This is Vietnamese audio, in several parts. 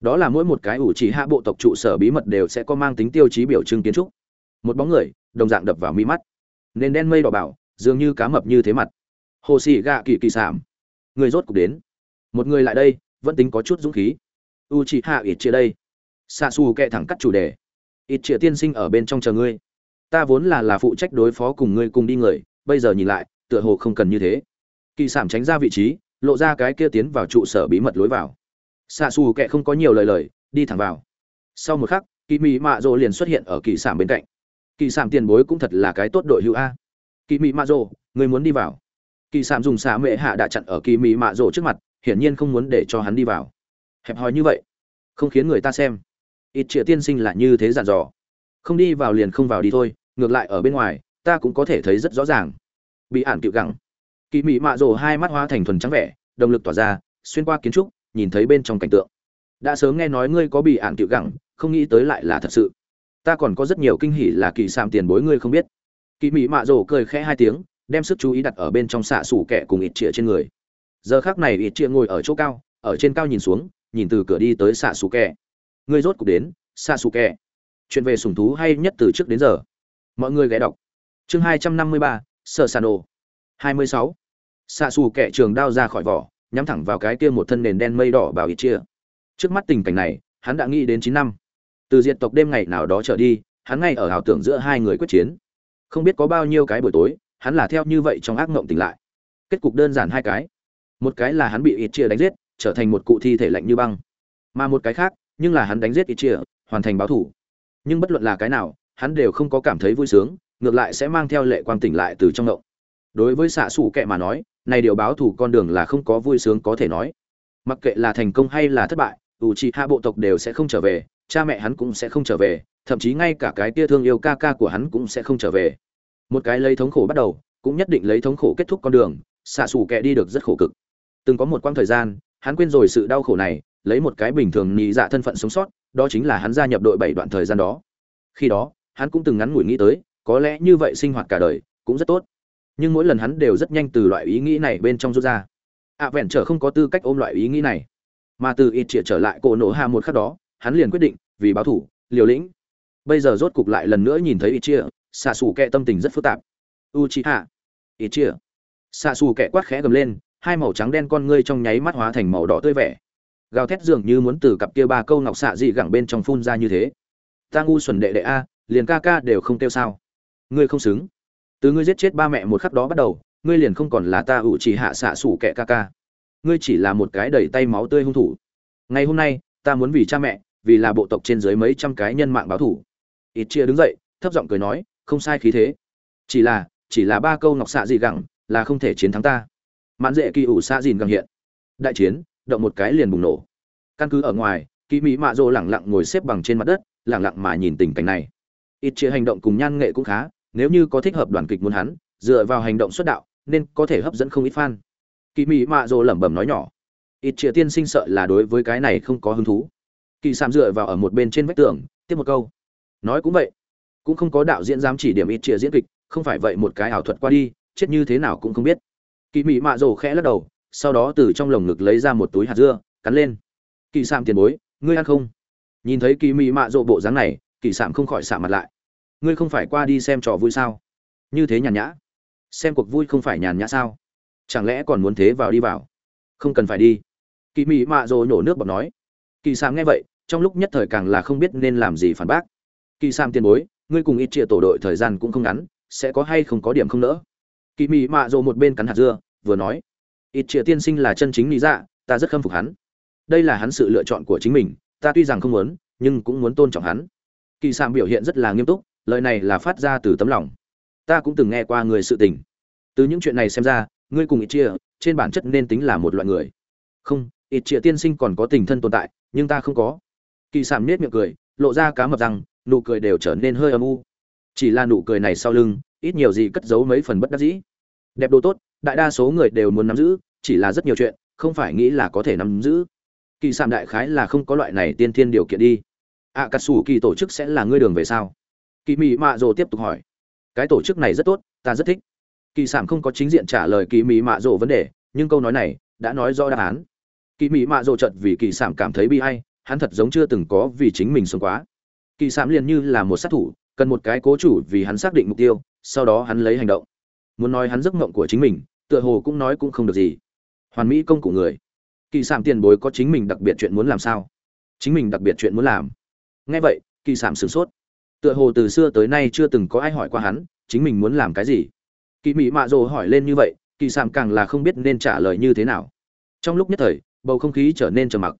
đó là mỗi một cái ủ chỉ hạ bộ tộc trụ sở bí mật đều sẽ có mang tính tiêu chí biểu trưng kiến trúc. Một bóng người, đồng dạng đập vào mi mắt. Nên đen mây đỏ bảo, dường như cá mập như thế mặt. Hồ xì gạ kỳ kỳ sảm người rốt cục đến. Một người lại đây, vẫn tính có chút dũng khí. U chị hạ ít chia đây. Xa xù kệ thẳng cắt chủ đề. Ít chia tiên sinh ở bên trong chờ ngươi. Ta vốn là là phụ trách đối phó cùng ngươi cùng đi người, bây giờ nhìn lại, tựa hồ không cần như thế. Kỳ sảm tránh ra vị trí, lộ ra cái kia tiến vào trụ sở bí mật lối vào xạ xù kệ không có nhiều lời lời, đi thẳng vào. Sau một khắc kỳ mỹ mạ rồ liền xuất hiện ở kỳ sảm bên cạnh. Kỳ sảm tiền bối cũng thật là cái tốt đội hữu a. Kỳ mỹ mạ rồ người muốn đi vào. Kỳ sảm dùng xạ mệ hạ đã chặn ở kỳ mỹ mạ rồ trước mặt, hiển nhiên không muốn để cho hắn đi vào. Hẹp hòi như vậy, không khiến người ta xem. Ít triệu tiên sinh là như thế dặn dò. Không đi vào liền không vào đi thôi, ngược lại ở bên ngoài, ta cũng có thể thấy rất rõ ràng. Bị ản cựu gẳng. Kỳ mỹ mạ rồ hai mắt hoa thành thuần trắng vẻ, động lực tỏa ra, xuyên qua kiến trúc nhìn thấy bên trong cảnh tượng. Đã sớm nghe nói ngươi có bị ạn cựu gẳng, không nghĩ tới lại là thật sự. Ta còn có rất nhiều kinh hỉ là kỳ sàm tiền bối ngươi không biết. Kỳ mỹ mạ rổ cười khẽ hai tiếng, đem sức chú ý đặt ở bên trong xạ xủ kẹ cùng ít chĩa trên người. Giờ khác này ít chĩa ngồi ở chỗ cao, ở trên cao nhìn xuống, nhìn từ cửa đi tới xạ xù kẹ ngươi rốt cục đến, xạ xù kẹ chuyện về sủng thú hay nhất từ trước đến giờ. Mọi người ghé đọc. Chương hai trăm năm mươi ba sợ sàn đồ. hai mươi sáu. Xạ xù kẹ trường đao ra khỏi vỏ nhắm thẳng vào cái kia một thân nền đen mây đỏ vào ít chia. Trước mắt tình cảnh này, hắn đã nghĩ đến chín năm. Từ diệt tộc đêm ngày nào đó trở đi, hắn ngay ở ảo tưởng giữa hai người quyết chiến. Không biết có bao nhiêu cái buổi tối, hắn là theo như vậy trong ác mộng tỉnh lại. Kết cục đơn giản hai cái. Một cái là hắn bị ít chia đánh giết, trở thành một cụ thi thể lạnh như băng. Mà một cái khác, nhưng là hắn đánh giết ít chia, hoàn thành báo thủ. Nhưng bất luận là cái nào, hắn đều không có cảm thấy vui sướng, ngược lại sẽ mang theo lệ quang tỉnh lại từ trong ngộng. đối với xạ xủ kệ mà nói này điều báo thủ con đường là không có vui sướng có thể nói. Mặc kệ là thành công hay là thất bại, ủ trì hạ bộ tộc đều sẽ không trở về, cha mẹ hắn cũng sẽ không trở về, thậm chí ngay cả cái tia thương yêu ca ca của hắn cũng sẽ không trở về. Một cái lấy thống khổ bắt đầu, cũng nhất định lấy thống khổ kết thúc con đường, xạ xù kẹ đi được rất khổ cực. Từng có một quãng thời gian, hắn quên rồi sự đau khổ này, lấy một cái bình thường nhị dạ thân phận sống sót, đó chính là hắn gia nhập đội bảy đoạn thời gian đó. Khi đó, hắn cũng từng ngắn ngủi nghĩ tới, có lẽ như vậy sinh hoạt cả đời cũng rất tốt nhưng mỗi lần hắn đều rất nhanh từ loại ý nghĩ này bên trong rút ra. Ạ vẹn trở không có tư cách ôm loại ý nghĩ này. Mà từ ít triệt trở lại cổ nổ hạ một khắc đó, hắn liền quyết định, vì báo thủ, liều lĩnh. Bây giờ rốt cục lại lần nữa nhìn thấy ít chia xạ xù kẹ tâm tình rất phức tạp. U chi hạ ít chia xạ xù kẹ quát khẽ gầm lên, hai màu trắng đen con ngươi trong nháy mắt hóa thành màu đỏ tươi vẻ. Gào thét dường như muốn từ cặp kia ba câu ngọc xạ dị gẳng bên trong phun ra như thế. Ta ngu xuẩn đệ đệ a, liền ca ca đều không kêu sao. Ngươi không xứng từ ngươi giết chết ba mẹ một khắc đó bắt đầu, ngươi liền không còn là ta ủ chỉ hạ xạ sủ kẻ ca ca. Ngươi chỉ là một cái đầy tay máu tươi hung thủ. Ngày hôm nay, ta muốn vì cha mẹ, vì là bộ tộc trên dưới mấy trăm cái nhân mạng báo thủ ít chia đứng dậy, thấp giọng cười nói, không sai khí thế. Chỉ là chỉ là ba câu ngọc xạ dị gẳng, là không thể chiến thắng ta. Mãn dễ kỳ ủ xạ dìn gẳng hiện. Đại chiến, động một cái liền bùng nổ. Căn cứ ở ngoài kỳ mỹ mạ rô lẳng lặng ngồi xếp bằng trên mặt đất, lẳng lặng mà nhìn tình cảnh này. Ít chia hành động cùng nhan nghệ cũng khá nếu như có thích hợp đoàn kịch muốn hắn, dựa vào hành động xuất đạo, nên có thể hấp dẫn không ít fan. Kỳ mỹ mạ rồ lẩm bẩm nói nhỏ, ít triệu tiên sinh sợ là đối với cái này không có hứng thú. Kỳ sạm dựa vào ở một bên trên vách tường, tiếp một câu, nói cũng vậy, cũng không có đạo diễn dám chỉ điểm ít triệu diễn kịch, không phải vậy một cái ảo thuật qua đi, chết như thế nào cũng không biết. Kỳ mỹ mạ rồ khẽ lắc đầu, sau đó từ trong lồng ngực lấy ra một túi hạt dưa, cắn lên. Kỳ sạm tiền bối, ngươi ăn không? Nhìn thấy kỳ mỹ mạ rộ bộ dáng này kỳ sạm không khỏi sạm mặt lại ngươi không phải qua đi xem trò vui sao? Như thế nhàn nhã. Xem cuộc vui không phải nhàn nhã sao? Chẳng lẽ còn muốn thế vào đi vào? Không cần phải đi. Kỳ Mị mạ rồi nhổ nước bọt nói. Kỳ sàm nghe vậy, trong lúc nhất thời càng là không biết nên làm gì phản bác. Kỳ sàm tiền bối, ngươi cùng ít trịa tổ đội thời gian cũng không ngắn, sẽ có hay không có điểm không nỡ? Kỳ Mị mạ rồi một bên cắn hạt dưa, vừa nói. Ít trịa tiên sinh là chân chính lý dạ ta rất khâm phục hắn. Đây là hắn sự lựa chọn của chính mình, ta tuy rằng không muốn, nhưng cũng muốn tôn trọng hắn. Kỳ sàm biểu hiện rất là nghiêm túc lời này là phát ra từ tấm lòng. Ta cũng từng nghe qua người sự tình. Từ những chuyện này xem ra, ngươi cùng ít chia trên bản chất nên tính là một loại người. Không ít chia tiên sinh còn có tình thân tồn tại, nhưng ta không có. Kỳ sản nết miệng cười, lộ ra cá mập rằng nụ cười đều trở nên hơi âm u. Chỉ là nụ cười này sau lưng, ít nhiều gì cất giấu mấy phần bất đắc dĩ. Đẹp đồ tốt, đại đa số người đều muốn nắm giữ, chỉ là rất nhiều chuyện, không phải nghĩ là có thể nắm giữ. Kỳ sạm đại khái là không có loại này tiên thiên điều kiện đi. Ạ cà sủ kỳ tổ chức sẽ là ngươi đường về sao? Kỳ mỹ mạ rồ tiếp tục hỏi. Cái tổ chức này rất tốt, ta rất thích. Kỳ sản không có chính diện trả lời kỳ mỹ mạ rồ vấn đề, nhưng câu nói này đã nói rõ đáp án. Kỳ mỹ mạ rồ chợt vì kỳ sản cảm thấy bi hay hắn thật giống chưa từng có vì chính mình sống quá. Kỳ sản liền như là một sát thủ, cần một cái cố chủ vì hắn xác định mục tiêu, sau đó hắn lấy hành động. Muốn nói hắn giấc mộng của chính mình, tựa hồ cũng nói cũng không được gì. Hoàn mỹ công của người. Kỳ sản tiền bối có chính mình đặc biệt chuyện muốn làm sao? Chính mình đặc biệt chuyện muốn làm. Nghe vậy kỳ sản sửng sốt tựa hồ từ xưa tới nay chưa từng có ai hỏi qua hắn, chính mình muốn làm cái gì. Kỳ mỹ mạ rồ hỏi lên như vậy, kỳ sạm càng là không biết nên trả lời như thế nào. Trong lúc nhất thời, bầu không khí trở nên trầm mặc.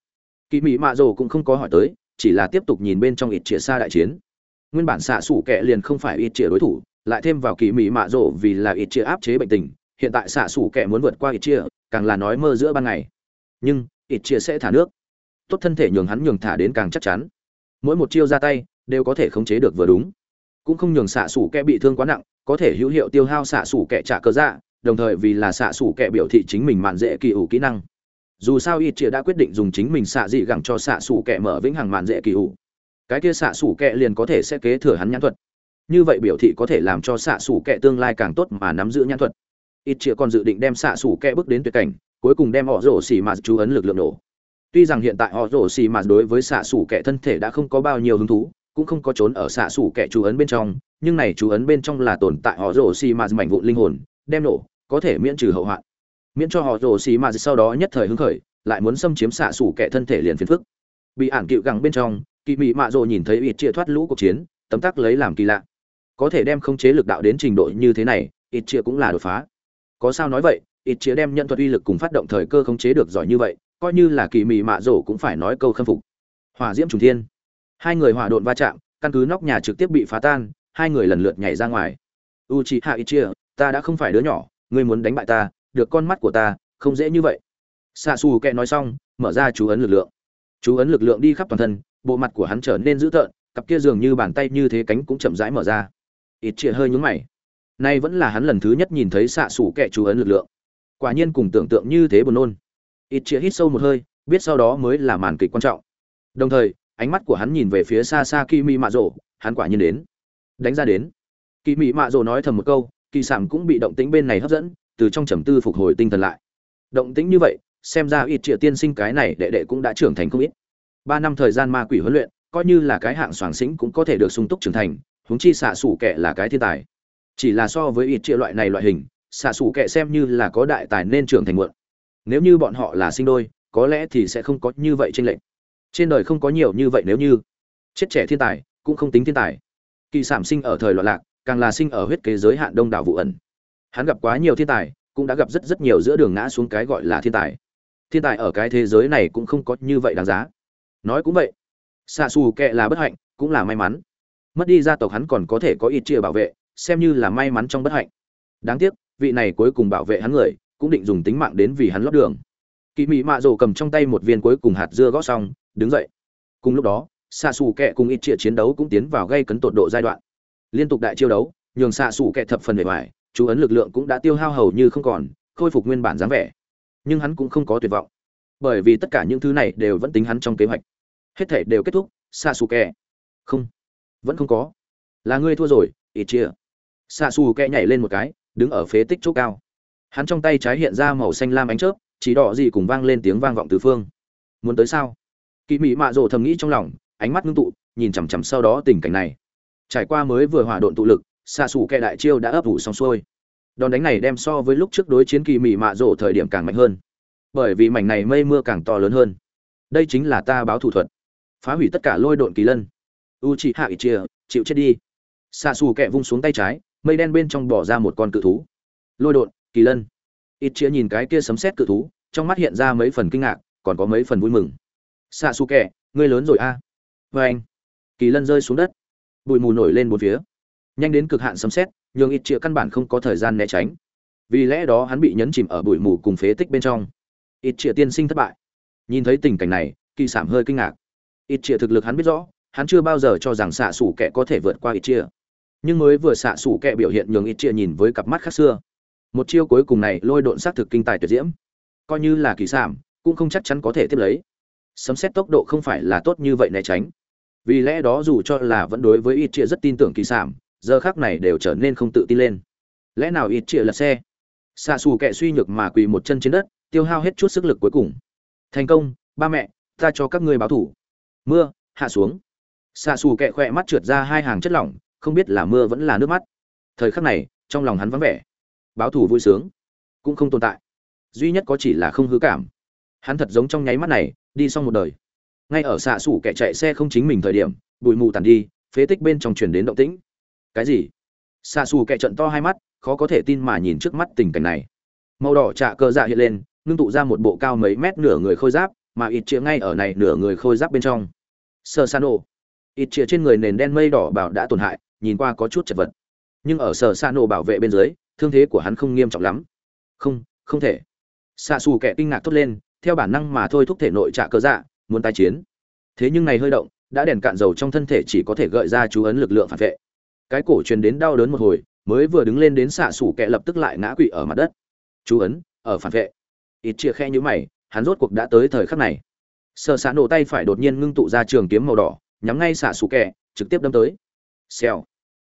Kỳ mỹ mạ rồ cũng không có hỏi tới, chỉ là tiếp tục nhìn bên trong ít chĩa xa đại chiến. Nguyên bản xạ sủ kẹ liền không phải ít chĩa đối thủ, lại thêm vào kỳ mỹ mạ rồ vì là ít chĩa áp chế bệnh tình, hiện tại xạ sủ kẹ muốn vượt qua ít chĩa càng là nói mơ giữa ban ngày. Nhưng ít chĩa sẽ thả nước. Tốt thân thể nhường hắn nhường thả đến càng chắc chắn. Mỗi một chiêu ra tay đều có thể khống chế được vừa đúng. Cũng không nhường xạ sủ kẹ bị thương quá nặng, có thể hữu hiệu tiêu hao xạ sủ kẹ trả cơ dạ đồng thời vì là xạ sủ kẹ biểu thị chính mình mạn dễ kỳ ủ kỹ năng. Dù sao ít chia đã quyết định dùng chính mình xạ dị gẳng cho xạ sủ kẹ mở vĩnh hằng mạn dễ kỳ ủ. Cái kia xạ sủ kẹ liền có thể sẽ kế thừa hắn nhãn thuật. Như vậy biểu thị có thể làm cho xạ sủ kẹ tương lai càng tốt mà nắm giữ nhãn thuật. Ít chia còn dự định đem xạ sủ kẹ bước đến tuyệt cảnh, cuối cùng đem họ rổ xì mà chú ấn lực lượng nổ. Tuy rằng hiện tại họ rổ xì mà đối với xạ sủ kẹ thân thể đã không có bao nhiêu hứng thú cũng không có trốn ở xạ sủ kẻ chú ấn bên trong, nhưng này chú ấn bên trong là tồn tại họ rổ xì mà mảnh vụn linh hồn, đem nổ, có thể miễn trừ hậu hoạn. Miễn cho họ rổ xì mà sau đó nhất thời hứng khởi, lại muốn xâm chiếm xạ sủ kẻ thân thể liền phiền phức. Bị ản cựu gẳng bên trong kỳ mị mạ rồ nhìn thấy ít chia thoát lũ cuộc chiến, tấm tắc lấy làm kỳ lạ. Có thể đem không chế lực đạo đến trình độ như thế này ít chia cũng là đột phá. Có sao nói vậy ít chia đem nhận thuật uy lực cùng phát động thời cơ không chế được giỏi như vậy, coi như là kỳ mị mạ rồ cũng phải nói câu khâm phục. Hỏa diễm trùng thiên hai người hỏa độn va chạm, căn cứ nóc nhà trực tiếp bị phá tan, hai người lần lượt nhảy ra ngoài. U chị ta đã không phải đứa nhỏ, ngươi muốn đánh bại ta, được con mắt của ta, không dễ như vậy. Sasuke nói xong, mở ra chú ấn lực lượng. Chú ấn lực lượng đi khắp toàn thân, bộ mặt của hắn trở nên dữ tợn, cặp kia dường như bàn tay như thế cánh cũng chậm rãi mở ra. Ít chia hơi nhúng mày. Nay vẫn là hắn lần thứ nhất nhìn thấy xạ xù kẹ chú ấn lực lượng. Quả nhiên cùng tưởng tượng như thế buồn nôn. Ít chia hít sâu một hơi, biết sau đó mới là màn kịch quan trọng. Đồng thời ánh mắt của hắn nhìn về phía xa xa kỳ Mị mạ rộ hắn quả nhiên đến. Đánh ra đến. Kỳ Mị mạ rộ nói thầm một câu, kỳ sản cũng bị động tĩnh bên này hấp dẫn, từ trong trầm tư phục hồi tinh thần lại. Động tĩnh như vậy, xem ra ít triệu tiên sinh cái này đệ đệ cũng đã trưởng thành không ít. Ba năm thời gian ma quỷ huấn luyện, coi như là cái hạng soàng xính cũng có thể được sung túc trưởng thành, huống chi xạ xủ kệ là cái thiên tài. Chỉ là so với ít triệu loại này loại hình, xạ xủ kệ xem như là có đại tài nên trưởng thành muộn. Nếu như bọn họ là sinh đôi, có lẽ thì sẽ không có như vậy tranh lệnh trên đời không có nhiều như vậy nếu như chết trẻ thiên tài, cũng không tính thiên tài. Kỳ sản sinh ở thời loạn lạc, càng là sinh ở huyết kế giới hạn đông đảo vụ ẩn. Hắn gặp quá nhiều thiên tài, cũng đã gặp rất rất nhiều giữa đường ngã xuống cái gọi là thiên tài. Thiên tài ở cái thế giới này cũng không có như vậy đáng giá. Nói cũng vậy xa xù kệ là bất hạnh, cũng là may mắn. Mất đi gia tộc hắn còn có thể có ít chia bảo vệ, xem như là may mắn trong bất hạnh. Đáng tiếc, vị này cuối cùng bảo vệ hắn người, cũng định dùng tính mạng đến vì hắn lót đường. Kỳ mị mạ rồ cầm trong tay một viên cuối cùng hạt dưa gót xong đứng dậy. Cùng lúc đó xạ xù Kẹ cùng ít chia chiến đấu cũng tiến vào gây cấn tột độ giai đoạn. Liên tục đại chiêu đấu, nhường xạ xù Kẹ thập phần bề ngoài chú ấn lực lượng cũng đã tiêu hao hầu như không còn, khôi phục nguyên bản dáng vẻ. Nhưng hắn cũng không có tuyệt vọng, bởi vì tất cả những thứ này đều vẫn tính hắn trong kế hoạch. Hết thể đều kết thúc xa xù kẹ không, vẫn không có. Là ngươi thua rồi, ít chia xa xù kẹ nhảy lên một cái, đứng ở phế tích chỗ cao. Hắn trong tay trái hiện ra màu xanh lam ánh chớp, chỉ đỏ gì cùng vang lên tiếng vang vọng từ phương. Muốn tới sao? Kỳ mị mạ rồ thầm nghĩ trong lòng, ánh mắt ngưng tụ, nhìn chằm chằm sau đó tình cảnh này. Trải qua mới vừa hỏa độn tụ lực xa xù kẹ đại chiêu đã ấp ủ xong xuôi. Đòn đánh này đem so với lúc trước đối chiến kỳ mị mạ rộ thời điểm càng mạnh hơn. Bởi vì mảnh này mây mưa càng to lớn hơn. Đây chính là ta báo thủ thuật. Phá hủy tất cả lôi độn kỳ lân. U chị hạ ỉ chia chịu chết đi. Xa xù kẹ vung xuống tay trái, mây đen bên trong bỏ ra một con cự thú. Lôi độn, kỳ lân. Ít chia nhìn cái kia sấm xét cự thú, trong mắt hiện ra mấy phần kinh ngạc, còn có mấy phần vui mừng xạ xù kẹ ngươi lớn rồi a. À? vê anh, kỳ lân rơi xuống đất. Bụi mù nổi lên một phía. Nhanh đến cực hạn sấm xét nhường ít chĩa căn bản không có thời gian né tránh. Vì lẽ đó hắn bị nhấn chìm ở bụi mù cùng phế tích bên trong. Ít chĩa tiên sinh thất bại. Nhìn thấy tình cảnh này, kỳ sảm hơi kinh ngạc. Ít chĩa thực lực hắn biết rõ, hắn chưa bao giờ cho rằng xạ xù kẻ có thể vượt qua ít chĩa nhưng mới vừa xạ xù kẻ biểu hiện nhường ít chĩa nhìn với cặp mắt khác xưa. Một chiêu cuối cùng này lôi độn xác thực kinh tài tuyệt diễm. Coi như là kỳ sảm, cũng không chắc chắn có thể tiếp lấy sấm xét tốc độ không phải là tốt như vậy né tránh. Vì lẽ đó dù cho là vẫn đối với ít chia rất tin tưởng kỳ sản giờ khác này đều trở nên không tự tin lên. Lẽ nào ít chia lật xe? Xạ xù kẻ suy nhược mà quỳ một chân trên đất, tiêu hao hết chút sức lực cuối cùng. Thành công, ba mẹ, ta cho các ngươi báo thủ. Mưa, hạ xuống. Xạ xù kẹ khỏe mắt trượt ra hai hàng chất lỏng, không biết là mưa vẫn là nước mắt. Thời khắc này, trong lòng hắn vắng vẻ. Báo thủ vui sướng. Cũng không tồn tại. Duy nhất có chỉ là không hứa cảm hắn thật giống trong nháy mắt này, đi xong một đời. Ngay ở xạ xủ kẻ chạy xe không chính mình thời điểm, bụi mù tàn đi, phế tích bên trong truyền đến động tĩnh. Cái gì? Xạ xù kẻ trận to hai mắt, khó có thể tin mà nhìn trước mắt tình cảnh này. Màu đỏ trạ cơ dạ hiện lên, ngưng tụ ra một bộ cao mấy mét nửa người khôi giáp, mà ít chĩa ngay ở này nửa người khôi giáp bên trong. Sơ san ô ít chĩa trên người nền đen mây đỏ bảo đã tổn hại, nhìn qua có chút chật vật. Nhưng ở sở san ô bảo vệ bên dưới, thương thế của hắn không nghiêm trọng lắm. Không không thể. Xạ xù kẻ kinh ngạc thốt lên theo bản năng mà thôi thúc thể nội trả cơ dạ muốn tái chiến. Thế nhưng này hơi động, đã đèn cạn dầu trong thân thể chỉ có thể gợi ra chú ấn lực lượng phản vệ. Cái cổ truyền đến đau đớn một hồi, mới vừa đứng lên đến xạ sủ kẹ lập tức lại ngã quỵ ở mặt đất. Chú ấn, ở phản vệ. Ít chia khe như mày, hắn rốt cuộc đã tới thời khắc này. Sợ xạ nổ tay phải đột nhiên ngưng tụ ra trường kiếm màu đỏ, nhắm ngay xạ sủ kẹ, trực tiếp đâm tới. Xèo.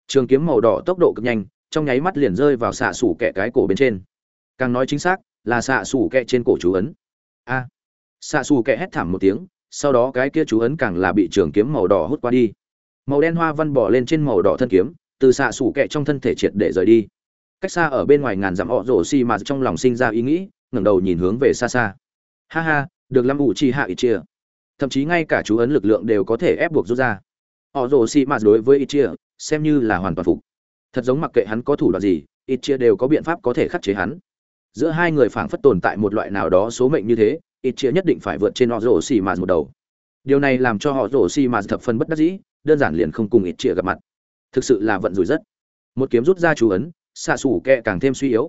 Trường kiếm màu đỏ tốc độ cực nhanh, trong nháy mắt liền rơi vào xạ sủ kẹ cái cổ bên trên. Càng nói chính xác, là xạ sủ kẹ trên cổ chú ấn a. Xạ xù kẻ hét thảm một tiếng, sau đó cái kia chú ấn càng là bị trường kiếm màu đỏ hút qua đi. Màu đen hoa văn bỏ lên trên màu đỏ thân kiếm, từ xạ xù kẹ trong thân thể triệt để rời đi. Cách xa ở bên ngoài ngàn dặm họ rổ xi mà trong lòng sinh ra ý nghĩ, ngẩng đầu nhìn hướng về xa xa. Ha ha, được lâm ủ chi hạ ít chia thậm chí ngay cả chú ấn lực lượng đều có thể ép buộc rút ra. Họ rổ xi mà đối với ít chia xem như là hoàn toàn phục. Thật giống mặc kệ hắn có thủ đoạn gì ít chia đều có biện pháp có thể khắc chế hắn giữa hai người phảng phất tồn tại một loại nào đó số mệnh như thế, ít chia nhất định phải vượt trên họ rổ xì mà một đầu. Điều này làm cho họ rổ xì mà thập phần bất đắc dĩ, đơn giản liền không cùng ít chia gặp mặt. Thực sự là vận rủi rất. Một kiếm rút ra chú ấn, xạ xủ kẹ càng thêm suy yếu.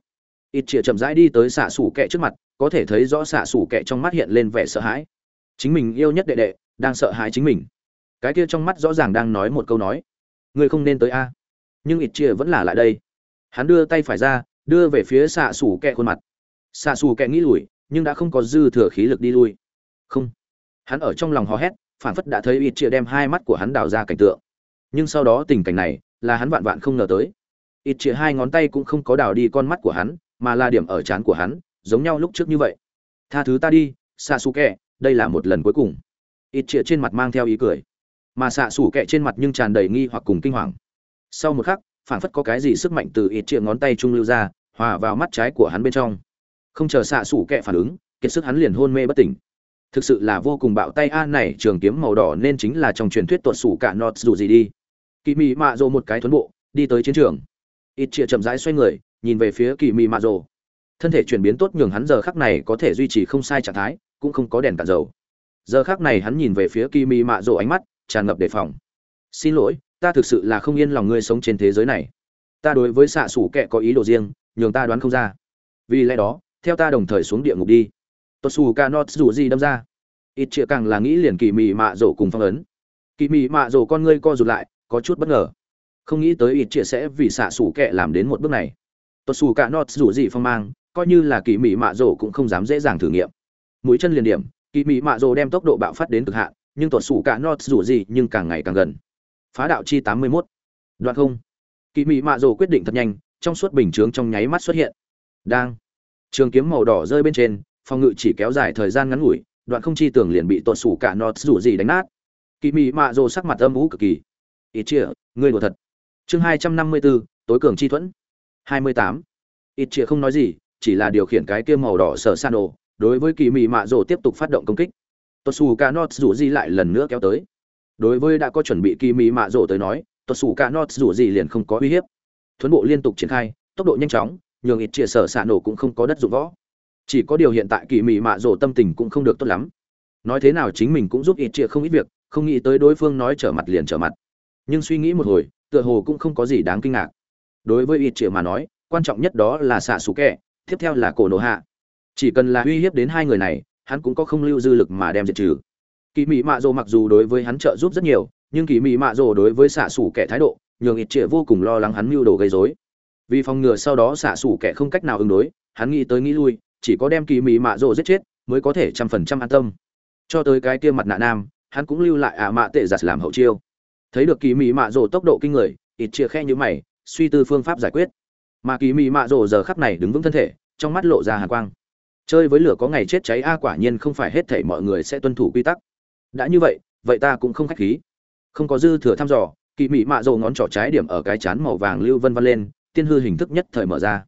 Ít chia chậm rãi đi tới xạ xủ kẹ trước mặt, có thể thấy rõ xạ xủ kẹ trong mắt hiện lên vẻ sợ hãi. Chính mình yêu nhất đệ đệ, đang sợ hãi chính mình. Cái kia trong mắt rõ ràng đang nói một câu nói. Người không nên tới a. Nhưng ít chia vẫn là lại đây. Hắn đưa tay phải ra đưa về phía xạ xù kẹ khuôn mặt. Xạ xù kẹ nghĩ lùi, nhưng đã không có dư thừa khí lực đi lui. Không. Hắn ở trong lòng hò hét, phản phất đã thấy ít chia đem hai mắt của hắn đào ra cảnh tượng. Nhưng sau đó tình cảnh này, là hắn vạn vạn không ngờ tới. Ít chia hai ngón tay cũng không có đào đi con mắt của hắn, mà là điểm ở trán của hắn, giống nhau lúc trước như vậy. Tha thứ ta đi, xạ xù kẹ, đây là một lần cuối cùng. Ít chia trên mặt mang theo ý cười. Mà xạ xù kẹ trên mặt nhưng tràn đầy nghi hoặc cùng kinh hoàng. Sau một khắc phản phất có cái gì sức mạnh từ ít chia ngón tay trung lưu ra, hòa vào mắt trái của hắn bên trong. Không chờ xạ xủ kẹ phản ứng, kiệt sức hắn liền hôn mê bất tỉnh. Thực sự là vô cùng bạo tay a, này trường kiếm màu đỏ nên chính là trong truyền thuyết tuột sủ cả nọt dù gì đi. Kỳ mị mạ rồ một cái thuấn bộ, đi tới chiến trường. Ít chĩa chậm rãi xoay người, nhìn về phía kỳ mị mạ rồ thân thể chuyển biến tốt nhường hắn giờ khắc này có thể duy trì không sai trạng thái, cũng không có đèn cạn dầu. Giờ khắc này hắn nhìn về phía kỳ mị mạ rồ ánh mắt tràn ngập đề phòng. Xin lỗi ta thực sự là không yên lòng ngươi sống trên thế giới này. Ta đối với xạ xủ kệ có ý đồ riêng, nhường ta đoán không ra. Vì lẽ đó, theo ta đồng thời xuống địa ngục đi. Tuột xù ca nót dù gì đâm ra. Ít chĩa càng là nghĩ liền kỳ mị mạ rổ cùng phong ấn. Kỳ mị mạ rổ con ngươi co rụt lại, có chút bất ngờ. Không nghĩ tới ít chĩa sẽ vì xạ xủ kệ làm đến một bước này. Tuột xù ca nót dù gì phong mang, coi như là kỳ mị mạ rổ cũng không dám dễ dàng thử nghiệm. Mũi chân liền điểm kỳ mị mạ rổ đem tốc độ bạo phát đến cực hạn, nhưng tuột xù ca nót dù gì nhưng càng ngày càng gần phá đạo chi tám mươi 81. đoạn không. Kỳ mị mạ rồ quyết định thật nhanh, trong suốt bình chướng trong nháy mắt xuất hiện. Đang. Trường kiếm màu đỏ rơi bên trên, phòng ngự chỉ kéo dài thời gian ngắn ngủi, đoạn không chi tưởng liền bị tuột sủ cả nọt rủ gì đánh nát. Kỳ mị mạ rồ sắc mặt âm ú cực kỳ. Ít chia ngươi đùa thật. Chương hai trăm năm mươi bốn tối cường chi thuẫn. hai mươi tám. Ít chia không nói gì, chỉ là điều khiển cái kia màu đỏ sở san ồ đối với kỳ mị mạ rồ tiếp tục phát động công kích. Tuột sủ cả nọt rủ gì lại lần nữa kéo tới đối với đã có chuẩn bị kỳ mỹ mạ rổ tới nói tuột sủ cả nọt rủ gì liền không có uy hiếp. Thuấn bộ liên tục triển khai, tốc độ nhanh chóng, nhường ít chia sở xạ nổ cũng không có đất dụng võ. Chỉ có điều hiện tại kỳ mỹ mạ rổ tâm tình cũng không được tốt lắm. Nói thế nào chính mình cũng giúp ít chia không ít việc, không nghĩ tới đối phương nói trở mặt liền trở mặt. Nhưng suy nghĩ một hồi, tựa hồ cũng không có gì đáng kinh ngạc. Đối với ít chia mà nói, quan trọng nhất đó là xạ xù kẹ tiếp theo là cổ nổ hạ. Chỉ cần là uy hiếp đến hai người này, hắn cũng có không lưu dư lực mà đem diệt trừ kỳ mị mạ rồ mặc dù đối với hắn trợ giúp rất nhiều, nhưng kỳ mị mạ rồ đối với xạ xủ kẻ thái độ, nhường ít trịa vô cùng lo lắng hắn mưu đồ gây rối. Vì phòng ngừa sau đó xạ xủ kẻ không cách nào ứng đối, hắn nghĩ tới nghĩ lui, chỉ có đem kỳ mị mạ rồ giết chết, mới có thể trăm phần trăm an tâm. Cho tới cái kia mặt nạ nam, hắn cũng lưu lại ạ à mạ tệ giặt làm hậu chiêu. Thấy được kỳ mị mạ rồ tốc độ kinh người ít trịa khe như mày, suy tư phương pháp giải quyết. Mà kỳ mị mạ rồ giờ khắp này đứng vững thân thể, trong mắt lộ ra hà quang. Chơi với lửa có ngày chết cháy a quả nhiên không phải hết thể mọi người sẽ tuân thủ quy tắc đã như vậy vậy ta cũng không khách khí. Không có dư thừa thăm dò kỳ mị mạ dầu ngón trỏ trái điểm ở cái chán màu vàng lưu vân vân lên, tiên hư hình thức nhất thời mở ra.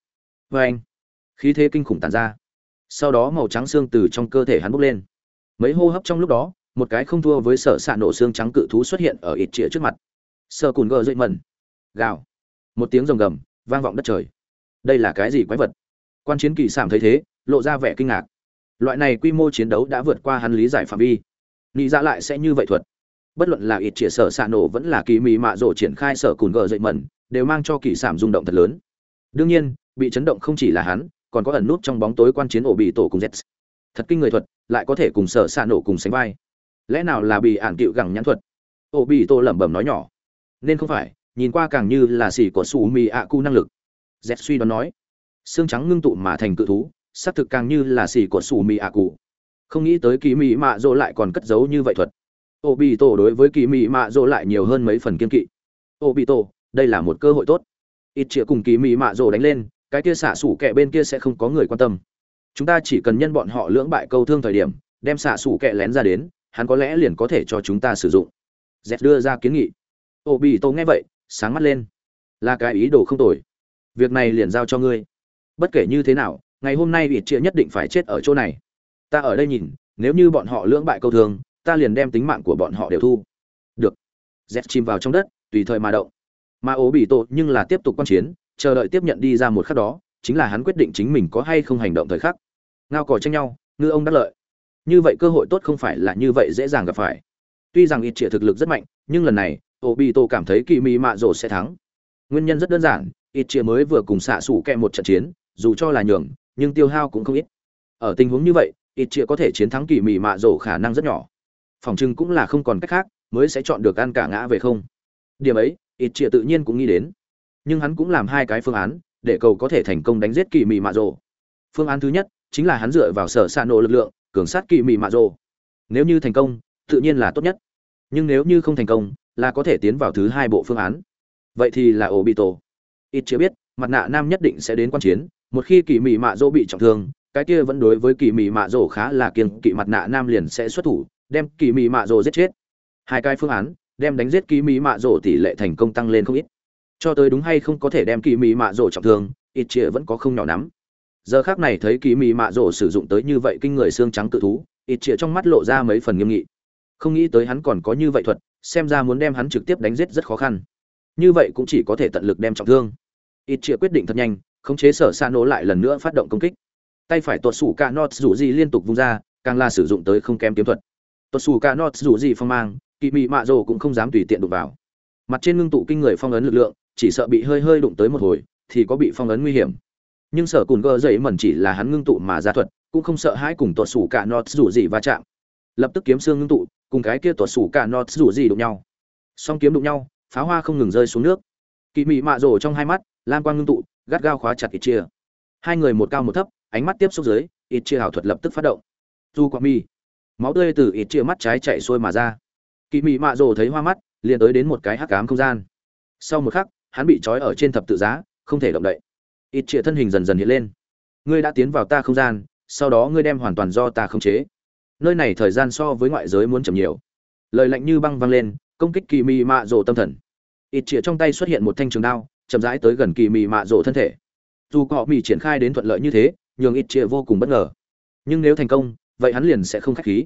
Vê anh, khí thế kinh khủng tàn ra. Sau đó màu trắng xương từ trong cơ thể hắn bốc lên. Mấy hô hấp trong lúc đó, một cái không thua với sở xạ nổ xương trắng cự thú xuất hiện ở ít chĩa trước mặt. Sơ cùn gờ dậy mẩn. Gào. Một tiếng rồng gầm, vang vọng đất trời. Đây là cái gì quái vật? Quan chiến kỳ sảm thấy thế, lộ ra vẻ kinh ngạc. Loại này quy mô chiến đấu đã vượt qua hắn lý giải phạm vi nghĩ ra lại sẽ như vậy thuật. Bất luận là ít chĩa sở xạ nổ vẫn là kỳ mị mạ rổ triển khai sở cùn gờ dậy mẩn, đều mang cho kỳ sảm rung động thật lớn. Đương nhiên, bị chấn động không chỉ là hắn, còn có ẩn nút trong bóng tối quan chiến ổ bị tổ cùng z thật kinh người thuật, lại có thể cùng sở xạ nổ cùng sánh vai. Lẽ nào là bị ản cựu gẳng nhãn thuật? Ổ bị tổ lẩm bẩm nói nhỏ. Nên không phải, nhìn qua càng như là xỉ của su mì ạ cu năng lực. Z suy đoán nói. Xương trắng ngưng tụ mà thành cự thú, xác thực càng như là xỉ của su mì ạ cụ không nghĩ tới kỳ mị mạ dỗ lại còn cất giấu như vậy thuật. Ô bị tổ đối với kỳ mị mạ dỗ lại nhiều hơn mấy phần kiên kỵ. Ô bị tổ đây là một cơ hội tốt. Ít chĩa cùng kỳ mị mạ dỗ đánh lên, cái kia xả sủ kẹ bên kia sẽ không có người quan tâm. Chúng ta chỉ cần nhân bọn họ lưỡng bại câu thương thời điểm, đem xả sủ kẹ lén ra đến, hắn có lẽ liền có thể cho chúng ta sử dụng. Z đưa ra kiến nghị. Ô bị tổ nghe vậy, sáng mắt lên. Là cái ý đồ không tồi. Việc này liền giao cho ngươi. Bất kể như thế nào, ngày hôm nay ít chĩa nhất định phải chết ở chỗ này ta ở đây nhìn, nếu như bọn họ lưỡng bại câu thương, ta liền đem tính mạng của bọn họ đều thu. Được. Z chìm vào trong đất, tùy thời mà động. Mà ố bị tổ nhưng là tiếp tục quan chiến, chờ đợi tiếp nhận đi ra một khắc đó, chính là hắn quyết định chính mình có hay không hành động thời khắc. Ngao cò tranh nhau, ngư ông đắc lợi. Như vậy cơ hội tốt không phải là như vậy dễ dàng gặp phải. Tuy rằng ít trịa thực lực rất mạnh, nhưng lần này ổ bị tổ cảm thấy kỳ mị mạ rổ sẽ thắng. Nguyên nhân rất đơn giản, ít trịa mới vừa cùng xạ xủ kẹ một trận chiến, dù cho là nhường, nhưng tiêu hao cũng không ít. Ở tình huống như vậy ít chia có thể chiến thắng kỳ mị mạ rổ khả năng rất nhỏ. Phòng trưng cũng là không còn cách khác, mới sẽ chọn được ăn cả ngã về không. Điểm ấy, ít chia tự nhiên cũng nghĩ đến. Nhưng hắn cũng làm hai cái phương án, để cầu có thể thành công đánh giết kỳ mị mạ rổ. Phương án thứ nhất, chính là hắn dựa vào sở xa nổ lực lượng, cường sát kỳ mị mạ rổ. Nếu như thành công, tự nhiên là tốt nhất. Nhưng nếu như không thành công, là có thể tiến vào thứ hai bộ phương án. Vậy thì là ổ bị tổ ít chưa biết, mặt nạ nam nhất định sẽ đến quan chiến, một khi kỳ mị mạ rổ bị trọng thương cái kia vẫn đối với kỳ mị mạ rổ khá là kiêng kỵ mặt nạ nam liền sẽ xuất thủ, đem kỳ mị mạ rổ giết chết. Hai cái phương án, đem đánh giết kỳ mị mạ rổ tỷ lệ thành công tăng lên không ít. Cho tới đúng hay không có thể đem kỳ mị mạ rổ trọng thương, ít chia vẫn có không nhỏ lắm. Giờ khác này thấy kỳ mị mạ rổ sử dụng tới như vậy kinh người xương trắng tự thú, ít chia trong mắt lộ ra mấy phần nghiêm nghị. Không nghĩ tới hắn còn có như vậy thuật, xem ra muốn đem hắn trực tiếp đánh giết rất khó khăn. Như vậy cũng chỉ có thể tận lực đem trọng thương. Ít chia quyết định thật nhanh, khống chế sở sa nổ lại lần nữa phát động công kích tay phải tuột sủ cả nốt rủ gì liên tục vung ra, càng là sử dụng tới không kém kiếm thuật. Tuột sủ cả nốt rủ gì phong mang kỳ mị mạ rồ cũng không dám tùy tiện đụng vào. Mặt trên ngưng tụ kinh người phong ấn lực lượng, chỉ sợ bị hơi hơi đụng tới một hồi, thì có bị phong ấn nguy hiểm. Nhưng sở cùn gơ dậy mẩn chỉ là hắn ngưng tụ mà ra thuật, cũng không sợ hãi cùng tuột sủ cả nốt rủ gì va chạm. Lập tức kiếm xương ngưng tụ, cùng cái kia tuột sủ cả nốt rủ gì đụng nhau. Song kiếm đụng nhau pháo hoa không ngừng rơi xuống nước. Kỳ mị mạ rồ trong hai mắt, lam quang ngưng tụ, gắt gao khóa chặt ít chia. Hai người một cao một thấp ánh mắt tiếp xúc dưới, ít chia ảo thuật lập tức phát động. Du quạ mi máu tươi từ ít chia mắt trái chạy xuôi mà ra. Kỳ mị mạ rồ thấy hoa mắt, liền tới đến một cái hắc ám không gian. Sau một khắc, hắn bị trói ở trên thập tự giá, không thể động đậy. Ít chia thân hình dần dần hiện lên. Ngươi đã tiến vào ta không gian, sau đó ngươi đem hoàn toàn do ta khống chế. Nơi này thời gian so với ngoại giới muốn chậm nhiều. Lời lạnh như băng vang lên, công kích kỳ mị mạ rồ tâm thần. Ít chia trong tay xuất hiện một thanh trường đao, chậm rãi tới gần kỳ mị mạ rồ thân thể. Dù cọ mị triển khai đến thuận lợi như thế nhường ít chia vô cùng bất ngờ. Nhưng nếu thành công, vậy hắn liền sẽ không khách khí.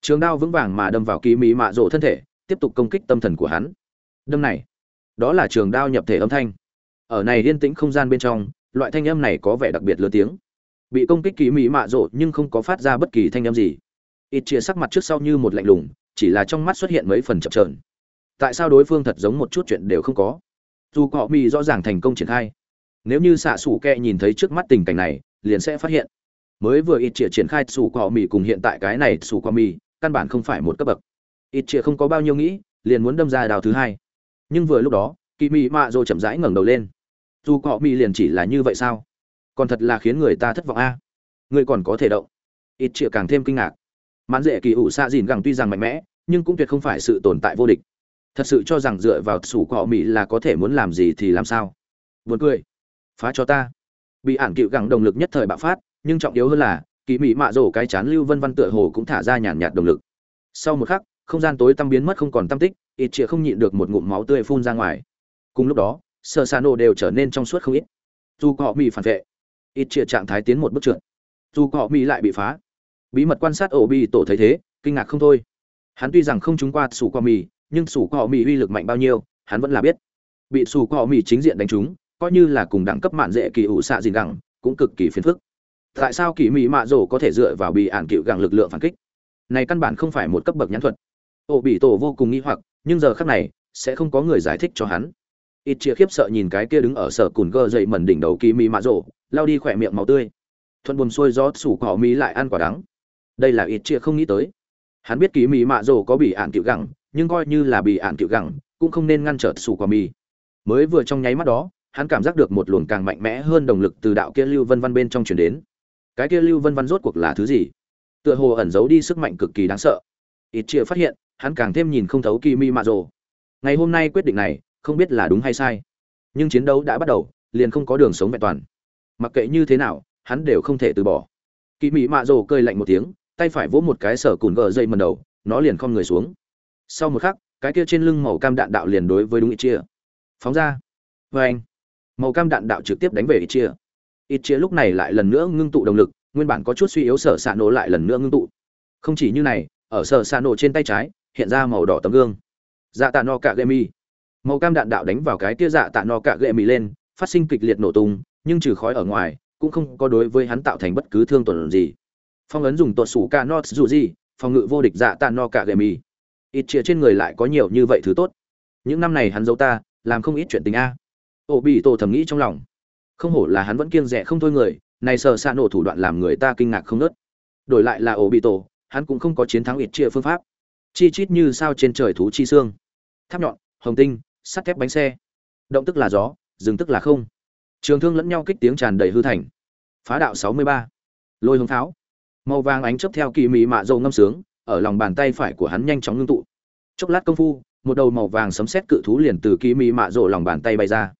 Trường đao vững vàng mà đâm vào kỳ mỹ mạ rộ thân thể, tiếp tục công kích tâm thần của hắn. Đâm này, đó là trường đao nhập thể âm thanh. Ở này yên tĩnh không gian bên trong, loại thanh âm này có vẻ đặc biệt lớn tiếng. Bị công kích kỳ mỹ mạ rộ nhưng không có phát ra bất kỳ thanh âm gì. Ít chia sắc mặt trước sau như một lạnh lùng, chỉ là trong mắt xuất hiện mấy phần chập trờn tại sao đối phương thật giống một chút chuyện đều không có? Dù họ mỹ rõ ràng thành công triển khai. Nếu như xạ xủ kẹ nhìn thấy trước mắt tình cảnh này liền sẽ phát hiện. Mới vừa ít chĩa triển khai sủ quả mì cùng hiện tại cái này sủ quả mì, căn bản không phải một cấp bậc. Ít chĩa không có bao nhiêu nghĩ, liền muốn đâm ra đào thứ hai. Nhưng vừa lúc đó kỳ mị mạ rồi chậm rãi ngẩng đầu lên. Dù cọ mì liền chỉ là như vậy sao? Còn thật là khiến người ta thất vọng a. À? người còn có thể động. Ít chĩa càng thêm kinh ngạc. Mãn dễ kỳ ủ xạ dìn gẳng tuy rằng mạnh mẽ, nhưng cũng tuyệt không phải sự tồn tại vô địch. Thật sự cho rằng dựa vào sủ cọ mì là có thể muốn làm gì thì làm sao? Buồn cười. Phá cho ta bị ản cựu gẳng động lực nhất thời bạo phát, nhưng trọng yếu hơn là, kỳ mị mạ rổ cái chán lưu vân văn tựa hồ cũng thả ra nhàn nhạt động lực. Sau một khắc, không gian tối tăm biến mất không còn tâm tích, ít chia không nhịn được một ngụm máu tươi phun ra ngoài. Cùng lúc đó sơ xa nổ đều trở nên trong suốt không ít. Dù họ bị phản vệ, ít chia trạng thái tiến một bước trượt. Dù họ bị lại bị phá. Bí mật quan sát ổ bị tổ thấy thế, kinh ngạc không thôi. Hắn tuy rằng không trúng qua sủ qua mì nhưng sủ qua mì uy lực mạnh bao nhiêu, hắn vẫn là biết. Bị sủ qua mì chính diện đánh trúng coi như là cùng đẳng cấp mạn dễ kỳ ủ xạ gì gẳng, cũng cực kỳ phiền phức. Tại sao kỳ mỹ mạ rổ có thể dựa vào bị ản cựu gẳng lực lượng phản kích? Này căn bản không phải một cấp bậc nhãn thuật. Ổ bị tổ vô cùng nghi hoặc, nhưng giờ khắc này, sẽ không có người giải thích cho hắn. Ít chia khiếp sợ nhìn cái kia đứng ở sở cùn gơ dậy mẩn đỉnh đầu kỳ mỹ mạ rổ lao đi khỏe miệng màu tươi. Thuận buồm xuôi gió sủ cỏ mỹ lại ăn quả đắng. Đây là ít chia không nghĩ tới. Hắn biết kỳ mỹ mạ rổ có bị ản cựu gẳng, nhưng coi như là bị ản cựu gẳng, cũng không nên ngăn trở sủ quả mì. Mới vừa trong nháy mắt đó hắn cảm giác được một luồng càng mạnh mẽ hơn động lực từ đạo kia lưu vân văn bên trong truyền đến. Cái kia lưu vân văn rốt cuộc là thứ gì? Tựa hồ ẩn giấu đi sức mạnh cực kỳ đáng sợ. Ít chia phát hiện, hắn càng thêm nhìn không thấu Kimi Mazo. ngày hôm nay quyết định này, không biết là đúng hay sai. Nhưng chiến đấu đã bắt đầu, liền không có đường sống vẹn toàn. Mặc kệ như thế nào, hắn đều không thể từ bỏ. Kimi mỹ cười cơi lạnh một tiếng, tay phải vỗ một cái sở cùn gờ dây mần đầu, nó liền không người xuống. Sau một khắc, cái kia trên lưng màu cam đạn đạo liền đối với đúng ít chia. Phóng ra. Vê anh màu cam đạn đạo trực tiếp đánh về ít chia ít chia lúc này lại lần nữa ngưng tụ động lực, nguyên bản có chút suy yếu sở xạ nổ lại lần nữa ngưng tụ. Không chỉ như này, ở sở xạ nổ trên tay trái, hiện ra màu đỏ tấm gương. Dạ tạ no cả gậy mi. Màu cam đạn đạo đánh vào cái tia dạ tạ no cả gậy mi lên, phát sinh kịch liệt nổ tung, nhưng trừ khói ở ngoài, cũng không có đối với hắn tạo thành bất cứ thương tổn gì. Phong ấn dùng tuột sủ ca not dù gì phòng ngự vô địch dạ tạ no cả gậy mi. Ít chia trên người lại có nhiều như vậy thứ tốt. Những năm này hắn giấu ta, làm không ít chuyện tình a ô bị tổ thầm nghĩ trong lòng. Không hổ là hắn vẫn kiêng rẻ không thôi người này sợ xa nổ thủ đoạn làm người ta kinh ngạc không nớt đổi lại là ổ bị tổ, hắn cũng không có chiến thắng ít chia phương pháp. Chi chít như sao trên trời thú chi xương. Tháp nhọn, hồng tinh, sắt thép bánh xe. Động tức là gió dừng tức là không. Trường thương lẫn nhau kích tiếng tràn đầy hư thành. Phá đạo sáu mươi ba. Lôi hồng pháo. Màu vàng ánh chấp theo kỳ mị mạ dầu ngâm sướng, ở lòng bàn tay phải của hắn nhanh chóng ngưng tụ. Chốc lát công phu, một đầu màu vàng sấm sét cự thú liền từ kỳ mị mạ rộ lòng bàn tay bay ra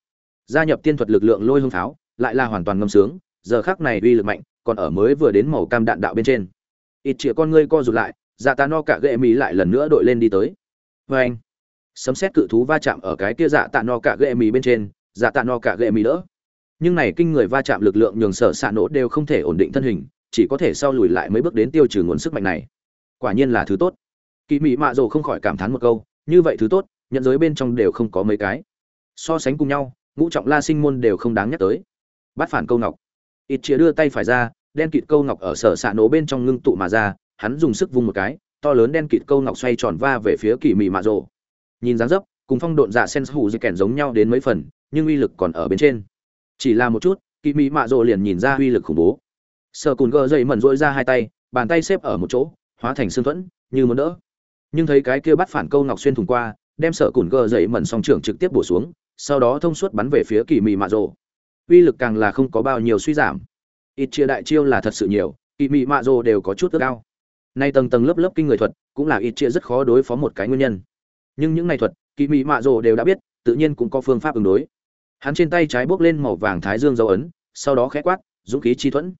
gia nhập tiên thuật lực lượng lôi hương pháo, lại là hoàn toàn ngâm sướng, giờ khác này uy lực mạnh, còn ở mới vừa đến màu cam đạn đạo bên trên. Ít chĩa con ngươi co rụt lại dạ tạ no cả ghệ mỹ lại lần nữa đội lên đi tới. Vê anh, sấm xét cự thú va chạm ở cái kia dạ tạ no cả ghệ mỹ bên trên dạ tạ no cả ghệ mỹ đỡ. Nhưng này kinh người va chạm lực lượng nhường sở xạ nổ đều không thể ổn định thân hình, chỉ có thể sau lùi lại mấy bước đến tiêu trừ nguồn sức mạnh này. Quả nhiên là thứ tốt. Kỳ mỹ mạ rồ không khỏi cảm thán một câu, như vậy thứ tốt, nhận giới bên trong đều không có mấy cái. So sánh cùng nhau ngũ trọng la sinh môn đều không đáng nhắc tới. Bắt phản câu ngọc. Ít chĩa đưa tay phải ra, đen kịt câu ngọc ở sở xạ nổ bên trong ngưng tụ mà ra, hắn dùng sức vung một cái, to lớn đen kịt câu ngọc xoay tròn va về phía kỳ mị mạ rồ. Nhìn dáng dấp, cùng phong độn dạ sen hủ dây kèn giống nhau đến mấy phần, nhưng uy lực còn ở bên trên. Chỉ là một chút, kỳ mị mạ rồ liền nhìn ra uy lực khủng bố. Sợ cùn gờ dậy mẩn rỗi ra hai tay, bàn tay xếp ở một chỗ, hóa thành xương thuẫn, như muốn đỡ. Nhưng thấy cái kia bắt phản câu ngọc xuyên thủng qua, đem sợ cùn gờ dậy mẩn song trưởng trực tiếp bổ xuống sau đó thông suốt bắn về phía kỳ mị mạ rồ. Uy lực càng là không có bao nhiêu suy giảm. Ít chia đại chiêu là thật sự nhiều, kỳ mị mạ rồ đều có chút ước cao nay tầng tầng lớp lớp kinh người thuật, cũng là ít chia rất khó đối phó một cái nguyên nhân. Nhưng những này thuật, kỳ mị mạ rồ đều đã biết, tự nhiên cũng có phương pháp ứng đối. Hắn trên tay trái bước lên màu vàng thái dương dấu ấn, sau đó khẽ quát, dũng khí chi thuẫn.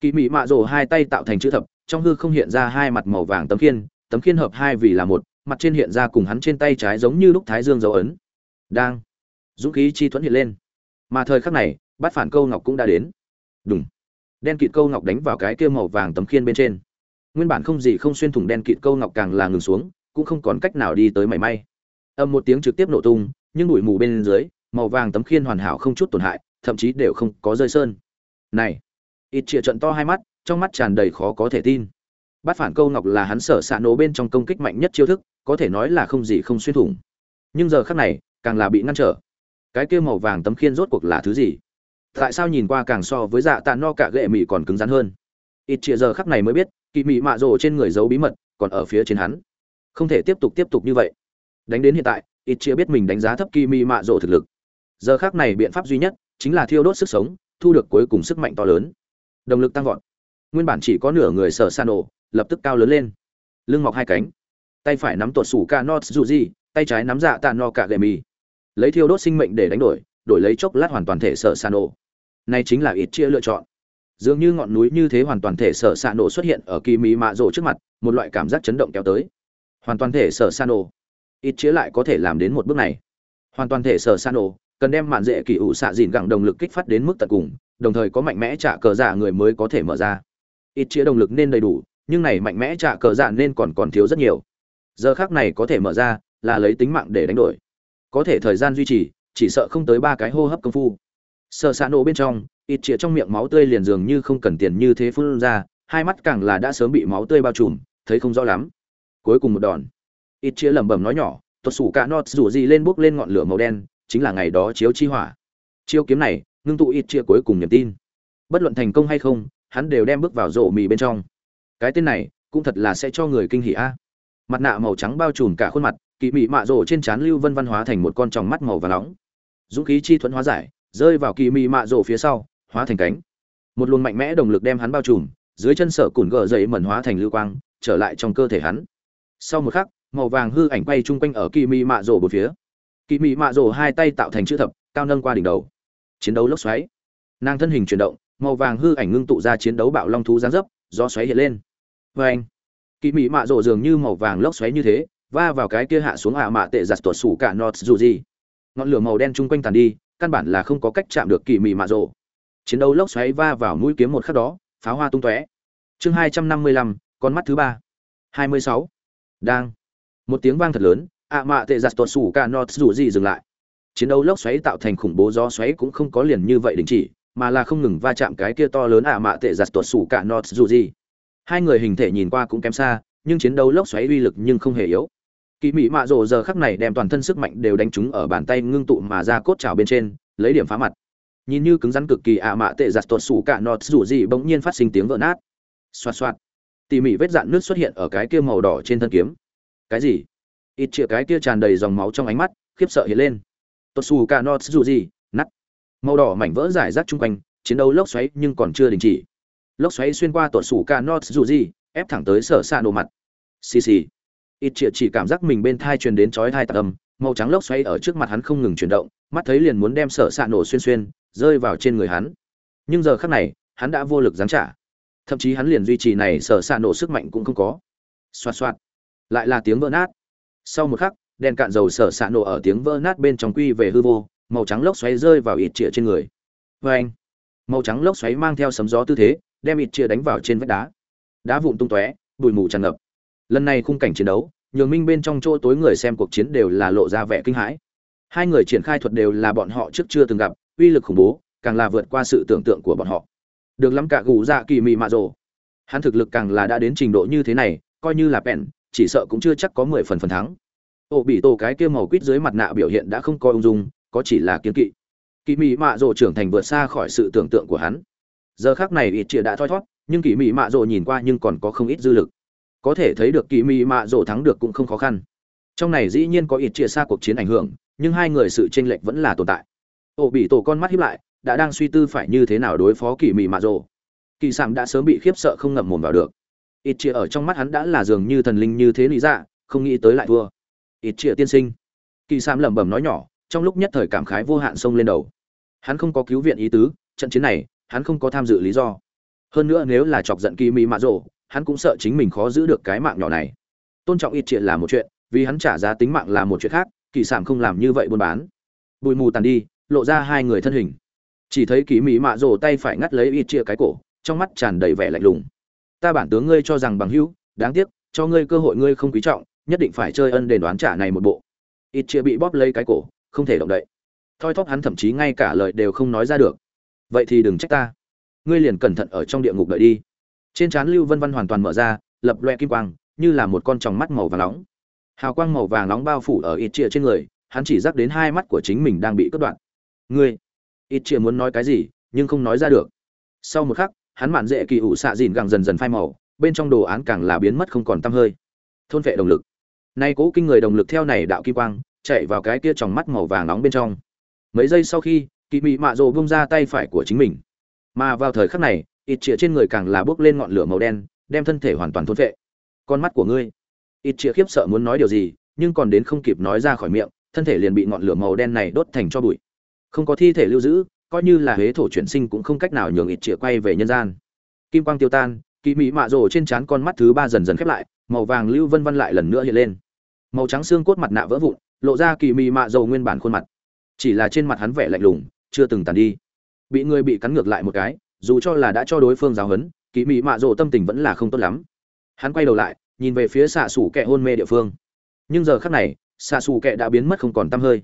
Kỳ mị mạ rồ hai tay tạo thành chữ thập, trong hư không hiện ra hai mặt màu vàng tấm khiên tấm khiên hợp hai vì là một, mặt trên hiện ra cùng hắn trên tay trái giống như lúc thái dương dấu ấn. Đang dũng khí chi thuẫn hiện lên. Mà thời khắc này, bát phản câu ngọc cũng đã đến. Đúng đen kịt câu ngọc đánh vào cái kia màu vàng tấm khiên bên trên. Nguyên bản không gì không xuyên thủng đen kịt câu ngọc càng là ngừng xuống, cũng không còn cách nào đi tới mảy may. Âm một tiếng trực tiếp nổ tung, nhưng bụi mù bên dưới, màu vàng tấm khiên hoàn hảo không chút tổn hại, thậm chí đều không có rơi sơn. Này. Ít chĩa trận to hai mắt, trong mắt tràn đầy khó có thể tin. Bát phản câu ngọc là hắn sở xạ nổ bên trong công kích mạnh nhất chiêu thức, có thể nói là không gì không xuyên thủng. Nhưng giờ khắc này, càng là bị ngăn trở cái kia màu vàng tấm khiên rốt cuộc là thứ gì? Tại sao nhìn qua càng so với dạ tạ no cả gệ mị còn cứng rắn hơn? Ít chia giờ khắc này mới biết, kỳ mị mạ rồ trên người giấu bí mật, còn ở phía trên hắn. Không thể tiếp tục tiếp tục như vậy. Đánh đến hiện tại, ít chia biết mình đánh giá thấp kỳ mị mạ rồ thực lực. Giờ khắc này biện pháp duy nhất chính là thiêu đốt sức sống, thu được cuối cùng sức mạnh to lớn. Động lực tăng vọt. Nguyên bản chỉ có nửa người sở san ổ lập tức cao lớn lên. Lưng mọc hai cánh. Tay phải nắm tuột sủ ca not dù gì tay trái nắm dạ tạ no cả gậy mì lấy thiêu đốt sinh mệnh để đánh đổi đổi lấy chốc lát hoàn toàn thể sở san nổ. Này chính là ít chia lựa chọn. Dường như ngọn núi như thế hoàn toàn thể sở xạ nổ xuất hiện ở kỳ mỹ mạ rổ trước mặt, một loại cảm giác chấn động kéo tới. Hoàn toàn thể sở san nổ. Ít chia lại có thể làm đến một bước này. Hoàn toàn thể sở san nổ, cần đem mạn dễ kỳ ủ xạ dìn gẳng động lực kích phát đến mức tận cùng, đồng thời có mạnh mẽ trả cờ giả người mới có thể mở ra. Ít chia động lực nên đầy đủ, nhưng này mạnh mẽ trả cờ giả nên còn còn thiếu rất nhiều. Giờ khác này có thể mở ra là lấy tính mạng để đánh đổi có thể thời gian duy trì, chỉ sợ không tới ba cái hô hấp công phu. Sợ xạ nổ bên trong, ít chĩa trong miệng máu tươi liền dường như không cần tiền như thế phun ra, hai mắt càng là đã sớm bị máu tươi bao trùm, thấy không rõ lắm. Cuối cùng một đòn. Ít chĩa lẩm bẩm nói nhỏ tuột sủ cả nọt rủ gì lên bốc lên ngọn lửa màu đen, chính là ngày đó chiếu chi hỏa. Chiêu kiếm này, ngưng tụ ít chĩa cuối cùng niềm tin. Bất luận thành công hay không, hắn đều đem bước vào rổ mì bên trong. Cái tên này, cũng thật là sẽ cho người kinh hỉ a. Mặt nạ màu trắng bao trùm cả khuôn mặt kỳ mị mạ rổ trên trán lưu vân văn hóa thành một con tròng mắt màu và nóng. Dũng khí chi thuẫn hóa giải, rơi vào kỳ mị mạ rổ phía sau, hóa thành cánh. Một luồng mạnh mẽ động lực đem hắn bao trùm, dưới chân sở cùn gờ dậy mẩn hóa thành lưu quang, trở lại trong cơ thể hắn. Sau một khắc, màu vàng hư ảnh quay chung quanh ở kỳ mị mạ rổ một phía. Kỳ mị mạ rổ hai tay tạo thành chữ thập, cao nâng qua đỉnh đầu. Chiến đấu lốc xoáy. Nàng thân hình chuyển động, màu vàng hư ảnh ngưng tụ ra chiến đấu bạo long thú giáng dấp do xoáy hiện lên. Vê anh kỳ mị mạ rổ dường như màu vàng lốc xoáy như thế va vào cái kia hạ xuống ạ mạ tệ giặt tuột sủ cả nọt dù gì. Ngọn lửa màu đen chung quanh tàn đi, căn bản là không có cách chạm được kỳ mị mạ rổ chiến đấu lốc xoáy va vào mũi kiếm một khắc đó, pháo hoa tung tóe. Chương hai trăm năm mươi lăm, con mắt thứ ba. hai mươi sáu. Đang. Một tiếng vang thật lớn, ạ mạ tệ giặt tuột sủ cả nọt dù gì dừng lại. Chiến đấu lốc xoáy tạo thành khủng bố gió xoáy cũng không có liền như vậy đình chỉ, mà là không ngừng va chạm cái kia to lớn ạ mạ tệ giặt tuột sủ cả nọt dù gì. Hai người hình thể nhìn qua cũng kém xa, nhưng chiến đấu lốc xoáy uy lực nhưng không hề yếu kỳ mỹ mạ rồ giờ khắc này đem toàn thân sức mạnh đều đánh trúng ở bàn tay ngưng tụ mà ra cốt trào bên trên, lấy điểm phá mặt. Nhìn như cứng rắn cực kỳ ạ mạ tệ giặt tuột sủ cả nọt rủ gì bỗng nhiên phát sinh tiếng vỡ nát. Xoạt xoạt. Tỉ mỉ vết dạn nước xuất hiện ở cái kia màu đỏ trên thân kiếm. Cái gì? Ít chĩa cái kia tràn đầy dòng máu trong ánh mắt, khiếp sợ hiện lên. Tuột sủ cả nọt rủ gì nắt màu đỏ mảnh vỡ giải rác chung quanh, chiến đấu lốc xoáy nhưng còn chưa đình chỉ. Lốc xoáy xuyên qua tuột sủ cả nọt rủ gì, ép thẳng tới sở xa nổ mặt. Xì xì ít triệt chỉ cảm giác mình bên thai truyền đến chói thai tạc âm, màu trắng lốc xoáy ở trước mặt hắn không ngừng chuyển động, mắt thấy liền muốn đem sở xạ nổ xuyên xuyên, rơi vào trên người hắn. Nhưng giờ khắc này, hắn đã vô lực giáng trả. Thậm chí hắn liền duy trì này sở xạ nổ sức mạnh cũng không có. Xoạt xoạt. Lại là tiếng vỡ nát. Sau một khắc, đèn cạn dầu sở xạ nổ ở tiếng vỡ nát bên trong quy về hư vô, màu trắng lốc xoáy rơi vào ít trịa trên người. Vê anh, màu trắng lốc xoáy mang theo sấm gió tư thế, đem ít trịa đánh vào trên vách đá. Đá vụn tung tóe, bụi mù tràn ngập lần này khung cảnh chiến đấu, nhường minh bên trong chỗ tối người xem cuộc chiến đều là lộ ra vẻ kinh hãi. Hai người triển khai thuật đều là bọn họ trước chưa từng gặp, uy lực khủng bố, càng là vượt qua sự tưởng tượng của bọn họ. Được lắm cả gù dạ kỳ mị mạ rồ. Hắn thực lực càng là đã đến trình độ như thế này, coi như là bèn, chỉ sợ cũng chưa chắc có mười phần phần thắng. Ổ bị tổ cái kia màu quýt dưới mặt nạ biểu hiện đã không coi ung dung, có chỉ là kiến kỵ. Kỳ mị mạ rồ trưởng thành vượt xa khỏi sự tưởng tượng của hắn. Giờ khác này ít chĩa đã thoi thót, nhưng kỳ mị mạ rồ nhìn qua nhưng còn có không ít dư lực có thể thấy được kỳ mị mạ rồ thắng được cũng không khó khăn. Trong này dĩ nhiên có ít chia xa cuộc chiến ảnh hưởng, nhưng hai người sự tranh lệch vẫn là tồn tại. Ổ bị tổ con mắt hiếp lại, đã đang suy tư phải như thế nào đối phó kỳ mị mạ rồ kỳ sảm đã sớm bị khiếp sợ không ngậm mồm vào được. Ít chia ở trong mắt hắn đã là dường như thần linh như thế lý dạ không nghĩ tới lại thua. Ít chia tiên sinh. Kỳ sảm lẩm bẩm nói nhỏ, trong lúc nhất thời cảm khái vô hạn sông lên đầu. Hắn không có cứu viện ý tứ, trận chiến này, hắn không có tham dự lý do. Hơn nữa nếu là chọc giận kỳ mị mạ rồ hắn cũng sợ chính mình khó giữ được cái mạng nhỏ này. Tôn trọng ít triệt là một chuyện, vì hắn trả giá tính mạng là một chuyện khác, kỳ sản không làm như vậy buôn bán. Bụi mù tàn đi, lộ ra hai người thân hình. Chỉ thấy kỳ mỹ mạ rồ tay phải ngắt lấy ít chia cái cổ, trong mắt tràn đầy vẻ lạnh lùng. Ta bản tướng ngươi cho rằng bằng hữu, đáng tiếc, cho ngươi cơ hội ngươi không quý trọng, nhất định phải chơi ân đền đoán trả này một bộ. Ít chia bị bóp lấy cái cổ, không thể động đậy. Thoi thóp hắn thậm chí ngay cả lời đều không nói ra được. Vậy thì đừng trách ta. Ngươi liền cẩn thận ở trong địa ngục đợi đi trên trán lưu vân văn hoàn toàn mở ra, lập loe kim quang, như là một con tròng mắt màu vàng nóng. Hào quang màu vàng nóng bao phủ ở ít chia trên người, hắn chỉ dắt đến hai mắt của chính mình đang bị cắt đoạn. Ngươi ít chia muốn nói cái gì, nhưng không nói ra được. Sau một khắc, hắn mạn dễ kỳ ủ xạ dìn gẳng dần dần phai màu, bên trong đồ án càng là biến mất không còn tăm hơi. Thôn vệ động lực. Nay cố kinh người động lực theo này đạo kim quang, chạy vào cái kia tròng mắt màu vàng nóng bên trong. Mấy giây sau khi kỳ mị mạ rồ bung ra tay phải của chính mình mà vào thời khắc này ít chĩa trên người càng là bước lên ngọn lửa màu đen, đem thân thể hoàn toàn thôn vệ con mắt của ngươi. Ít chĩa khiếp sợ muốn nói điều gì, nhưng còn đến không kịp nói ra khỏi miệng, thân thể liền bị ngọn lửa màu đen này đốt thành cho bụi. Không có thi thể lưu giữ, coi như là huế thổ chuyển sinh cũng không cách nào nhường ít chĩa quay về nhân gian. Kim quang tiêu tan kỳ mỹ mạ rồ trên trán con mắt thứ ba dần dần khép lại, màu vàng lưu vân vân lại lần nữa hiện lên. Màu trắng xương cốt mặt nạ vỡ vụn, lộ ra kỳ mỹ mạ rồ nguyên bản khuôn mặt. Chỉ là trên mặt hắn vẻ lạnh lùng, chưa từng tàn đi bị người bị cắn ngược lại một cái, dù cho là đã cho đối phương giáo hấn kỳ mị mạ rộ tâm tình vẫn là không tốt lắm. Hắn quay đầu lại, nhìn về phía xạ xủ kẹ hôn mê địa phương. Nhưng giờ khắc này, xạ xù kẹ đã biến mất không còn t hơi.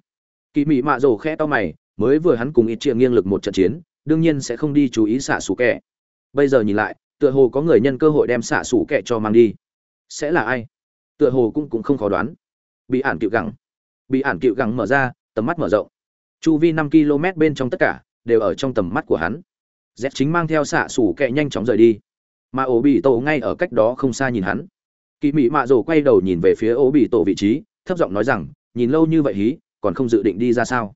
Kỳ mị mạ rổ khẽ to mày, mới vừa hắn cùng ít triệu nghiêng lực một trận chiến, đương nhiên sẽ không đi chú ý xạ xù kẹ. Bây giờ nhìn lại, tựa hồ có người nhân cơ hội đem xạ xù kẹ cho mang đi. Sẽ là ai? Tựa hồ cũng cũng không khó đoán. Bị ản cựu gẳng. Bị ản cựu gẳng mở ra, tầm mắt mở rộng. Chu vi năm km bên trong tất cả đều ở trong tầm mắt của hắn. Z chính mang theo xạ sủ kẹ nhanh chóng rời đi. Mà ổ bị tổ ngay ở cách đó không xa nhìn hắn. Kỳ mị mạ rồ quay đầu nhìn về phía ổ bị tổ vị trí, thấp giọng nói rằng, nhìn lâu như vậy hí, còn không dự định đi ra sao?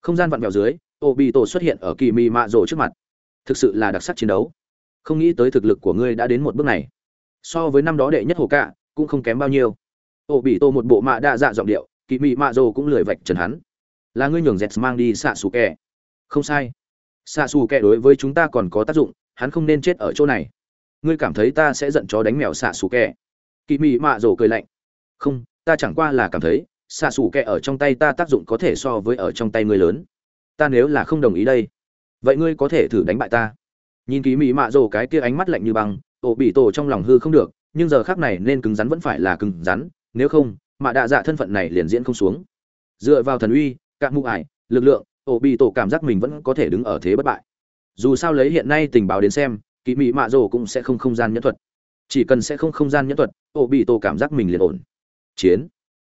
Không gian vặn vẹo dưới, ổ bị tổ xuất hiện ở kỳ mị mạ rồ trước mặt. Thực sự là đặc sắc chiến đấu. Không nghĩ tới thực lực của ngươi đã đến một bước này. So với năm đó đệ nhất hồ cạ, cũng không kém bao nhiêu. Ổ bị tổ một bộ mạ đa dạ giọng điệu kỳ mị mạ rồ cũng lười vạch trần hắn. Là ngươi nhường dẹt mang đi xạ xù kẹ không sai. Xạ xù kẻ đối với chúng ta còn có tác dụng, hắn không nên chết ở chỗ này. Ngươi cảm thấy ta sẽ giận chó đánh mèo xạ xù kẹ kỳ mị mạ rổ cười lạnh. Không, ta chẳng qua là cảm thấy xạ xù kẹ ở trong tay ta tác dụng có thể so với ở trong tay ngươi lớn. Ta nếu là không đồng ý đây, vậy ngươi có thể thử đánh bại ta. Nhìn kỳ mị mạ rổ cái kia ánh mắt lạnh như băng ổ bị tổ trong lòng hư không được, nhưng giờ khác này nên cứng rắn vẫn phải là cứng rắn, nếu không, mạ đạ dạ thân phận này liền diễn không xuống. Dựa vào thần uy cạn mụ ải, lực lượng ổ bị tổ cảm giác mình vẫn có thể đứng ở thế bất bại. Dù sao lấy hiện nay tình báo đến xem kỳ mị mạ rồ cũng sẽ không không gian nhẫn thuật. Chỉ cần sẽ không không gian nhẫn thuật ổ bị tổ cảm giác mình liền ổn. Chiến.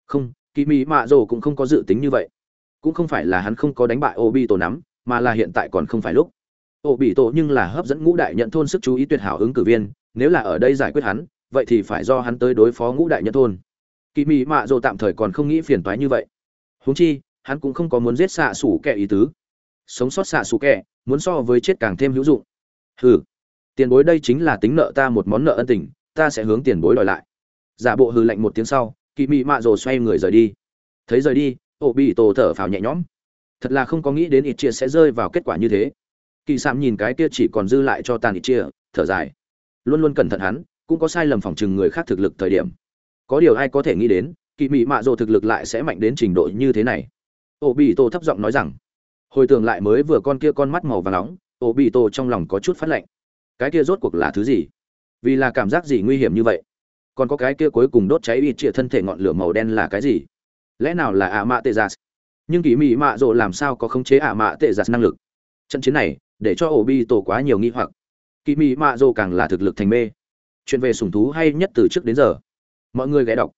Không kỳ mị mạ rồ cũng không có dự tính như vậy. Cũng không phải là hắn không có đánh bại ổ bị tổ nắm, mà là hiện tại còn không phải lúc. Ổ bị tổ nhưng là hấp dẫn ngũ đại nhận thôn sức chú ý tuyệt hảo ứng cử viên, nếu là ở đây giải quyết hắn, vậy thì phải do hắn tới đối phó ngũ đại nhận thôn. Kỳ mị mạ rồ tạm thời còn không nghĩ phiền toái như vậy. Huống chi hắn cũng không có muốn giết xạ sủ kẻ ý tứ. Sống sót xạ sủ kẻ, muốn so với chết càng thêm hữu dụng. Hừ, tiền bối đây chính là tính nợ ta một món nợ ân tình, ta sẽ hướng tiền bối đòi lại. Giả bộ hừ lạnh một tiếng sau kỳ mị mạ rồ xoay người rời đi. Thấy rời đi, ổ bị tổ thở phào nhẹ nhõm. Thật là không có nghĩ đến ít chia sẽ rơi vào kết quả như thế. Kỳ sạm nhìn cái kia chỉ còn dư lại cho tàn ít chia thở dài. Luôn luôn cẩn thận hắn, cũng có sai lầm phòng chừng người khác thực lực thời điểm. Có điều ai có thể nghĩ đến kỳ mị mạ rồ thực lực lại sẽ mạnh đến trình độ như thế này ô bị tổ thấp giọng nói rằng, hồi tưởng lại mới vừa con kia con mắt màu và nóng ô bị tổ trong lòng có chút phát lạnh. Cái kia rốt cuộc là thứ gì? Vì là cảm giác gì nguy hiểm như vậy? Còn có cái kia cuối cùng đốt cháy ít trịa thân thể ngọn lửa màu đen là cái gì? Lẽ nào là ạ mạ tê giạt nhưng kỳ mị mạ rộ làm sao có khống chế ạ mạ tê giạt năng lực? Trận chiến này, để cho ổ bi tổ quá nhiều nghi hoặc. Kỳ mị mạ rộ càng là thực lực thành mê. Chuyện về sủng thú hay nhất từ trước đến giờ? Mọi người ghé đọc.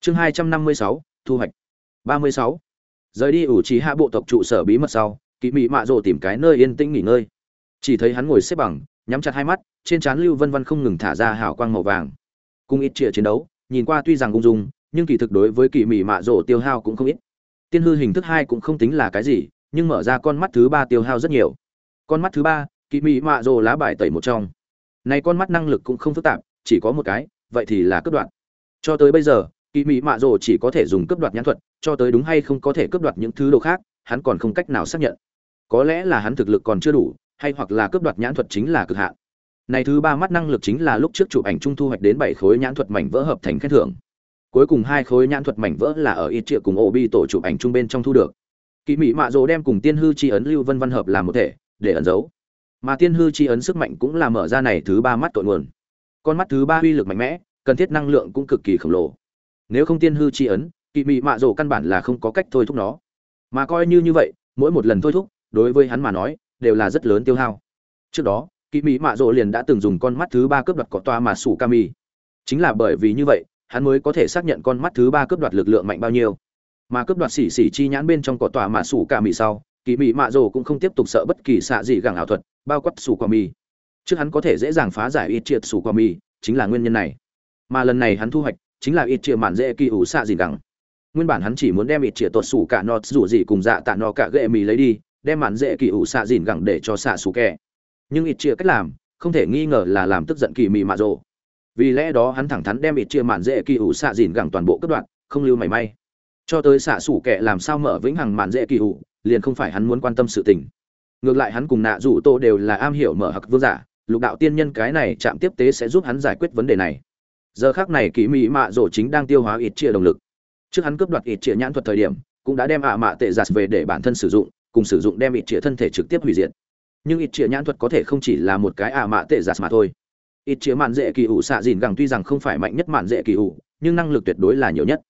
Chương hai trăm năm mươi sáu, thu hoạch. ba mươi sáu rời đi ủ trí hạ bộ tộc trụ sở bí mật sau kỳ mị mạ rồ tìm cái nơi yên tĩnh nghỉ ngơi. Chỉ thấy hắn ngồi xếp bằng, nhắm chặt hai mắt, trên trán lưu vân vân không ngừng thả ra hào quang màu vàng. Cung ít trịa chiến đấu, nhìn qua tuy rằng ung dung, nhưng kỳ thực đối với kỳ mị mạ rồ tiêu hao cũng không ít. Tiên hư hình thức hai cũng không tính là cái gì, nhưng mở ra con mắt thứ ba tiêu hao rất nhiều. Con mắt thứ ba kỳ mị mạ rồ lá bài tẩy một trong. Này con mắt năng lực cũng không phức tạp, chỉ có một cái, vậy thì là cất đoạn cho tới bây giờ kỳ mị mạ rồ chỉ có thể dùng cướp đoạt nhãn thuật, cho tới đúng hay không có thể cướp đoạt những thứ đồ khác, hắn còn không cách nào xác nhận. Có lẽ là hắn thực lực còn chưa đủ, hay hoặc là cướp đoạt nhãn thuật chính là cực hạn. Này thứ ba mắt năng lực chính là lúc trước chụp ảnh trung thu hoạch đến bảy khối nhãn thuật mảnh vỡ hợp thành khen thưởng. Cuối cùng hai khối nhãn thuật mảnh vỡ là ở ít triệu cùng ổ bi tổ chụp ảnh trung bên trong thu được. Kỳ mỹ mạ rồ đem cùng tiên hư chi ấn lưu vân văn hợp làm một thể, để ẩn giấu. Mà tiên hư chi ấn sức mạnh cũng là mở ra này thứ ba mắt tội nguồn. Con mắt thứ ba uy lực mạnh mẽ, cần thiết năng lượng cũng cực kỳ khổng lồ nếu không tiên hư chi ấn kỳ mị mạ rổ căn bản là không có cách thôi thúc nó. Mà coi như như vậy, mỗi một lần thôi thúc, đối với hắn mà nói, đều là rất lớn tiêu hao. Trước đó kỳ mỹ mạ rộ liền đã từng dùng con mắt thứ ba cướp đoạt cỏ toa mà sủ kami chính là bởi vì như vậy, hắn mới có thể xác nhận con mắt thứ ba cướp đoạt lực lượng mạnh bao nhiêu. Mà cướp đoạt xỉ xỉ chi nhãn bên trong cỏ tòa mà sủ kami sau kỳ mỹ mạ rồ cũng không tiếp tục sợ bất kỳ xạ gì gẳng ảo thuật, bao quát sủ kami trước hắn có thể dễ dàng phá giải ít triệt sủ kami chính là nguyên nhân này. Mà lần này hắn thu hoạch chính là ít chia mạn dễ kỳ ủ xạ gì gẳng. Nguyên bản hắn chỉ muốn đem ít chia tuột sủ cả nọt rủ gì cùng dạ tạ nọ cả ghệ mì lấy đi, đem mạn dễ kỳ ủ xạ dìn gẳng để cho xạ sủ kẹ nhưng ít chia cách làm, không thể nghi ngờ là làm tức giận kỳ mì mạ rồ. Vì lẽ đó hắn thẳng thắn đem ít chia mạn dễ kỳ ủ xạ dìn gẳng toàn bộ cất đoạn không lưu mảy may. Cho tới xạ sủ kẹ làm sao mở vĩnh hằng mạn dễ kỳ ủ, liền không phải hắn muốn quan tâm sự tình. Ngược lại hắn cùng nạ rủ tô đều là am hiểu mở hặc vương giả, lục đạo tiên nhân cái này chạm tiếp tế sẽ giúp hắn giải quyết vấn đề này giờ khác này kỳ mỹ mạ rổ chính đang tiêu hóa ít chia động lực. Trước hắn cướp đoạt ít chia nhãn thuật thời điểm, cũng đã đem ạ mạ tệ giặt về để bản thân sử dụng, cùng sử dụng đem ít chia thân thể trực tiếp hủy diệt. Nhưng ít chia nhãn thuật có thể không chỉ là một cái ạ mạ tệ giặt mà thôi. Ít chia mạn dễ kỳ ủ xạ dìn gẳng tuy rằng không phải mạnh nhất mạn dễ kỳ ủ, nhưng năng lực tuyệt đối là nhiều nhất.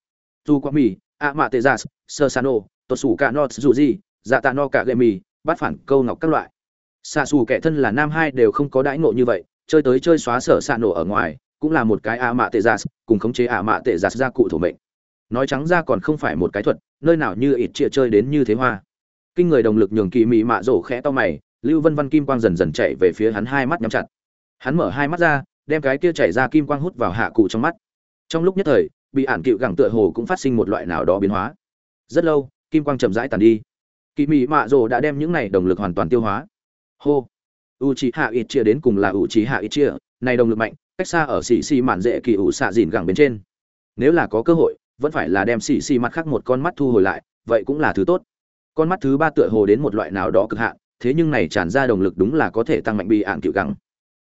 Dù quá mì ạ mạ tệ giặt, sơ sano tuột sủ cả not dù gì dạ tạ no cả gậy mì bắt phản câu ngọc các loại. Xạ xù kẻ thân là nam hai đều không có đãi ngộ như vậy, chơi tới chơi xóa sở xạ nổ ở ngoài cũng là một cái ạ mạ tệ giả, cùng khống chế ạ mạ tệ giả ra cụ thủ mệnh. Nói trắng ra còn không phải một cái thuật, nơi nào như ít chia chơi đến như thế hoa. Kinh người đồng lực nhường kỳ mị mạ rổ khẽ to mày, lưu vân văn kim quang dần dần chạy về phía hắn hai mắt nhắm chặt. Hắn mở hai mắt ra, đem cái kia chảy ra kim quang hút vào hạ cụ trong mắt. Trong lúc nhất thời, bị ản cựu gẳng tựa hồ cũng phát sinh một loại nào đó biến hóa. Rất lâu, kim quang chậm rãi tàn đi. Kỳ mị mạ rổ đã đem những này đồng lực hoàn toàn tiêu hóa. Hô. U trí hạ ít chia đến cùng là u trí hạ ít chia này đồng lực mạnh cách xa ở xì xì mạn dễ kỳ ủ xạ dìn gẳng bên trên. Nếu là có cơ hội, vẫn phải là đem xì xì mặt khác một con mắt thu hồi lại, vậy cũng là thứ tốt. Con mắt thứ ba tựa hồ đến một loại nào đó cực hạn, thế nhưng này tràn ra động lực đúng là có thể tăng mạnh bị ạn cựu gẳng.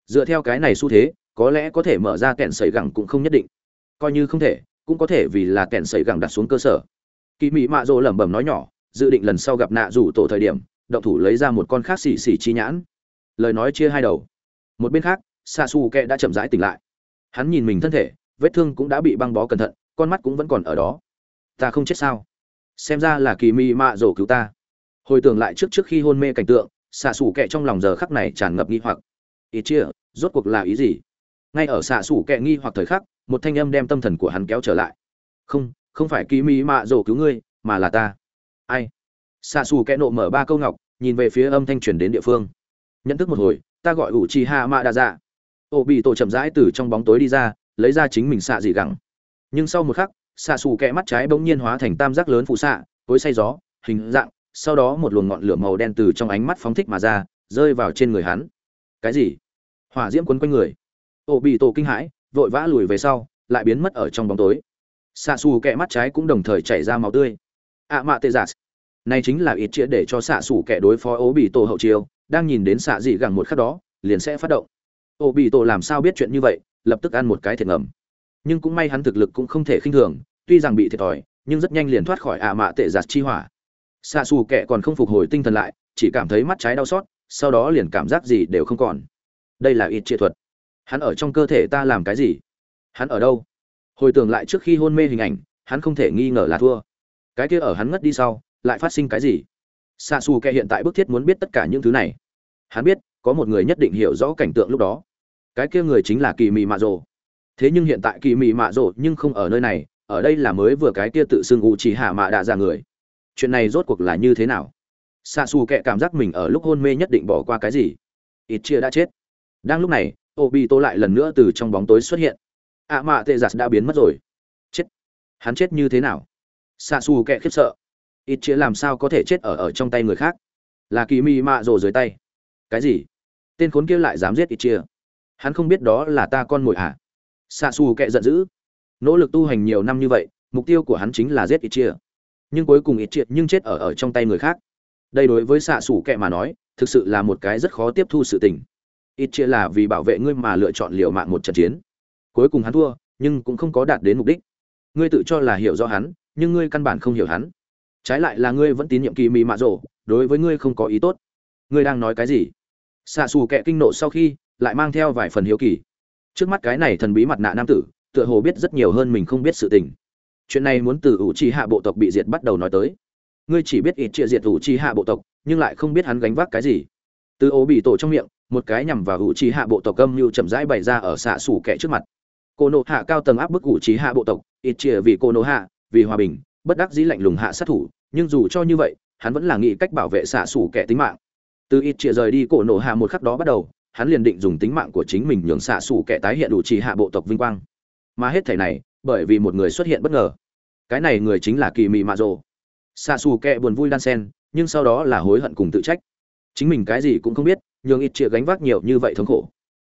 Dựa theo cái này xu thế, có lẽ có thể mở ra kẹn sẩy gẳng cũng không nhất định. Coi như không thể, cũng có thể vì là kẹn sẩy gẳng đặt xuống cơ sở. Kỳ mị mạ rỗ lẩm bẩm nói nhỏ, dự định lần sau gặp nạ rủ tổ thời điểm, động thủ lấy ra một con khác xì xì chi nhãn. Lời nói chia hai đầu. Một bên khác xa xù kẹ đã chậm rãi tỉnh lại. Hắn nhìn mình thân thể, vết thương cũng đã bị băng bó cẩn thận, con mắt cũng vẫn còn ở đó. Ta không chết sao? Xem ra là kỳ mị mạ rổ cứu ta. Hồi tưởng lại trước trước khi hôn mê cảnh tượng xạ xù kẹ trong lòng giờ khắc này tràn ngập nghi hoặc. Ý chia rốt cuộc là ý gì? Ngay ở xạ xù kẹ nghi hoặc thời khắc, một thanh âm đem tâm thần của hắn kéo trở lại. Không không phải kỳ mi mạ rổ cứu ngươi, mà là ta. Ai? Xạ xù kẹ nộ mở ba câu ngọc, nhìn về phía âm thanh truyền đến địa phương. Nhận thức một hồi, ta gọi ủ trì hạ mạ đa dạ ô bị tổ chậm rãi từ trong bóng tối đi ra, lấy ra chính mình xạ dị gẳng. Nhưng sau một khắc, xạ xù kẹ mắt trái bỗng nhiên hóa thành tam giác lớn phụ xạ, cối say gió, hình dạng, sau đó một luồng ngọn lửa màu đen từ trong ánh mắt phóng thích mà ra, rơi vào trên người hắn. Cái gì? Hỏa diễm quấn quanh người. Ô bị tổ kinh hãi, vội vã lùi về sau, lại biến mất ở trong bóng tối. Xạ xù kẹ mắt trái cũng đồng thời chảy ra máu tươi. Ạ mạ tê giả này chính là ít chĩa để cho xạ xù kẻ đối phó ố bị tổ hậu chiêu, đang nhìn đến xạ dị gẳng một khắc đó, liền sẽ phát động. Ô bị tổ làm sao biết chuyện như vậy, lập tức ăn một cái thiệt ngầm. Nhưng cũng may hắn thực lực cũng không thể khinh thường, tuy rằng bị thiệt thòi, nhưng rất nhanh liền thoát khỏi ạ mạ tệ giặt chi hỏa. Xa xù kẻ còn không phục hồi tinh thần lại, chỉ cảm thấy mắt trái đau xót, sau đó liền cảm giác gì đều không còn. Đây là ít triệt thuật. Hắn ở trong cơ thể ta làm cái gì? Hắn ở đâu? Hồi tưởng lại trước khi hôn mê hình ảnh, hắn không thể nghi ngờ là thua. Cái kia ở hắn ngất đi sau, lại phát sinh cái gì? Xa xù kẻ hiện tại bức thiết muốn biết tất cả những thứ này. Hắn biết có một người nhất định hiểu rõ cảnh tượng lúc đó. Cái kia người chính là kỳ mị mạ rồ. Thế nhưng hiện tại kỳ mị mạ rồ nhưng không ở nơi này, ở đây là mới vừa cái kia tự xưng u chỉ hạ mạ đạ ra người. Chuyện này rốt cuộc là như thế nào? Xa xù kệ cảm giác mình ở lúc hôn mê nhất định bỏ qua cái gì? Ít chia đã chết. Đang lúc này ô bị tô lại lần nữa từ trong bóng tối xuất hiện. Ạ mạ tệ giặt đã biến mất rồi. Chết. Hắn chết như thế nào? Xa xù kệ khiếp sợ. Ít chia làm sao có thể chết ở ở trong tay người khác? Là kỳ mị mạ rồ dưới tay. Cái gì? Tên khốn kia lại dám giết ít chia. Hắn không biết đó là ta con mồi hả? Xạ xù kệ giận dữ. Nỗ lực tu hành nhiều năm như vậy, mục tiêu của hắn chính là giết ít chia. Nhưng cuối cùng ít triệt nhưng chết ở ở trong tay người khác. Đây đối với xạ xù kệ mà nói, thực sự là một cái rất khó tiếp thu sự tình. Ít chia là vì bảo vệ ngươi mà lựa chọn liều mạng một trận chiến. Cuối cùng hắn thua, nhưng cũng không có đạt đến mục đích. Ngươi tự cho là hiểu rõ hắn, nhưng ngươi căn bản không hiểu hắn. Trái lại là ngươi vẫn tín nhiệm kỳ mị mạ rổ đối với ngươi không có ý tốt. Ngươi đang nói cái gì? Xạ xù kệ kinh nộ sau khi, lại mang theo vài phần hiếu kỳ. Trước mắt cái này thần bí mặt nạ nam tử, tựa hồ biết rất nhiều hơn mình không biết sự tình. Chuyện này muốn từ ủ trì hạ bộ tộc bị diệt bắt đầu nói tới. Ngươi chỉ biết ít chia diệt ủ trì hạ bộ tộc, nhưng lại không biết hắn gánh vác cái gì. Từ ố bị tổ trong miệng, một cái nhằm vào ủ trì hạ bộ tộc âm mưu chậm rãi bày ra ở xạ xù Kệ trước mặt. Cô nộ hạ cao tầng áp bức ủ trì hạ bộ tộc, ít chia vì cô nộ hạ, vì hòa bình, bất đắc dĩ lạnh lùng hạ sát thủ, nhưng dù cho như vậy, hắn vẫn là nghĩ cách bảo vệ xạ xù kẻ tính mạng từ ít chia rời đi cổ nổ hạ một khắc đó bắt đầu, hắn liền định dùng tính mạng của chính mình nhường xạ xủ kẻ tái hiện đủ trì hạ bộ tộc vinh quang. Mà hết thảy này, bởi vì một người xuất hiện bất ngờ. Cái này người chính là kỳ mị mạ rồ. Xạ xù kẻ buồn vui đan sen, nhưng sau đó là hối hận cùng tự trách. Chính mình cái gì cũng không biết, nhường ít chia gánh vác nhiều như vậy thống khổ.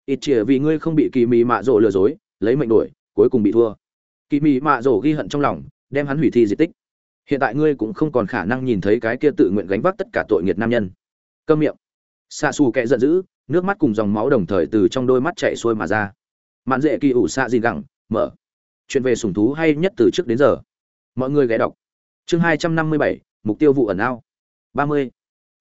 Ít chia vì ngươi không bị kỳ mị mạ rồ lừa dối, lấy mệnh đuổi, cuối cùng bị thua. Kỳ mị mạ rồ ghi hận trong lòng, đem hắn hủy thi di tích. Hiện tại ngươi cũng không còn khả năng nhìn thấy cái kia tự nguyện gánh vác tất cả tội nghiệt nam nhân câm miệng. Xạ xù kệ giận dữ, nước mắt cùng dòng máu đồng thời từ trong đôi mắt chạy xuôi mà ra. Mạn dễ kỳ ủ xạ gì gẳng, mở. Chuyện về sủng thú hay nhất từ trước đến giờ. Mọi người ghé đọc. Chương hai trăm năm mươi bảy, mục tiêu vụ ẩn ao. ba mươi.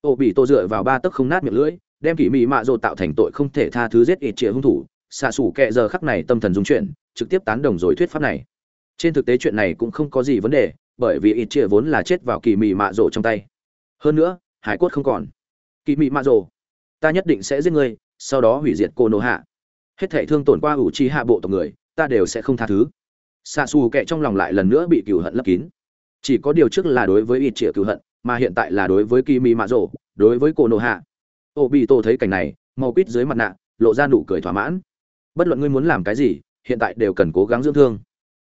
Ô bị tô dựa vào ba tấc không nát miệng lưỡi, đem kỷ mị mạ rồ tạo thành tội không thể tha thứ giết ít chĩa hung thủ. Xạ xủ kệ giờ khắc này tâm thần dung chuyển, trực tiếp tán đồng rồi thuyết pháp này. Trên thực tế chuyện này cũng không có gì vấn đề, bởi vì ít chĩa vốn là chết vào kỳ mị mạ rồ trong tay. Hơn nữa, hải quất không còn kỳ mị mạ rồ. Ta nhất định sẽ giết ngươi, sau đó hủy diệt cô nô hạ. Hết thể thương tổn qua ủ chi hạ bộ tộc người, ta đều sẽ không tha thứ. Xa xù kệ trong lòng lại lần nữa bị cựu hận lấp kín. Chỉ có điều trước là đối với ít chĩa cừu hận, mà hiện tại là đối với kỳ mị mạ rồ, đối với cô nô hạ. Ô bị tô thấy cảnh này, màu quýt dưới mặt nạ, lộ ra nụ cười thỏa mãn. Bất luận ngươi muốn làm cái gì, hiện tại đều cần cố gắng dưỡng thương.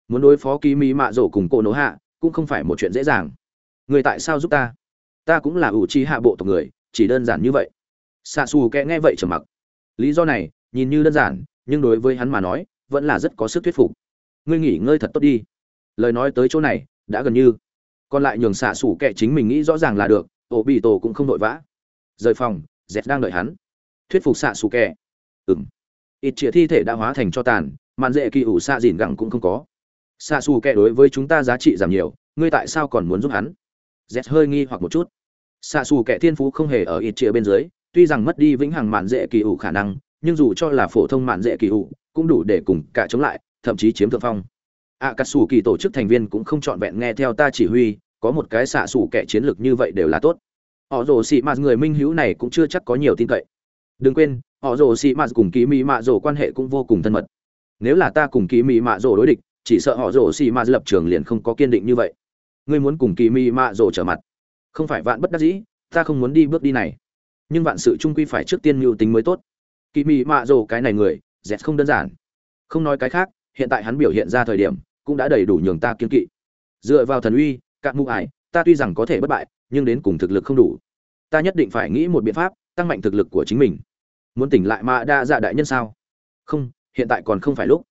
Muốn đối phó kỳ mỹ mạ rổ cùng cô nỗ hạ, cũng không phải một chuyện dễ dàng. Người tại sao giúp ta? Ta cũng là ủ chi hạ bộ tộc người chỉ đơn giản như vậy. Xạ xù kẽ nghe vậy trầm mặc. Lý do này, nhìn như đơn giản, nhưng đối với hắn mà nói, vẫn là rất có sức thuyết phục. Ngươi nghỉ ngơi thật tốt đi. Lời nói tới chỗ này, đã gần như. Còn lại nhường xạ xù kệ chính mình nghĩ rõ ràng là được ổ bị tổ cũng không vội vã. Rời phòng dẹt đang đợi hắn. Thuyết phục xạ xù kệ ừng ít chĩa thi thể đã hóa thành cho tàn, màn dễ kỳ ủ xạ dìn gẳng cũng không có. Xạ xù kệ đối với chúng ta giá trị giảm nhiều, ngươi tại sao còn muốn giúp hắn? Dẹt hơi nghi hoặc một chút xạ xù kẻ thiên phú không hề ở ít chĩa bên dưới, tuy rằng mất đi vĩnh hằng mạn dễ kỳ ủ khả năng, nhưng dù cho là phổ thông mạn dễ kỳ ủ, cũng đủ để cùng cả chống lại, thậm chí chiếm thượng phong. Ạ cà xù kỳ tổ chức thành viên cũng không trọn vẹn nghe theo ta chỉ huy, có một cái xạ xù kẻ chiến lược như vậy đều là tốt. Họ rồ xị mạt người minh hữu này cũng chưa chắc có nhiều tin cậy. Đừng quên, họ rồ xị mạt cùng ký mỹ mạ rồ quan hệ cũng vô cùng thân mật. Nếu là ta cùng ký mỹ mạ rồ đối địch, chỉ sợ họ rồ xị mạt lập trường liền không có kiên định như vậy. Ngươi muốn cùng ký mỹ mạ rồ trở mặt không phải vạn bất đắc dĩ, ta không muốn đi bước đi này. Nhưng vạn sự trung quy phải trước tiên mưu tính mới tốt. Kỳ mị mạ rồ cái này người, dẹt không đơn giản. Không nói cái khác, hiện tại hắn biểu hiện ra thời điểm, cũng đã đầy đủ nhường ta kiên kỵ. Dựa vào thần uy, cạn mụ ải, ta tuy rằng có thể bất bại, nhưng đến cùng thực lực không đủ. Ta nhất định phải nghĩ một biện pháp, tăng mạnh thực lực của chính mình. Muốn tỉnh lại mạ đa dạ đại nhân sao? Không, hiện tại còn không phải lúc.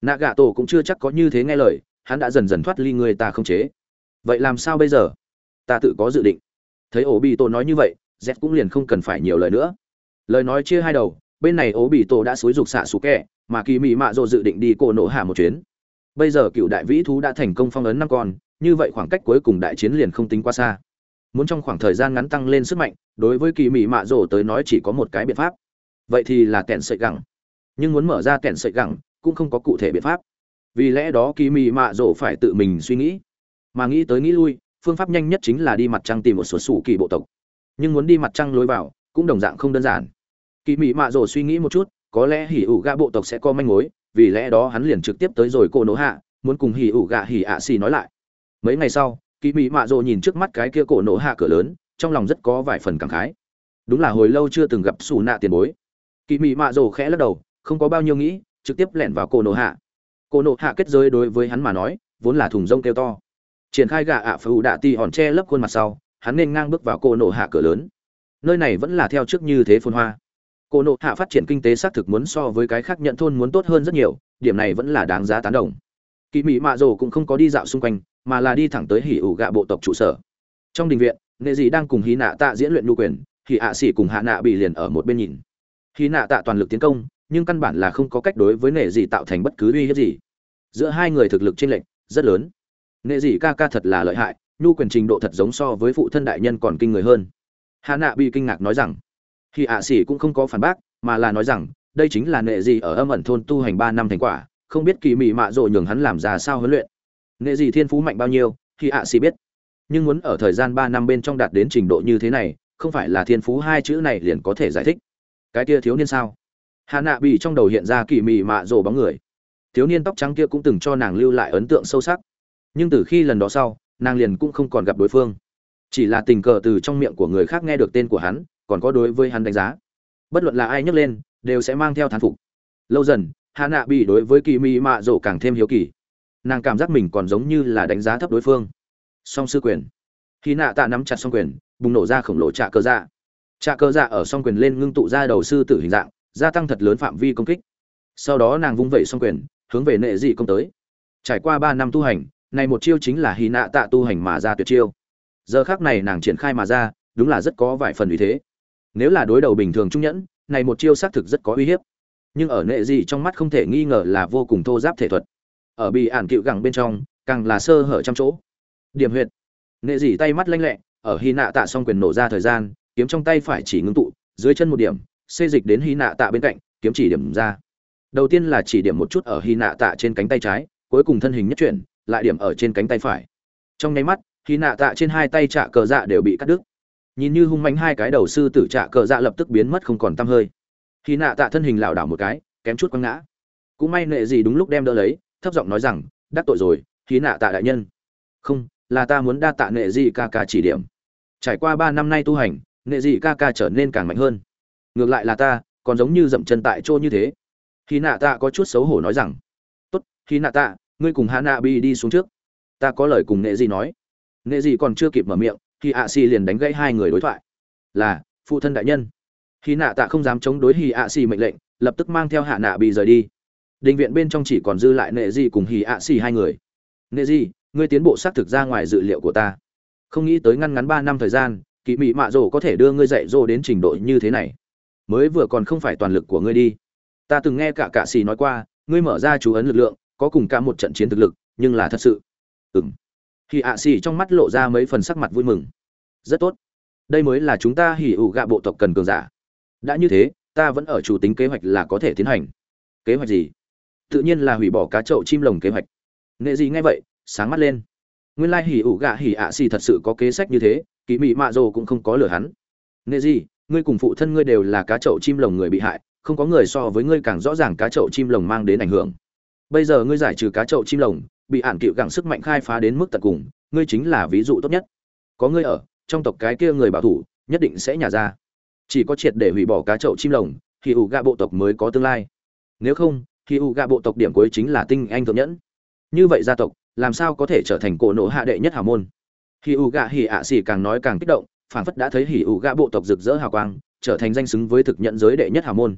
Nạ gà tổ cũng chưa chắc có như thế nghe lời, hắn đã dần dần thoát ly người ta không chế. Vậy làm sao bây giờ? Ta tự có dự định. Thấy ổ bị tổ nói như vậy, z cũng liền không cần phải nhiều lời nữa. Lời nói chia hai đầu, bên này ổ bị tổ đã xúi dục xạ xù kẹ mà kỳ mị mạ rộ dự định đi cổ nổ hạ một chuyến. Bây giờ cựu đại vĩ thú đã thành công phong ấn năm con, như vậy khoảng cách cuối cùng đại chiến liền không tính quá xa. Muốn trong khoảng thời gian ngắn tăng lên sức mạnh, đối với kỳ mỹ mạ rổ tới nói chỉ có một cái biện pháp. Vậy thì là kẹn sợi gẳng. Nhưng muốn mở ra kẹn sợi gẳng, cũng không có cụ thể biện pháp. Vì lẽ đó kỳ mỹ mạ rổ phải tự mình suy nghĩ. Mà nghĩ tới nghĩ lui phương pháp nhanh nhất chính là đi mặt trăng tìm một số sủ kỳ bộ tộc. Nhưng muốn đi mặt trăng lối vào, cũng đồng dạng không đơn giản. Kỳ mỹ mạ rồ suy nghĩ một chút, có lẽ hỉ ủ gạ bộ tộc sẽ có manh mối, vì lẽ đó hắn liền trực tiếp tới rồi cô nỗ hạ, muốn cùng hỉ ủ gạ hỉ ạ xì nói lại. Mấy ngày sau, kỳ mỹ mạ rồ nhìn trước mắt cái kia cổ nổ hạ cửa lớn, trong lòng rất có vài phần cảm khái. Đúng là hồi lâu chưa từng gặp xù nạ tiền bối. Kỳ mỹ mạ rồ khẽ lắc đầu, không có bao nhiêu nghĩ, trực tiếp lẻn vào cổ nổ hạ. Cổ nổ hạ kết giới đối với hắn mà nói, vốn là thùng rông kêu to triển khai gà ạ à phù đạ ti hòn che lấp khuôn mặt sau, hắn nên ngang bước vào cô nộ hạ cửa lớn. Nơi này vẫn là theo trước như thế phồn hoa. Cô nộ hạ phát triển kinh tế xác thực muốn so với cái khác nhận thôn muốn tốt hơn rất nhiều, điểm này vẫn là đáng giá tán đồng. Kỳ mỹ mạ rồ cũng không có đi dạo xung quanh, mà là đi thẳng tới hỉ ủ gạ bộ tộc trụ sở. Trong đình viện, nệ dị đang cùng hí nạ tạ diễn luyện nhu quyền thì ạ xỉ cùng hạ nạ bị liền ở một bên nhìn. Hí nạ tạ toàn lực tiến công, nhưng căn bản là không có cách đối với nệ dị tạo thành bất cứ uy hiếp gì. Giữa hai người thực lực chênh lệch rất lớn nệ dị ca ca thật là lợi hại, nhu quyền trình độ thật giống so với phụ thân đại nhân còn kinh người hơn. Hà nạ bị kinh ngạc nói rằng, khi ạ xỉ cũng không có phản bác, mà là nói rằng, đây chính là nệ dị ở âm ẩn thôn tu hành ba năm thành quả, không biết kỳ mị mạ rộ nhường hắn làm ra sao huấn luyện. Nệ gì thiên phú mạnh bao nhiêu, khi ạ xỉ biết. Nhưng muốn ở thời gian ba năm bên trong đạt đến trình độ như thế này, không phải là thiên phú hai chữ này liền có thể giải thích. Cái kia thiếu niên sao? Hà nạ bị trong đầu hiện ra kỳ mị mạ rộ bóng người. Thiếu niên tóc trắng kia cũng từng cho nàng lưu lại ấn tượng sâu sắc nhưng từ khi lần đó sau, nàng liền cũng không còn gặp đối phương. Chỉ là tình cờ từ trong miệng của người khác nghe được tên của hắn, còn có đối với hắn đánh giá. Bất luận là ai nhắc lên, đều sẽ mang theo thán phục. Lâu dần hạ nạ bị đối với kỳ mỹ mạ rồ càng thêm hiếu kỳ. Nàng cảm giác mình còn giống như là đánh giá thấp đối phương. Song sư quyền. Khi nạ tạ nắm chặt song quyền, bùng nổ ra khổng lồ trạ cơ dạ. Trạ cơ dạ ở song quyền lên ngưng tụ ra đầu sư tử hình dạng, gia tăng thật lớn phạm vi công kích. Sau đó nàng vung vẩy song quyền, hướng về nệ dị công tới. Trải qua ba năm tu hành này một chiêu chính là hy nạ tạ tu hành mà ra tuyệt chiêu. Giờ khác này nàng triển khai mà ra, đúng là rất có vài phần uy thế. Nếu là đối đầu bình thường trung nhẫn, này một chiêu xác thực rất có uy hiếp. Nhưng ở nệ dị trong mắt không thể nghi ngờ là vô cùng thô giáp thể thuật. Ở bị ản cựu gẳng bên trong, càng là sơ hở trăm chỗ. Điểm huyệt. Nệ dị tay mắt lanh lẹ, ở hy nạ tạ xong quyền nổ ra thời gian, kiếm trong tay phải chỉ ngưng tụ, dưới chân một điểm, xê dịch đến hy nạ tạ bên cạnh, kiếm chỉ điểm ra. Đầu tiên là chỉ điểm một chút ở hy nạ tạ trên cánh tay trái, cuối cùng thân hình nhất chuyển lại điểm ở trên cánh tay phải. Trong nháy mắt, khi nạ tạ trên hai tay trạ cờ dạ đều bị cắt đứt. Nhìn như hung mạnh hai cái đầu sư tử trạ cờ dạ lập tức biến mất không còn tăm hơi. Khi nạ tạ thân hình lảo đảo một cái, kém chút quăng ngã. Cũng may nệ gì đúng lúc đem đỡ lấy, thấp giọng nói rằng, đắc tội rồi, khi nạ tạ đại nhân. Không, là ta muốn đa tạ nệ gì ca ca chỉ điểm. Trải qua ba năm nay tu hành, nệ gì ca ca trở nên càng mạnh hơn. Ngược lại là ta, còn giống như dậm chân tại chỗ như thế. Khi nạ tạ có chút xấu hổ nói rằng, tốt, khi nạ tạ ngươi cùng hạ nạ bi đi xuống trước. Ta có lời cùng nệ dị nói. Nệ dị còn chưa kịp mở miệng thì ạ xì liền đánh gãy hai người đối thoại. Là phụ thân đại nhân. Khi nạ tạ không dám chống đối hì ạ xì mệnh lệnh lập tức mang theo hạ nạ bị rời đi. Định viện bên trong chỉ còn dư lại nệ Di cùng hì ạ xì hai người. Nệ Di, ngươi tiến bộ xác thực ra ngoài dự liệu của ta. Không nghĩ tới ngăn ngắn ba năm thời gian kỳ mị mạ rồ có thể đưa ngươi dạy dỗ đến trình độ như thế này. Mới vừa còn không phải toàn lực của ngươi đi. Ta từng nghe cả cạ xì nói qua ngươi mở ra chú ấn lực lượng có cùng cả một trận chiến thực lực, nhưng là thật sự. Ừng hì ạ xì trong mắt lộ ra mấy phần sắc mặt vui mừng. Rất tốt. Đây mới là chúng ta hỉ ủ gạ bộ tộc cần cường giả. Đã như thế, ta vẫn ở chủ tính kế hoạch là có thể tiến hành. Kế hoạch gì? Tự nhiên là hủy bỏ cá chậu chim lồng kế hoạch. Nghệ gì nghe vậy, sáng mắt lên. Nguyên lai hỉ ủ gạ hỉ ạ xì thật sự có kế sách như thế, kỳ mị mạ rồ cũng không có lừa hắn. Nghệ gì, ngươi cùng phụ thân ngươi đều là cá chậu chim lồng người bị hại, không có người so với ngươi càng rõ ràng cá chậu chim lồng mang đến ảnh hưởng bây giờ ngươi giải trừ cá chậu chim lồng, bị ản cựu gẳng sức mạnh khai phá đến mức tận cùng, ngươi chính là ví dụ tốt nhất. Có ngươi ở, trong tộc cái kia người bảo thủ, nhất định sẽ nhả ra. Chỉ có triệt để hủy bỏ cá chậu chim lồng, thì ủ gạ bộ tộc mới có tương lai. Nếu không, thì ủ gạ bộ tộc điểm cuối chính là tinh anh thượng nhẫn. Như vậy gia tộc, làm sao có thể trở thành cổ nộ hạ đệ nhất hào môn? Hì ủ gạ hì ạ xỉ càng nói càng kích động, phản phất đã thấy hì ủ gạ bộ tộc rực rỡ hào quang, trở thành danh xứng với thực nhận giới đệ nhất hào môn.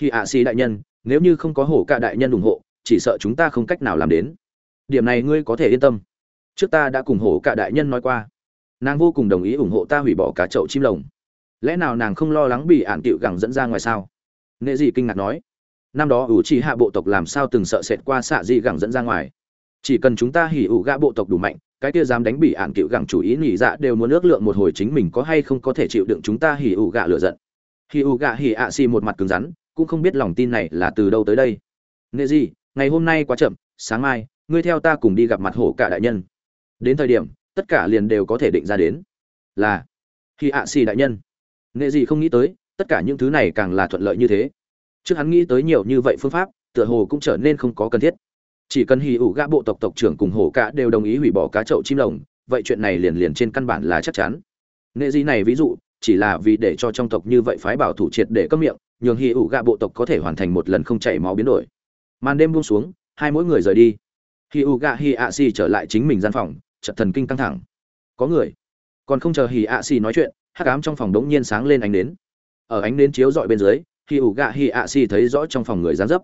Hì ạ xỉ đại nhân, nếu như không có hổ cả đại nhân ủng hộ chỉ sợ chúng ta không cách nào làm đến. Điểm này ngươi có thể yên tâm. Trước ta đã cùng hổ cả đại nhân nói qua. Nàng vô cùng đồng ý ủng hộ ta hủy bỏ cá chậu chim lồng. Lẽ nào nàng không lo lắng bị ạn tiệu gẳng dẫn ra ngoài sao? Nghệ dị kinh ngạc nói. Năm đó ủ trì hạ bộ tộc làm sao từng sợ sệt qua xạ dị gẳng dẫn ra ngoài. Chỉ cần chúng ta hỉ ủ gã bộ tộc đủ mạnh, cái kia dám đánh bị ạn cựu gẳng chủ ý nhị dạ đều muốn ước lượng một hồi chính mình có hay không có thể chịu đựng chúng ta hỉ ủ gạ lựa giận. Hỉ ủ gạ hỉ ạ xì một mặt cứng rắn, cũng không biết lòng tin này là từ đâu tới đây. Nghệ gì ngày hôm nay quá chậm, sáng mai, ngươi theo ta cùng đi gặp mặt hổ cả đại nhân. Đến thời điểm, tất cả liền đều có thể định ra đến. Là hỉ ạ xì đại nhân. Nghệ gì không nghĩ tới, tất cả những thứ này càng là thuận lợi như thế. Trước hắn nghĩ tới nhiều như vậy phương pháp, tựa hồ cũng trở nên không có cần thiết. Chỉ cần hì ủ gã bộ tộc tộc trưởng cùng hổ cả đều đồng ý hủy bỏ cá chậu chim lồng, vậy chuyện này liền liền trên căn bản là chắc chắn. Nghệ gì này ví dụ, chỉ là vì để cho trong tộc như vậy phái bảo thủ triệt để cấm miệng, nhường hì ủ gã bộ tộc có thể hoàn thành một lần không chảy máu biến đổi màn đêm buông xuống, hai mỗi người rời đi. Hi u gạ hi ạ xì trở lại chính mình gian phòng chật thần kinh căng thẳng. Có người. Còn không chờ Hi ạ xì nói chuyện, hắc ám trong phòng đống nhiên sáng lên ánh nến ở ánh nến chiếu dọi bên dưới hi u gạ hi ạ xì thấy rõ trong phòng người gián dấp.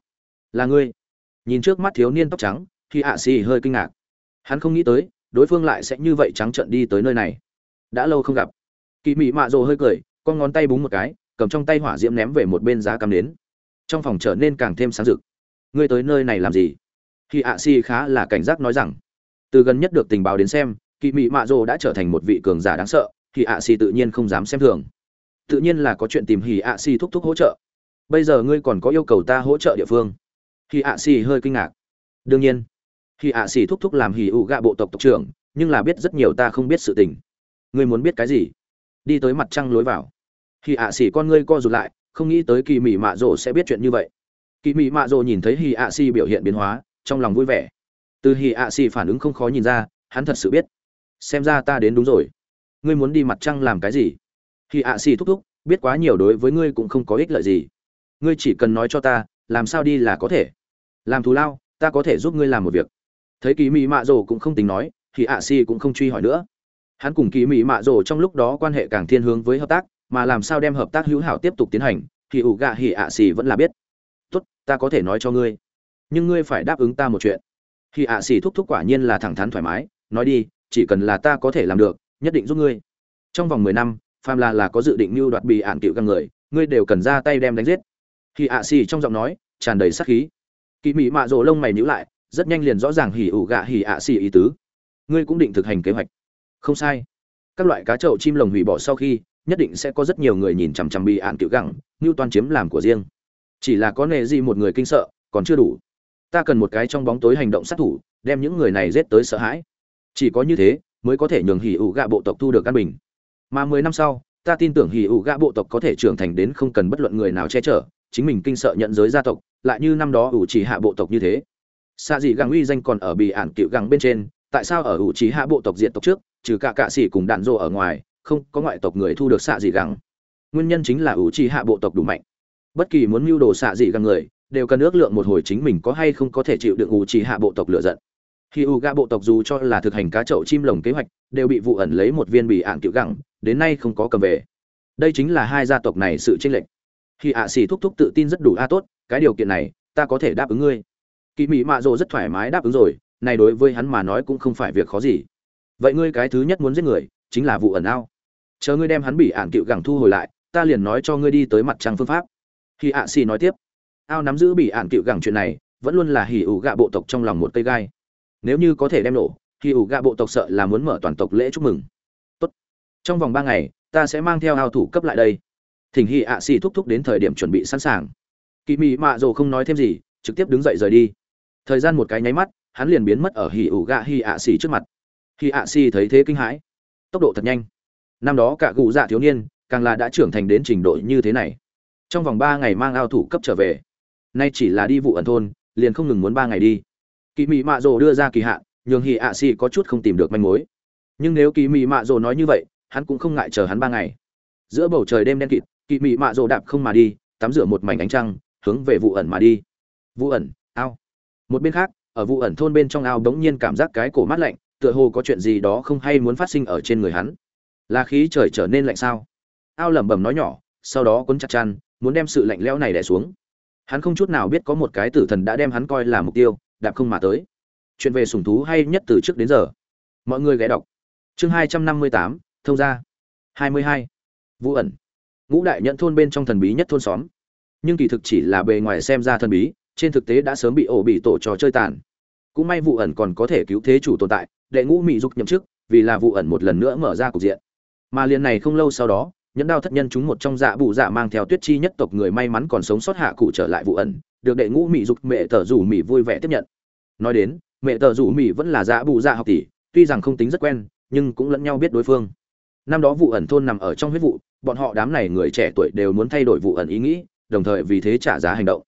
Là ngươi. Nhìn trước mắt thiếu niên tóc trắng hi ạ xì hơi kinh ngạc. Hắn không nghĩ tới, đối phương lại sẽ như vậy trắng trợn đi tới nơi này. Đã lâu không gặp. Kỳ mị mạ rồ hơi cười, con ngón tay búng một cái, cầm trong tay hỏa diễm ném về một bên giá cắm đến trong phòng trở nên càng thêm sáng rực ngươi tới nơi này làm gì? Khi ạ xì khá là cảnh giác nói rằng, từ gần nhất được tình báo đến xem kỳ mị mạ rồ đã trở thành một vị cường giả đáng sợ thì ạ xì tự nhiên không dám xem thường. Tự nhiên là có chuyện tìm hì ạ xì thúc thúc hỗ trợ. Bây giờ ngươi còn có yêu cầu ta hỗ trợ địa phương. Hì ạ xì hơi kinh ngạc. Đương nhiên hì ạ xì thúc thúc làm hì ụ gạ bộ tộc tộc trưởng, nhưng là biết rất nhiều ta không biết sự tình. Ngươi muốn biết cái gì? Đi tới mặt trăng lối vào. Hì ạ xì con ngươi co rụt lại, không nghĩ tới kỳ mị mạ rồ sẽ biết chuyện như vậy kỳ mị mạ rồ nhìn thấy hì ạ xì biểu hiện biến hóa, trong lòng vui vẻ. Từ hì ạ xì phản ứng không khó nhìn ra, hắn thật sự biết. Xem ra ta đến đúng rồi. Ngươi muốn đi mặt trăng làm cái gì? Hì ạ xì thúc thúc, biết quá nhiều đối với ngươi cũng không có ích lợi gì. Ngươi chỉ cần nói cho ta, làm sao đi là có thể. Làm thù lao, ta có thể giúp ngươi làm một việc. Thấy kỳ mỹ mạ rồ cũng không tính nói thì ạ si cũng không truy hỏi nữa. Hắn cùng kỳ mỹ mạ rồ trong lúc đó quan hệ càng thiên hướng với hợp tác, mà làm sao đem hợp tác hữu hảo tiếp tục tiến hành, thì ủ gạ hỉ ạ xì vẫn là biết ta có thể nói cho ngươi. Nhưng ngươi phải đáp ứng ta một chuyện. Hỉ ạ xỉ thúc thúc quả nhiên là thẳng thắn thoải mái, nói đi, chỉ cần là ta có thể làm được, nhất định giúp ngươi. Trong vòng mười năm phàm là là có dự định mưu đoạt bị ạn cựu găng người, ngươi đều cần ra tay đem đánh giết. Hỉ ạ xỉ trong giọng nói, tràn đầy sát khí. Kỳ mị mạ rồ lông mày nhíu lại, rất nhanh liền rõ ràng hỉ ủ gạ hỉ ạ xỉ ý tứ. Ngươi cũng định thực hành kế hoạch. Không sai. Các loại cá trậu chim lồng hủy bỏ sau khi, nhất định sẽ có rất nhiều người nhìn chằm chằm bị ạn cựu gẳng như toàn chiếm làm của riêng chỉ là có nệ gì một người kinh sợ, còn chưa đủ. Ta cần một cái trong bóng tối hành động sát thủ, đem những người này giết tới sợ hãi. Chỉ có như thế, mới có thể nhường hỉ ủ gạ bộ tộc thu được căn bình. Mà mười năm sau, ta tin tưởng hỉ ủ gạ bộ tộc có thể trưởng thành đến không cần bất luận người nào che chở, chính mình kinh sợ nhận giới gia tộc, lại như năm đó ủ chỉ hạ bộ tộc như thế. Xa dị găng uy danh còn ở bị ản cựu găng bên trên, tại sao ở ủ chỉ hạ bộ tộc diện tộc trước, trừ cả cạ sĩ cùng đạn rộ ở ngoài, không có ngoại tộc người thu được xạ dị găng nguyên nhân chính là ủ chỉ hạ bộ tộc đủ mạnh bất kỳ muốn mưu đồ xạ dị gần người, đều cần ước lượng một hồi chính mình có hay không có thể chịu được ủ chỉ hạ bộ tộc lựa giận. Khi u gạ bộ tộc dù cho là thực hành cá chậu chim lồng kế hoạch, đều bị vụ ẩn lấy một viên bị ạn cựu gẳng, đến nay không có cầm về. Đây chính là hai gia tộc này sự tranh lệch. Khi ạ xì thúc thúc tự tin rất đủ, a, tốt, cái điều kiện này, ta có thể đáp ứng ngươi. Kỳ mỹ mạ rồ rất thoải mái đáp ứng rồi, này đối với hắn mà nói cũng không phải việc khó gì. Vậy ngươi cái thứ nhất muốn giết người, chính là vụ ẩn ao. Chờ ngươi đem hắn bị ạn cựu gẳng thu hồi lại, ta liền nói cho ngươi đi tới mặt trăng phương pháp khi ạ xì nói tiếp. Ao nắm giữ bị Ản cựu gẳng chuyện này, vẫn luôn là hỉ ủ gạ bộ tộc trong lòng một cây gai. Nếu như có thể đem nổ, hỉ ủ gạ bộ tộc sợ là muốn mở toàn tộc lễ chúc mừng. Tốt. Trong vòng ba ngày, ta sẽ mang theo ao thủ cấp lại đây. Thỉnh hỉ ạ xì thúc thúc đến thời điểm chuẩn bị sẵn sàng. Kỳ mị mạ rồ không nói thêm gì, trực tiếp đứng dậy rời đi. Thời gian một cái nháy mắt, hắn liền biến mất ở hỉ ủ gạ hỉ ạ xì trước mặt. Hỉ ạ xì thấy thế kinh hãi. Tốc độ thật nhanh. Năm đó cả cụ dạ thiếu niên, càng là đã trưởng thành đến trình độ như thế này trong vòng ba ngày mang ao thủ cấp trở về. Nay chỉ là đi vụ ẩn thôn, liền không ngừng muốn ba ngày đi. Kỳ mị mạ rồ đưa ra kỳ hạn, nhường hỉ ạ xì có chút không tìm được manh mối. Nhưng nếu kỳ mị mạ rồ nói như vậy, hắn cũng không ngại chờ hắn ba ngày. Giữa bầu trời đêm đen kịt kỳ mị mạ rồ đạp không mà đi, tắm rửa một mảnh ánh trăng, hướng về vụ ẩn mà đi. Vụ ẩn, ao. Một bên khác, ở vụ ẩn thôn bên trong ao đống nhiên cảm giác cái cổ mát lạnh, tựa hồ có chuyện gì đó không hay muốn phát sinh ở trên người hắn. Là khí trời trở nên lạnh sao? Ao lẩm bẩm nói nhỏ, sau đó cuốn chặt chăn muốn đem sự lạnh lẽo này đè xuống. Hắn không chút nào biết có một cái tử thần đã đem hắn coi là mục tiêu, đạp không mà tới. Chuyện về sủng thú hay nhất từ trước đến giờ. Mọi người ghé đọc. Chương hai trăm năm mươi tám, thông gia. hai mươi hai. Vũ ẩn. Ngũ đại nhận thôn bên trong thần bí nhất thôn xóm. Nhưng kỳ thực chỉ là bề ngoài xem ra thần bí, trên thực tế đã sớm bị ổ bị tổ trò chơi tàn. Cũng may vụ ẩn còn có thể cứu thế chủ tồn tại, đệ ngũ mỹ dục nhậm chức, vì là vụ ẩn một lần nữa mở ra cục diện. Mà liền này không lâu sau đó nhẫn đao thất nhân chúng một trong dạ bụ dạ mang theo tuyết chi nhất tộc người may mắn còn sống sót hạ cụ trở lại vụ ẩn, được đệ ngũ mỹ dục mẹ tờ rủ mỹ vui vẻ tiếp nhận. Nói đến, mẹ tờ rủ mỹ vẫn là dạ bụ dạ học tỷ, tuy rằng không tính rất quen, nhưng cũng lẫn nhau biết đối phương. Năm đó vụ ẩn thôn nằm ở trong huyết vụ, bọn họ đám này người trẻ tuổi đều muốn thay đổi vụ ẩn ý nghĩ, đồng thời vì thế trả giá hành động.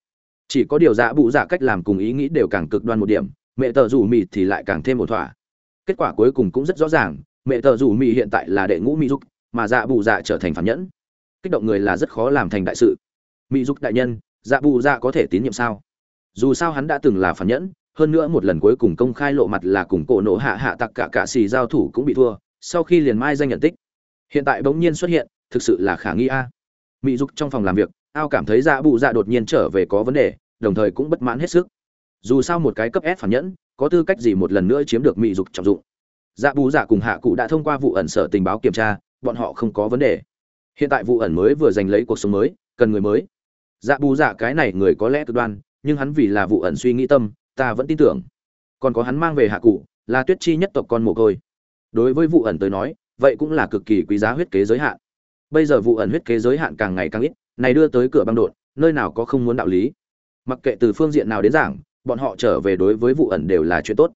Chỉ có điều dạ bụ dạ cách làm cùng ý nghĩ đều càng cực đoan một điểm, mẹ tờ rủ mỹ thì lại càng thêm một thỏa. Kết quả cuối cùng cũng rất rõ ràng, mẹ tờ rủ mỹ hiện tại là đệ ngũ mỹ dục mà dạ bù dạ trở thành phản nhẫn. Kích động người là rất khó làm thành đại sự. Mỹ dục đại nhân dạ bù dạ có thể tín nhiệm sao? Dù sao hắn đã từng là phản nhẫn, hơn nữa một lần cuối cùng công khai lộ mặt là cùng cổ nổ hạ hạ tặc cả cả xì giao thủ cũng bị thua, sau khi liền mai danh nhận tích. Hiện tại bỗng nhiên xuất hiện, thực sự là khả nghi a. Mỹ dục trong phòng làm việc, ao cảm thấy dạ bụ dạ đột nhiên trở về có vấn đề, đồng thời cũng bất mãn hết sức. Dù sao một cái cấp s phản nhẫn, có tư cách gì một lần nữa chiếm được mỹ dục trọng dụng? Dạ bù dạ cùng hạ cụ đã thông qua vụ ẩn sở tình báo kiểm tra bọn họ không có vấn đề. Hiện tại vụ ẩn mới vừa giành lấy cuộc sống mới, cần người mới. Dạ bù dạ cái này người có lẽ cực đoan, nhưng hắn vì là vụ ẩn suy nghĩ tâm, ta vẫn tin tưởng. Còn có hắn mang về hạ cụ, là tuyết chi nhất tộc con mồ côi. Đối với vụ ẩn tới nói, vậy cũng là cực kỳ quý giá huyết kế giới hạn. Bây giờ vụ ẩn huyết kế giới hạn càng ngày càng ít, này đưa tới cửa băng đột, nơi nào có không muốn đạo lý. Mặc kệ từ phương diện nào đến giảng, bọn họ trở về đối với vụ ẩn đều là chuyện tốt.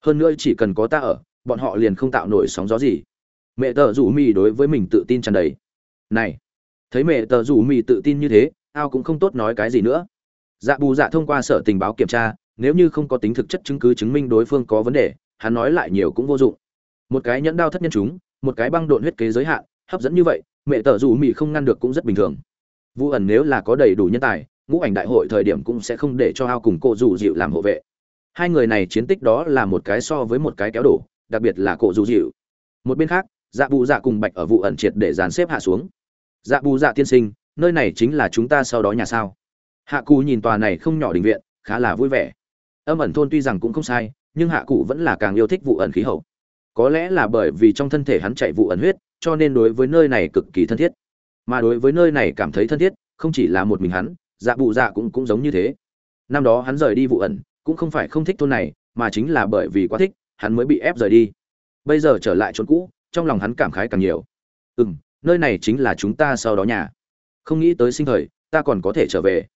Hơn nữa chỉ cần có ta ở, bọn họ liền không tạo nổi sóng gió gì mẹ tờ rủ mì đối với mình tự tin tràn đầy. Này, thấy mẹ tờ rủ mì tự tin như thế, ao cũng không tốt nói cái gì nữa. Dạ bù dạ thông qua sở tình báo kiểm tra, nếu như không có tính thực chất chứng cứ chứng minh đối phương có vấn đề, hắn nói lại nhiều cũng vô dụng. Một cái nhẫn đao thất nhân chúng, một cái băng độn huyết kế giới hạn, hấp dẫn như vậy, mẹ tờ rủ mì không ngăn được cũng rất bình thường. Vu ẩn nếu là có đầy đủ nhân tài, ngũ ảnh đại hội thời điểm cũng sẽ không để cho ao cùng cô rủ dịu làm hộ vệ. Hai người này chiến tích đó là một cái so với một cái kéo đổ, đặc biệt là cổ rủ dịu. Một bên khác dạ bù dạ cùng bạch ở vụ ẩn triệt để dàn xếp hạ xuống. Dạ bù dạ tiên sinh, nơi này chính là chúng ta sau đó nhà sao? Hạ cù nhìn tòa này không nhỏ đình viện, khá là vui vẻ. Âm ẩn thôn tuy rằng cũng không sai, nhưng hạ cụ vẫn là càng yêu thích vụ ẩn khí hậu. Có lẽ là bởi vì trong thân thể hắn chạy vụ ẩn huyết, cho nên đối với nơi này cực kỳ thân thiết. Mà đối với nơi này cảm thấy thân thiết, không chỉ là một mình hắn dạ bụ dạ cũng cũng giống như thế. Năm đó hắn rời đi vụ ẩn, cũng không phải không thích thôn này, mà chính là bởi vì quá thích, hắn mới bị ép rời đi. Bây giờ trở lại chốn cũ trong lòng hắn cảm khái càng nhiều. Ừ m nơi này chính là chúng ta sau đó nhà. Không nghĩ tới sinh thời, ta còn có thể trở về.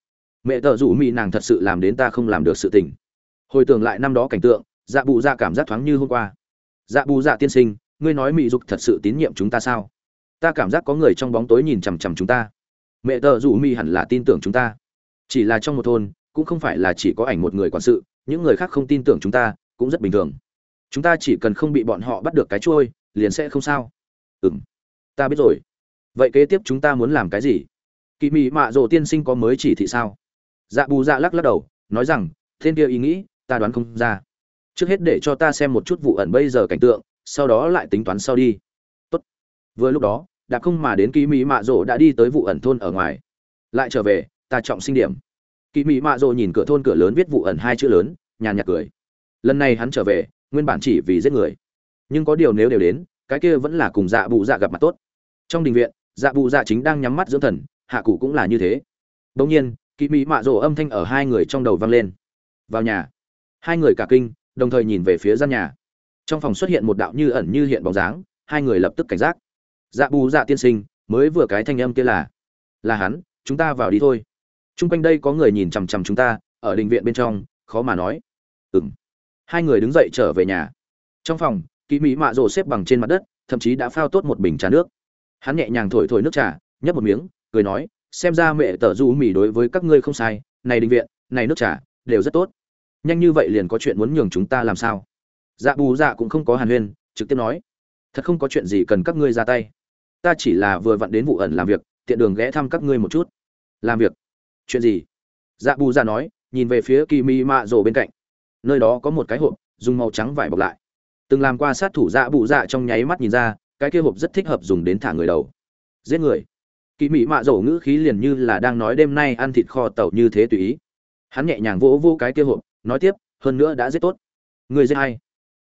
Mẹ tờ rủ mỹ nàng thật sự làm đến ta không làm được sự tình. Hồi tưởng lại năm đó cảnh tượng dạ bù dạ cảm giác thoáng như hôm qua. Dạ bù dạ tiên sinh, ngươi nói mỹ dục thật sự tín nhiệm chúng ta sao? Ta cảm giác có người trong bóng tối nhìn chằm chằm chúng ta. Mẹ tờ rủ mỹ hẳn là tin tưởng chúng ta. Chỉ là trong một thôn, cũng không phải là chỉ có ảnh một người quản sự, những người khác không tin tưởng chúng ta, cũng rất bình thường. Chúng ta chỉ cần không bị bọn họ bắt được cái trôi liền sẽ không sao. Ừ m ta biết rồi. Vậy kế tiếp chúng ta muốn làm cái gì? Kỳ mị mạ Rộ tiên sinh có mới chỉ thị sao? Dạ bù dạ lắc lắc đầu, nói rằng, thiên kia ý nghĩ, ta đoán không ra. Trước hết để cho ta xem một chút vụ ẩn bây giờ cảnh tượng, sau đó lại tính toán sau đi. Tốt. vừa lúc đó, đã không mà đến kỳ mỹ mạ Rộ đã đi tới vụ ẩn thôn ở ngoài. Lại trở về, ta trọng sinh điểm. Kỳ mỹ mạ Rộ nhìn cửa thôn cửa lớn viết vụ ẩn hai chữ lớn, nhàn nhạt cười. Lần này hắn trở về, nguyên bản chỉ vì giết người nhưng có điều nếu đều đến, cái kia vẫn là cùng dạ bụ dạ gặp mặt tốt. Trong đình viện dạ bụ dạ chính đang nhắm mắt dưỡng thần, hạ cụ cũng là như thế. Bỗng nhiên kỳ mỹ mạ rồ âm thanh ở hai người trong đầu vang lên. Vào nhà. Hai người cả kinh, đồng thời nhìn về phía gian nhà. Trong phòng xuất hiện một đạo như ẩn như hiện bóng dáng, hai người lập tức cảnh giác. Dạ bù dạ tiên sinh, mới vừa cái thanh âm kia là là hắn, chúng ta vào đi thôi. T r u n g quanh đây có người nhìn chằm chằm chúng ta, ở đình viện bên trong, khó mà nói. Ừ m hai người đứng dậy trở về nhà. Trong phòng kỳ mỹ mạ rồ xếp bằng trên mặt đất, thậm chí đã phao tốt một bình trà nước. Hắn nhẹ nhàng thổi thổi nước trà, nhấp một miếng, cười nói, xem ra mẹ tờ du mì đối với các ngươi không sai, này đình viện, này nước trà, đều rất tốt. Nhanh như vậy liền có chuyện muốn nhường chúng ta làm sao? Dạ bù dạ cũng không có hàn huyên, trực tiếp nói, thật không có chuyện gì cần các ngươi ra tay. Ta chỉ là vừa vặn đến vụ ẩn làm việc, tiện đường ghé thăm các ngươi một chút. Làm việc? Chuyện gì? Dạ bù dạ nói, nhìn về phía kỳ mỹ mạ rồ bên cạnh. Nơi đó có một cái hộp, dùng màu trắng vải bọc lại từng làm qua sát thủ dạ bù dạ trong nháy mắt nhìn ra, cái kia hộp rất thích hợp dùng đến thả người đầu. Giết người. Kỳ mỹ mạ rổ ngữ khí liền như là đang nói đêm nay ăn thịt kho tàu như thế tùy ý. Hắn nhẹ nhàng vỗ vô cái kia hộp, nói tiếp, hơn nữa đã giết tốt. Người giết hay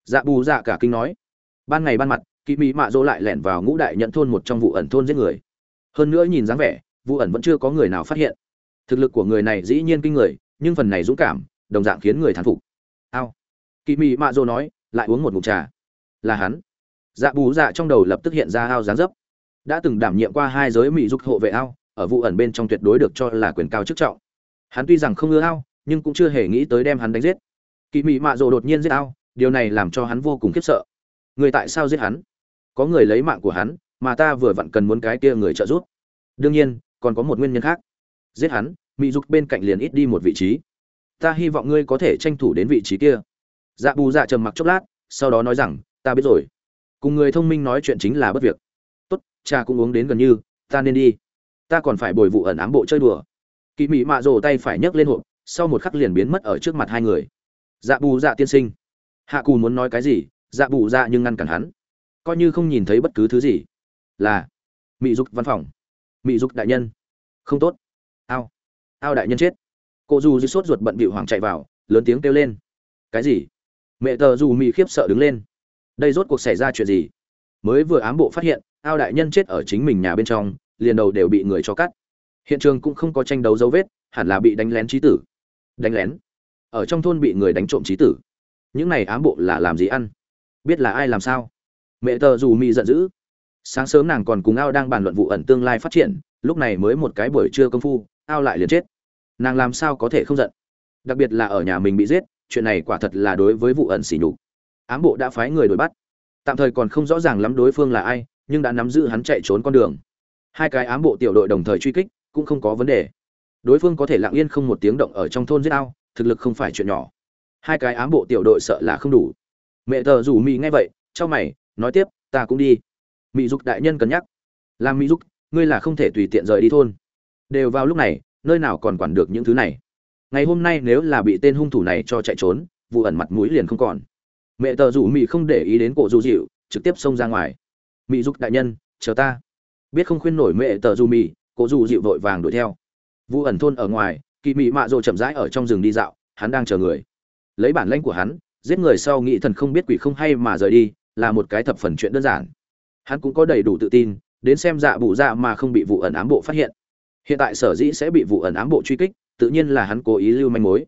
dạ bù dạ cả kinh nói. Ban ngày ban mặt kỳ mỹ mạ rỗ lại lẻn vào ngũ đại nhận thôn một trong vụ ẩn thôn giết người. Hơn nữa nhìn dáng vẻ, vụ ẩn vẫn chưa có người nào phát hiện. Thực lực của người này dĩ nhiên kinh người, nhưng phần này dũng cảm, đồng dạng khiến người thán phục. Ao. Kỳ mỹ mạ rỗ nói lại uống một ngụm trà. Là hắn. Dạ bù dạ trong đầu lập tức hiện ra ao dáng dấp. Đã từng đảm nhiệm qua hai giới mỹ dục hộ vệ ao, ở vụ ẩn bên trong tuyệt đối được cho là quyền cao chức trọng. Hắn tuy rằng không ưa ao, nhưng cũng chưa hề nghĩ tới đem hắn đánh giết. Kỳ mỹ mạ rồ đột nhiên giết ao, điều này làm cho hắn vô cùng khiếp sợ. Người tại sao giết hắn? Có người lấy mạng của hắn, mà ta vừa vặn cần muốn cái kia người trợ giúp. Đương nhiên, còn có một nguyên nhân khác. Giết hắn, mỹ dục bên cạnh liền ít đi một vị trí. Ta hy vọng ngươi có thể tranh thủ đến vị trí kia dạ bù dạ trầm mặc chốc lát, sau đó nói rằng, ta biết rồi. Cùng người thông minh nói chuyện chính là bất việc. Tốt, cha cũng uống đến gần như, ta nên đi. Ta còn phải bồi vụ ẩn ám bộ chơi đùa. Kỳ mị mạ rồ tay phải nhấc lên hộp, sau một khắc liền biến mất ở trước mặt hai người. Dạ bù dạ tiên sinh. Hạ cù muốn nói cái gì dạ bù dạ nhưng ngăn cản hắn. Coi như không nhìn thấy bất cứ thứ gì. Là, mị dục văn phòng. Mị dục đại nhân. Không tốt. Ao. Ao đại nhân chết. Cô dù dư sốt ruột bận bịu hoàng chạy vào, lớn tiếng kêu lên. Cái gì? Mẹ tờ dù mỹ khiếp sợ đứng lên. Đây rốt cuộc xảy ra chuyện gì? Mới vừa ám bộ phát hiện, ao đại nhân chết ở chính mình nhà bên trong, liền đầu đều bị người cho cắt. Hiện trường cũng không có tranh đấu dấu vết, hẳn là bị đánh lén trí tử. Đánh lén? Ở trong thôn bị người đánh trộm trí tử. Những này ám bộ là làm gì ăn? Biết là ai làm sao? Mẹ tờ dù mị giận dữ. Sáng sớm nàng còn cùng ao đang bàn luận vụ ẩn tương lai phát triển, lúc này mới một cái buổi trưa công phu, ao lại liền chết. Nàng làm sao có thể không giận? Đặc biệt là ở nhà mình bị giết chuyện này quả thật là đối với vụ ẩn xỉ nhục. Ám bộ đã phái người đuổi bắt. Tạm thời còn không rõ ràng lắm đối phương là ai, nhưng đã nắm giữ hắn chạy trốn con đường. Hai cái ám bộ tiểu đội đồng thời truy kích, cũng không có vấn đề. Đối phương có thể lặng yên không một tiếng động ở trong thôn giết ao, thực lực không phải chuyện nhỏ. Hai cái ám bộ tiểu đội sợ là không đủ. Mẹ tờ rủ mị nghe vậy cho mày, nói tiếp, ta cũng đi. Mị dục đại nhân cân nhắc. Làm mị dục, ngươi là không thể tùy tiện rời đi thôn. Đều vào lúc này, nơi nào còn quản được những thứ này? Ngày hôm nay nếu là bị tên hung thủ này cho chạy trốn, vụ ẩn mặt mũi liền không còn. Mẹ tờ rủ mỹ không để ý đến cổ du dịu, trực tiếp xông ra ngoài. Mỹ dục đại nhân, chờ ta. Biết không khuyên nổi mẹ tờ rủ mỹ cổ du dịu vội vàng đuổi theo. Vụ ẩn thôn ở ngoài, kỳ mỹ mạ rồ chậm rãi ở trong rừng đi dạo, hắn đang chờ người. Lấy bản lãnh của hắn, giết người sau nghĩ thần không biết quỷ không hay mà rời đi, là một cái thập phần chuyện đơn giản. Hắn cũng có đầy đủ tự tin, đến xem dạ bụ dạ mà không bị vụ ẩn ám bộ phát hiện. Hiện tại sở dĩ sẽ bị vụ ẩn ám bộ truy kích tự nhiên là hắn cố ý lưu manh mối.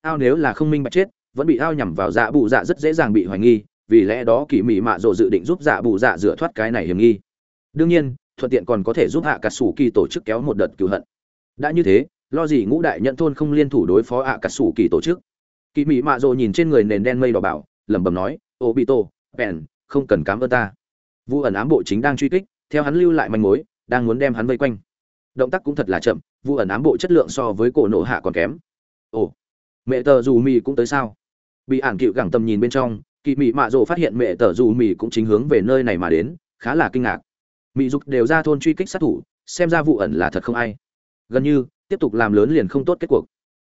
Ao nếu là không minh bạch chết, vẫn bị ao nhằm vào dạ bù dạ rất dễ dàng bị hoài nghi, vì lẽ đó kỳ mị mạ rộ dự định giúp dạ bù dạ rửa thoát cái này hiểm nghi. Đương nhiên, thuận tiện còn có thể giúp hạ cà sủ kỳ tổ chức kéo một đợt cứu hận. Đã như thế, lo gì ngũ đại nhận thôn không liên thủ đối phó hạ cà sủ kỳ tổ chức. Kỳ mị mạ rộ nhìn trên người nền đen mây đỏ bảo, lẩm bẩm nói ô bị tổ bèn không cần cám ơn ta. Vu ẩn ám bộ chính đang truy kích, theo hắn lưu lại manh mối, đang muốn đem hắn vây quanh động tác cũng thật là chậm vụ ẩn ám bộ chất lượng so với cổ nổ hạ còn kém. Ồ, mẹ tờ dù mì cũng tới sao? Bị ản cựu gẳng tầm nhìn bên trong, kỳ mị mạ rộ phát hiện mẹ tờ dù mì cũng chính hướng về nơi này mà đến, khá là kinh ngạc. Mị dục đều ra thôn truy kích sát thủ, xem ra vụ ẩn là thật không ai. Gần như, tiếp tục làm lớn liền không tốt kết cuộc.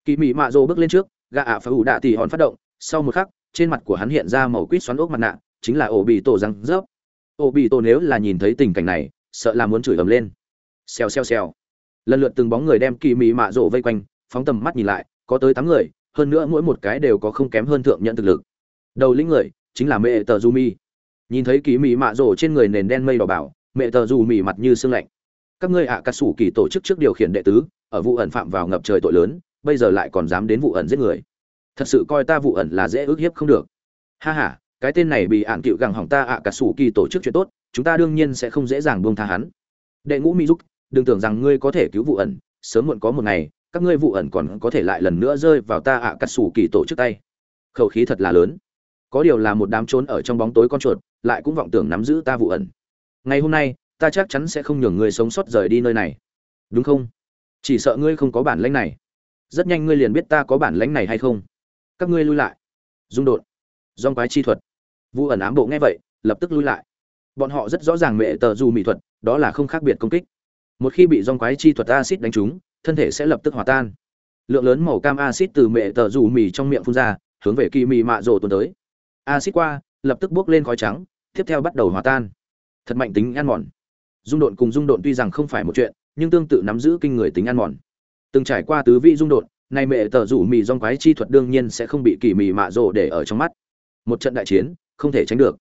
Kỳ mị mạ rộ bước lên trước gạ ạ phải ủ đạ tỉ hòn phát động, sau một khắc, trên mặt của hắn hiện ra màu quýt xoắn ốc mặt nạ, chính là ổ bị tổ răng rớp. Ổ bị tổ nếu là nhìn thấy tình cảnh này, sợ là muốn chửi ầm lên xèo xèo xèo. Lần lượt từng bóng người đem kỳ mị mạ rộ vây quanh, phóng tầm mắt nhìn lại, có tới tám người, hơn nữa mỗi một cái đều có không kém hơn thượng nhận thực lực. Đầu lĩnh người, chính là mẹ tờ du mi nhìn thấy kỳ mị mạ rộ trên người nền đen mây đỏ bảo, mẹ tờ du Mi mặt như sương lạnh. Các ngươi ạ à cà sủ kỳ tổ chức trước điều khiển đệ tứ, ở vụ ẩn phạm vào ngập trời tội lớn, bây giờ lại còn dám đến vụ ẩn giết người. Thật sự coi ta vụ ẩn là dễ ước hiếp không được. Ha ha, cái tên này bị ạn cựu gẳng hỏng ta ạ à cà sủ kỳ tổ chức chuyện tốt, chúng ta đương nhiên sẽ không dễ dàng buông tha hắn. Đệ ngũ mỹ giúp đừng tưởng rằng ngươi có thể cứu vụ ẩn, sớm muộn có một ngày, các ngươi vụ ẩn còn có thể lại lần nữa rơi vào ta ạ à cà sủ kỳ tổ chức tay. Khẩu khí thật là lớn. Có điều là một đám trốn ở trong bóng tối con chuột, lại cũng vọng tưởng nắm giữ ta vụ ẩn. Ngày hôm nay, ta chắc chắn sẽ không nhường ngươi sống sót rời đi nơi này. Đúng không? Chỉ sợ ngươi không có bản lãnh này. Rất nhanh ngươi liền biết ta có bản lãnh này hay không. Các ngươi lui lại. Dung đột. Dong quái chi thuật. Vụ ẩn ám bộ nghe vậy, lập tức lui lại. Bọn họ rất rõ ràng mẹ tờ dù mỹ thuật, đó là không khác biệt công kích một khi bị dòng quái chi thuật acid đánh trúng, thân thể sẽ lập tức hòa tan. Lượng lớn màu cam acid từ mẹ tờ rủ mì trong miệng phun ra, hướng về kỳ mì mạ rồ tuần tới. Acid qua, lập tức bốc lên khói trắng, tiếp theo bắt đầu hòa tan. Thật mạnh tính ăn mòn. Dung độn cùng dung độn tuy rằng không phải một chuyện, nhưng tương tự nắm giữ kinh người tính ăn mòn. Từng trải qua tứ vị dung độn, nay mẹ tờ rủ mì dòng quái chi thuật đương nhiên sẽ không bị kỳ mì mạ rồ để ở trong mắt. Một trận đại chiến, không thể tránh được.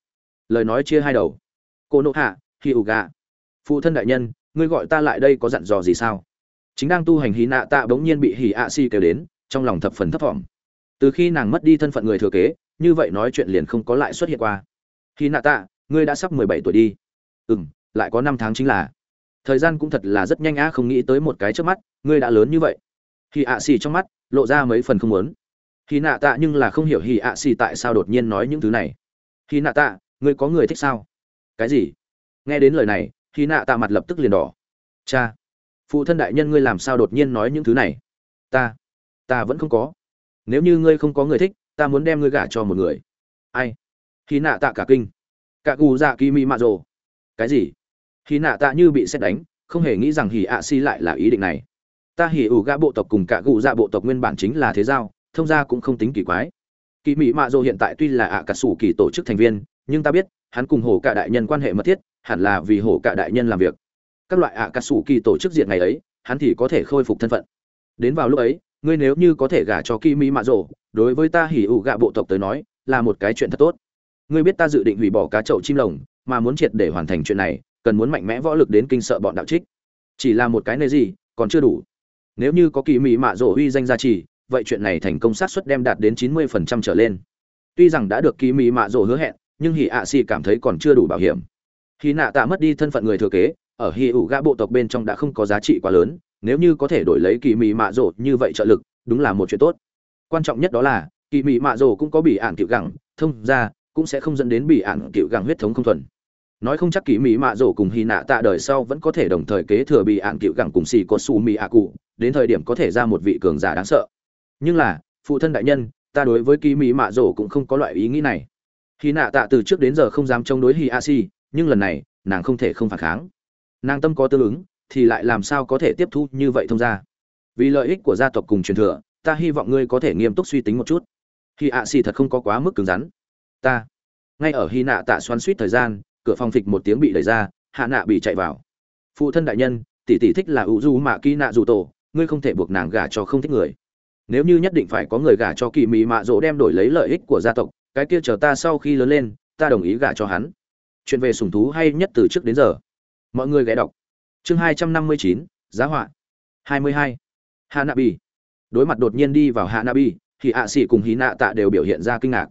Lời nói chia hai đầu. Cô nộ hạ hi ủ gà phụ thân đại nhân ngươi gọi ta lại đây có dặn dò gì sao? Chính đang tu hành hí nạ tạ bỗng nhiên bị hỉ ạ si kêu đến, trong lòng thập phần thấp thỏm từ khi nàng mất đi thân phận người thừa kế, như vậy nói chuyện liền không có lại xuất hiện qua. Hí nạ tạ, ngươi đã sắp mười bảy tuổi đi. Ừ m lại có năm tháng chính là. Thời gian cũng thật là rất nhanh á, không nghĩ tới một cái trước mắt, ngươi đã lớn như vậy. Hì ạ xì trong mắt, lộ ra mấy phần không muốn. Hì nạ tạ nhưng là không hiểu hì ạ xì tại sao đột nhiên nói những thứ này. Hì nạ tạ, ngươi có người thích sao? Cái gì? Nghe đến lời này hì nạ tạ mặt lập tức liền đỏ. Cha, phụ thân đại nhân ngươi làm sao đột nhiên nói những thứ này? Ta ta vẫn không có. Nếu như ngươi không có người thích, ta muốn đem ngươi gả cho một người. Ai? Hì nạ tạ cả kinh. Cả cù dạ kỳ mị mạ rồ. Cái gì? Hì nạ tạ như bị xét đánh, không hề nghĩ rằng hỉ ạ si lại là ý định này. Ta hỉ ủ gã bộ tộc cùng cả cù dạ bộ tộc nguyên bản chính là thế giao, thông gia cũng không tính kỳ quái. Kỳ mỹ mạ dô hiện tại tuy là ạ cả sủ kỳ tổ chức thành viên, nhưng ta biết, hắn cùng hồ cả đại nhân quan hệ mật thiết hẳn là vì hổ cả đại nhân làm việc. Các loại ạ cà sủ kỳ tổ chức diện ngày ấy, hắn thì có thể khôi phục thân phận. Đến vào lúc ấy, ngươi nếu như có thể gả cho kỳ mỹ mạ dô đối với ta hỉ ủ gạ bộ tộc tới nói, là một cái chuyện thật tốt. Ngươi biết ta dự định hủy bỏ cá chậu chim lồng, mà muốn triệt để hoàn thành chuyện này, cần muốn mạnh mẽ võ lực đến kinh sợ bọn đạo trích. Chỉ là một cái nơi gì, còn chưa đủ. Nếu như có kỳ mỹ mạ rổ uy danh gia trì, vậy chuyện này thành công xác suất đem đạt đến chín mươi phần trăm trở lên. Tuy rằng đã được kỳ mỹ mạ rổ hứa hẹn, nhưng hỉ ạ xì cảm thấy còn chưa đủ bảo hiểm khi nạ tạ mất đi thân phận người thừa kế, ở hy ủ gã bộ tộc bên trong đã không có giá trị quá lớn, nếu như có thể đổi lấy kỳ Mị mạ rổ như vậy trợ lực, đúng là một chuyện tốt. Quan trọng nhất đó là, kỳ Mị mạ rổ cũng có bị ản cựu gẳng, thông ra, cũng sẽ không dẫn đến bị ản cựu gẳng huyết thống không thuần. Nói không chắc kỳ mỹ mạ rổ cùng hy nạ tạ đời sau vẫn có thể đồng thời kế thừa bị ạn cựu gẳng cùng xì có su mỹ ạ cụ, đến thời điểm có thể ra một vị cường giả đáng sợ. Nhưng là, phụ thân đại nhân, ta đối với kỳ mỹ mạ rổ cũng không có loại ý nghĩ này. Hy nạ tạ từ trước đến giờ không dám chống đối hi a si nhưng lần này, nàng không thể không phản kháng. Nàng tâm có tương ứng, thì lại làm sao có thể tiếp thu như vậy thông ra vì lợi ích của gia tộc cùng truyền thừa, ta hy vọng ngươi có thể nghiêm túc suy tính một chút. Hi ạ xì thật không có quá mức cứng rắn. Ta. Ngay ở hy nạ tạ xoắn suýt thời gian, cửa phòng phịch một tiếng bị đẩy ra, hạ nạ bị chạy vào. Phụ thân đại nhân, tỷ tỷ thích là ủ du mạ kỳ nạ dù tổ, ngươi không thể buộc nàng gả cho không thích người. Nếu như nhất định phải có người gả cho kỳ mị mạ dỗ đem đổi lấy lợi ích của gia tộc, cái kia chờ ta sau khi lớn lên, ta đồng ý gả cho hắn chuyện về sủng thú hay nhất từ trước đến giờ. Mọi người ghé đọc. Chương hai trăm năm mươi chín, giá họa. hai mươi hai hạ nạ bi đối mặt đột nhiên đi vào hạ nạ bi thì ạ xỉ cùng hí nạ tạ đều biểu hiện ra kinh ngạc.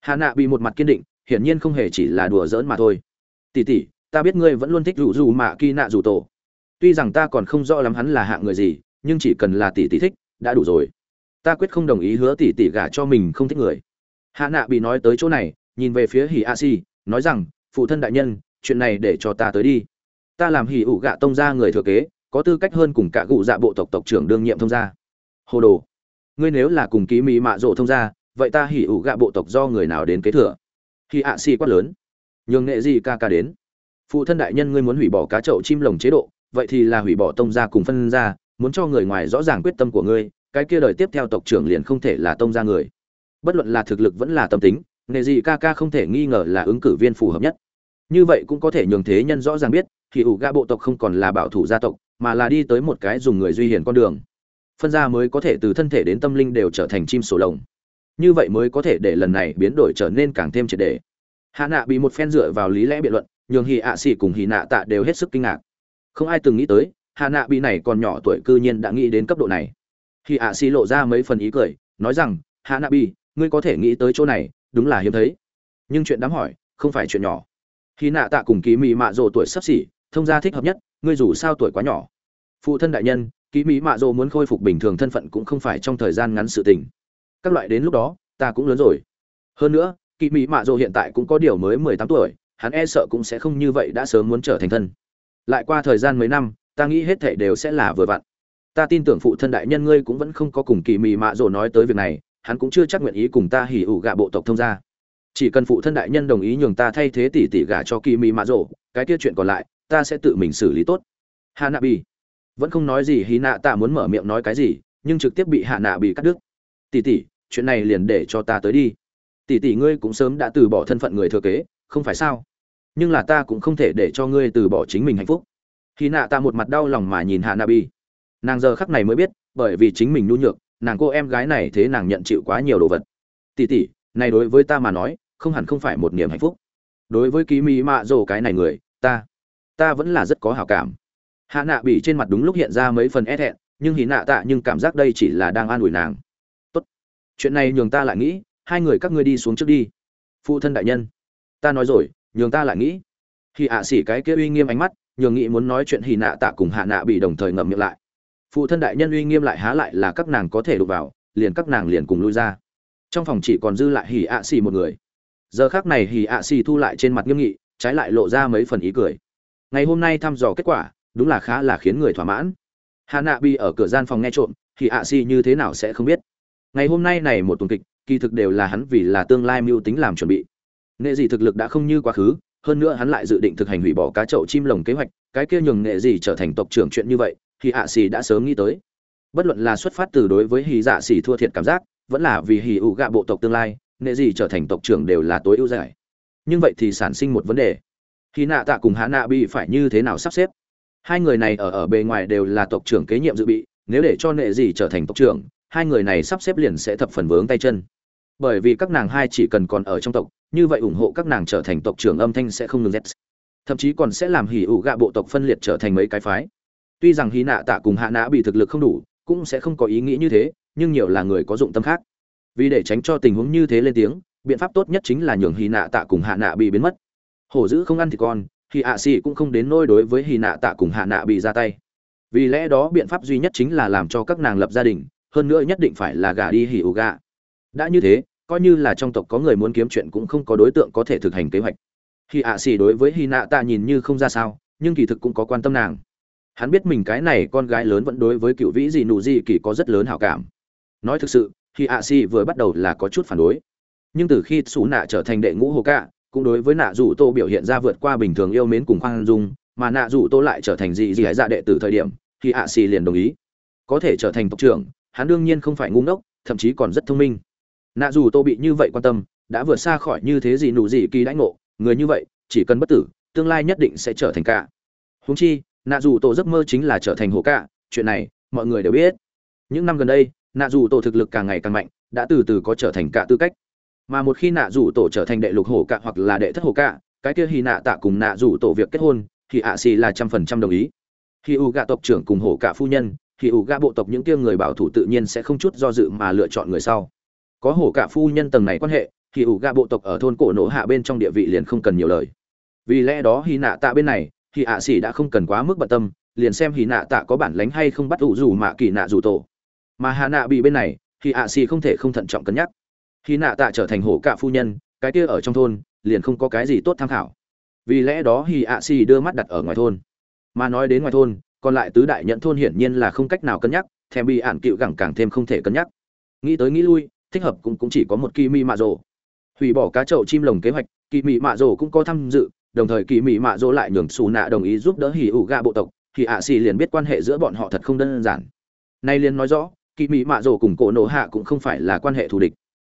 Hà nạ bị một mặt kiên định, hiển nhiên không hề chỉ là đùa giỡn mà thôi. Tỷ tỷ, ta biết ngươi vẫn luôn thích rủ rủ mạ kỳ nạ rủ tổ. Tuy rằng ta còn không rõ lắm hắn là hạng người gì, nhưng chỉ cần là tỷ tỷ thích, đã đủ rồi. Ta quyết không đồng ý hứa tỷ tỷ gả cho mình không thích người. Hạ nạ bị nói tới chỗ này, nhìn về phía hỉ a si, nói rằng phụ thân đại nhân, chuyện này để cho ta tới đi. Ta làm hỉ ủ gạ tông ra người thừa kế, có tư cách hơn cùng cả cụ dạ bộ tộc tộc trưởng đương nhiệm thông gia. Hồ đồ, ngươi nếu là cùng ký mỹ mạ rộ thông gia, vậy ta hỉ ủ gạ bộ tộc do người nào đến kế thừa? Khi ạ xì quát lớn, nhường nghệ gì ca ca đến? Phụ thân đại nhân ngươi muốn hủy bỏ cá chậu chim lồng chế độ, vậy thì là hủy bỏ tông gia cùng phân gia, muốn cho người ngoài rõ ràng quyết tâm của ngươi, cái kia đời tiếp theo tộc trưởng liền không thể là tông gia người. Bất luận là thực lực vẫn là tâm tính nghề gì ca ca không thể nghi ngờ là ứng cử viên phù hợp nhất. Như vậy cũng có thể nhường thế nhân rõ ràng biết, thì ủ gạ bộ tộc không còn là bảo thủ gia tộc, mà là đi tới một cái dùng người duy hiền con đường. Phân gia mới có thể từ thân thể đến tâm linh đều trở thành chim sổ lồng. Như vậy mới có thể để lần này biến đổi trở nên càng thêm triệt đề hạ nạ bị một phen dựa vào lý lẽ biện luận, nhường hì ạ xỉ cùng hì nạ tạ đều hết sức kinh ngạc. Không ai từng nghĩ tới, hạ nạ bị này còn nhỏ tuổi cư nhiên đã nghĩ đến cấp độ này. Hì ạ xỉ lộ ra mấy phần ý cười, nói rằng, hạ nạ bị ngươi có thể nghĩ tới chỗ này đúng là hiếm thấy. Nhưng chuyện đáng hỏi, không phải chuyện nhỏ. Khi nạ tạ cùng kỳ mị mạ rồ tuổi sắp xỉ, thông gia thích hợp nhất, ngươi dù sao tuổi quá nhỏ. Phụ thân đại nhân kỳ mỹ mạ rồ muốn khôi phục bình thường thân phận cũng không phải trong thời gian ngắn sự tình. Các loại đến lúc đó, ta cũng lớn rồi. Hơn nữa kỳ mỹ mạ rồ hiện tại cũng có điều mới mười tám tuổi, hắn e sợ cũng sẽ không như vậy đã sớm muốn trở thành thân. Lại qua thời gian mấy năm, ta nghĩ hết thảy đều sẽ là vừa vặn. Ta tin tưởng phụ thân đại nhân ngươi cũng vẫn không có cùng kỳ mỹ mạ rồ nói tới việc này hắn cũng chưa chắc nguyện ý cùng ta hỉ ủ gạ bộ tộc thông gia. Chỉ cần phụ thân đại nhân đồng ý nhường ta thay thế tỷ tỷ gả cho kỳ mỹ mạ rồ cái kia chuyện còn lại, ta sẽ tự mình xử lý tốt. Hà nạ bị vẫn không nói gì hí nạ tạ muốn mở miệng nói cái gì, nhưng trực tiếp bị hạ nạ bị cắt đứt. Tỷ tỷ, chuyện này liền để cho ta tới đi. Tỷ tỷ ngươi cũng sớm đã từ bỏ thân phận người thừa kế, không phải sao? Nhưng là ta cũng không thể để cho ngươi từ bỏ chính mình hạnh phúc. Khi nạ ta một mặt đau lòng mà nhìn hạ nạ bi nàng giờ khắc này mới biết, bởi vì chính mình nhu nhược nàng cô em gái này thế nàng nhận chịu quá nhiều đồ vật. Tỷ tỷ, này đối với ta mà nói, không hẳn không phải một niềm hạnh phúc. Đối với ký mỹ mạ rồ cái này người, ta ta vẫn là rất có hảo cảm. Hạ nạ bị trên mặt đúng lúc hiện ra mấy phần e thẹn, nhưng hì nạ tạ nhưng cảm giác đây chỉ là đang an ủi nàng. Tốt, chuyện này nhường ta lại nghĩ, hai người các ngươi đi xuống trước đi. Phụ thân đại nhân, ta nói rồi, nhường ta lại nghĩ. Hì ạ xỉ cái kia uy nghiêm ánh mắt, nhường nghĩ muốn nói chuyện hì nạ tạ cùng hạ nạ bị đồng thời ngậm miệng lại phụ thân đại nhân uy nghiêm lại há lại là các nàng có thể đụng vào, liền các nàng liền cùng lui ra. Trong phòng chỉ còn dư lại Hỉ ạ xì một người. Giờ khác này Hỉ ạ xì thu lại trên mặt nghiêm nghị, trái lại lộ ra mấy phần ý cười. Ngày hôm nay thăm dò kết quả, đúng là khá là khiến người thỏa mãn. Hà nạ bi ở cửa gian phòng nghe trộm thì ạ si như thế nào sẽ không biết? Ngày hôm nay này một tuần kịch, kỳ thực đều là hắn vì là tương lai mưu tính làm chuẩn bị. Nghệ gì thực lực đã không như quá khứ, hơn nữa hắn lại dự định thực hành hủy bỏ cá chậu chim lồng kế hoạch, cái kia nhường nghệ gì trở thành tộc trưởng chuyện như vậy thì ạ xì đã sớm nghĩ tới. Bất luận là xuất phát từ đối với hì dạ xì thua thiệt cảm giác, vẫn là vì hì ủ gạ bộ tộc tương lai nệ gì trở thành tộc trưởng đều là tối ưu giải. Nhưng vậy thì sản sinh một vấn đề. Khi nạ tạ cùng hạ nạ bị phải như thế nào sắp xếp? Hai người này ở ở bề ngoài đều là tộc trưởng kế nhiệm dự bị, nếu để cho nệ gì trở thành tộc trưởng, hai người này sắp xếp liền sẽ thập phần vướng tay chân. Bởi vì các nàng hai chỉ cần còn ở trong tộc, như vậy ủng hộ các nàng trở thành tộc trưởng âm thanh sẽ không ngừng z thậm chí còn sẽ làm hỉ ủ gạ bộ tộc phân liệt trở thành mấy cái phái tuy rằng hy nạ tạ cùng hạ nã bị thực lực không đủ, cũng sẽ không có ý nghĩ như thế, nhưng nhiều là người có dụng tâm khác. Vì để tránh cho tình huống như thế lên tiếng, biện pháp tốt nhất chính là nhường hy nạ tạ cùng hạ nạ bị biến mất. Hổ dữ không ăn thì con, thì ạ xì cũng không đến nôi đối với hy nạ tạ cùng hạ nạ bị ra tay. Vì lẽ đó biện pháp duy nhất chính là làm cho các nàng lập gia đình, hơn nữa nhất định phải là gả đi hỉ ủ gà. Đã như thế, coi như là trong tộc có người muốn kiếm chuyện cũng không có đối tượng có thể thực hành kế hoạch. Khi ạ xì đối với hy nạ tạ nhìn như không ra sao, nhưng kỳ thực cũng có quan tâm nàng hắn biết mình cái này con gái lớn vẫn đối với cựu vĩ dị nụ dị kỳ có rất lớn hảo cảm. Nói thực sự, khi ạ xì vừa bắt đầu là có chút phản đối. Nhưng từ khi xù nạ trở thành đệ ngũ hồ cạ cũng đối với nạ dù tô biểu hiện ra vượt qua bình thường yêu mến cùng khoan dung, mà nạ dù tô lại trở thành dị dị hãy dạ đệ từ thời điểm, khi ạ xì liền đồng ý. Có thể trở thành tộc trưởng, hắn đương nhiên không phải ngu ngốc, thậm chí còn rất thông minh. Nạ dù tô bị như vậy quan tâm, đã vượt xa khỏi như thế gì nụ gì kỳ đãi ngộ, người như vậy, chỉ cần bất tử, tương lai nhất định sẽ trở thành cả húng chi nạ dù tổ giấc mơ chính là trở thành hồ cả chuyện này, mọi người đều biết. Những năm gần đây, nạ dù tổ thực lực càng ngày càng mạnh, đã từ từ có trở thành cả tư cách. Mà một khi nạ Dù tổ trở thành đệ lục hổ cạ hoặc là đệ thất hổ cạ, cái kia hy nạ tạ cùng nạ Dù tổ việc kết hôn, thì ạ xì là trăm phần trăm đồng ý. Khi u gạ tộc trưởng cùng hổ cạ phu nhân khi u gạ bộ tộc những kia người bảo thủ tự nhiên sẽ không chút do dự mà lựa chọn người sau. Có hổ cả phu nhân tầng này quan hệ thì ủ gạ bộ tộc ở thôn cổ nổ hạ bên trong địa vị liền không cần nhiều lời. Vì lẽ đó hy nạ tạ bên này thì ạ xỉ đã không cần quá mức bận tâm liền xem hì nạ tạ có bản lánh hay không bắt ủ dù mạ kỳ nạ dù tổ. Mà hạ nạ bị bên này thì ạ xỉ không thể không thận trọng cân nhắc. Hy nạ tạ trở thành hổ cả phu nhân cái kia ở trong thôn liền không có cái gì tốt tham khảo. Vì lẽ đó hì ạ xỉ đưa mắt đặt ở ngoài thôn. Mà nói đến ngoài thôn còn lại tứ đại nhận thôn hiển nhiên là không cách nào cân nhắc thèm bị ạn cựu gẳng càng thêm không thể cân nhắc. Nghĩ tới nghĩ lui thích hợp cũng, cũng chỉ có một kỳ mi mạ rồ. Hủy bỏ cá chậu chim lồng kế hoạch kỳ mỹ mạ rồ cũng có tham dự đồng thời kỳ mỹ mạ rồ lại nhường xù nạ đồng ý giúp đỡ hỉ ủ gạ bộ tộc, thì ạ xì liền biết quan hệ giữa bọn họ thật không đơn giản. Nay liền nói rõ, kỳ mỹ mạ rồ cùng cổ nổ hạ cũng không phải là quan hệ thù địch.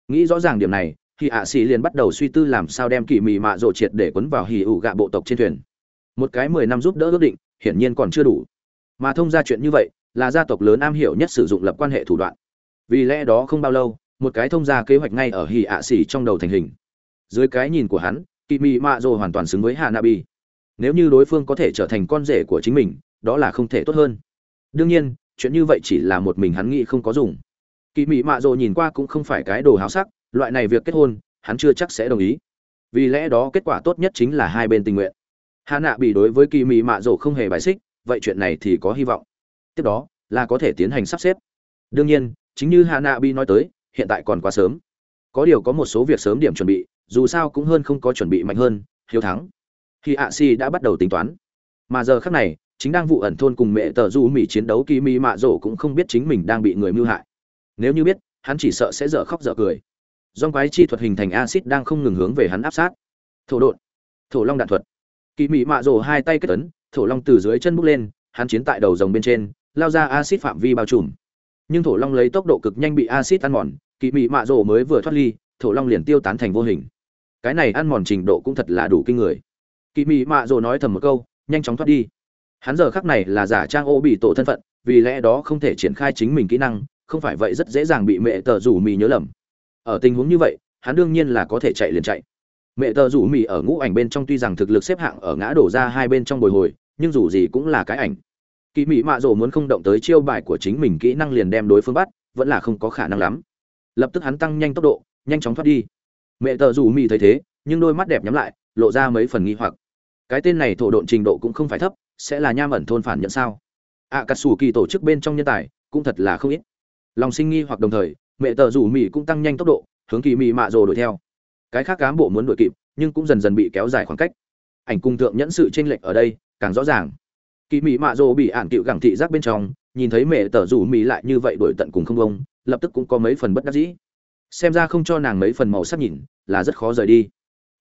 Nghĩ rõ ràng điểm này, thì ạ xì liền bắt đầu suy tư làm sao đem kỳ mỹ mạ rồ triệt để quấn vào hỉ ủ gạ bộ tộc trên thuyền. Một cái mười năm giúp đỡ ước định, hiển nhiên còn chưa đủ. Mà thông ra chuyện như vậy, là gia tộc lớn am hiểu nhất sử dụng lập quan hệ thủ đoạn. Vì lẽ đó không bao lâu, một cái thông gia kế hoạch ngay ở hỉ ạ xỉ trong đầu thành hình. Dưới cái nhìn của hắn kỳ mị mạ rồ hoàn toàn xứng với hà nabi nếu như đối phương có thể trở thành con rể của chính mình, đó là không thể tốt hơn. Đương nhiên, chuyện như vậy chỉ là một mình hắn nghĩ không có dùng. Kỳ mị mạ rồ nhìn qua cũng không phải cái đồ háo sắc, loại này việc kết hôn, hắn chưa chắc sẽ đồng ý. Vì lẽ đó kết quả tốt nhất chính là hai bên tình nguyện. Hà nạ bị đối với kỳ mị mạ rồ không hề bài xích, vậy chuyện này thì có hy vọng. Tiếp đó, là có thể tiến hành sắp xếp. Đương nhiên, chính như hà nạ bị nói tới, hiện tại còn quá sớm. Có điều có một số việc sớm điểm chuẩn bị dù sao cũng hơn không có chuẩn bị mạnh hơn, hiếu thắng. Khi ạ si đã bắt đầu tính toán. Mà giờ khác này, chính đang vụ ẩn thôn cùng mẹ tờ du mỹ chiến đấu kỳ mỹ mạ rổ cũng không biết chính mình đang bị người mưu hại. Nếu như biết, hắn chỉ sợ sẽ dở khóc dở cười. Dòng quái chi thuật hình thành acid đang không ngừng hướng về hắn áp sát. Thổ đột thổ long đạn thuật. Kỳ mỹ mạ rổ hai tay kết tấn thổ long từ dưới chân bước lên, hắn chiến tại đầu rồng bên trên, lao ra acid phạm vi bao trùm. Nhưng thổ long lấy tốc độ cực nhanh bị acid ăn mòn kỳ mỹ mạ rổ mới vừa thoát ly, thổ long liền tiêu tán thành vô hình cái này ăn mòn trình độ cũng thật là đủ kinh người. Kỳ mị mạ rồ nói thầm một câu, nhanh chóng thoát đi. Hắn giờ khắc này là giả trang ô bị tổ thân phận, vì lẽ đó không thể triển khai chính mình kỹ năng, không phải vậy rất dễ dàng bị mẹ tờ rủ mì nhớ lầm. Ở tình huống như vậy, hắn đương nhiên là có thể chạy liền chạy. Mẹ tờ rủ mì ở ngũ ảnh bên trong tuy rằng thực lực xếp hạng ở ngã đổ ra hai bên trong bồi hồi, nhưng dù gì cũng là cái ảnh. Kỳ mỹ mạ rồ muốn không động tới chiêu bài của chính mình kỹ năng liền đem đối phương bắt, vẫn là không có khả năng lắm. Lập tức hắn tăng nhanh tốc độ, nhanh chóng thoát đi mẹ tờ dù mỹ thấy thế, nhưng đôi mắt đẹp nhắm lại, lộ ra mấy phần nghi hoặc. Cái tên này thổ độn trình độ cũng không phải thấp, sẽ là nham ẩn thôn phản nhận sao? Ạ cà sủ kỳ tổ chức bên trong nhân tài, cũng thật là không ít. Lòng sinh nghi hoặc đồng thời, mẹ tờ rủ mỹ cũng tăng nhanh tốc độ, hướng kỳ mỹ mạ rồ đuổi theo. Cái khác cán bộ muốn đuổi kịp, nhưng cũng dần dần bị kéo dài khoảng cách. Ảnh cung thượng nhẫn sự chênh lệch ở đây, càng rõ ràng. Kỳ mỹ mạ rồ bị ạn cựu gẳng thị giác bên trong, nhìn thấy mẹ tờ rủ mỹ lại như vậy đuổi tận cùng không ông lập tức cũng có mấy phần bất đắc dĩ xem ra không cho nàng mấy phần màu sắc nhìn, là rất khó rời đi.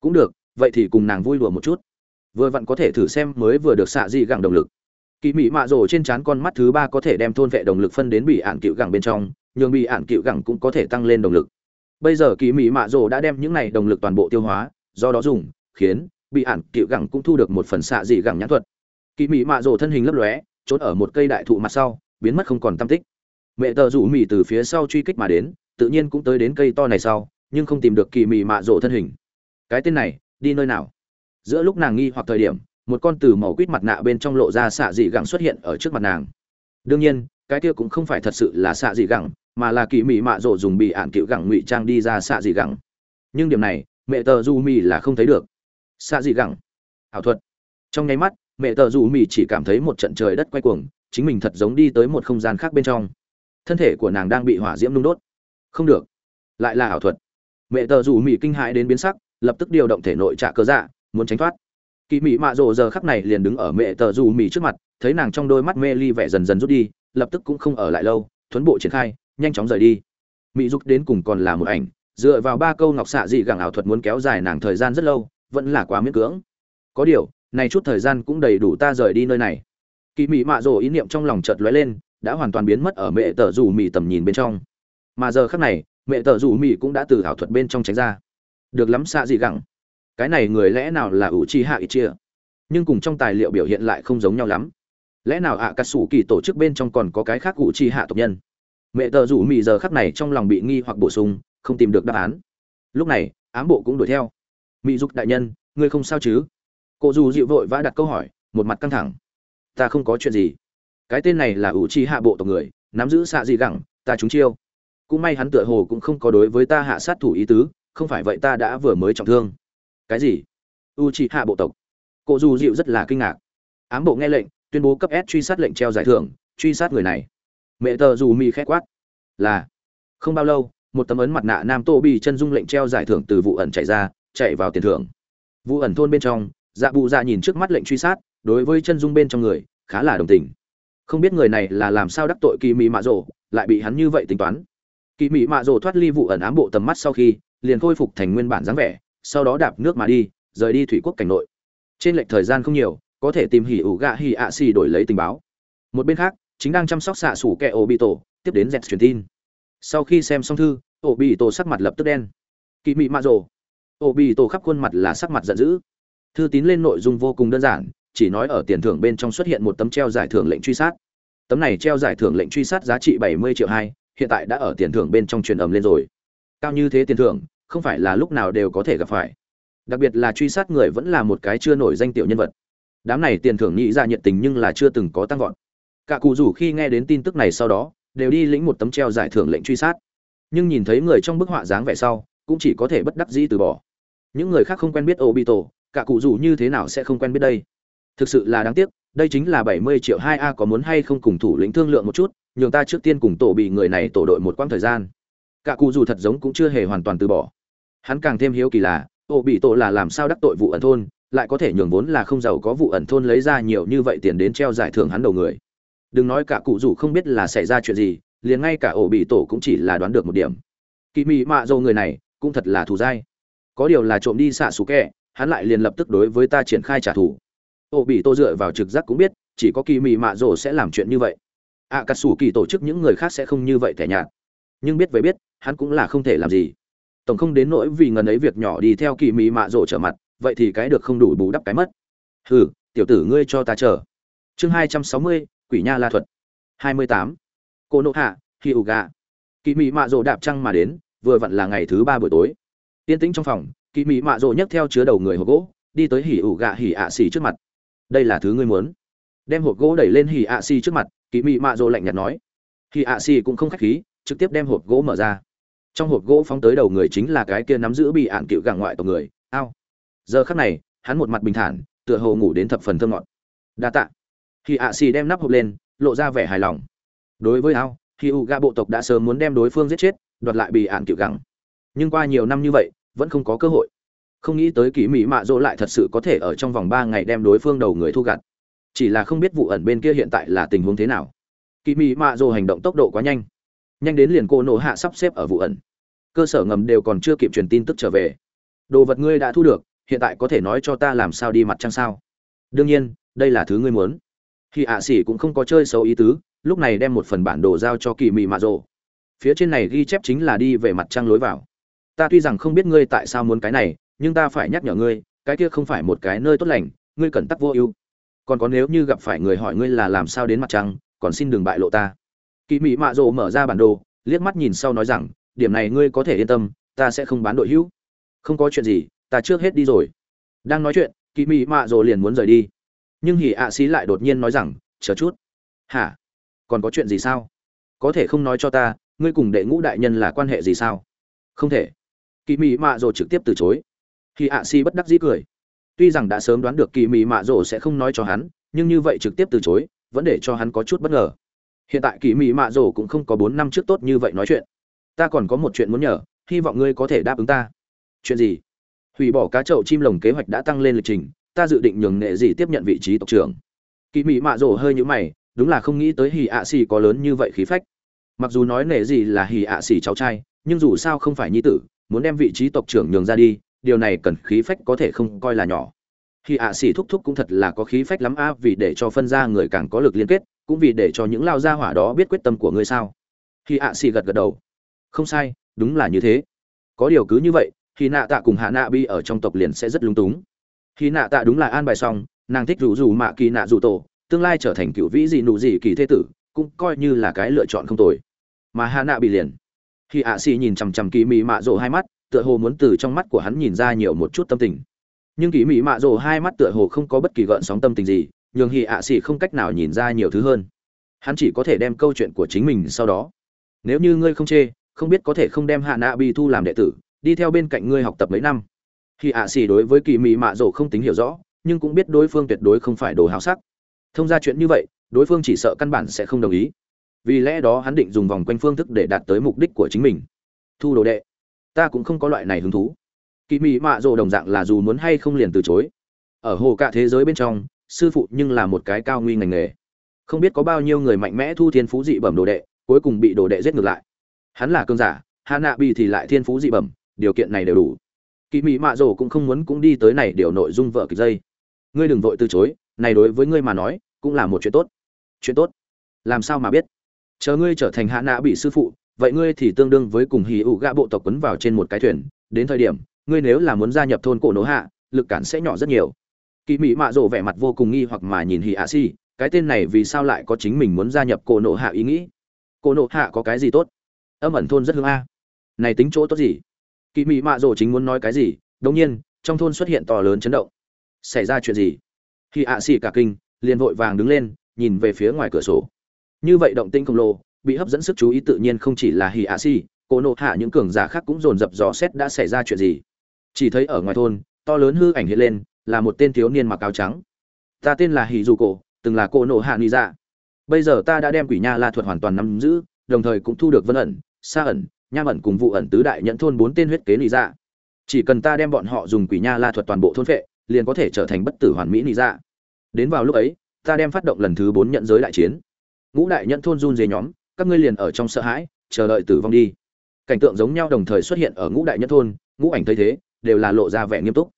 Cũng được, vậy thì cùng nàng vui đùa một chút. Vừa vặn có thể thử xem mới vừa được xạ dị gẳng động lực. Kỳ mỹ mạ rồ trên trán con mắt thứ ba có thể đem thôn vệ động lực phân đến bị ạn cựu gẳng bên trong, nhường bị ạn cựu gẳng cũng có thể tăng lên động lực. Bây giờ kỳ mỹ mạ rồ đã đem những này động lực toàn bộ tiêu hóa, do đó dùng, khiến bị ạn cựu gẳng cũng thu được một phần xạ dị gẳng nhãn thuật. Kỳ mỹ mạ rồ thân hình lấp lóe, trốn ở một cây đại thụ mặt sau, biến mất không còn tâm tích. Mẹ tờ rủ mì từ phía sau truy kích mà đến tự nhiên cũng tới đến cây to này sau, nhưng không tìm được kỳ mị mạ rộ thân hình. Cái tên này, đi nơi nào? Giữa lúc nàng nghi hoặc thời điểm, một con từ màu quýt mặt nạ bên trong lộ ra xạ dị gẳng xuất hiện ở trước mặt nàng. Đương nhiên, cái kia cũng không phải thật sự là xạ dị gẳng, mà là kỳ mị mạ rộ dùng bị ạn cựu gẳng ngụy trang đi ra xạ dị gẳng. Nhưng điểm này, mẹ tờ du mì là không thấy được. Xạ dị gẳng. Ảo thuật. Trong nháy mắt, mẹ tờ du mì chỉ cảm thấy một trận trời đất quay cuồng, chính mình thật giống đi tới một không gian khác bên trong. Thân thể của nàng đang bị hỏa diễm nung đốt không được. Lại là ảo thuật. Mẹ tờ dù mỹ kinh hãi đến biến sắc, lập tức điều động thể nội trả cơ dạ muốn tránh thoát. Kỳ mỹ mạ rộ giờ khắc này liền đứng ở mẹ tờ dù mỹ trước mặt, thấy nàng trong đôi mắt mê ly vẻ dần dần rút đi, lập tức cũng không ở lại lâu, thuấn bộ triển khai, nhanh chóng rời đi. Mỹ giúp đến cùng còn là một ảnh, dựa vào ba câu ngọc xạ dị gẳng ảo thuật muốn kéo dài nàng thời gian rất lâu, vẫn là quá miễn cưỡng. Có điều, này chút thời gian cũng đầy đủ ta rời đi nơi này. Kỳ mị mạ rồ ý niệm trong lòng chợt lóe lên, đã hoàn toàn biến mất ở mẹ tờ rủ mì tầm nhìn bên trong mà giờ khắc này, mẹ tờ rủ mỹ cũng đã từ ảo thuật bên trong tránh ra. Được lắm, xạ gì gẳng. Cái này người lẽ nào là ủ chi hạ ít chia nhưng cùng trong tài liệu biểu hiện lại không giống nhau lắm. Lẽ nào ạ à cà sủ kỳ tổ chức bên trong còn có cái khác ủ chi hạ tộc nhân? Mẹ tờ rủ mỹ giờ khắc này trong lòng bị nghi hoặc bổ sung, không tìm được đáp án. Lúc này, ám bộ cũng đuổi theo. Mỹ dục đại nhân, ngươi không sao chứ? Cô dù dịu vội vã đặt câu hỏi, một mặt căng thẳng. Ta không có chuyện gì. Cái tên này là ủ chi hạ bộ tộc người, nắm giữ xạ gì gẳng, ta chúng chiêu cũng may hắn tựa hồ cũng không có đối với ta hạ sát thủ ý tứ, không phải vậy ta đã vừa mới trọng thương. Cái gì? U c hạ bộ tộc. Cụ dù dịu rất là kinh ngạc. Ám bộ nghe lệnh, tuyên bố cấp s truy sát lệnh treo giải thưởng, truy sát người này. Mẹ tờ dù mi khét quát. Là. Không bao lâu, một tấm ấn mặt nạ nam tô bị chân dung lệnh treo giải thưởng từ vụ ẩn chạy ra, chạy vào tiền thưởng. Vụ ẩn thôn bên trong dạ bụ dạ nhìn trước mắt lệnh truy sát, đối với chân dung bên trong người, khá là đồng tình. Không biết người này là làm sao đắc tội kỳ mị mạ rộ lại bị hắn như vậy tính toán kỳ Mị mạ rồ thoát ly vụ ẩn ám bộ tầm mắt sau khi, liền khôi phục thành nguyên bản dáng vẻ, sau đó đạp nước mà đi, rời đi thủy quốc cảnh nội. Trên lệch thời gian không nhiều, có thể tìm hỉ ủ gạ hỉ ạ xì đổi lấy tình báo. Một bên khác, chính đang chăm sóc xạ sủ kẹ ổ bị tổ tiếp đến dẹt truyền tin. Sau khi xem xong thư ổ bị tổ sắc mặt lập tức đen. Kỳ mị mạ rồ. Ổ bị tổ khắp khuôn mặt là sắc mặt giận dữ. Thư tín lên nội dung vô cùng đơn giản, chỉ nói ở tiền thưởng bên trong xuất hiện một tấm treo giải thưởng lệnh truy sát. Tấm này treo giải thưởng lệnh truy sát giá trị bảy mươi triệu hai hiện tại đã ở tiền thưởng bên trong truyền ầm lên rồi. Cao như thế tiền thưởng, không phải là lúc nào đều có thể gặp phải. Đặc biệt là truy sát người vẫn là một cái chưa nổi danh tiểu nhân vật. Đám này tiền thưởng nghĩ ra nhiệt tình nhưng là chưa từng có tăng vọt. Cả cụ rủ khi nghe đến tin tức này sau đó, đều đi lĩnh một tấm treo giải thưởng lệnh truy sát. Nhưng nhìn thấy người trong bức họa dáng vẻ sau, cũng chỉ có thể bất đắc dĩ từ bỏ. Những người khác không quen biết obito, cả cụ rủ như thế nào sẽ không quen biết đây? Thực sự là đáng tiếc, đây chính là bảy mươi triệu hai a có muốn hay không cùng thủ lĩnh thương lượng một chút nhường ta trước tiên cùng tổ bị người này tổ đội một quãng thời gian. Cả cụ rủ thật giống cũng chưa hề hoàn toàn từ bỏ. Hắn càng thêm hiếu kỳ là, tổ bị tổ là làm sao đắc tội vụ ẩn thôn, lại có thể nhường vốn là không giàu có vụ ẩn thôn lấy ra nhiều như vậy tiền đến treo giải thưởng hắn đầu người. Đừng nói cả cụ rủ không biết là xảy ra chuyện gì, liền ngay cả ổ bị tổ cũng chỉ là đoán được một điểm. Kỳ mị mạ dâu người này, cũng thật là thù dai. Có điều là trộm đi xạ xù kẹ, hắn lại liền lập tức đối với ta triển khai trả thù. Ổ bị tổ dựa vào trực giác cũng biết, chỉ có kỳ mị mạ dỗ sẽ làm chuyện như vậy ạ à, cà sủ kỳ tổ chức những người khác sẽ không như vậy tẻ nhạt. Nhưng biết với biết hắn cũng là không thể làm gì. Tổng không đến nỗi vì ngần ấy việc nhỏ đi theo kỳ mị mạ rổ trở mặt vậy thì cái được không đủ bù đắp cái mất. Hừ tiểu tử ngươi cho ta chờ. Chương hai trăm sáu mươi quỷ nha la thuật. hai mươi tám. Cô nộ hạ hi ủ gà kỳ mị mạ rổ đạp trăng mà đến vừa vặn là ngày thứ ba buổi tối. Yên tĩnh trong phòng kỳ mị mạ rồ nhấc theo chứa đầu người hộp gỗ đi tới hỉ ủ gà hỉ ạ xì trước mặt. Đây là thứ ngươi muốn. Đem hộp gỗ đẩy lên hỉ ạ xì trước mặt kỳ mị mạ rồ lạnh nhạt nói. Khi ạ xì cũng không khách khí, trực tiếp đem hộp gỗ mở ra. Trong hộp gỗ phóng tới đầu người chính là cái kia nắm giữ bị ạn cựu gàng ngoại tộc người. Ao. Giờ khắc này, hắn một mặt bình thản, tựa hồ ngủ đến thập phần thơ ngọt. Đa tạ. Khi ạ xì đem nắp hộp lên, lộ ra vẻ hài lòng. Đối với ao, khi u ga bộ tộc đã sớm muốn đem đối phương giết chết, đoạt lại bị ạn cựu gắng nhưng qua nhiều năm như vậy, vẫn không có cơ hội. Không nghĩ tới kỳ mỹ mạ dỗ lại thật sự có thể ở trong vòng ba ngày đem đối phương đầu người thu gặt chỉ là không biết vụ ẩn bên kia hiện tại là tình huống thế nào. Kỳ mị mạ Dồ hành động tốc độ quá nhanh. Nhanh đến liền cô nổ hạ sắp xếp ở vụ ẩn. Cơ sở ngầm đều còn chưa kịp truyền tin tức trở về. Đồ vật ngươi đã thu được, hiện tại có thể nói cho ta làm sao đi mặt trăng sao? Đương nhiên, đây là thứ ngươi muốn. Khi ạ xỉ cũng không có chơi xấu ý tứ, lúc này đem một phần bản đồ giao cho kỳ mị mạ Dồ. phía trên này ghi chép chính là đi về mặt trăng lối vào. Ta tuy rằng không biết ngươi tại sao muốn cái này, nhưng ta phải nhắc nhở ngươi, cái kia không phải một cái nơi tốt lành, ngươi cần tắc vô ưu còn có nếu như gặp phải người hỏi ngươi là làm sao đến mặt trăng, còn xin đừng bại lộ ta. Kỳ mỹ mạ rồ mở ra bản đồ, liếc mắt nhìn sau nói rằng, điểm này ngươi có thể yên tâm, ta sẽ không bán đội hữu. Không có chuyện gì, ta trước hết đi rồi. Đang nói chuyện kỳ mỹ mạ rồ liền muốn rời đi. Nhưng hỉ ạ xí lại đột nhiên nói rằng, chờ chút. Hả? Còn có chuyện gì sao? Có thể không nói cho ta, ngươi cùng đệ ngũ đại nhân là quan hệ gì sao? Không thể. Kỳ mỹ mạ rồ trực tiếp từ chối. Hỉ ạ xí bất đắc dĩ cười tuy rằng đã sớm đoán được kỳ mị mạ rồ sẽ không nói cho hắn, nhưng như vậy trực tiếp từ chối, vẫn để cho hắn có chút bất ngờ. Hiện tại kỳ mị mạ rồ cũng không có bốn năm trước tốt như vậy nói chuyện. Ta còn có một chuyện muốn nhờ, hy vọng ngươi có thể đáp ứng ta. Chuyện gì? Hủy bỏ cá chậu chim lồng kế hoạch đã tăng lên lịch trình, ta dự định nhường nghệ gì tiếp nhận vị trí tộc trưởng. Kỳ mỹ mạ rổ hơi nhũ mày, đúng là không nghĩ tới hì ạ xì có lớn như vậy khí phách. Mặc dù nói nể gì là hì ạ xì cháu trai, nhưng dù sao không phải nhi tử, muốn đem vị trí tộc trưởng nhường ra đi điều này cần khí phách có thể không coi là nhỏ. Khi ạ xỉ thúc thúc cũng thật là có khí phách lắm a vì để cho phân ra người càng có lực liên kết, cũng vì để cho những lao gia hỏa đó biết quyết tâm của ngươi sao. Khi ạ xỉ gật gật đầu. Không sai, đúng là như thế. Có điều cứ như vậy thì nạ tạ cùng hạ nạ bi ở trong tộc liền sẽ rất lung túng. Khi nạ tạ đúng là an bài xong, nàng thích rủ rủ mạ kỳ nạ rủ tổ, tương lai trở thành cựu vĩ gì nụ gì kỳ thế tử, cũng coi như là cái lựa chọn không tồi. Mà hạ nạ bị liền. Khi ạ xỉ nhìn chằm chằm kỳ mị mạ rộ hai mắt tựa hồ muốn từ trong mắt của hắn nhìn ra nhiều một chút tâm tình. Nhưng kỳ mị mạ rộ hai mắt tựa hồ không có bất kỳ gợn sóng tâm tình gì, nhường hì ạ xì không cách nào nhìn ra nhiều thứ hơn. Hắn chỉ có thể đem câu chuyện của chính mình sau đó. Nếu như ngươi không chê, không biết có thể không đem hạ nạ bi thu làm đệ tử, đi theo bên cạnh ngươi học tập mấy năm. Hì ạ xỉ đối với kỳ mị mạ rồ không tính hiểu rõ, nhưng cũng biết đối phương tuyệt đối không phải đồ háo sắc. Thông ra chuyện như vậy, đối phương chỉ sợ căn bản sẽ không đồng ý. Vì lẽ đó hắn định dùng vòng quanh phương thức để đạt tới mục đích của chính mình. Thu đồ đệ ta cũng không có loại này hứng thú. Kỳ mị mạ Rồ đồng dạng là dù muốn hay không liền từ chối. Ở hồ cả thế giới bên trong, sư phụ nhưng là một cái cao nguy ngành nghề. Không biết có bao nhiêu người mạnh mẽ thu thiên phú dị bẩm đồ đệ, cuối cùng bị đồ đệ giết ngược lại. Hắn là cơn giả hạ nạ bị thì lại thiên phú dị bẩm, điều kiện này đều đủ. Kỳ mị mạ Rồ cũng không muốn cũng đi tới này điều nội dung vợ kịch dây. Ngươi đừng vội từ chối, này đối với ngươi mà nói, cũng là một chuyện tốt. Chuyện tốt? Làm sao mà biết? Chờ ngươi trở thành hạ nạ bị sư phụ vậy ngươi thì tương đương với cùng hì ụ gạ bộ tộc quấn vào trên một cái thuyền, đến thời điểm, ngươi nếu là muốn gia nhập thôn cổ nỗ hạ, lực cản sẽ nhỏ rất nhiều. Kỳ mỹ mạ rộ vẻ mặt vô cùng nghi hoặc mà nhìn hì ạ si cái tên này vì sao lại có chính mình muốn gia nhập cổ nỗ hạ ý nghĩ? Cổ nỗ hạ có cái gì tốt? Âm ẩn thôn rất hương a. Này tính chỗ tốt gì? Kỳ mỹ mạ rộ chính muốn nói cái gì? Đông nhiên, trong thôn xuất hiện to lớn chấn động. Xảy ra chuyện gì? Khi ạ xì cả kinh, liền vội vàng đứng lên, nhìn về phía ngoài cửa sổ. Như vậy động tinh khổng lồ bị hấp dẫn sức chú ý tự nhiên không chỉ là hì ạ xì cô nộ hạ, những cường giả khác cũng dồn dập dò xét đã xảy ra chuyện gì. Chỉ thấy ở ngoài thôn, to lớn hư ảnh hiện lên, là một tên thiếu niên mặc áo trắng. Ta tên là hì dù cổ, từng là cô nộ hạ ni dạ. Bây giờ ta đã đem quỷ nha la thuật hoàn toàn nắm giữ, đồng thời cũng thu được vân ẩn xa ẩn, nham ẩn cùng vụ ẩn tứ đại nhận thôn bốn tên huyết kế ni dạ. Chỉ cần ta đem bọn họ dùng quỷ nha la thuật toàn bộ thôn phệ, liền có thể trở thành bất tử hoàn mỹ ni dạ. Đến vào lúc ấy, ta đem phát động lần thứ bốn nhận giới đại chiến. Ngũ đại nhận thôn run dế nhóm các ngươi liền ở trong sợ hãi, chờ đợi tử vong đi. Cảnh tượng giống nhau đồng thời xuất hiện ở ngũ đại nhân thôn, ngũ ảnh thấy thế, đều là lộ ra vẻ nghiêm túc.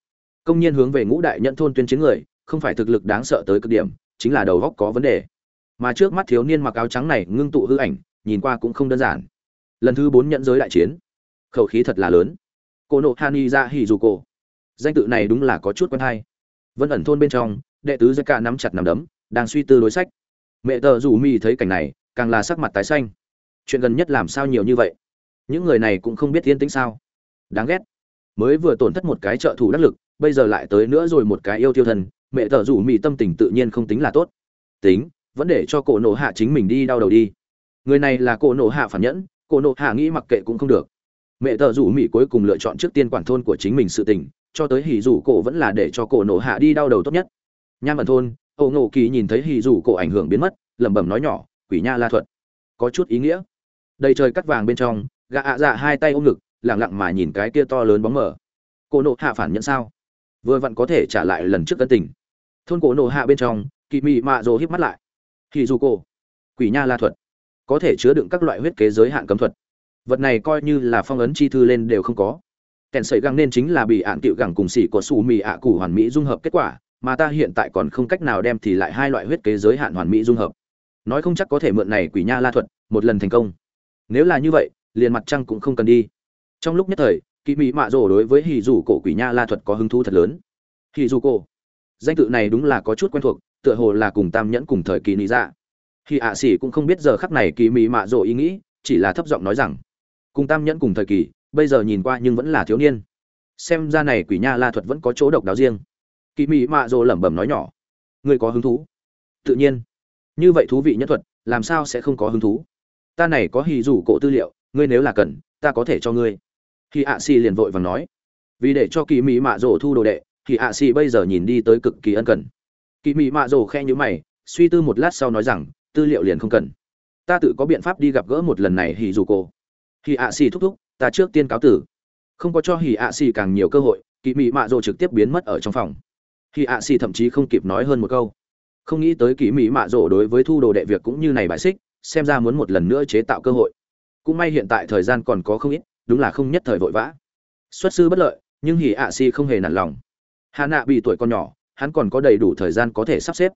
Công nhân hướng về ngũ đại nhân thôn tuyên chiến người, không phải thực lực đáng sợ tới cực điểm, chính là đầu góc có vấn đề. Mà trước mắt thiếu niên mặc áo trắng này ngưng tụ hư ảnh, nhìn qua cũng không đơn giản. Lần thứ bốn nhận giới đại chiến, khẩu khí thật là lớn. Cô nộ hani ra dạ hỉ dù cổ. Danh tự này đúng là có chút quen hay. Vân ẩn thôn bên trong, đệ tứ giai ca nắm chặt nằm đấm, đang suy tư đối sách. Mẹ tờ rủ mi thấy cảnh này càng là sắc mặt tái xanh. Chuyện gần nhất làm sao nhiều như vậy? Những người này cũng không biết yên tĩnh sao? Đáng ghét. Mới vừa tổn thất một cái trợ thủ đắc lực, bây giờ lại tới nữa rồi một cái yêu tiêu thần, mẹ tờ rủ mỹ tâm tình tự nhiên không tính là tốt. Tính, vẫn để cho cổ nổ hạ chính mình đi đau đầu đi. Người này là cổ nổ hạ phản nhẫn, cổ nổ hạ nghĩ mặc kệ cũng không được. Mẹ tờ rủ mỹ cuối cùng lựa chọn trước tiên quản thôn của chính mình sự tình, cho tới hỉ rủ cổ vẫn là để cho cổ nổ hạ đi đau đầu tốt nhất. Nham ẩn thôn, âu ngộ kỳ nhìn thấy hỉ rủ cổ ảnh hưởng biến mất, lẩm bẩm nói nhỏ quỷ nha la thuật. Có chút ý nghĩa. Đầy trời cắt vàng bên trong, gã ạ dạ hai tay ôm ngực lẳng lặng mà nhìn cái kia to lớn bóng mở cổ nộ hạ phản nhận sao? Vừa vặn có thể trả lại lần trước cân tình. Thôn cổ nộ hạ bên trong kỳ mị mạ rồ híp mắt lại. Kỳ dù cổ. Quỷ nha la thuật. Có thể chứa đựng các loại huyết kế giới hạn cấm thuật. Vật này coi như là phong ấn chi thư lên đều không có. Kèn sợi găng nên chính là bị ạn tiệu gẳng cùng xỉ của xù mì ạ củ hoàn mỹ dung hợp kết quả, mà ta hiện tại còn không cách nào đem thì lại hai loại huyết kế giới hạn hoàn mỹ dung hợp nói không chắc có thể mượn này quỷ nha la thuật, một lần thành công. Nếu là như vậy, liền mặt trăng cũng không cần đi. Trong lúc nhất thời kỳ mỹ mạ rổ đối với hì dù cổ quỷ nha la thuật có hứng thú thật lớn. Hì dù cổ, danh tự này đúng là có chút quen thuộc, tựa hồ là cùng tam nhẫn cùng thời kỳ lý dạ. Hì ạ xỉ cũng không biết giờ khắc này kỳ mỹ mạ rổ ý nghĩ, chỉ là thấp giọng nói rằng, cùng tam nhẫn cùng thời kỳ, bây giờ nhìn qua nhưng vẫn là thiếu niên. Xem ra này quỷ nha la thuật vẫn có chỗ độc đáo riêng. Kỳ mỹ mạ rổ lẩm bẩm nói nhỏ, ngươi có hứng thú? Tự nhiên như vậy thú vị nhất thuật, làm sao sẽ không có hứng thú? Ta này có hì rủ cổ tư liệu, ngươi nếu là cần, ta có thể cho ngươi. Khi ạ xì liền vội và nói. Vì để cho kỳ mỹ mạ rồ thu đồ đệ thì ạ xì bây giờ nhìn đi tới cực kỳ ân cần. Kỳ mỹ mạ rồ khe nhữ mày, suy tư một lát sau nói rằng, tư liệu liền không cần. Ta tự có biện pháp đi gặp gỡ một lần này hì dù cổ. Hì ạ xì thúc thúc, ta trước tiên cáo tử. Không có cho hì ạ xì càng nhiều cơ hội, kỳ mị mạ rồ trực tiếp biến mất ở trong phòng. Hì ạ xì thậm chí không kịp nói hơn một câu không nghĩ tới kỳ mỹ mạ rổ đối với thu đồ đệ việc cũng như này bại xích, xem ra muốn một lần nữa chế tạo cơ hội. Cũng may hiện tại thời gian còn có không ít, đúng là không nhất thời vội vã. Xuất sư bất lợi, nhưng Hỉ ạ Si không hề nản lòng. Hạ nạ bị tuổi còn nhỏ, hắn còn có đầy đủ thời gian có thể sắp xếp.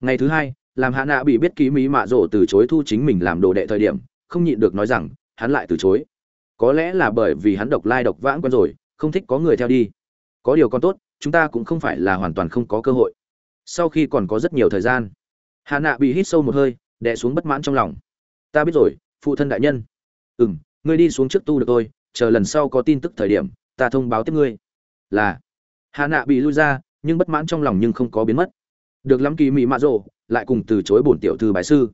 Ngày thứ hai, làm hạ nạ bị biết ký mỹ mạ rổ từ chối thu chính mình làm đồ đệ thời điểm, không nhịn được nói rằng, hắn lại từ chối. Có lẽ là bởi vì hắn độc lai độc vãng quen rồi, không thích có người theo đi. Có điều còn tốt, chúng ta cũng không phải là hoàn toàn không có cơ hội sau khi còn có rất nhiều thời gian. Hà nạ bị hít sâu một hơi, đè xuống bất mãn trong lòng. Ta biết rồi, phụ thân đại nhân. Ừ m ngươi đi xuống trước tu được tôi chờ lần sau có tin tức thời điểm, ta thông báo tiếp ngươi. Là. Hà nạ bị lui ra, nhưng bất mãn trong lòng nhưng không có biến mất. Được lắm kỳ mỹ mạ rộ lại cùng từ chối bổn tiểu thư bái sư.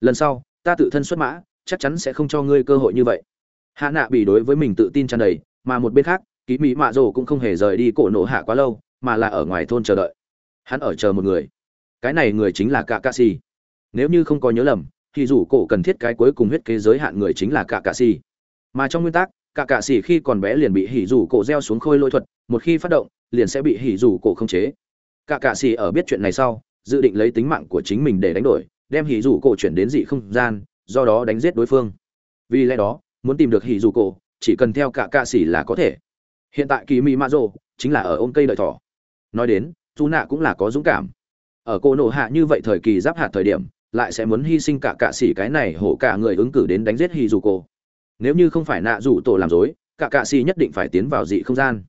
Lần sau, ta tự thân xuất mã, chắc chắn sẽ không cho ngươi cơ hội như vậy. Hạ nạ bị đối với mình tự tin tràn đầy, mà một bên khác, kỳ mỹ mạ rồ cũng không hề rời đi cổ nổ hạ quá lâu, mà là ở ngoài thôn chờ đợi hắn ở chờ một người. Cái này người chính là cả ca si nếu như không có nhớ lầm, thì dù cổ cần thiết cái cuối cùng huyết kế giới hạn người chính là cả ca si mà trong nguyên tắc cả cạ xì khi còn bé liền bị hỉ rủ cổ gieo xuống khôi lỗi thuật, một khi phát động, liền sẽ bị hỉ rủ cổ không chế. Cả cạ xì ở biết chuyện này sau, dự định lấy tính mạng của chính mình để đánh đổi, đem hỉ rủ cổ chuyển đến dị không gian, do đó đánh giết đối phương. Vì lẽ đó, muốn tìm được hỉ rủ cổ, chỉ cần theo cả cạ xì là có thể. Hiện tại kỳ mỹ mã rồ chính là ở ôm cây đợi thỏ. Nói đến dù nạ cũng là có dũng cảm. Ở cô nộ hạ như vậy thời kỳ giáp hạt thời điểm, lại sẽ muốn hy sinh cả cạ xỉ cái này hổ cả người ứng cử đến đánh giết hì dù cô nếu như không phải nạ rủ tổ làm dối, cả cạ xỉ nhất định phải tiến vào dị không gian.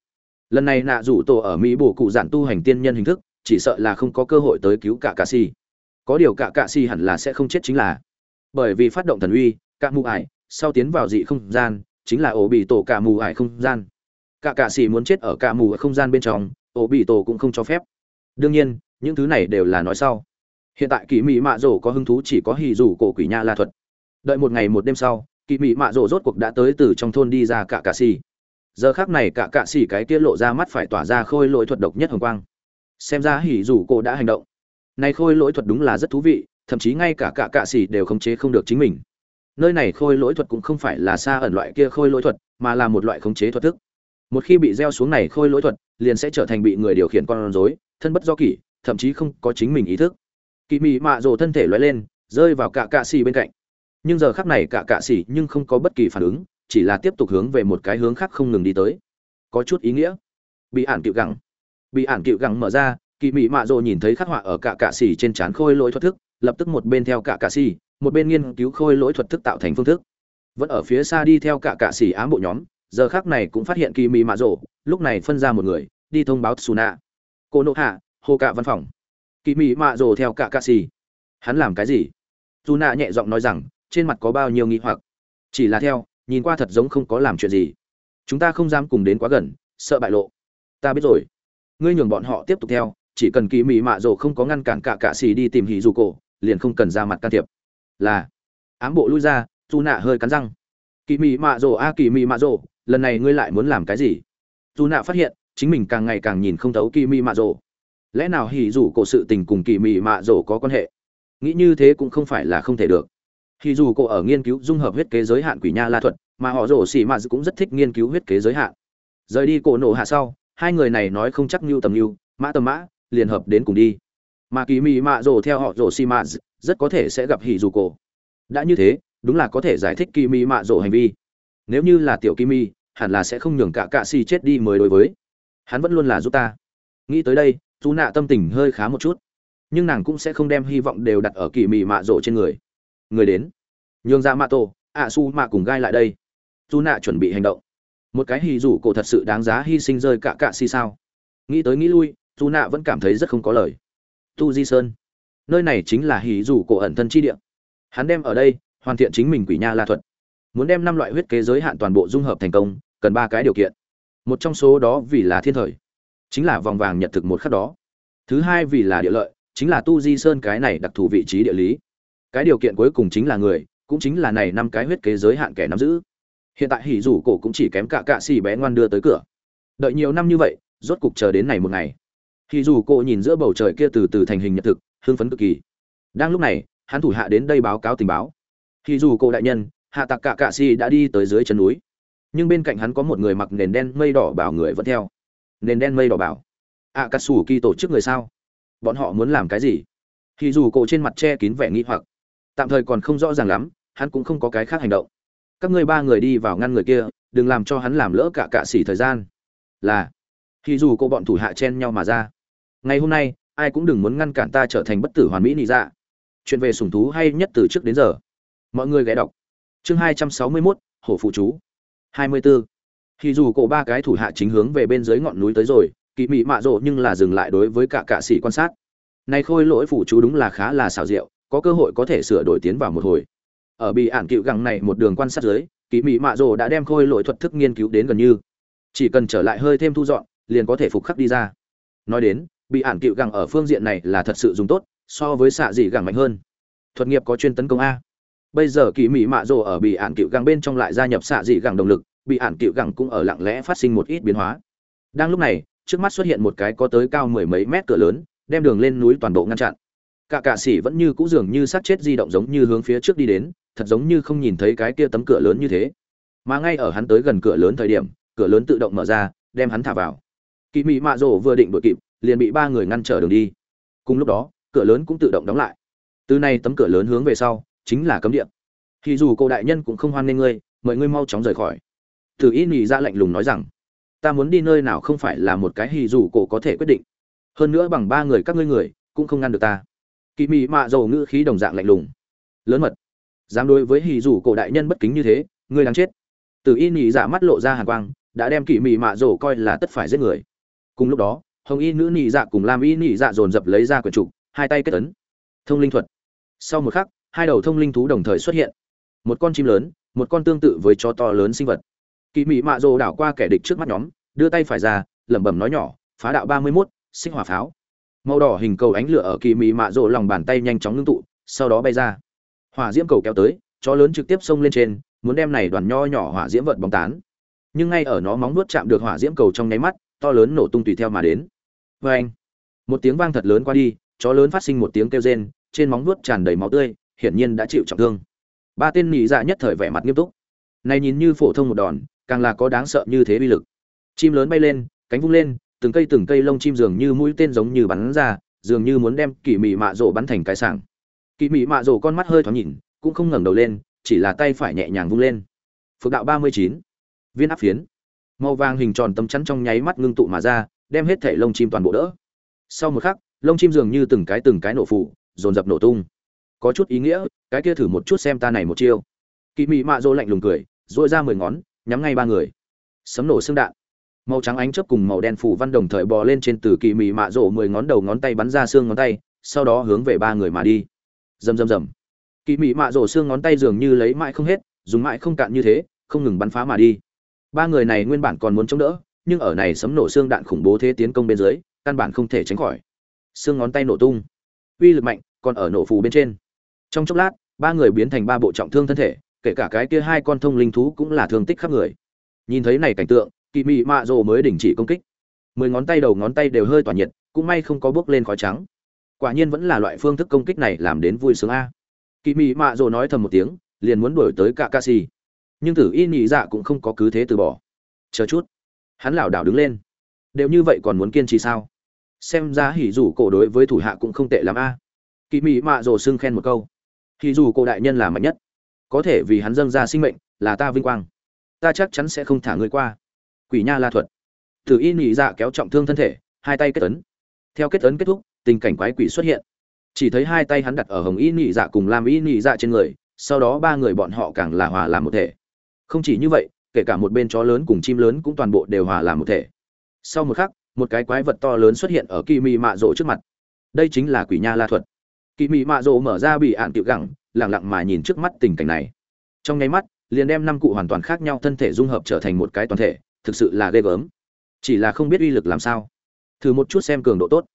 Lần này nạ rủ tổ ở mỹ bổ cụ giản tu hành tiên nhân hình thức, chỉ sợ là không có cơ hội tới cứu cả cạ xỉ có điều cả cạ xỉ hẳn là sẽ không chết chính là. Bởi vì phát động thần uy, cả mù ải, sau tiến vào dị không gian, chính là ổ bị tổ cả mù ải không gian. Cả cạ xỉ muốn chết ở cả mù ở không gian bên trong, ổ bị tổ cũng không cho phép đương nhiên, những thứ này đều là nói sau. Hiện tại kỳ mỹ mạ rổ có hứng thú chỉ có hì rủ cổ quỷ nha la thuật. Đợi một ngày một đêm sau kỳ mỹ mạ rổ rốt cuộc đã tới từ trong thôn đi ra cả cạ xì. Giờ khác này cả cạ xì cái kia lộ ra mắt phải tỏa ra khôi lỗi thuật độc nhất hồng quang. Xem ra hỉ rủ cổ đã hành động. Này khôi lỗi thuật đúng là rất thú vị, thậm chí ngay cả cả cạ xì đều khống chế không được chính mình. Nơi này khôi lỗi thuật cũng không phải là xa ẩn loại kia khôi lỗi thuật, mà là một loại khống chế thuật thức. Một khi bị gieo xuống này khôi lỗi thuật, liền sẽ trở thành bị người điều khiển con rối thân bất do kỷ, thậm chí không có chính mình ý thức. Kỳ mị mạ rồ thân thể loay lên, rơi vào cả cạ xì bên cạnh. Nhưng giờ khắc này cả cạ xì nhưng không có bất kỳ phản ứng, chỉ là tiếp tục hướng về một cái hướng khác không ngừng đi tới. Có chút ý nghĩa. Bị ản cựu gẳng. Bị ản cựu gẳng mở ra kỳ mị mạ rồ nhìn thấy khắc họa ở cả cạ xì trên trán khôi lỗi thuật thức, lập tức một bên theo cả cạ xì một bên nghiên cứu khôi lỗi thuật thức tạo thành phương thức. Vẫn ở phía xa đi theo cả cạ xì ám bộ nhóm, giờ khác này cũng phát hiện kỳ mị mạ rồ, lúc này phân ra một người, đi thông báo suna cô nộ hạ, hồ cạ văn phòng. Kỳ mị mạ rồ theo cả cạ xì. Hắn làm cái gì? Dù nạ nhẹ giọng nói rằng, trên mặt có bao nhiêu nghi hoặc. Chỉ là theo, nhìn qua thật giống không có làm chuyện gì. Chúng ta không dám cùng đến quá gần, sợ bại lộ. Ta biết rồi. Ngươi nhường bọn họ tiếp tục theo, chỉ cần kỳ mị mạ rồ không có ngăn cản cả cạ xì đi tìm hỉ dù cổ, liền không cần ra mặt can thiệp. Là. Ám bộ lui ra, dù nạ hơi cắn răng. Kỳ mị mạ rồ, a, kỳ mị mạ rồ, lần này ngươi lại muốn làm cái gì? Dù nạ phát hiện chính mình càng ngày càng nhìn không thấu kỳ mị mạ rồ. Lẽ nào hỉ dù cổ sự tình cùng kỳ mị mạ rồ có quan hệ? Nghĩ như thế cũng không phải là không thể được. Hỉ dù cổ ở nghiên cứu dung hợp huyết kế giới hạn quỷ nha la thuật, mà họ rồ xì mạ cũng rất thích nghiên cứu huyết kế giới hạn. Rời đi cổ nổ hạ sau, hai người này nói không chắc mưu tầm mưu mã tầm mã, liền hợp đến cùng đi. Mà kỳ mị mạ rồ theo họ rồ xì mạ rất có thể sẽ gặp hỉ dù cổ. Đã như thế, đúng là có thể giải thích kỳ mị mạ rồ hành vi. Nếu như là tiểu kỳ mị hẳn là sẽ không nhường cả cạ xì chết đi mới đối với hắn vẫn luôn là giúp ta. Nghĩ tới đây dù nạ tâm tình hơi khá một chút. Nhưng nàng cũng sẽ không đem hy vọng đều đặt ở kỳ mị mạ rộ trên người. Người đến. Nhường ra mạ tổ, ạ su mạ cùng gai lại đây. Dù nạ chuẩn bị hành động. Một cái hì rủ cổ thật sự đáng giá hy sinh rơi cả cạ si sao. Nghĩ tới nghĩ lui dù nạ vẫn cảm thấy rất không có lời. Tu di sơn. Nơi này chính là hì rủ cổ ẩn thân chi địa. Hắn đem ở đây, hoàn thiện chính mình quỷ nha la thuật. Muốn đem năm loại huyết kế giới hạn toàn bộ dung hợp thành công, cần ba cái điều kiện một trong số đó vì là thiên thời, chính là vòng vàng nhật thực một khắc đó. Thứ hai vì là địa lợi, chính là tu di sơn cái này đặc thù vị trí địa lý. Cái điều kiện cuối cùng chính là người, cũng chính là này năm cái huyết kế giới hạn kẻ nắm giữ. Hiện tại hỉ rủ cổ cũng chỉ kém cả cạ xì bé ngoan đưa tới cửa. Đợi nhiều năm như vậy, rốt cục chờ đến này một ngày. Hỉ rủ cổ nhìn giữa bầu trời kia từ từ thành hình nhật thực, hưng phấn cực kỳ. Đang lúc này, hắn thủ hạ đến đây báo cáo tình báo. Hỉ rủ cổ đại nhân, hạ tặc cả cạ xì đã đi tới dưới chân núi nhưng bên cạnh hắn có một người mặc nền đen mây đỏ bảo người vẫn theo. Nền đen mây đỏ bảo. Ạ cà sủ kỳ tổ chức người sao? Bọn họ muốn làm cái gì? Thì dù cổ trên mặt che kín vẻ nghi hoặc. Tạm thời còn không rõ ràng lắm, hắn cũng không có cái khác hành động. Các ngươi ba người đi vào ngăn người kia, đừng làm cho hắn làm lỡ cả cạ xỉ thời gian. Là. Thì dù cô bọn thủ hạ chen nhau mà ra. Ngày hôm nay, ai cũng đừng muốn ngăn cản ta trở thành bất tử hoàn mỹ nị dạ. Chuyện về sùng thú hay nhất từ trước đến giờ. Mọi người ghé đọc. Chương hai trăm sáu mươi mốt, hổ phụ chú hai mươi bốn khi dù cổ ba cái thủ hạ chính hướng về bên dưới ngọn núi tới rồi, kỳ mị mạ rộ nhưng là dừng lại đối với cả cạ sĩ quan sát. Này khôi lỗi phụ chú đúng là khá là xảo diệu, có cơ hội có thể sửa đổi tiến vào một hồi. Ở bị ản cựu gẳng này một đường quan sát dưới, kỳ mị mạ rộ đã đem khôi lỗi thuật thức nghiên cứu đến gần như. Chỉ cần trở lại hơi thêm thu dọn, liền có thể phục khắc đi ra. Nói đến, bị ản cựu gẳng ở phương diện này là thật sự dùng tốt, so với xạ dị gẳng mạnh hơn. Thuật nghiệp có chuyên tấn công a bây giờ kỳ mỹ mạ rồ ở bị ạn cựu gẳng bên trong lại gia nhập xạ dị gẳng động lực bị ạn cựu gẳng cũng ở lặng lẽ phát sinh một ít biến hóa. Đang lúc này, trước mắt xuất hiện một cái có tới cao mười mấy mét cửa lớn, đem đường lên núi toàn bộ ngăn chặn. Cả cạ sĩ vẫn như cũ dường như sát chết di động giống như hướng phía trước đi đến, thật giống như không nhìn thấy cái kia tấm cửa lớn như thế. Mà ngay ở hắn tới gần cửa lớn thời điểm, cửa lớn tự động mở ra, đem hắn thả vào. Kỳ mỹ mạ rồ vừa định đuổi kịp, liền bị ba người ngăn trở đường đi. Cùng lúc đó, cửa lớn cũng tự động đóng lại. Từ nay tấm cửa lớn hướng về sau chính là cấm địa. Thì dù cô đại nhân cũng không hoan nghênh ngươi, mời ngươi mau chóng rời khỏi. Từ y nhị ra dạ lạnh lùng nói rằng, ta muốn đi nơi nào không phải là một cái hì dù cổ có thể quyết định. Hơn nữa bằng ba người các ngươi người, cũng không ngăn được ta. Kỳ mị mạ dầu ngữ khí đồng dạng lạnh lùng. Lớn mật, dám đối với hì dù cổ đại nhân bất kính như thế, ngươi đáng chết. Từ y nhị dạ mắt lộ ra hàn quang, đã đem kỳ mị mạ dầu coi là tất phải giết người. Cùng lúc đó, hồng y nữ nhị dạ cùng lam y nhị dạ dồn dập lấy ra quyển trục, hai tay kết ấn. Thông linh thuật. Sau một khắc hai đầu thông linh thú đồng thời xuất hiện. Một con chim lớn, một con tương tự với chó to lớn sinh vật. Kỳ mị mạ rồ đảo qua kẻ địch trước mắt nhóm, đưa tay phải ra, lẩm bẩm nói nhỏ, phá đạo ba mươi mốt, sinh hỏa pháo. Màu đỏ hình cầu ánh lửa ở kỳ mị mạ rồ lòng bàn tay nhanh chóng ngưng tụ, sau đó bay ra. Hỏa diễm cầu kéo tới, chó lớn trực tiếp xông lên trên, muốn đem này đoàn nho nhỏ hỏa diễm vật bóng tán. Nhưng ngay ở nó móng nuốt chạm được hỏa diễm cầu trong nháy mắt, to lớn nổ tung tùy theo mà đến. Vê anh một tiếng vang thật lớn qua đi, chó lớn phát sinh một tiếng kêu rên, trên móng nuốt tràn đầy máu tươi hiển nhiên đã chịu trọng thương. Ba tên nhị dạ nhất thời vẻ mặt nghiêm túc. Này nhìn như phổ thông một đòn, càng là có đáng sợ như thế uy lực. Chim lớn bay lên, cánh vung lên, từng cây từng cây lông chim dường như mũi tên giống như bắn ra, dường như muốn đem kỳ mị mạ rổ bắn thành cái sảng. Kỳ mị mạ rổ con mắt hơi thoáng nhìn, cũng không ngẩng đầu lên, chỉ là tay phải nhẹ nhàng vung lên. Phước đạo ba mươi chín. Viên áp phiến. Màu vàng hình tròn tấm chắn trong nháy mắt ngưng tụ mà ra, đem hết thể lông chim toàn bộ đỡ. Sau một khắc, lông chim dường như từng cái từng cái nổ phụ dồn dập nổ tung có chút ý nghĩa, cái kia thử một chút xem ta này một chiêu. Kỳ mị mạ dô lạnh lùng cười dội ra mười ngón, nhắm ngay ba người. Sấm nổ xương đạn. Màu trắng ánh chớp cùng màu đen phủ văn đồng thời bò lên trên từ kỳ mị mạ Dỗ mười ngón đầu ngón tay bắn ra xương ngón tay, sau đó hướng về ba người mà đi. Rầm rầm rầm. Kỳ mị mạ Dỗ xương ngón tay dường như lấy mãi không hết, dùng mãi không cạn như thế, không ngừng bắn phá mà đi. Ba người này nguyên bản còn muốn chống đỡ, nhưng ở này sấm nổ xương đạn khủng bố thế tiến công bên dưới, căn bản không thể tránh khỏi. Xương ngón tay nổ tung. Uy lực mạnh, còn ở nổ phù bên trên trong chốc lát, ba người biến thành ba bộ trọng thương thân thể, kể cả cái kia hai con thông linh thú cũng là thương tích khắp người. Nhìn thấy này cảnh tượng, kỳ mị mạ rồ mới đình chỉ công kích. Mười ngón tay đầu ngón tay đều hơi tỏa nhiệt, cũng may không có bước lên khói trắng. Quả nhiên vẫn là loại phương thức công kích này làm đến vui sướng a. Kỳ mị mạ rồ nói thầm một tiếng, liền muốn đuổi tới cả ca xì nhưng tử y nhị dạ cũng không có cứ thế từ bỏ. Chờ chút. Hắn lảo đảo đứng lên. Đều như vậy còn muốn kiên trì sao? Xem ra hỉ rủ cổ đối với thủ hạ cũng không tệ lắm a. Kỳ mị mạ rồ xưng khen một câu thì dù cô đại nhân là mạnh nhất, có thể vì hắn dâng ra sinh mệnh là ta vinh quang. Ta chắc chắn sẽ không thả ngươi qua. Quỷ nha la thuật. Thử y nhị dạ kéo trọng thương thân thể, hai tay kết ấn. Theo kết ấn kết thúc, tình cảnh quái quỷ xuất hiện. Chỉ thấy hai tay hắn đặt ở hồng y nhị dạ cùng làm y nhị dạ trên người, sau đó ba người bọn họ càng là hòa làm một thể. Không chỉ như vậy, kể cả một bên chó lớn cùng chim lớn cũng toàn bộ đều hòa làm một thể. Sau một khắc, một cái quái vật to lớn xuất hiện ở kỳ mị mạ rỗ trước mặt. Đây chính là quỷ nha la thuật kỳ mị mạ rộ mở ra bị ạn tiểu gẳng lẳng lặng mà nhìn trước mắt tình cảnh này. Trong nháy mắt, liền đem năm cụ hoàn toàn khác nhau thân thể dung hợp trở thành một cái toàn thể, thực sự là ghê gớm. Chỉ là không biết uy lực làm sao. Thử một chút xem cường độ tốt.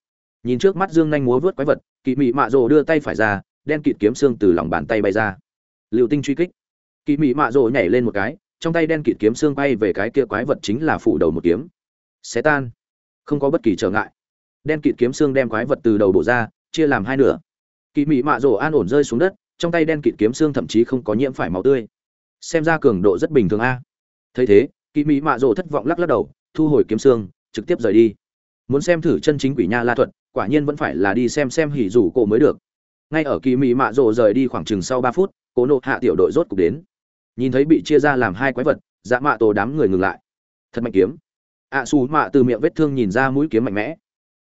Nhìn trước mắt dương nhanh múa vớt quái vật, Kỵ mị mạ rồ đưa tay phải ra, đen kịt kiếm xương từ lòng bàn tay bay ra. Liệu tinh truy kích. Kỵ mị mạ rồ nhảy lên một cái, trong tay đen kịt kiếm xương bay về cái kia quái vật chính là phủ đầu một kiếm. Xé tan. Không có bất kỳ trở ngại. Đen kịt kiếm xương đem quái vật từ đầu bổ ra, chia làm hai nửa kỳ mị mạ Rổ an ổn rơi xuống đất trong tay đen kịt kiếm xương thậm chí không có nhiễm phải máu tươi. Xem ra cường độ rất bình thường a. Thấy thế kỳ Mị mạ Rổ thất vọng lắc lắc đầu thu hồi kiếm xương trực tiếp rời đi. Muốn xem thử chân chính quỷ nha la thuật quả nhiên vẫn phải là đi xem xem hỉ rủ cổ mới được. Ngay ở kỳ Mị mạ Rổ rời đi khoảng chừng sau ba phút cố nộ hạ tiểu đội rốt cục đến. Nhìn thấy bị chia ra làm hai quái vật dạ mạ tổ đám người ngừng lại. Thật mạnh kiếm. Ạ à, xù mạ từ miệng vết thương nhìn ra mũi kiếm mạnh mẽ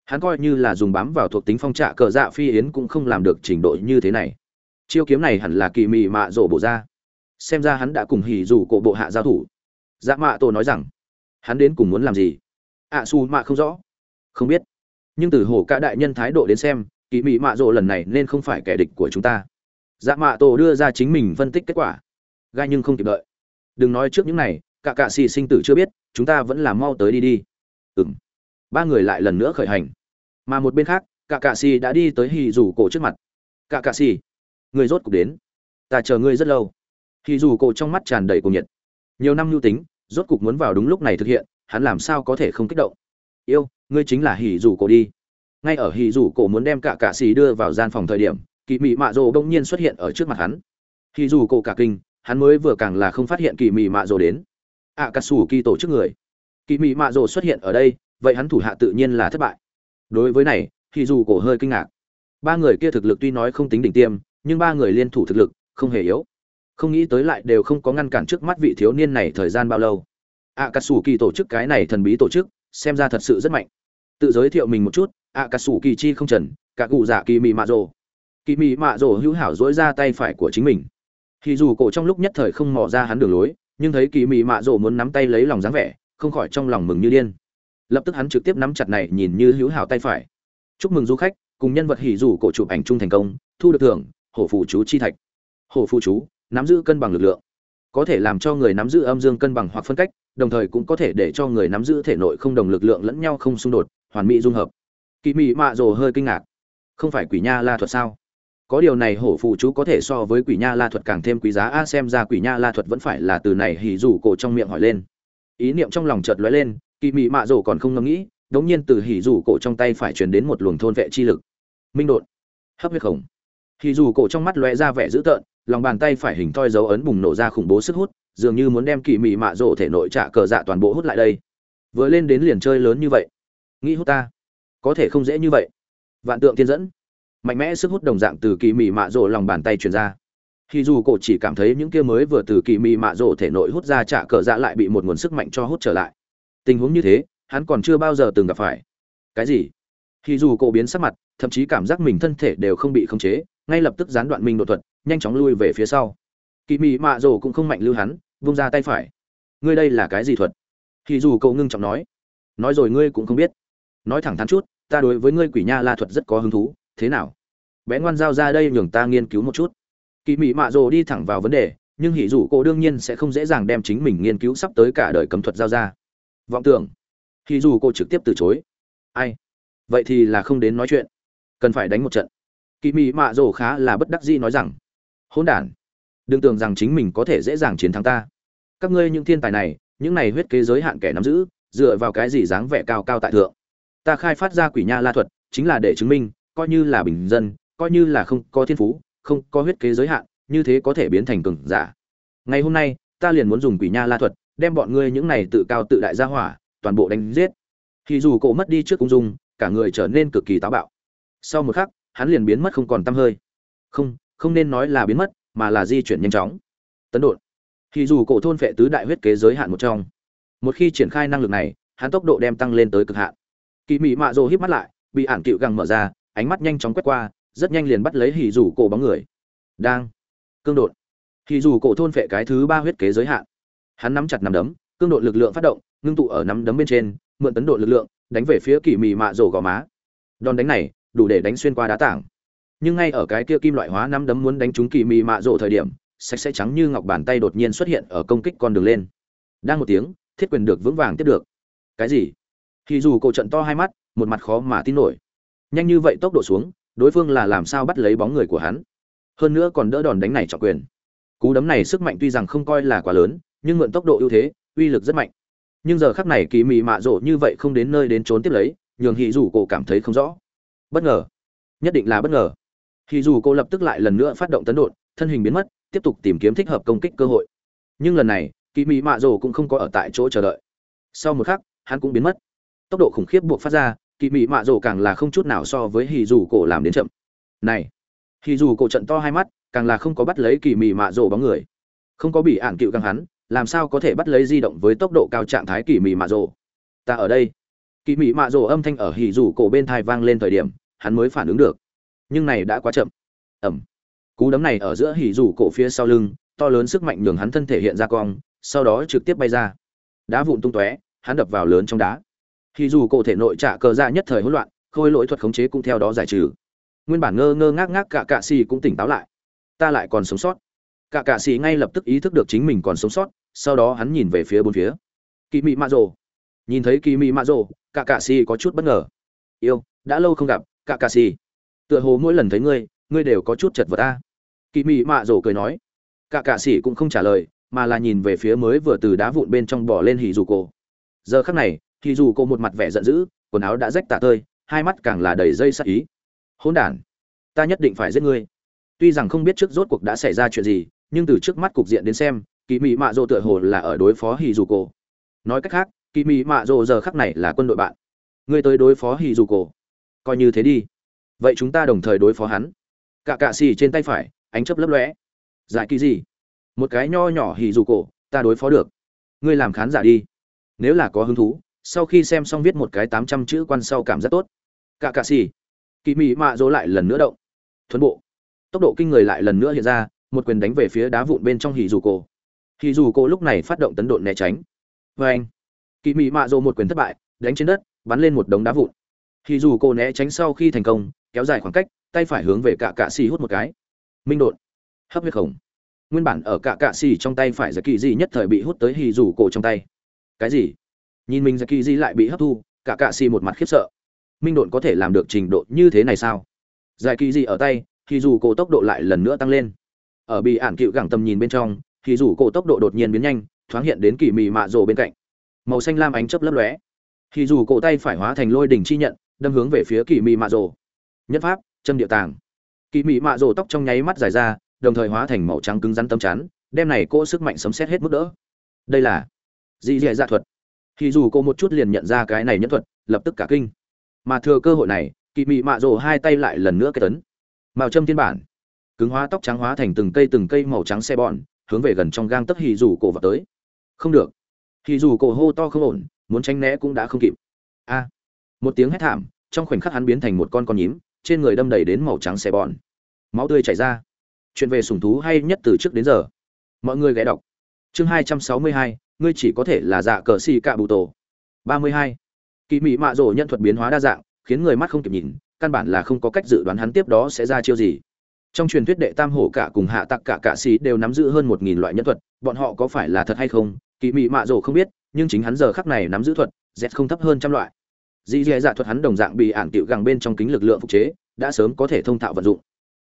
hắn coi như là dùng bám vào thuộc tính phong trạ cờ dạ phi yến cũng không làm được trình độ như thế này. Chiêu kiếm này hẳn là kỳ mị mạ rổ bổ ra. Xem ra hắn đã cùng hỉ dù cổ bộ hạ giao thủ. Dạ mạ tổ nói rằng hắn đến cùng muốn làm gì? Ạ à, su mạ không rõ. Không biết. Nhưng từ hồ cả đại nhân thái độ đến xem kỳ mị mạ rộ lần này nên không phải kẻ địch của chúng ta. Dạ mạ tổ đưa ra chính mình phân tích kết quả. Gai nhưng không kịp đợi. Đừng nói trước những này cả cạ xì sinh tử chưa biết chúng ta vẫn làm mau tới đi đi. Ừng ba người lại lần nữa khởi hành. Mà một bên khác cả cạ xì đã đi tới hì Dù cổ trước mặt. Cả cạ xì người rốt cục đến. Ta chờ ngươi rất lâu. Hì dù cổ trong mắt tràn đầy cuồng nhiệt. Nhiều năm lưu tính, rốt cục muốn vào đúng lúc này thực hiện, hắn làm sao có thể không kích động? Yêu, ngươi chính là hỉ dù cổ đi. Ngay ở hỉ dù cổ muốn đem cả cạ xì đưa vào gian phòng thời điểm kỳ mị mạ rồ bỗng nhiên xuất hiện ở trước mặt hắn. Hỉ dù cổ cả kinh, hắn mới vừa càng là không phát hiện kỳ mị mạ rồ đến. Ạ cà sủ kỳ tổ chức người. Kỳ mị mạ rồ xuất hiện ở đây vậy hắn thủ hạ tự nhiên là thất bại. Đối với này thì dù cổ hơi kinh ngạc. Ba người kia thực lực tuy nói không tính đỉnh tiêm, nhưng ba người liên thủ thực lực không hề yếu. Không nghĩ tới lại đều không có ngăn cản trước mắt vị thiếu niên này thời gian bao lâu. Ạ cà sủ kỳ tổ chức cái này thần bí tổ chức, xem ra thật sự rất mạnh. Tự giới thiệu mình một chút ạ cà sủ kỳ chi không trần, cả cụ giả kỳ mị mạ rồ kỳ mị mạ rồ hữu hảo dối ra tay phải của chính mình. Thì dù cổ trong lúc nhất thời không mò ra hắn đường lối, nhưng thấy kỳ mị mạ rồ muốn nắm tay lấy lòng dáng vẻ, không khỏi trong lòng mừng như điên lập tức hắn trực tiếp nắm chặt này nhìn như hữu hảo tay phải. Chúc mừng du khách, cùng nhân vật hỉ rủ cổ chụp ảnh chung thành công, thu được thưởng, hổ phụ chú chi thạch. Hổ phụ chú, nắm giữ cân bằng lực lượng. Có thể làm cho người nắm giữ âm dương cân bằng hoặc phân cách, đồng thời cũng có thể để cho người nắm giữ thể nội không đồng lực lượng lẫn nhau không xung đột, hoàn mỹ dung hợp. Kỳ mị mạ rồ hơi kinh ngạc. Không phải quỷ nha la thuật sao? Có điều này hổ phụ chú có thể so với quỷ nha la thuật càng thêm quý giá, a, xem ra quỷ nha la thuật vẫn phải là từ này hỉ rủ cổ trong miệng hỏi lên. Ý niệm trong lòng chợt lóe lên kỳ mị mạ rổ còn không ngẫm nghĩ, đống nhiên từ hỉ dù cổ trong tay phải truyền đến một luồng thôn vệ chi lực. Minh đột. Hấp huyết khổng. Hỉ dù cổ trong mắt lóe ra vẻ dữ tợn, lòng bàn tay phải hình thoi dấu ấn bùng nổ ra khủng bố sức hút, dường như muốn đem kỳ mị mạ rổ thể nội trả cờ dạ toàn bộ hút lại đây. Vừa lên đến liền chơi lớn như vậy. Nghĩ hút ta. Có thể không dễ như vậy. Vạn tượng tiên dẫn. Mạnh mẽ sức hút đồng dạng từ kỳ mị mạ rổ lòng bàn tay truyền ra. Khi dù cổ chỉ cảm thấy những kia mới vừa từ kỳ mị mạ rổ thể nội hút ra trả cờ dạ lại bị một nguồn sức mạnh cho hút trở lại tình huống như thế, hắn còn chưa bao giờ từng gặp phải. Cái gì? Khi dù cổ biến sắc mặt, thậm chí cảm giác mình thân thể đều không bị khống chế, ngay lập tức gián đoạn mình đột thuật, nhanh chóng lui về phía sau. Kỳ mị mạ rồ cũng không mạnh lưu hắn, vung ra tay phải. Ngươi đây là cái gì thuật? Thì dù cậu ngưng trọng nói. Nói rồi ngươi cũng không biết. Nói thẳng thắn chút, ta đối với ngươi quỷ nha la thuật rất có hứng thú, thế nào? Bé ngoan giao ra đây nhường ta nghiên cứu một chút. Kỳ mị mạ rồ đi thẳng vào vấn đề, nhưng hỉ dù cô đương nhiên sẽ không dễ dàng đem chính mình nghiên cứu sắp tới cả đời cấm thuật giao ra vọng tưởng. Khi dù cô trực tiếp từ chối. Ai? Vậy thì là không đến nói chuyện. Cần phải đánh một trận. Kỳ mị mạ rổ khá là bất đắc dĩ nói rằng, hỗn n đừng tưởng rằng chính mình có thể dễ dàng chiến thắng ta. Các ngươi những thiên tài này, những này huyết kế giới hạn kẻ nắm giữ, dựa vào cái gì dáng vẻ cao cao tại thượng? Ta khai phát ra quỷ nha la thuật, chính là để chứng minh, coi như là bình dân, coi như là không có thiên phú, không có huyết kế giới hạn, như thế có thể biến thành cường giả. Ngày hôm nay, ta liền muốn dùng quỷ nha la thuật đem bọn ngươi những này tự cao tự đại gia hỏa, toàn bộ đánh giết. Thì dù cổ mất đi trước cung dung, cả người trở nên cực kỳ táo bạo. Sau một khắc, hắn liền biến mất không còn tăm hơi. Không không nên nói là biến mất, mà là di chuyển nhanh chóng. Tấn đột thì dù cổ thôn phệ tứ đại huyết kế giới hạn một trong. Một khi triển khai năng lực này, hắn tốc độ đem tăng lên tới cực hạn. Kỳ mị mạ rồ híp mắt lại, bị ản cựu găng mở ra, ánh mắt nhanh chóng quét qua, rất nhanh liền bắt lấy hỉ dù cổ bóng người. Đang. Cương đột hỉ dù cổ thôn phệ cái thứ ba huyết kế giới hạn hắn nắm chặt nắm đấm, cương độ lực lượng phát động, ngưng tụ ở nắm đấm bên trên, mượn tấn độ lực lượng, đánh về phía kỳ mị mạ rổ gò má. Đòn đánh này, đủ để đánh xuyên qua đá tảng. Nhưng ngay ở cái kia kim loại hóa nắm đấm muốn đánh trúng kỳ mị mạ rổ thời điểm, sạch sẽ trắng như ngọc bàn tay đột nhiên xuất hiện ở công kích con đường lên. Đang một tiếng, thiết quyền được vững vàng tiếp được. Cái gì? Thì dù cổ trận to hai mắt, một mặt khó mà tin nổi. Nhanh như vậy tốc độ xuống, đối phương là làm sao bắt lấy bóng người của hắn? Hơn nữa còn đỡ đòn đánh này trọng quyền. Cú đấm này sức mạnh tuy rằng không coi là quá lớn nhưng mượn tốc độ ưu thế, uy lực rất mạnh. Nhưng giờ khắc này kỳ mị mạ rộ như vậy không đến nơi đến trốn tiếp lấy, nhường hì dù cổ cảm thấy không rõ. Bất ngờ. Nhất định là bất ngờ. Hì dù cô lập tức lại lần nữa phát động tấn đột, thân hình biến mất, tiếp tục tìm kiếm thích hợp công kích cơ hội. Nhưng lần này, kỳ mỹ mạ rộ cũng không có ở tại chỗ chờ đợi. Sau một khắc, hắn cũng biến mất. Tốc độ khủng khiếp buộc phát ra, kỳ mỹ mạ rộ càng là không chút nào so với hì dù cổ làm đến chậm. Này hì dù cổ trận to hai mắt, càng là không có bắt lấy kỳ mỹ mạ rộ bóng người. Không có bị ản cựu căng hắn làm sao có thể bắt lấy di động với tốc độ cao trạng thái kỳ mị mạ rồ? Ta ở đây. Kỳ mị mạ rồ âm thanh ở hỉ rủ cổ bên thai vang lên thời điểm, hắn mới phản ứng được. Nhưng này đã quá chậm. Ẩm. Cú đấm này ở giữa hỉ rủ cổ phía sau lưng, to lớn sức mạnh nhường hắn thân thể hiện ra cong, sau đó trực tiếp bay ra. Đá vụn tung tóe, hắn đập vào lớn trong đá. Hỉ rủ cổ thể nội trả cờ ra nhất thời hỗn loạn, khôi lỗi thuật khống chế cũng theo đó giải trừ. Nguyên bản ngơ ngơ ngác ngác cả cạ xì cũng tỉnh táo lại. Ta lại còn sống sót. Cả cạ xì ngay lập tức ý thức được chính mình còn sống sót sau đó hắn nhìn về phía bốn phía. Kỳ mị mạ rồ. Nhìn thấy kỳ mị mạ rồ cả cạ xì có chút bất ngờ. Yêu, đã lâu không gặp cả cạ xì. Tựa hồ mỗi lần thấy ngươi ngươi đều có chút chật vật ta kỳ mị mạ rồ cười nói. Cả cạ sĩ cũng không trả lời, mà là nhìn về phía mới vừa từ đá vụn bên trong bỏ lên hì dù cổ. Giờ khắc này hì dù cổ một mặt vẻ giận dữ, quần áo đã rách tả tơi, hai mắt càng là đầy dây sắc ý. Hỗn đản, ta nhất định phải giết ngươi. Tuy rằng không biết trước rốt cuộc đã xảy ra chuyện gì, nhưng từ trước mắt cục diện đến xem kỳ mị mạ rồ tựa hồ là ở đối phó hì dù cổ nói cách khác kỳ mị mạ rồ giờ khắc này là quân đội bạn. Ngươi tới đối phó hì dù cổ coi như thế đi. Vậy chúng ta đồng thời đối phó hắn. Cả cạ xì trên tay phải, ánh chấp lấp lóe. Giải kỳ gì? Một cái nho nhỏ hì dù cổ ta đối phó được. Ngươi làm khán giả đi. Nếu là có hứng thú, sau khi xem xong viết một cái tám trăm chữ quan sau cảm giác tốt. Cả cạ xì. Kỳ mị mạ dỗ lại lần nữa động. Thuấn bộ. Tốc độ kinh người lại lần nữa hiện ra, một quyền đánh về phía đá vụn bên trong hì dù cổ Hỉ dù cô lúc này phát động tấn độn né tránh. Và anh kỳ mị mạ Dụ một quyền thất bại, đánh trên đất, bắn lên một đống đá vụn. Hỉ dù cô né tránh sau khi thành công, kéo dài khoảng cách, tay phải hướng về cả cạ xì hút một cái. Minh đột hấp huyết khổng. Nguyên bản ở cả cạ xì trong tay phải giật kỳ gì nhất thời bị hút tới hì dù cổ trong tay. Cái gì? Nhìn mình giật kỳ gì lại bị hấp thu cả cạ xì một mặt khiếp sợ. Minh đột có thể làm được trình độ như thế này sao? Giải kỳ gì ở tay thì dù cổ tốc độ lại lần nữa tăng lên. Ở bị ản cựu gẳng tầm nhìn bên trong thì dù cổ tốc độ đột nhiên biến nhanh, thoáng hiện đến kỳ mị mạ rồ bên cạnh. Màu xanh lam ánh chớp lấp lóe. Thì dù cổ tay phải hóa thành lôi đỉnh chi nhận, đâm hướng về phía kỳ mị mạ rồ. Nhất pháp, châm địa tàng. Kỳ mị mạ rồ tóc trong nháy mắt dài ra, đồng thời hóa thành màu trắng cứng rắn tâm chắn, đem này cô sức mạnh sấm xét hết mức đỡ. Đây là dị dị dạ thuật. Thì dù cô một chút liền nhận ra cái này nhân thuật, lập tức cả kinh. Mà thừa cơ hội này, kỳ mị mạ rồ hai tay lại lần nữa cái tấn màu châm thiên bản. Cứng hóa tóc trắng hóa thành từng cây từng cây màu trắng xe bọn hướng về gần trong gang tấc hì dù cổ vào tới. Không được. Hì dù cổ hô to không ổn, muốn tránh né cũng đã không kịp. A. Một tiếng hét thảm, trong khoảnh khắc hắn biến thành một con con nhím, trên người đâm đầy đến màu trắng xe bòn. Máu tươi chảy ra. Chuyện về sủng thú hay nhất từ trước đến giờ. Mọi người ghé đọc. Chương hai trăm sáu mươi hai, ngươi chỉ có thể là dạ cờ xì cạ bụ tổ. ba mươi hai. Kỳ mị mạ rổ nhân thuật biến hóa đa dạng, khiến người mắt không kịp nhìn, căn bản là không có cách dự đoán hắn tiếp đó sẽ ra chiêu gì trong truyền thuyết đệ tam hổ cả cùng hạ tặc cả cạ sĩ đều nắm giữ hơn một nghìn loại nhân thuật, bọn họ có phải là thật hay không kỳ mị mạ rổ không biết, nhưng chính hắn giờ khắc này nắm giữ thuật, z không thấp hơn trăm loại. Dì dè dạ thuật hắn đồng dạng bị ản tiệu gẳng bên trong kính lực lượng phục chế, đã sớm có thể thông thạo vận dụng.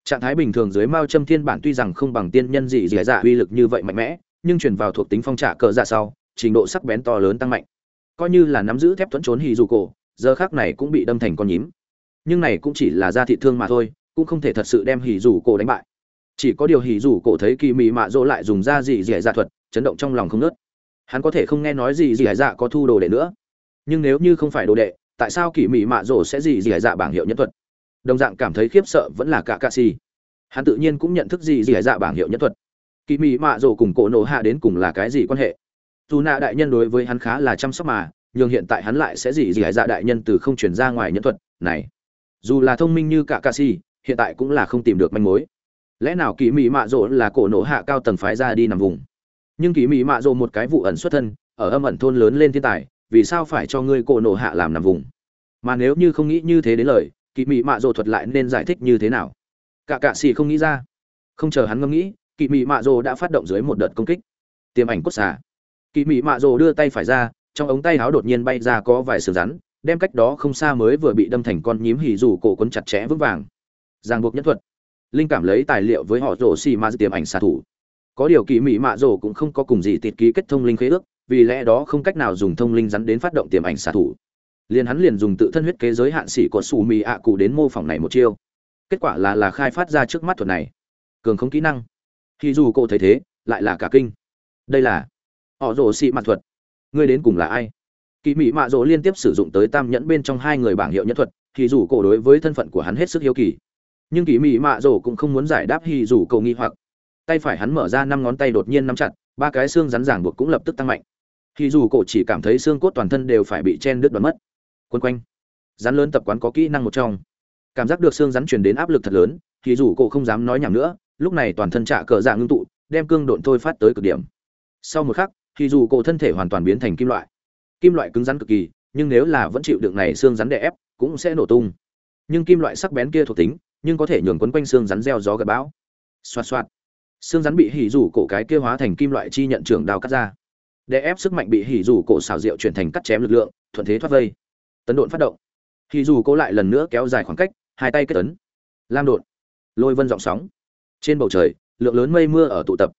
Trạng thái bình thường dưới mao châm thiên bản tuy rằng không bằng tiên nhân dì dè dạ uy lực như vậy mạnh mẽ, nhưng truyền vào thuộc tính phong trả cờ dạ sau, trình độ sắc bén to lớn tăng mạnh. Coi như là nắm giữ thép thuẫn trốn hì dù cổ, giờ khác này cũng bị đâm thành con nhím. Nhưng này cũng chỉ là da thị thương mà thôi cũng không thể thật sự đem hỉ rủ cổ đánh bại. Chỉ có điều hỉ rủ cổ thấy kỳ mị mạ dỗ lại dùng ra gì dì dạ thuật chấn động trong lòng không nớt hắn có thể không nghe nói gì dì dạ có thu đồ đệ nữa. Nhưng nếu như không phải đồ đệ tại sao kỳ mị mạ dỗ sẽ gì dì dạ bảng hiệu nhân thuật? Đồng dạng cảm thấy khiếp sợ vẫn là cả cạ si, hắn tự nhiên cũng nhận thức gì dì dạ bảng hiệu nhân thuật. Kỳ mị mạ dỗ cùng cổ nổ hạ đến cùng là cái gì quan hệ? Dù nạ đại nhân đối với hắn khá là chăm sóc mà nhưng hiện tại hắn lại sẽ gì dì dạ đại nhân từ không chuyển ra ngoài nhân thuật này. Dù là thông minh như cả cạ si hiện tại cũng là không tìm được manh mối. Lẽ nào kỳ mị mạ dỗ là cổ nổ hạ cao tầng phái ra đi nằm vùng? Nhưng kỳ mị mạ dỗ một cái vụ ẩn xuất thân, ở âm ẩn thôn lớn lên thiên tài, vì sao phải cho ngươi cổ nổ hạ làm nằm vùng? Mà nếu như không nghĩ như thế đến lời kỳ mị mạ rồ thuật lại nên giải thích như thế nào? Cả cạ xì không nghĩ ra. Không chờ hắn ngẫm nghĩ kỳ mị mạ rồ đã phát động dưới một đợt công kích. Tiềm ảnh cốt xả kỳ mị mạ rồ đưa tay phải ra, trong ống tay áo đột nhiên bay ra có vài sừng rắn, đem cách đó không xa mới vừa bị đâm thành con nhím hỉ rủ cổ quấn chặt chẽ vững vàng giang buộc nhất thuật. Linh cảm lấy tài liệu với họ rổ xì ma tiềm ảnh xạ thủ. Có điều kỳ mỹ mạ rổ cũng không có cùng gì tịt ký kết thông linh khế ước, vì lẽ đó không cách nào dùng thông linh rắn đến phát động tiềm ảnh xạ thủ. Liền hắn liền dùng tự thân huyết kế giới hạn sĩ của xù mì ạ cụ đến mô phỏng này một chiêu. Kết quả là là khai phát ra trước mắt thuật này. Cường không kỹ năng. Khi dù cô thấy thế, lại là cả kinh. Đây là họ rổ xị mặt thuật. Ngươi đến cùng là ai? Kỳ mỹ mạ rỗ liên tiếp sử dụng tới tam nhẫn bên trong hai người bảng hiệu nhân thuật, thì dù cổ đối với thân phận của hắn hết sức hiếu kỳ nhưng kỳ mỹ mạ rổ cũng không muốn giải đáp hì rủ cầu nghi hoặc. Tay phải hắn mở ra năm ngón tay đột nhiên nắm chặt, ba cái xương rắn ràng buộc cũng lập tức tăng mạnh. Hì rủ cổ chỉ cảm thấy xương cốt toàn thân đều phải bị chen đứt đoán mất. Quân quanh. Rắn lớn tập quán có kỹ năng một trong. Cảm giác được xương rắn truyền đến áp lực thật lớn, hì rủ cổ không dám nói nhảm nữa, lúc này toàn thân trạ cờ dạ ngưng tụ, đem cương độn thôi phát tới cực điểm. Sau một khắc, hì rủ cổ thân thể hoàn toàn biến thành kim loại. Kim loại cứng rắn cực kỳ, nhưng nếu là vẫn chịu được này xương rắn đè ép, cũng sẽ nổ tung. Nhưng kim loại sắc bén kia thuộc tính nhưng có thể nhường quấn quanh xương rắn gieo gió gặt bão. Xoạt xoạt. Xương rắn bị hỉ rủ cổ cái kia hóa thành kim loại chi nhận trưởng đào cắt ra. Để ép sức mạnh bị hỉ rủ cổ xào rượu chuyển thành cắt chém lực lượng, thuận thế thoát vây. Tấn độn phát động. Hỉ rủ cổ lại lần nữa kéo dài khoảng cách, hai tay kết tấn lam đột lôi vân giọng sóng. Trên bầu trời, lượng lớn mây mưa ở tụ tập.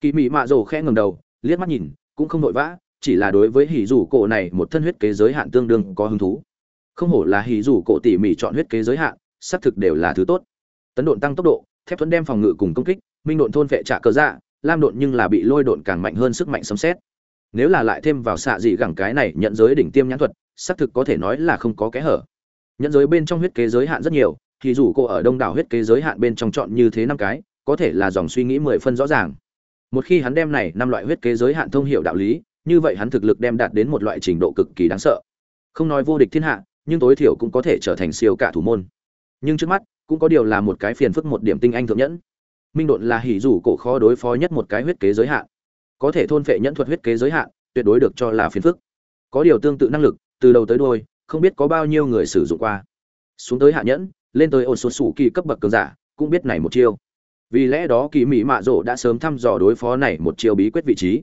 Kỳ mị mạ rồ khẽ ngầm đầu, liếc mắt nhìn, cũng không vội vã, chỉ là đối với hỉ rủ cổ này một thân huyết kế giới hạn tương đương có hứng thú. Không hổ là hỉ rủ cổ tỉ mỉ chọn huyết kế giới hạn xác thực đều là thứ tốt. Tấn độn tăng tốc độ, thép thuẫn đem phòng ngự cùng công kích, minh độn thôn vệ trả cờ dạ lam độn nhưng là bị lôi độn càng mạnh hơn sức mạnh sấm xét nếu là lại thêm vào xạ dị gẳng cái này nhận giới đỉnh tiêm nhãn thuật, xác thực có thể nói là không có kẽ hở. Nhận giới bên trong huyết kế giới hạn rất nhiều, thì dù cô ở đông đảo huyết kế giới hạn bên trong chọn như thế năm cái, có thể là dòng suy nghĩ mười phân rõ ràng. Một khi hắn đem này năm loại huyết kế giới hạn thông hiệu đạo lý, như vậy hắn thực lực đem đạt đến một loại trình độ cực kỳ đáng sợ. Không nói vô địch thiên hạ, nhưng tối thiểu cũng có thể trở thành siêu cả thủ môn nhưng trước mắt, cũng có điều là một cái phiền phức một điểm tinh anh thượng nhẫn. Minh độn là hỉ rủ cổ khó đối phó nhất một cái huyết kế giới hạn. Có thể thôn phệ nhẫn thuật huyết kế giới hạn, tuyệt đối được cho là phiền phức. Có điều tương tự năng lực, từ đầu tới đuôi, không biết có bao nhiêu người sử dụng qua. Xuống tới hạ nhẫn, lên tới ổn số sủ kỳ cấp bậc cường giả, cũng biết này một chiêu. Vì lẽ đó kỳ mỹ mạ rộ đã sớm thăm dò đối phó này một chiêu bí quyết vị trí.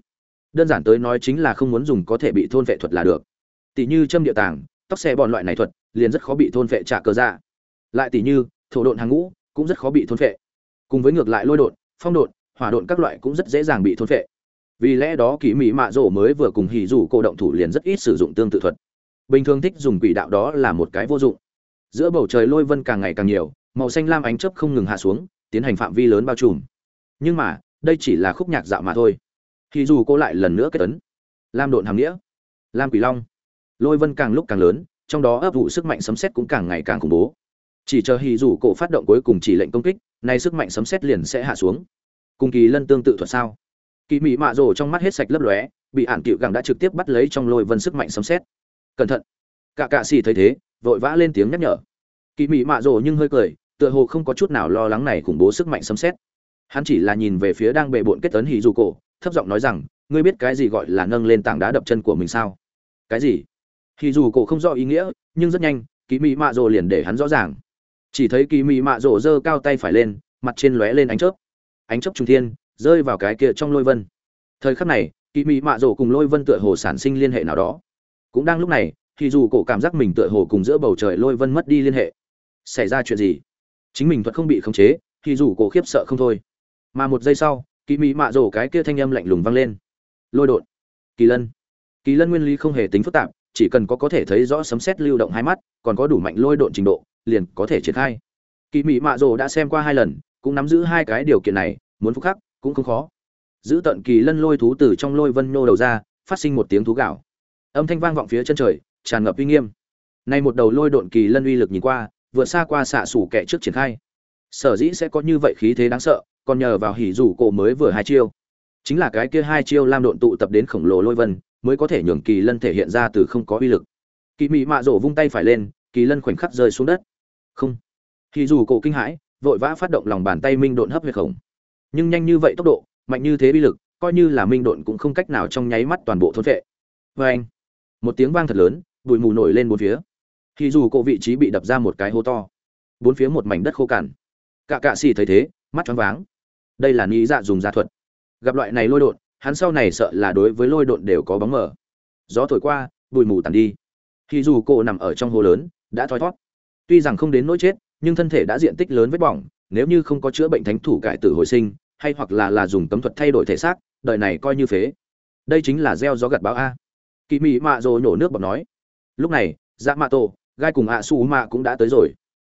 Đơn giản tới nói chính là không muốn dùng có thể bị thôn vệ thuật là được. Tỷ như châm địa tàng, tóc xe bọn loại này thuật, liền rất khó bị thôn vệ trả cơ ra dạ lại tỷ như thổ độn hàng ngũ cũng rất khó bị thôn phệ, cùng với ngược lại lôi độn phong độn hỏa độn các loại cũng rất dễ dàng bị thôn phệ. vì lẽ đó kỳ mỹ mạ rổ mới vừa cùng hỉ rủ cổ động thủ liền rất ít sử dụng tương tự thuật. Bình thường thích dùng quỷ đạo đó là một cái vô dụng. Giữa bầu trời lôi vân càng ngày càng nhiều màu xanh lam ánh chớp không ngừng hạ xuống tiến hành phạm vi lớn bao trùm. Nhưng mà đây chỉ là khúc nhạc dạo mà thôi. Thì dù cô lại lần nữa kết tấn lam độn hàm nghĩa. Lam quỷ long. Lôi vân càng lúc càng lớn trong đó ấp vụ sức mạnh sấm xét cũng càng ngày càng khủng bố chỉ chờ hì dù cổ phát động cuối cùng chỉ lệnh công kích, nay sức mạnh sấm xét liền sẽ hạ xuống. Cùng kỳ lân tương tự thuật sao? Kỳ mị mạ rồ trong mắt hết sạch lấp lóe, bị ản cựu gẳng đã trực tiếp bắt lấy trong lôi vân sức mạnh sấm xét cẩn thận. Cả cạ xì thấy thế, vội vã lên tiếng nhắc nhở. Kỳ mị mạ rồ nhưng hơi cười, tựa hồ không có chút nào lo lắng này khủng bố sức mạnh sấm xét hắn chỉ là nhìn về phía đang bệ bộn kết tấn hì dù cổ, thấp giọng nói rằng, ngươi biết cái gì gọi là nâng lên tảng đá đập chân của mình sao? Cái gì? Hì dù cổ không rõ ý nghĩa, nhưng rất nhanh, kỳ mị mạ rồ liền để hắn rõ ràng chỉ thấy kỳ mị mạ rổ giơ cao tay phải lên, mặt trên lóe lên ánh chớp. Ánh chớp trung thiên, rơi vào cái kia trong lôi vân. Thời khắc này, kỳ mị mạ rổ cùng lôi vân tựa hồ sản sinh liên hệ nào đó. Cũng đang lúc này, thì dù cổ cảm giác mình tựa hồ cùng giữa bầu trời lôi vân mất đi liên hệ. Xảy ra chuyện gì? Chính mình thuật không bị khống chế, thì dù cổ khiếp sợ không thôi. Mà một giây sau, kỳ mị mạ rổ cái kia thanh âm lạnh lùng vang lên. Lôi đột. Kỳ lân. Kỳ lân nguyên lý không hề tính phức tạp, chỉ cần có có thể thấy rõ sấm sét lưu động hai mắt, còn có đủ mạnh lôi độn trình độ liền có thể triển khai. Kỳ mỹ mạ rồ đã xem qua hai lần, cũng nắm giữ hai cái điều kiện này, muốn phúc khắc cũng không khó. Giữ tận kỳ lân lôi thú từ trong lôi vân nhô đầu ra, phát sinh một tiếng thú gạo. Âm thanh vang vọng phía chân trời, tràn ngập uy nghiêm. Nay một đầu lôi độn kỳ lân uy lực nhìn qua, vượt xa qua xạ sủ kẻ trước triển khai. Sở dĩ sẽ có như vậy khí thế đáng sợ, còn nhờ vào hỉ rủ cổ mới vừa hai chiêu. Chính là cái kia hai chiêu lam độn tụ tập đến khổng lồ lôi vân, mới có thể nhường kỳ lân thể hiện ra từ không có uy lực. Kỳ mị mạ rổ vung tay phải lên, kỳ lân khoảnh khắc rơi xuống đất không. Thì dù cổ kinh hãi, vội vã phát động lòng bàn tay minh độn hấp huyệt khổng. Nhưng nhanh như vậy tốc độ, mạnh như thế bi lực, coi như là minh độn cũng không cách nào trong nháy mắt toàn bộ thôn vệ. Vê anh một tiếng vang thật lớn, bụi mù nổi lên bốn phía. Thì dù cổ vị trí bị đập ra một cái hố to, bốn phía một mảnh đất khô cằn. Cả cạ xì thấy thế, mắt choáng váng. Đây là nghĩ dạ dùng gia thuật. Gặp loại này lôi độn, hắn sau này sợ là đối với lôi độn đều có bóng mờ. Gió thổi qua, bụi mù tàn đi. Khi dù cổ nằm ở trong hố lớn, đã thoi thót tuy rằng không đến nỗi chết, nhưng thân thể đã diện tích lớn vết bỏng, nếu như không có chữa bệnh thánh thủ cải tử hồi sinh, hay hoặc là là dùng cấm thuật thay đổi thể xác, đời này coi như phế. Đây chính là gieo gió gặt báo a. Kỳ mị mạ rồ nhổ nước bọt nói. Lúc này dạ mạ tổ, gai cùng ạ su mạ cũng đã tới rồi.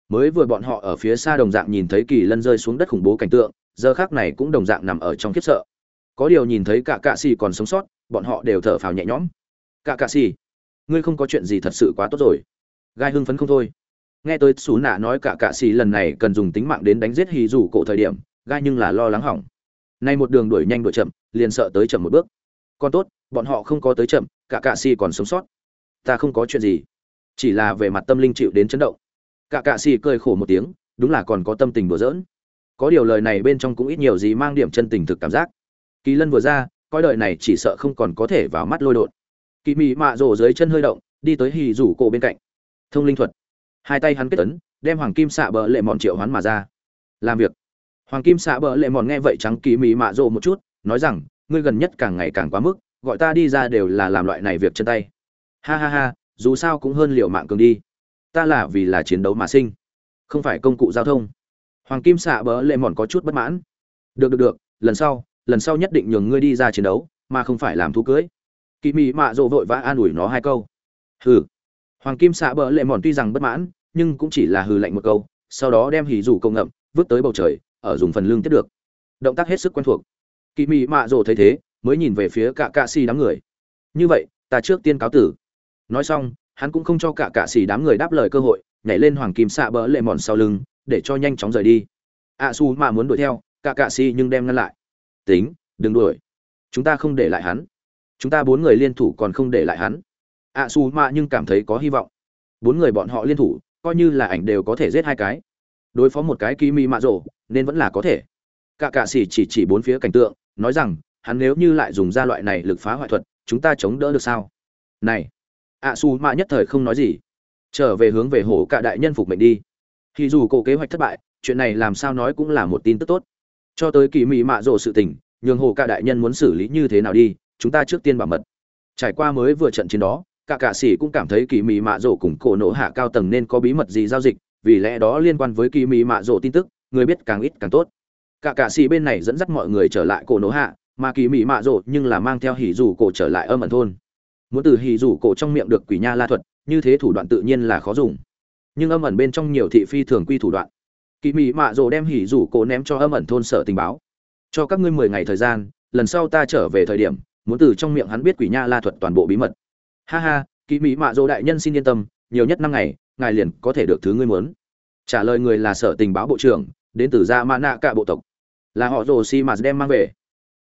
Mới vừa bọn họ ở phía xa đồng dạng nhìn thấy kỳ lân rơi xuống đất khủng bố cảnh tượng, giờ khác này cũng đồng dạng nằm ở trong khiếp sợ. Có điều nhìn thấy cả cạ xì còn sống sót, bọn họ đều thở phào nhẹ nhõm. Cả cạ xì, ngươi không có chuyện gì thật sự quá tốt rồi. Gai hưng phấn không thôi nghe tới xú nạ nói cả cạ xì lần này cần dùng tính mạng đến đánh giết hì rủ cổ thời điểm, gai nhưng là lo lắng hỏng. Nay một đường đuổi nhanh đuổi chậm, liền sợ tới chậm một bước. Còn tốt, bọn họ không có tới chậm, cả cạ xì còn sống sót. Ta không có chuyện gì. Chỉ là về mặt tâm linh chịu đến chấn động. Cả cạ xì cười khổ một tiếng, đúng là còn có tâm tình đùa giỡn. Có điều lời này bên trong cũng ít nhiều gì mang điểm chân tình thực cảm giác. Kỳ lân vừa ra, coi đời này chỉ sợ không còn có thể vào mắt lôi đột. Kỳ mị mạ rổ dưới chân hơi động, đi tới hì rủ cổ bên cạnh. Thông linh thuật hai tay hắn kết tấn đem hoàng kim xạ bờ lệ mòn triệu hoán mà ra. Làm việc. Hoàng kim xạ bờ lệ mòn nghe vậy trắng kỳ mị mạ rộ một chút, nói rằng, ngươi gần nhất càng ngày càng quá mức, gọi ta đi ra đều là làm loại này việc chân tay. Ha ha ha, dù sao cũng hơn liệu mạng cường đi. Ta là vì là chiến đấu mà sinh, không phải công cụ giao thông. Hoàng kim xạ bờ lệ mòn có chút bất mãn. Được được được, lần sau lần sau nhất định nhường ngươi đi ra chiến đấu, mà không phải làm thú cưới. Kỳ mị mạ rộ vội vã an ủi nó hai câu. Hừ. Hoàng kim xạ bờ lệ mòn tuy rằng bất mãn nhưng cũng chỉ là hừ lạnh một câu, sau đó đem hỉ rủ công ngậm, vứt tới bầu trời, ở dùng phần lưng tiếp được. Động tác hết sức quen thuộc. Kỳ mị mạ rộ thấy thế, mới nhìn về phía cả cạ xì đám người. Như vậy, ta trước tiên cáo tử. Nói xong, hắn cũng không cho cả cạ xì đám người đáp lời cơ hội, nhảy lên hoàng kim xạ bỡ lệ mòn sau lưng, để cho nhanh chóng rời đi. A su mà muốn đuổi theo, cả cạ xì nhưng đem ngăn lại. Tính, đừng đuổi. Chúng ta không để lại hắn. Chúng ta bốn người liên thủ còn không để lại hắn. A su mà nhưng cảm thấy có hy vọng. Bốn người bọn họ liên thủ coi như là ảnh đều có thể giết hai cái. Đối phó một cái kỳ mi mạ rổ, nên vẫn là có thể. Cả cạ xỉ chỉ chỉ bốn phía cảnh tượng, nói rằng, hắn nếu như lại dùng ra loại này lực phá hoại thuật, chúng ta chống đỡ được sao? Này, ạ su mạ nhất thời không nói gì. Trở về hướng về hổ cả đại nhân phục mệnh đi. Thì dù cổ kế hoạch thất bại, chuyện này làm sao nói cũng là một tin tức tốt. Cho tới kỳ mị mạ rộ sự tình, nhường hồ cả đại nhân muốn xử lý như thế nào đi, chúng ta trước tiên bảo mật. Trải qua mới vừa trận chiến đó cả cạ sĩ cũng cảm thấy kỳ mị mạ rổ cùng cổ nổ hạ cao tầng nên có bí mật gì giao dịch, vì lẽ đó liên quan với kỳ mị mạ rổ tin tức, người biết càng ít càng tốt. Cả cạ sĩ bên này dẫn dắt mọi người trở lại cổ nổ hạ, mà kỳ mị mạ rổ nhưng là mang theo hỉ rủ cổ trở lại âm ẩn thôn. Muốn từ hỉ rủ cổ trong miệng được quỷ nha la thuật, như thế thủ đoạn tự nhiên là khó dùng. Nhưng âm ẩn bên trong nhiều thị phi thường quy thủ đoạn. Kỳ mị mạ rổ đem hỉ rủ cổ ném cho âm ẩn thôn sở tình báo. Cho các ngươi mười ngày thời gian, lần sau ta trở về thời điểm, muốn từ trong miệng hắn biết quỷ nha la thuật toàn bộ bí mật ha ha kỳ mỹ mạ dỗ đại nhân xin yên tâm, nhiều nhất năm ngày, ngài liền có thể được thứ ngươi muốn. Trả lời người là sở tình báo bộ trưởng, đến từ gia mã nạ cả bộ tộc. Là họ rồ si mà đem mang về.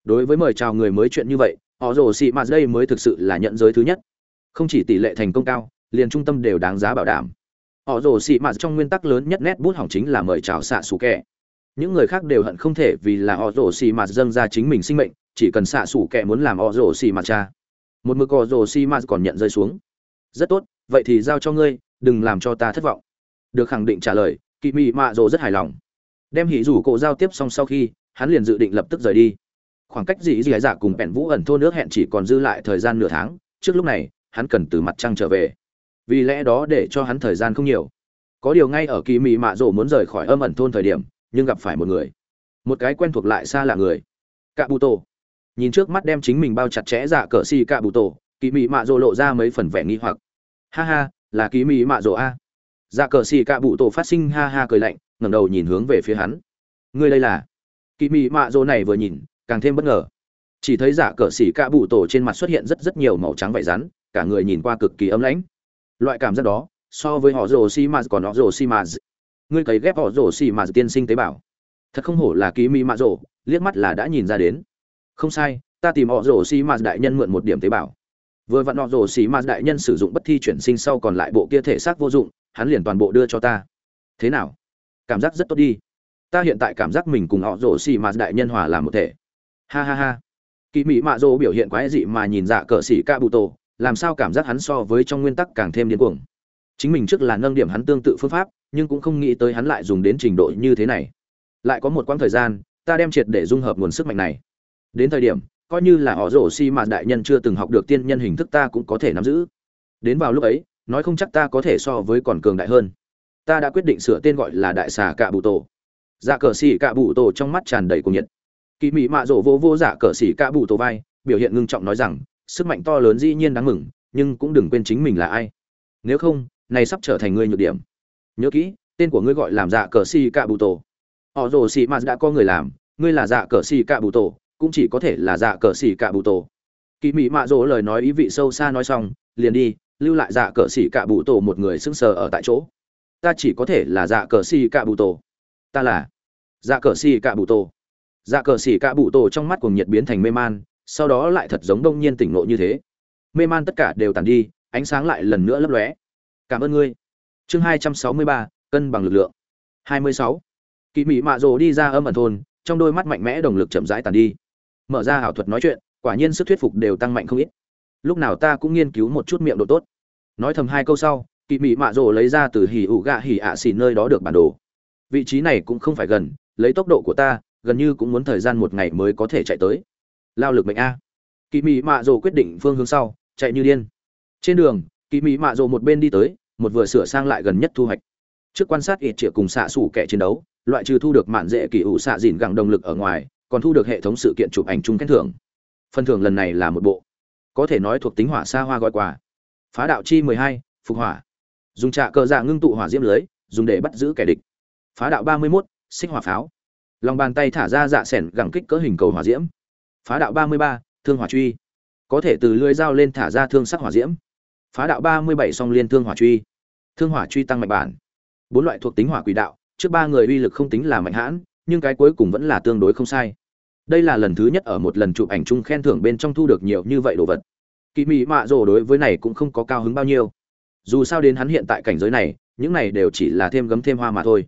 Đối với mời chào người mới chuyện như vậy, họ rồ si mà đây mới thực sự là nhận giới thứ nhất. Không chỉ tỷ lệ thành công cao, liền trung tâm đều đáng giá bảo đảm. Họ rồ si mà trong nguyên tắc lớn nhất nét bút hỏng chính là mời chào xạ xù kẻ. Những người khác đều hận không thể vì là họ rồ si mà dâng ra chính mình sinh mệnh, chỉ cần xạ xù kẻ muốn làm họ rồ si mà cha một mực cò rồ xi ma còn nhận rơi xuống. Rất tốt, vậy thì giao cho ngươi, đừng làm cho ta thất vọng. Được khẳng định trả lời kỳ mị mạ rồ rất hài lòng. Đem hỉ rủ cổ giao tiếp xong sau khi, hắn liền dự định lập tức rời đi. Khoảng cách dĩ dì dạ cùng bẹn vũ ẩn thôn nước hẹn chỉ còn dư lại thời gian nửa tháng, trước lúc này, hắn cần từ mặt trăng trở về. Vì lẽ đó để cho hắn thời gian không nhiều. Có điều ngay ở kỳ mị mạ rồ muốn rời khỏi âm ẩn thôn thời điểm, nhưng gặp phải một người. Một cái quen thuộc lại xa lạ người. Cạ bụ tổ nhìn trước mắt đem chính mình bao chặt chẽ dạ cờ xì cạ bụ tổ, kỳ mị mạ rồ lộ ra mấy phần vẻ nghi hoặc. Ha ha, là kỳ mị mạ rồ a. Dạ cờ xì cạ bụ tổ phát sinh ha ha cười lạnh, ngẩng đầu nhìn hướng về phía hắn. Ngươi đây là? Kỳ mị mạ rồ này vừa nhìn, càng thêm bất ngờ. Chỉ thấy dạ cờ xì cạ bụ tổ trên mặt xuất hiện rất rất nhiều màu trắng vải rắn, cả người nhìn qua cực kỳ ấm lãnh. Loại cảm giác đó, so với họ rồ xì mạ còn họ rồ xì mạ. Ngươi cấy ghép họ rồ xì mạ tiên sinh tế bào. Thật không hổ là kỳ mị mạ rồ, liếc mắt là đã nhìn ra đến không sai, ta tìm họ rồ xì mà đại nhân mượn một điểm tế bào. Vừa vặn họ rổ xì ma đại nhân sử dụng bất thi chuyển sinh sau còn lại bộ kia thể xác vô dụng, hắn liền toàn bộ đưa cho ta. Thế nào? Cảm giác rất tốt đi. Ta hiện tại cảm giác mình cùng họ rổ xì ma đại nhân hòa làm một thể. Ha ha ha. Kỳ mỹ mạ rồ biểu hiện quái dị mà nhìn dạ cờ xỉ ca bụ tổ, làm sao cảm giác hắn so với trong nguyên tắc càng thêm điên cuồng. Chính mình trước là nâng điểm hắn tương tự phương pháp, nhưng cũng không nghĩ tới hắn lại dùng đến trình độ như thế này. Lại có một quãng thời gian, ta đem triệt để dung hợp nguồn sức mạnh này đến thời điểm, coi như là họ rổ xi mà đại nhân chưa từng học được tiên nhân hình thức ta cũng có thể nắm giữ. Đến vào lúc ấy, nói không chắc ta có thể so với còn cường đại hơn. Ta đã quyết định sửa tên gọi là đại xà cạ bụ tổ. Dạ cờ xỉ cạ bụ tổ trong mắt tràn đầy cuồng nhiệt. Kỳ mỹ mạ rổ vô vô dạ cờ xỉ cạ bụ tổ vai, biểu hiện ngưng trọng nói rằng, sức mạnh to lớn dĩ nhiên đáng mừng, nhưng cũng đừng quên chính mình là ai. Nếu không, này sắp trở thành ngươi nhược điểm. Nhớ kỹ, tên của ngươi gọi làm dạ cờ xỉ cạ bụ tổ. Họ rổ xỉ mà đã có người làm, ngươi là dạ cờ xỉ cạ bụ tổ cũng chỉ có thể là dạ cờ xỉ cả bụ tổ. Kỳ mỹ mạ rỗ lời nói ý vị sâu xa nói xong, liền đi, lưu lại dạ cờ xỉ cả bụ tổ một người sững sờ ở tại chỗ. Ta chỉ có thể là dạ cờ xỉ cả bụ tổ. Ta là dạ cờ xỉ cả bụ tổ. Dạ cờ xỉ cả bụ tổ trong mắt cùng nhiệt biến thành mê man, sau đó lại thật giống đông nhiên tỉnh ngộ như thế. Mê man tất cả đều tàn đi, ánh sáng lại lần nữa lấp lóe. Cảm ơn ngươi. Chương hai trăm sáu mươi ba, cân bằng lực lượng. Hai mươi sáu. Kỳ mỹ mạ rồ đi ra âm ẩn thôn, trong đôi mắt mạnh mẽ đồng lực chậm rãi tàn đi mở ra ảo thuật nói chuyện, quả nhiên sức thuyết phục đều tăng mạnh không ít. Lúc nào ta cũng nghiên cứu một chút miệng độ tốt. Nói thầm hai câu sau, Kỵ mị mạ rồ lấy ra từ hỉ ủ gạ hỉ ạ xì nơi đó được bản đồ. Vị trí này cũng không phải gần, lấy tốc độ của ta, gần như cũng muốn thời gian một ngày mới có thể chạy tới. Lao lực mệnh a. Kỵ mị mạ rồ quyết định phương hướng sau, chạy như điên. Trên đường, Kỵ mị mạ rồ một bên đi tới, một vừa sửa sang lại gần nhất thu hoạch. Trước quan sát ít triệu cùng xạ xủ kẻ chiến đấu, loại trừ thu được mạn dễ kỳ ủ xạ dìn gẳng động lực ở ngoài còn thu được hệ thống sự kiện chụp ảnh chung khen thưởng. Phần thưởng lần này là một bộ. Có thể nói thuộc tính hỏa xa hoa gọi quà. Phá đạo chi mười hai, phục hỏa. Dùng trạ cờ dạ ngưng tụ hỏa diễm lưới, dùng để bắt giữ kẻ địch. Phá đạo ba mươi mốt, xích hỏa pháo. Lòng bàn tay thả ra dạ s ẻ n gẳng kích cỡ hình cầu hỏa diễm. Phá đạo ba mươi ba, thương hỏa truy. Có thể từ lưới dao lên thả ra thương sắc hỏa diễm. Phá đạo ba mươi bảy song liên thương hỏa truy. Thương hỏa truy tăng mạnh bản. Bốn loại thuộc tính hỏa quỷ đạo, trước ba người uy lực không tính là mạnh hãn nhưng cái cuối cùng vẫn là tương đối không sai. Đây là lần thứ nhất ở một lần chụp ảnh chung khen thưởng bên trong thu được nhiều như vậy đồ vật. Kỳ mị mạ rồ đối với này cũng không có cao hứng bao nhiêu. Dù sao đến hắn hiện tại cảnh giới này, những này đều chỉ là thêm gấm thêm hoa mà thôi.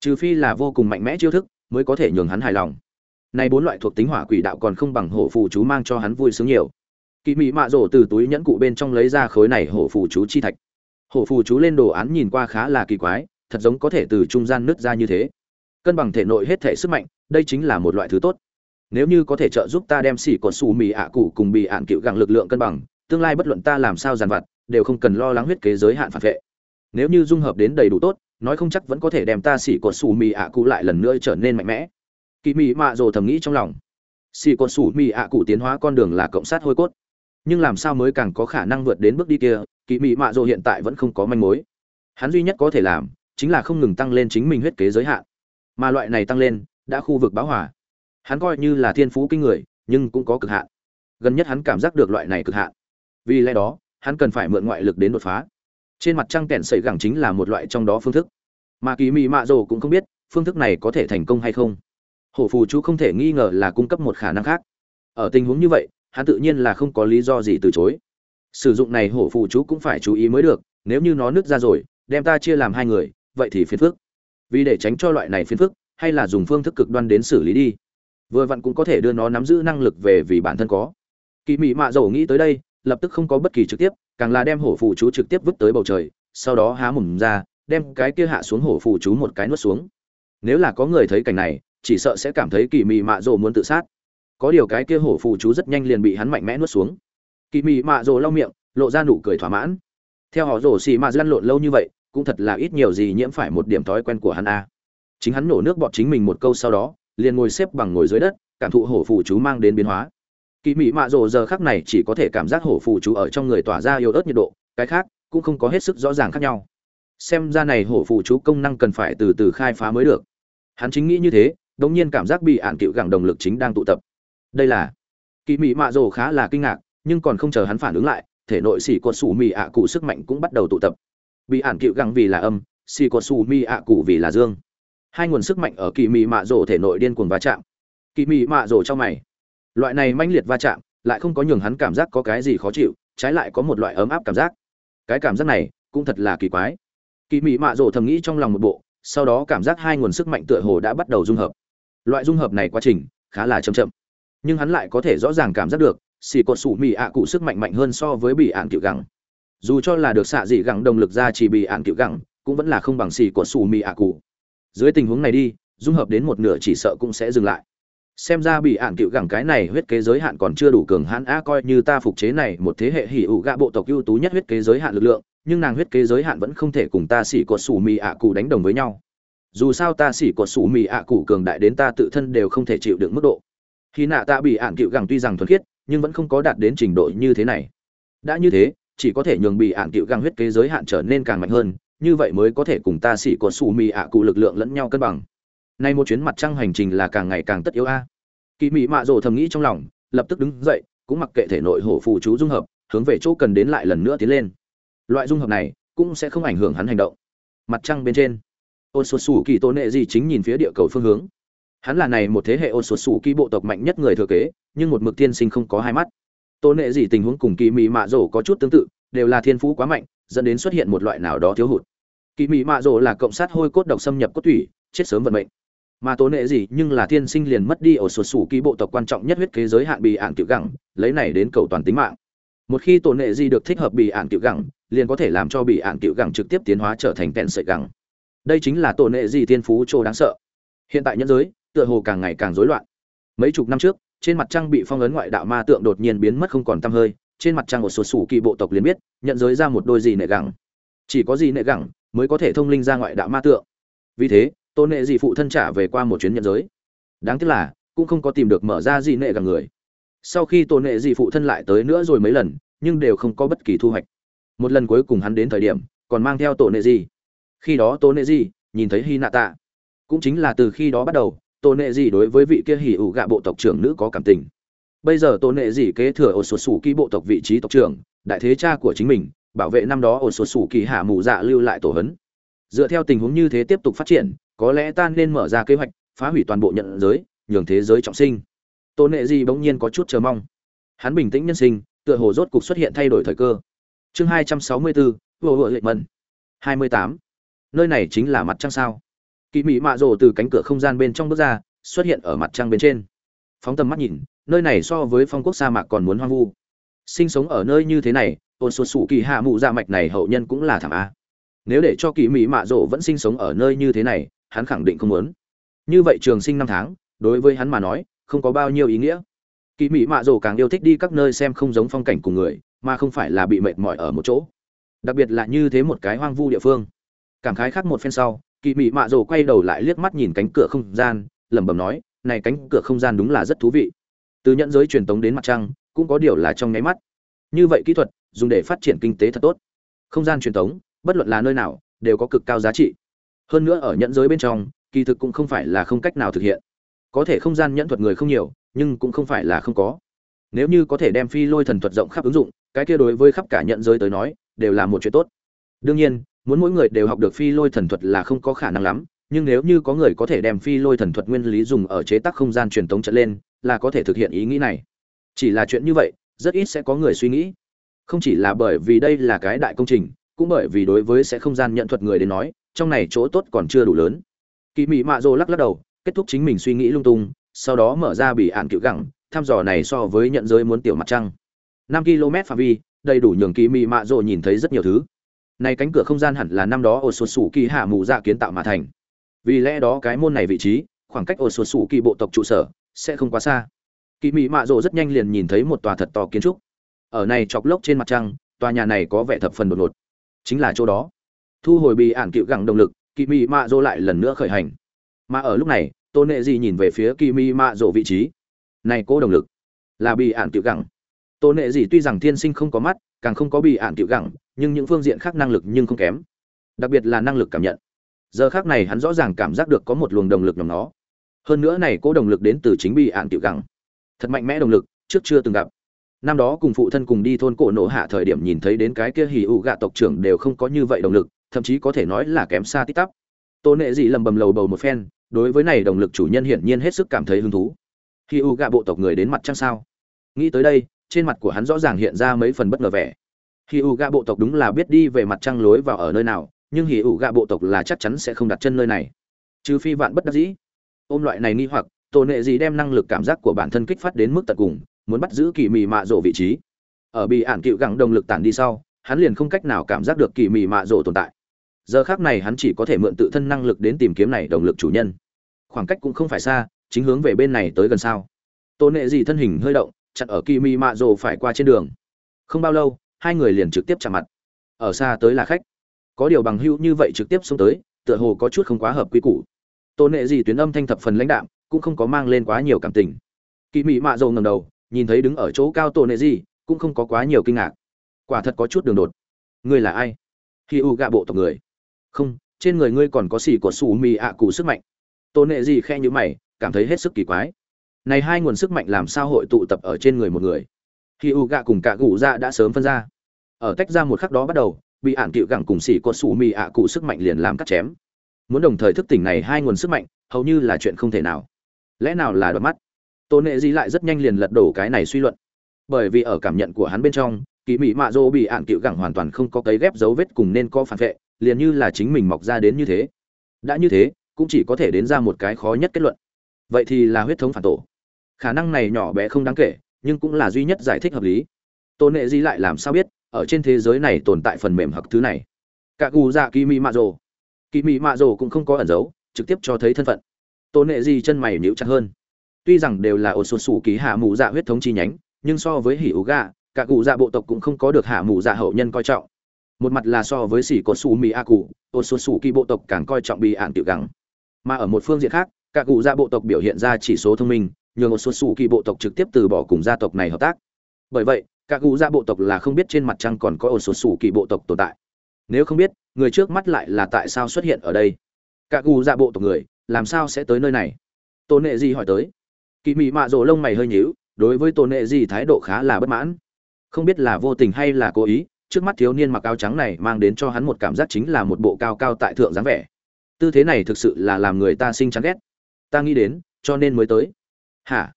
Trừ phi là vô cùng mạnh mẽ chiêu thức, mới có thể nhường hắn hài lòng. Nay bốn loại thuộc tính hỏa quỷ đạo còn không bằng hổ phù chú mang cho hắn vui sướng nhiều. Kỳ mị mạ rổ từ túi nhẫn cụ bên trong lấy ra khối này hổ phù chú chi thạch. Hổ phù chú lên đồ án nhìn qua khá là kỳ quái, thật giống có thể từ trung gian nứt ra như thế cân bằng thể nội hết thể sức mạnh, đây chính là một loại thứ tốt. Nếu như có thể trợ giúp ta đem xỉ cột xù mì ạ cụ cùng bị ạn cựu gặng lực lượng cân bằng, tương lai bất luận ta làm sao dàn vặt, đều không cần lo lắng huyết kế giới hạn phản vệ. Nếu như dung hợp đến đầy đủ tốt, nói không chắc vẫn có thể đem ta xỉ cột xù mì ạ cụ lại lần nữa trở nên mạnh mẽ. Kỳ mị mạ rồ thầm nghĩ trong lòng. Xỉ cột xù mì ạ cụ tiến hóa con đường là cộng sát hôi cốt. Nhưng làm sao mới càng có khả năng vượt đến bước đi kia kỳ mị mạ rồ hiện tại vẫn không có manh mối. Hắn duy nhất có thể làm, chính là không ngừng tăng lên chính mình huyết kế giới hạn mà loại này tăng lên, đã khu vực báo hỏa hắn coi như là thiên phú kinh người, nhưng cũng có cực hạn. Gần nhất hắn cảm giác được loại này cực hạn. Vì lẽ đó, hắn cần phải mượn ngoại lực đến đột phá. Trên mặt trăng kẹn sẩy gẳng chính là một loại trong đó phương thức. Mà kỳ mị mạ rồ cũng không biết, phương thức này có thể thành công hay không. Hổ phù chú không thể nghi ngờ là cung cấp một khả năng khác. Ở tình huống như vậy, hắn tự nhiên là không có lý do gì từ chối. Sử dụng này hổ phù chú cũng phải chú ý mới được, nếu như nó nứt ra rồi, đem ta chia làm hai người, vậy thì phiền phức vì để tránh cho loại này phiền phức, hay là dùng phương thức cực đoan đến xử lý đi. Vừa vặn cũng có thể đưa nó nắm giữ năng lực về vì bản thân có. Kỳ mị mạ dầu nghĩ tới đây, lập tức không có bất kỳ trực tiếp, càng là đem hổ phù chú trực tiếp vứt tới bầu trời, sau đó há mồm ra, đem cái kia hạ xuống hổ phù chú một cái nuốt xuống. Nếu là có người thấy cảnh này, chỉ sợ sẽ cảm thấy kỳ mị mạ dầu muốn tự sát. Có điều cái kia hổ phù chú rất nhanh liền bị hắn mạnh mẽ nuốt xuống. Kỳ mị mạ dầu lau miệng, lộ ra nụ cười thỏa mãn. Theo họ rổ xì mạ lăn lộn lâu như vậy cũng thật là ít nhiều gì nhiễm phải một điểm thói quen của hắn a. Chính hắn nổ nước bọt chính mình một câu sau đó, liền ngồi xếp bằng ngồi dưới đất, cảm thụ hổ phù chú mang đến biến hóa. Kỳ mị mạ rồ giờ khắc này chỉ có thể cảm giác hổ phù chú ở trong người tỏa ra yêu ớt nhiệt độ, cái khác cũng không có hết sức rõ ràng khác nhau. Xem ra này hổ phù chú công năng cần phải từ từ khai phá mới được. Hắn chính nghĩ như thế, đống nhiên cảm giác bị án cựu gẳng đồng lực chính đang tụ tập. Đây là kỳ mị mạ rồ khá là kinh ngạc, nhưng còn không chờ hắn phản ứng lại, thể nội xỉ cột sủ mị ạ cụ sức mạnh cũng bắt đầu tụ tập bị ản cựu găng vì là âm, xì cột sủ mi ạ cụ vì là dương. Hai nguồn sức mạnh ở kỳ mị mạ rổ thể nội điên cuồng va chạm. Kỳ mị mạ rổ trong mày. Loại này manh liệt va chạm, lại không có nhường hắn cảm giác có cái gì khó chịu, trái lại có một loại ấm áp cảm giác. Cái cảm giác này, cũng thật là kỳ quái. Kỳ mị mạ rổ thầm nghĩ trong lòng một bộ, sau đó cảm giác hai nguồn sức mạnh tựa hồ đã bắt đầu dung hợp. Loại dung hợp này quá trình, khá là chậm chậm. Nhưng hắn lại có thể rõ ràng cảm giác được, xì cột sủ mị ạ cụ sức mạnh mạnh hơn so với bị ạn cựu gẳng dù cho là được xạ dị gẳng đồng lực ra chỉ bị ạn cựu gẳng, cũng vẫn là không bằng xì của sủ mị ạ cụ. Dưới tình huống này đi, dung hợp đến một nửa chỉ sợ cũng sẽ dừng lại. Xem ra bị ạn cựu gẳng cái này huyết kế giới hạn còn chưa đủ cường hãn a coi như ta phục chế này một thế hệ hỉ ủ gạ bộ tộc ưu tú nhất huyết kế giới hạn lực lượng, nhưng nàng huyết kế giới hạn vẫn không thể cùng ta xỉ cột sủ mì ạ cụ đánh đồng với nhau. Dù sao ta xỉ cột sủ mì ạ cụ cường đại đến ta tự thân đều không thể chịu được mức độ. Khi nạ ta bị ạn cựu gẳng tuy rằng thuần khiết, nhưng vẫn không có đạt đến trình độ như thế này. Đã như thế chỉ có thể nhường bị ạn cựu găng huyết kế giới hạn trở nên càng mạnh hơn, như vậy mới có thể cùng ta xỉ cột xù mì ạ cụ lực lượng lẫn nhau cân bằng. Nay một chuyến mặt trăng hành trình là càng ngày càng tất yếu a. Kỳ mị mạ rồ thầm nghĩ trong lòng, lập tức đứng dậy, cũng mặc kệ thể nội hổ phù chú dung hợp, hướng về chỗ cần đến lại lần nữa tiến lên. Loại dung hợp này cũng sẽ không ảnh hưởng hắn hành động. Mặt trăng bên trên ôn xuất xù kỳ tôn nệ gì chính nhìn phía địa cầu phương hướng. Hắn là này một thế hệ ôn xuất xù kỳ bộ tộc mạnh nhất người thừa kế, nhưng một mực tiên sinh không có hai mắt tôn nệ gì tình huống cùng kỳ mị mạ rổ có chút tương tự, đều là thiên phú quá mạnh, dẫn đến xuất hiện một loại nào đó thiếu hụt. Kỳ mị mạ rổ là cộng sát hôi cốt độc xâm nhập cốt thủy chết sớm vận mệnh. Mà tố nệ gì nhưng là thiên sinh liền mất đi ở sổ sủ ký bộ tộc quan trọng nhất huyết kế giới hạn bị ạn tiểu gẳng, lấy này đến cầu toàn tính mạng. Một khi tổ nệ gì được thích hợp bị ạn tiểu gẳng, liền có thể làm cho bị ạn tiểu gẳng trực tiếp tiến hóa trở thành tẹn sợi gẳng. Đây chính là tổ nệ gì thiên phú trô đáng sợ. Hiện tại nhân giới, tựa hồ càng ngày càng rối loạn. Mấy chục năm trước trên mặt trăng bị phong ấn ngoại đạo ma tượng đột nhiên biến mất không còn tăm hơi, trên mặt trăng một số sủ kỳ bộ tộc liền biết, nhận giới ra một đôi gì nệ gẳng. Chỉ có gì nệ gẳng mới có thể thông linh ra ngoại đạo ma tượng. Vì thế tôn nệ dị phụ thân trả về qua một chuyến nhận giới. Đáng tiếc là, cũng không có tìm được mở ra gì nệ gẳng người. Sau khi tôn nệ dị phụ thân lại tới nữa rồi mấy lần, nhưng đều không có bất kỳ thu hoạch. Một lần cuối cùng hắn đến thời điểm, còn mang theo tổ nệ dị. Khi đó tổ nệ dị nhìn thấy hy nạ tạ cũng chính là từ khi đó bắt đầu tổ nệ gì đối với vị kia hỉ ủ gạ bộ tộc trưởng nữ có cảm tình. Bây giờ tổ nệ gì kế thừa ổ sột sủ kỳ bộ tộc vị trí tộc trưởng, đại thế cha của chính mình, bảo vệ năm đó ổ sột sủ kỳ hạ mù dạ lưu lại tổ hấn. Dựa theo tình huống như thế tiếp tục phát triển, có lẽ ta nên mở ra kế hoạch, phá hủy toàn bộ nhận giới, nhường thế giới trọng sinh. Tôn nệ gì bỗng nhiên có chút chờ mong. Hắn bình tĩnh nhân sinh, tựa hồ rốt cục xuất hiện thay đổi thời cơ. Chương hai trăm sáu mươi bốn, vô hộ lệ mân hai mươi tám. Nơi này chính là mặt trăng sao? Kỳ mị mạ rồ từ cánh cửa không gian bên trong bước ra, xuất hiện ở mặt trăng bên trên. Phóng tầm mắt nhìn, nơi này so với phong quốc sa mạc còn muốn hoang vu. Sinh sống ở nơi như thế này ôn sụt sụ kỳ hạ mụ dạ mạch này hậu nhân cũng là thảm a. Nếu để cho kỳ mỹ mạ rộ vẫn sinh sống ở nơi như thế này, hắn khẳng định không muốn. Như vậy trường sinh năm tháng, đối với hắn mà nói, không có bao nhiêu ý nghĩa. Kỳ mỹ mạ rộ càng yêu thích đi các nơi xem không giống phong cảnh cùng người, mà không phải là bị mệt mỏi ở một chỗ. Đặc biệt là như thế một cái hoang vu địa phương. Cảm khái khác một phen sau kỳ mị mạ rồ quay đầu lại liếc mắt nhìn cánh cửa không gian, lẩm bẩm nói, này cánh cửa không gian đúng là rất thú vị. Từ nhận giới truyền tống đến mặt trăng, cũng có điều là trong nháy mắt. Như vậy kỹ thuật, dùng để phát triển kinh tế thật tốt. Không gian truyền tống, bất luận là nơi nào, đều có cực cao giá trị. Hơn nữa ở nhẫn giới bên trong, kỳ thực cũng không phải là không cách nào thực hiện. Có thể không gian nhẫn thuật người không nhiều, nhưng cũng không phải là không có. Nếu như có thể đem phi lôi thần thuật rộng khắp ứng dụng, cái kia đối với khắp cả nhận giới tới nói, đều là một chuyện tốt. Đương nhiên muốn mỗi người đều học được phi lôi thần thuật là không có khả năng lắm, nhưng nếu như có người có thể đem phi lôi thần thuật nguyên lý dùng ở chế tác không gian truyền tống trận lên, là có thể thực hiện ý nghĩ này. Chỉ là chuyện như vậy, rất ít sẽ có người suy nghĩ. Không chỉ là bởi vì đây là cái đại công trình, cũng bởi vì đối với sẽ không gian nhận thuật người đến nói, trong này chỗ tốt còn chưa đủ lớn. Kỳ mị mạ rồ lắc lắc đầu, kết thúc chính mình suy nghĩ lung tung, sau đó mở ra bị ạn cựu gẳng, thăm dò này so với nhận giới muốn tiểu mặt trăng. Năm km phạm vi, đầy đủ nhường kỳ mị mạ rồ nhìn thấy rất nhiều thứ này cánh cửa không gian hẳn là năm đó ổ sụt sủ kỳ hạ mù dạ kiến tạo mà thành. Vì lẽ đó cái môn này vị trí, khoảng cách ổ sụt sủ kỳ bộ tộc trụ sở sẽ không quá xa. Kỳ mị mạ rồ rất nhanh liền nhìn thấy một tòa thật to kiến trúc. Ở này chọc lốc trên mặt trăng, tòa nhà này có vẻ thập phần đột ngột. Chính là chỗ đó. Thu hồi bị ản cựu gẳng động lực kỳ mị mạ rộ lại lần nữa khởi hành. Mà ở lúc này tôn nệ gì nhìn về phía kỳ mị mạ rộ vị trí. Này cô động lực là bị ản cựu gẳng. Tôn nệ gì tuy rằng thiên sinh không có mắt, càng không có bị ản cựu gẳng nhưng những phương diện khác năng lực nhưng không kém. Đặc biệt là năng lực cảm nhận. Giờ khác này hắn rõ ràng cảm giác được có một luồng động lực nhóm nó. Hơn nữa này cố động lực đến từ chính bị ạn tiểu gẳng. Thật mạnh mẽ động lực, trước chưa từng gặp. Năm đó cùng phụ thân cùng đi thôn cổ nổ hạ thời điểm nhìn thấy đến cái kia hì ụ gạ tộc trưởng đều không có như vậy động lực, thậm chí có thể nói là kém xa tít tắp. Tô nệ dị lầm bầm lầu bầu một phen, đối với này động lực chủ nhân hiển nhiên hết sức cảm thấy hứng thú. Hì ụ gạ bộ tộc người đến mặt trăng sao? Nghĩ tới đây, trên mặt của hắn rõ ràng hiện ra mấy phần bất ngờ vẻ hì ủ gạ bộ tộc đúng là biết đi về mặt trăng lối vào ở nơi nào, nhưng hì ủ gạ bộ tộc là chắc chắn sẽ không đặt chân nơi này. Trừ phi vạn bất đắc dĩ. Ôm loại này nghi hoặc, tổ nệ gì đem năng lực cảm giác của bản thân kích phát đến mức tận cùng, muốn bắt giữ kỳ mị mạ rộ vị trí. Ở bị ản cựu gẳng động lực tản đi sau, hắn liền không cách nào cảm giác được kỳ mị mạ rộ tồn tại. Giờ khác này hắn chỉ có thể mượn tự thân năng lực đến tìm kiếm này động lực chủ nhân. Khoảng cách cũng không phải xa, chính hướng về bên này tới gần sao. Tôn nệ gì thân hình hơi động, chặn ở kỳ mị mạ rộ phải qua trên đường. Không bao lâu hai người liền trực tiếp chạm mặt. Ở xa tới là khách. Có điều bằng hữu như vậy trực tiếp xuống tới, tựa hồ có chút không quá hợp quy củ. Tôn nệ gì tuyến âm thanh thập phần lãnh đạm, cũng không có mang lên quá nhiều cảm tình. Kỳ mị mạ rộ ngầm đầu, nhìn thấy đứng ở chỗ cao tôn nệ gì cũng không có quá nhiều kinh ngạc. Quả thật có chút đường đột. Ngươi là ai? Khi u gạ bộ tộc người. Không, trên người ngươi còn có xỉ của sủ mì ạ cụ sức mạnh. Tôn nệ gì khe như mày, cảm thấy hết sức kỳ quái. Này hai nguồn sức mạnh làm sao hội tụ tập ở trên người một người? Khi u gạ cùng cả gù ra đã sớm phân ra. Ở tách ra một khắc đó bắt đầu, bị ản cựu gẳng cùng xỉ có sủ mì ạ cụ sức mạnh liền làm cắt chém. Muốn đồng thời thức tỉnh này hai nguồn sức mạnh, hầu như là chuyện không thể nào. Lẽ nào là đoạt mắt? Tôn nệ di lại rất nhanh liền lật đổ cái này suy luận. Bởi vì ở cảm nhận của hắn bên trong kỳ mỹ mạ dô bị ạn cựu gẳng hoàn toàn không có cấy ghép dấu vết cùng nên có phản vệ, liền như là chính mình mọc ra đến như thế. Đã như thế, cũng chỉ có thể đến ra một cái khó nhất kết luận. Vậy thì là huyết thống phản tổ. Khả năng này nhỏ bé không đáng kể nhưng cũng là duy nhất giải thích hợp lý. Tôn nệ di lại làm sao biết, ở trên thế giới này tồn tại phần mềm hoặc thứ này? Cả cù dạ kỳ mị mạ rồ. Kỳ mị mạ rồ cũng không có ẩn giấu trực tiếp cho thấy thân phận. Tôn nệ di chân mày nhíu chặt hơn. Tuy rằng đều là ổ sột sủ ký hạ mù dạ huyết thống chi nhánh, nhưng so với hỉ ú gà, cả cụ dạ bộ tộc cũng không có được hạ mù dạ hậu nhân coi trọng. Một mặt là so với xỉ có sủ mì a cụ, ổ sột sủ kỳ bộ tộc càng coi trọng bị ạn tiểu gắng mà ở một phương diện khác, cả cụ dạ bộ tộc biểu hiện ra chỉ số thông minh nhường một số sủ kỳ bộ tộc trực tiếp từ bỏ cùng gia tộc này hợp tác. Bởi vậy các cụ gia bộ tộc là không biết trên mặt trăng còn có một số sủ kỳ bộ tộc tồn tại. Nếu không biết, người trước mắt lại là tại sao xuất hiện ở đây? Các cụ gia bộ tộc người, làm sao sẽ tới nơi này? Tôn nệ gì hỏi tới. Kỳ mị mạ rồ lông mày hơi nhíu, đối với tôn nệ gì thái độ khá là bất mãn. Không biết là vô tình hay là cố ý, trước mắt thiếu niên mặc áo trắng này mang đến cho hắn một cảm giác chính là một bộ cao cao tại thượng dáng vẻ. Tư thế này thực sự là làm người ta sinh chán ghét. Ta nghĩ đến, cho nên mới tới hả?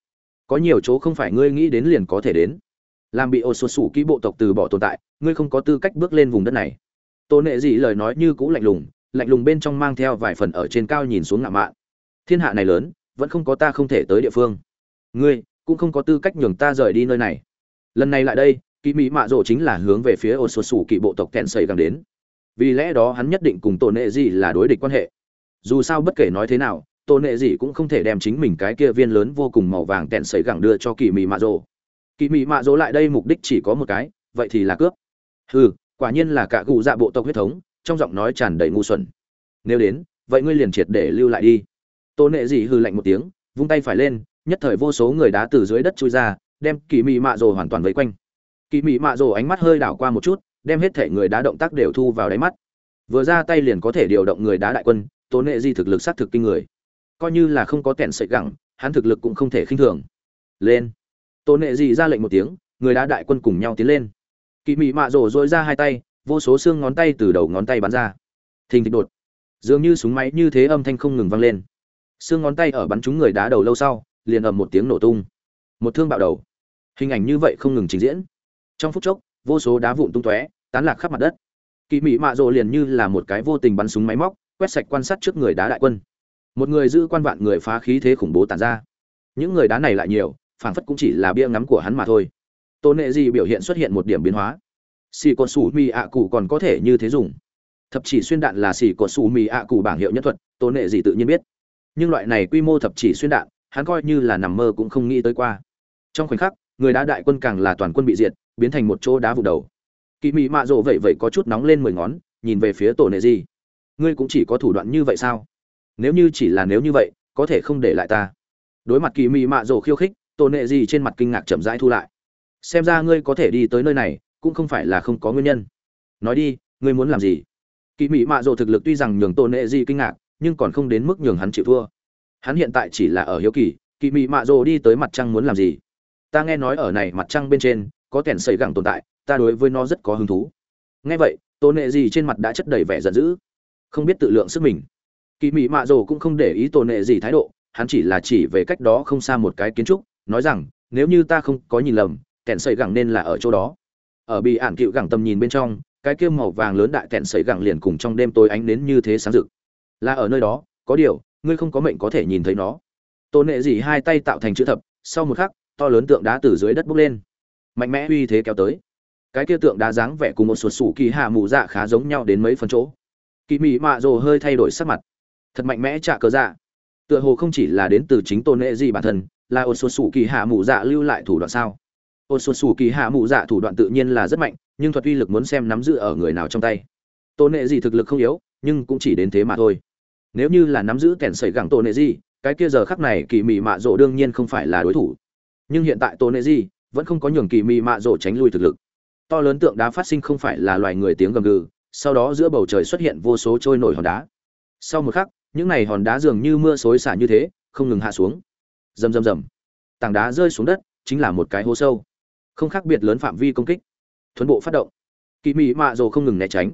Có nhiều chỗ không phải ngươi nghĩ đến liền có thể đến. Làm bị ô số sủ kỹ bộ tộc từ bỏ tồn tại, ngươi không có tư cách bước lên vùng đất này. Tôn nệ Dị lời nói như cũ lạnh lùng lạnh lùng bên trong mang theo vài phần ở trên cao nhìn xuống ngạo mạn. Thiên hạ này lớn, vẫn không có ta không thể tới địa phương. Ngươi, cũng không có tư cách nhường ta rời đi nơi này. Lần này lại đây kỳ mỹ mạ rộ chính là hướng về phía ô số sủ kỵ bộ tộc kẹn sầy gắng đến. Vì lẽ đó hắn nhất định cùng tổ nệ gì là đối địch quan hệ. Dù sao bất kể nói thế nào tổ nệ gì cũng không thể đem chính mình cái kia viên lớn vô cùng màu vàng tẹn sấy gẳng đưa cho kỳ Mị mạ rộ kỳ Mị mạ rộ lại đây mục đích chỉ có một cái, vậy thì là cướp. Hừ, quả nhiên là cả cụ dạ bộ tộc huyết thống, trong giọng nói tràn đầy ngu xuẩn. Nếu đến, vậy ngươi liền triệt để lưu lại đi. Tổ nệ gì hừ lạnh một tiếng, vung tay phải lên, nhất thời vô số người đá từ dưới đất chui ra, đem kỳ Mị mạ rồ hoàn toàn vây quanh. Kỳ Mị mạ rồ ánh mắt hơi đảo qua một chút, đem hết thể người đá động tác đều thu vào đáy mắt. Vừa ra tay liền có thể điều động người đá đại quân tố nệ di thực lực sát thực kinh người coi như là không có tẻn sợi gẳng, hắn thực lực cũng không thể khinh thường. Lên. Tôn nệ dị ra lệnh một tiếng, người đá đại quân cùng nhau tiến lên. Kỵ mỹ mạ rổ dội ra hai tay, vô số xương ngón tay từ đầu ngón tay bắn ra. Thình thịch đột. Dường như súng máy như thế âm thanh không ngừng vang lên. Xương ngón tay ở bắn trúng người đá đầu lâu sau, liền ầm một tiếng nổ tung. Một thương bạo đầu. Hình ảnh như vậy không ngừng trình diễn. Trong phút chốc, vô số đá vụn tung tóe, tán lạc khắp mặt đất. Kỵ mỹ mạ rộ liền như là một cái vô tình bắn súng máy móc, quét sạch quan sát trước người đá đại quân một người giữ quan vạn người phá khí thế khủng bố tàn ra. Những người đá này lại nhiều, phảng phất cũng chỉ là bia ngắm của hắn mà thôi. Tôn nệ gì biểu hiện xuất hiện một điểm biến hóa. Xì cột sủ mì ạ cụ còn có thể như thế dùng. Thập chỉ xuyên đạn là xì cột sủ mì ạ cụ bảng hiệu nhân thuật tôn nệ gì tự nhiên biết. Nhưng loại này quy mô thập chỉ xuyên đạn, hắn coi như là nằm mơ cũng không nghĩ tới qua. Trong khoảnh khắc, người đá đại quân càng là toàn quân bị diệt, biến thành một chỗ đá vụ đầu. Kỳ mị mạ rộ vậy vậy có chút nóng lên mười ngón, nhìn về phía tổ nệ gì ngươi cũng chỉ có thủ đoạn như vậy sao? Nếu như chỉ là nếu như vậy, có thể không để lại ta. Đối mặt kỳ mị mạ rồ khiêu khích tổ nệ gì trên mặt kinh ngạc chậm rãi thu lại. Xem ra ngươi có thể đi tới nơi này, cũng không phải là không có nguyên nhân. Nói đi, ngươi muốn làm gì? Kỳ mị mạ rồ thực lực tuy rằng nhường tổ nệ gì kinh ngạc, nhưng còn không đến mức nhường hắn chịu thua. Hắn hiện tại chỉ là ở hiếu kỳ kỳ mị mạ rồ đi tới mặt trăng muốn làm gì? Ta nghe nói ở này mặt trăng bên trên, có kẻn xảy gẳng tồn tại, ta đối với nó rất có hứng thú. Nghe vậy tôn nệ gì trên mặt đã chất đầy vẻ giận dữ. Không biết tự lượng sức mình kỳ mị mạ rồ cũng không để ý tôn nệ gì thái độ, hắn chỉ là chỉ về cách đó không xa một cái kiến trúc, nói rằng, nếu như ta không có nhìn lầm kẹn sầy gẳng nên là ở chỗ đó. Ở bị ản cựu gẳng tầm nhìn bên trong, cái kia màu vàng lớn đại kẹn sấy gẳng liền cùng trong đêm tối ánh đến như thế sáng rực. Là ở nơi đó, có điều, ngươi không có mệnh có thể nhìn thấy nó. Tôn nệ gì hai tay tạo thành chữ thập, sau một khắc, to lớn tượng đá từ dưới đất bốc lên. Mạnh mẽ uy thế kéo tới. Cái kia tượng đá dáng vẻ cùng một sụt sủ kỳ hạ mù dạ khá giống nhau đến mấy phần chỗ. Kỳ mị mạ rồ hơi thay đổi sắc mặt thật mạnh mẽ trả cờ dạ. Tựa hồ không chỉ là đến từ chính tôn nệ gì bản thân, là ô số sủ kỳ hạ mù dạ lưu lại thủ đoạn sao? Ô số sủ kỳ hạ mù dạ thủ đoạn tự nhiên là rất mạnh, nhưng thuật uy lực muốn xem nắm giữ ở người nào trong tay. Tôn nệ gì thực lực không yếu, nhưng cũng chỉ đến thế mà thôi. Nếu như là nắm giữ kẻn sẩy gẳng tôn nệ gì cái kia giờ khắc này kỳ mị mạ rộ đương nhiên không phải là đối thủ. Nhưng hiện tại tôn nệ gì vẫn không có nhường kỳ mị mạ rộ tránh lui thực lực. To lớn tượng đá phát sinh không phải là loài người tiếng gầm gừ, sau đó giữa bầu trời xuất hiện vô số trôi nổi hòn đá. Sau một khắc những này hòn đá dường như mưa xối xả như thế, không ngừng hạ xuống. Rầm rầm rầm. Tảng đá rơi xuống đất, chính là một cái hố sâu. Không khác biệt lớn phạm vi công kích. Thuấn bộ phát động. Kỳ mị mạ rồ không ngừng né tránh.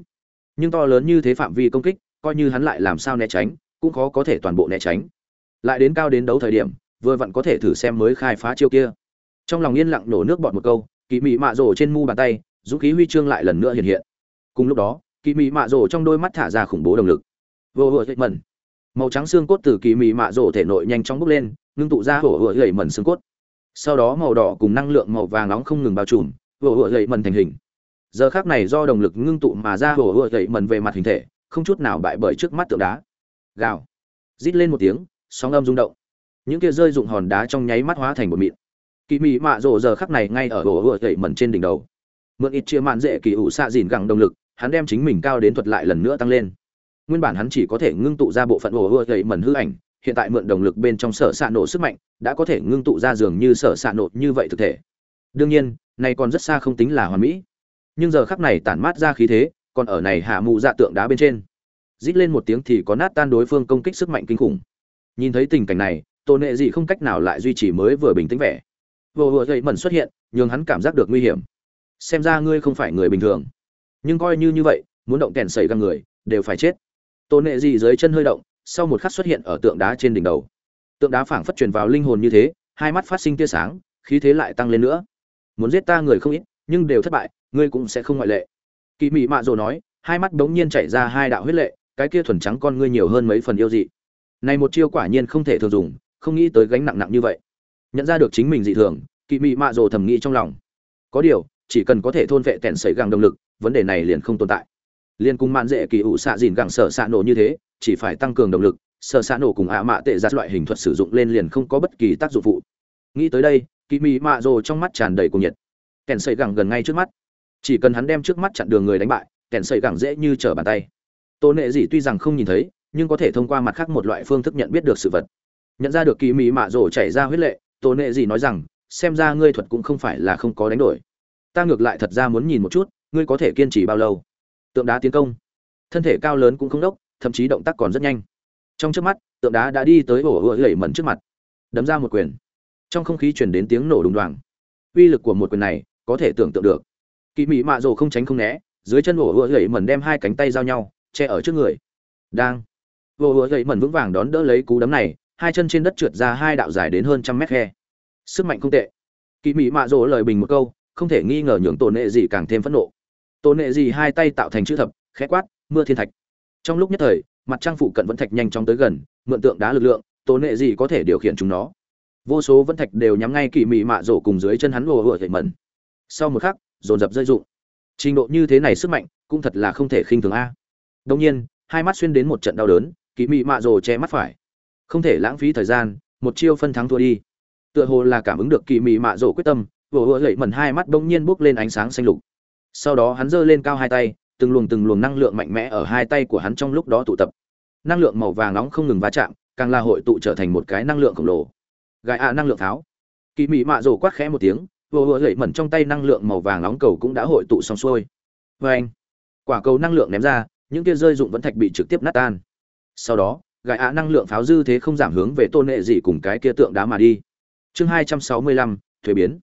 Nhưng to lớn như thế phạm vi công kích, coi như hắn lại làm sao né tránh, cũng khó có thể toàn bộ né tránh. Lại đến cao đến đấu thời điểm, vừa vặn có thể thử xem mới khai phá chiêu kia. Trong lòng yên lặng nổ nước bọt một câu, kỳ mị mạ rồ trên mu bàn tay, dũng khí huy chương lại lần nữa hiện hiện. Cùng lúc đó, kỳ mị mạ rồ trong đôi mắt thả ra khủng bố động lực. Vô hựa gậy mẩn màu trắng xương cốt từ kỳ mị mạ rổ thể nội nhanh chóng bốc lên, ngưng tụ ra hổ hựa gậy mẩn xương cốt. Sau đó màu đỏ cùng năng lượng màu vàng nóng không ngừng bao trùm, hổ hựa gậy mẩn thành hình. Giờ khác này do động lực ngưng tụ mà ra hổ hựa gậy mẩn về mặt hình thể, không chút nào bại bởi trước mắt tượng đá. Gào. Rít lên một tiếng, sóng âm rung động. Những kia rơi dụng hòn đá trong nháy mắt hóa thành một mịn. Kỳ mị mạ rổ giờ khắc này ngay ở hổ hựa gậy mẩn trên đỉnh đầu. Mượn ít chia mạn dễ kỳ ủ xạ dìn gẳng động lực, hắn đem chính mình cao đến thuật lại lần nữa tăng lên nguyên bản hắn chỉ có thể ngưng tụ ra bộ phận ồ ưa gậy mẩn hư ảnh, hiện tại mượn động lực bên trong sở xạ nổ sức mạnh, đã có thể ngưng tụ ra dường như sở xạ nổ như vậy thực thể. Đương nhiên, này còn rất xa không tính là hoàn mỹ. Nhưng giờ khắc này tản mát ra khí thế, còn ở này hạ mụ dạ tượng đá bên trên. Rít lên một tiếng thì có nát tan đối phương công kích sức mạnh kinh khủng. Nhìn thấy tình cảnh này tôn nệ gì không cách nào lại duy trì mới vừa bình tĩnh vẻ. Vừa vừa dậy mẩn xuất hiện, nhường hắn cảm giác được nguy hiểm. Xem ra ngươi không phải người bình thường. Nhưng coi như như vậy, muốn động kèn sẩy găng người, đều phải chết tôn nệ dị dưới chân hơi động, sau một khắc xuất hiện ở tượng đá trên đỉnh đầu. Tượng đá phảng phất truyền vào linh hồn như thế, hai mắt phát sinh tia sáng, khí thế lại tăng lên nữa. Muốn giết ta người không ít, nhưng đều thất bại, ngươi cũng sẽ không ngoại lệ. Kỳ mị mạ rồ nói, hai mắt bỗng nhiên chảy ra hai đạo huyết lệ, cái kia thuần trắng con ngươi nhiều hơn mấy phần yêu dị. Này một chiêu quả nhiên không thể thường dùng, không nghĩ tới gánh nặng nặng như vậy. Nhận ra được chính mình dị thường kỳ mị mạ rồ thầm nghĩ trong lòng. Có điều, chỉ cần có thể thôn vệ tẹn sấy gàng động lực, vấn đề này liền không tồn tại liên cùng mạn dễ kỳ ủ xạ dìn gẳng sở xạ nổ như thế, chỉ phải tăng cường động lực, sở xạ nổ cùng ạ mạ tệ ra loại hình thuật sử dụng lên liền không có bất kỳ tác dụng phụ. Nghĩ tới đây kỳ mị mạ rồ trong mắt tràn đầy cuồng nhiệt. Kèn sấy gẳng gần ngay trước mắt. Chỉ cần hắn đem trước mắt chặn đường người đánh bại, kèn sấy gẳng dễ như trở bàn tay. Tôn nệ gì tuy rằng không nhìn thấy, nhưng có thể thông qua mặt khác một loại phương thức nhận biết được sự vật. Nhận ra được kỳ mỹ mạ rổ chảy ra huyết lệ tôn nệ gì nói rằng, xem ra ngươi thuật cũng không phải là không có đánh đổi. Ta ngược lại thật ra muốn nhìn một chút, ngươi có thể kiên trì bao lâu? Tượng đá tiến công. Thân thể cao lớn cũng không đốc, thậm chí động tác còn rất nhanh. Trong trước mắt, tượng đá đã đi tới ổ ựa lẩy mẩn trước mặt. Đấm ra một quyền. Trong không khí chuyển đến tiếng nổ đùng đoàng. Uy lực của một quyền này có thể tưởng tượng được. Kỳ mỹ mạ rồ không tránh không né, dưới chân ổ ựa lẩy mẩn đem hai cánh tay giao nhau, che ở trước người. Đang. Ổ ựa lẩy mẩn vững vàng đón đỡ lấy cú đấm này, hai chân trên đất trượt ra hai đạo dài đến hơn trăm mét khe. Sức mạnh không tệ. Kỳ mỹ mạ rồ lời bình một câu, không thể nghi ngờ nhường tổn hệ gì càng thêm phẫn nộ tổ nệ gì hai tay tạo thành chữ thập, khẽ quát, mưa thiên thạch. Trong lúc nhất thời, mặt trăng phụ cận vẫn thạch nhanh chóng tới gần, mượn tượng đá lực lượng tổ nệ gì có thể điều khiển chúng nó. Vô số vẫn thạch đều nhắm ngay kỳ mị mạ rổ cùng dưới chân hắn lồ ồ thể mẩn. Sau một khắc, dồn dập rơi rụng. Trình độ như thế này sức mạnh, cũng thật là không thể khinh thường a. Đông nhiên, hai mắt xuyên đến một trận đau đớn kỳ mị mạ rổ che mắt phải. Không thể lãng phí thời gian, một chiêu phân thắng thua đi. Tựa hồ là cảm ứng được kỳ mị mạ rổ quyết tâm ồ ồ lẩy mẩn hai mắt đông nhiên bốc lên ánh sáng xanh lục sau đó hắn giơ lên cao hai tay, từng luồng từng luồng năng lượng mạnh mẽ ở hai tay của hắn trong lúc đó tụ tập. Năng lượng màu vàng nóng không ngừng va chạm, càng là hội tụ trở thành một cái năng lượng khổng lồ. Gãi ạ, năng lượng pháo kỳ mị mạ rổ quát khẽ một tiếng, vừa vừa gậy mẩn trong tay năng lượng màu vàng nóng cầu cũng đã hội tụ xong xuôi. Vê anh, quả cầu năng lượng ném ra, những kia rơi dụng vẫn thạch bị trực tiếp nát tan. Sau đó gãi ạ năng lượng pháo dư thế không giảm hướng về tôn nệ gì cùng cái kia tượng đá mà đi. Chương hai trăm sáu mươi lăm, thuế biến.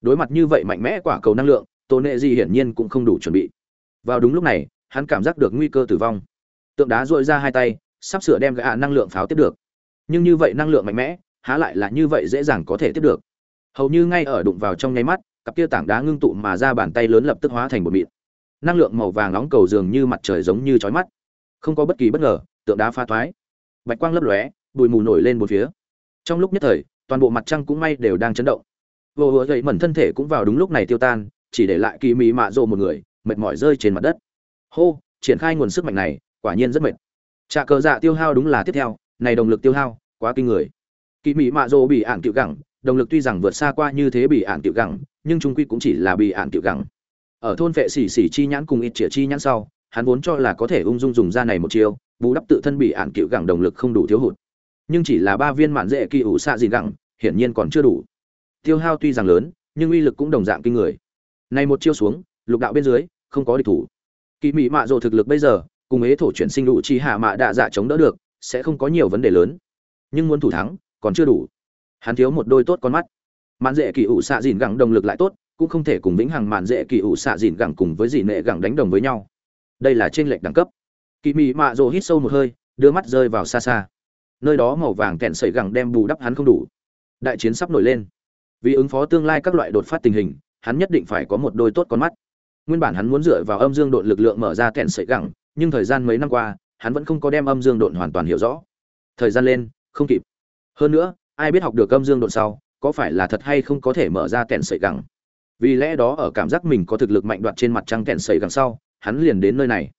Đối mặt như vậy mạnh mẽ quả cầu năng lượng Tô nệ gì hiển nhiên cũng không đủ chuẩn bị. Vào đúng lúc này, hắn cảm giác được nguy cơ tử vong. Tượng đá dội ra hai tay, sắp sửa đem gã năng lượng pháo tiếp được. Nhưng như vậy năng lượng mạnh mẽ, há lại là như vậy dễ dàng có thể tiếp được. Hầu như ngay ở đụng vào trong nháy mắt, cặp kia tảng đá ngưng tụ mà ra bàn tay lớn lập tức hóa thành bột mịn. Năng lượng màu vàng nóng cầu dường như mặt trời giống như chói mắt. Không có bất kỳ bất ngờ, tượng đá pha thoái. Bạch quang lấp lóe, bụi mù nổi lên một phía. Trong lúc nhất thời, toàn bộ mặt trăng cũng may đều đang chấn động. Vô hứa dậy mẩn thân thể cũng vào đúng lúc này tiêu tan chỉ để lại kỳ mỹ mạ rộ một người, mệt mỏi rơi trên mặt đất. Hô, triển khai nguồn sức mạnh này, quả nhiên rất mệt. Trà cờ dạ tiêu hao đúng là tiếp theo, này động lực tiêu hao, quá kinh người. Kỳ mỹ mạ rộ bị ảng cựu gẳng, động lực tuy rằng vượt xa qua như thế bị ảng cựu gẳng, nhưng trung quy cũng chỉ là bị ảng cựu gẳng. Ở thôn vệ xỉ xỉ chi nhãn cùng ít chĩa chi nhãn sau, hắn vốn cho là có thể ung dung dùng ra này một chiêu, bù đắp tự thân bị ảng cựu gẳng động lực không đủ thiếu hụt. Nhưng chỉ là ba viên mạn dễ kỳ ủ xạ gì gẳng, hiển nhiên còn chưa đủ. Tiêu hao tuy rằng lớn, nhưng uy lực cũng đồng dạng kinh người này một chiêu xuống, lục đạo bên dưới, không có địch thủ. Kỳ mỹ mạ rồ thực lực bây giờ, cùng ế thổ chuyển sinh lũ chi hạ mạ đạ dạ chống đỡ được, sẽ không có nhiều vấn đề lớn. Nhưng muốn thủ thắng, còn chưa đủ. Hắn thiếu một đôi tốt con mắt. Mạn dễ kỳ ủ xạ dìn gẳng động lực lại tốt, cũng không thể cùng vĩnh hằng mạn dễ kỳ ủ xạ dìn gẳng cùng với dì nệ gẳng đánh đồng với nhau. Đây là trên lệch đẳng cấp. Kỳ mỹ mạ rồ hít sâu một hơi, đưa mắt rơi vào xa xa. Nơi đó màu vàng kẹn sợi gẳng đem bù đắp hắn không đủ. Đại chiến sắp nổi lên. Vì ứng phó tương lai các loại đột phát tình hình hắn nhất định phải có một đôi tốt con mắt. Nguyên bản hắn muốn dựa vào âm dương độn lực lượng mở ra kẹn sợi gẳng, nhưng thời gian mấy năm qua, hắn vẫn không có đem âm dương độn hoàn toàn hiểu rõ. Thời gian lên, không kịp. Hơn nữa, ai biết học được âm dương độn sau, có phải là thật hay không có thể mở ra kẹn sợi gẳng? Vì lẽ đó ở cảm giác mình có thực lực mạnh đoạt trên mặt trăng kẹn sợi gẳng sau, hắn liền đến nơi này.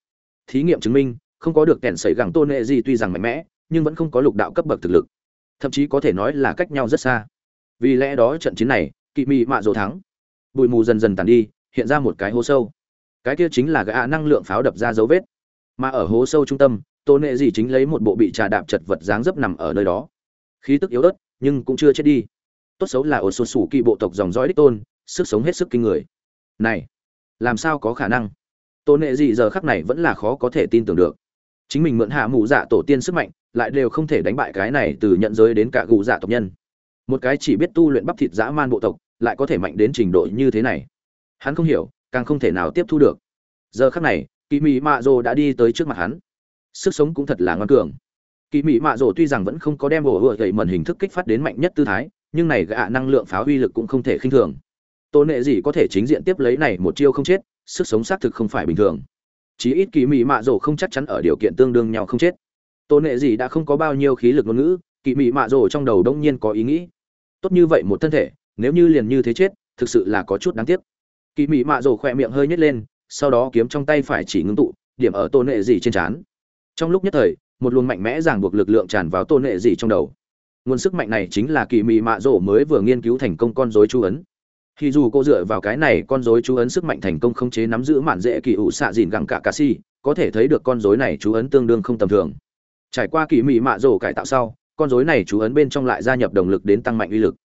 Thí nghiệm chứng minh, không có được kẹn sợi gẳng tôn nệ gì tuy rằng mạnh mẽ, nhưng vẫn không có lục đạo cấp bậc thực lực. Thậm chí có thể nói là cách nhau rất xa. Vì lẽ đó trận chiến này, kỵ mị mạ dỗ thắng bụi mù dần dần tàn đi, hiện ra một cái hố sâu. Cái kia chính là gã năng lượng pháo đập ra dấu vết. Mà ở hố sâu trung tâm tôn nệ gì chính lấy một bộ bị trà đạp chật vật dáng dấp nằm ở nơi đó. Khí tức yếu ớt, nhưng cũng chưa chết đi. Tốt xấu là ổ sột sủ kỳ bộ tộc dòng dõi đích tôn, sức sống hết sức kinh người. Này, làm sao có khả năng? Tôn nệ gì giờ khắc này vẫn là khó có thể tin tưởng được. Chính mình mượn hạ mù dạ tổ tiên sức mạnh, lại đều không thể đánh bại cái này từ nhận giới đến cả gù dạ tộc nhân. Một cái chỉ biết tu luyện bắp thịt dã man bộ tộc lại có thể mạnh đến trình độ như thế này. Hắn không hiểu, càng không thể nào tiếp thu được. Giờ khắc này kỳ mỹ mạ rồ đã đi tới trước mặt hắn. Sức sống cũng thật là ngoan cường. Kỳ mỹ mạ rồ tuy rằng vẫn không có đem bổ hựa gậy mần hình thức kích phát đến mạnh nhất tư thái, nhưng này gạ năng lượng phá uy lực cũng không thể khinh thường. Tôn nệ gì có thể chính diện tiếp lấy này một chiêu không chết, sức sống xác thực không phải bình thường. Chí ít kỳ mỹ mạ rồ không chắc chắn ở điều kiện tương đương nhau không chết. Tôn nệ gì đã không có bao nhiêu khí lực ngôn ngữ kỳ mỹ mạ rồ trong đầu đông nhiên có ý nghĩ. Tốt như vậy một thân thể nếu như liền như thế chết, thực sự là có chút đáng tiếc. Kỳ Mị mạ rồ khỏe miệng hơi nhét lên, sau đó kiếm trong tay phải chỉ ngưng tụ, điểm ở tôn nệ dị trên trán. Trong lúc nhất thời, một luồng mạnh mẽ ràng buộc lực lượng tràn vào tôn nệ dị trong đầu. Nguồn sức mạnh này chính là kỳ mị mạ rổ mới vừa nghiên cứu thành công con dối chú ấn. Khi dù cô dựa vào cái này con dối chú ấn sức mạnh thành công không chế nắm giữ mạn dễ kỳ ủ xạ dìn gẳng cả cà si, có thể thấy được con dối này chú ấn tương đương không tầm thường. Trải qua kỳ mị mạ rổ cải tạo sau, con dối này chú ấn bên trong lại gia nhập động lực đến tăng mạnh uy lực.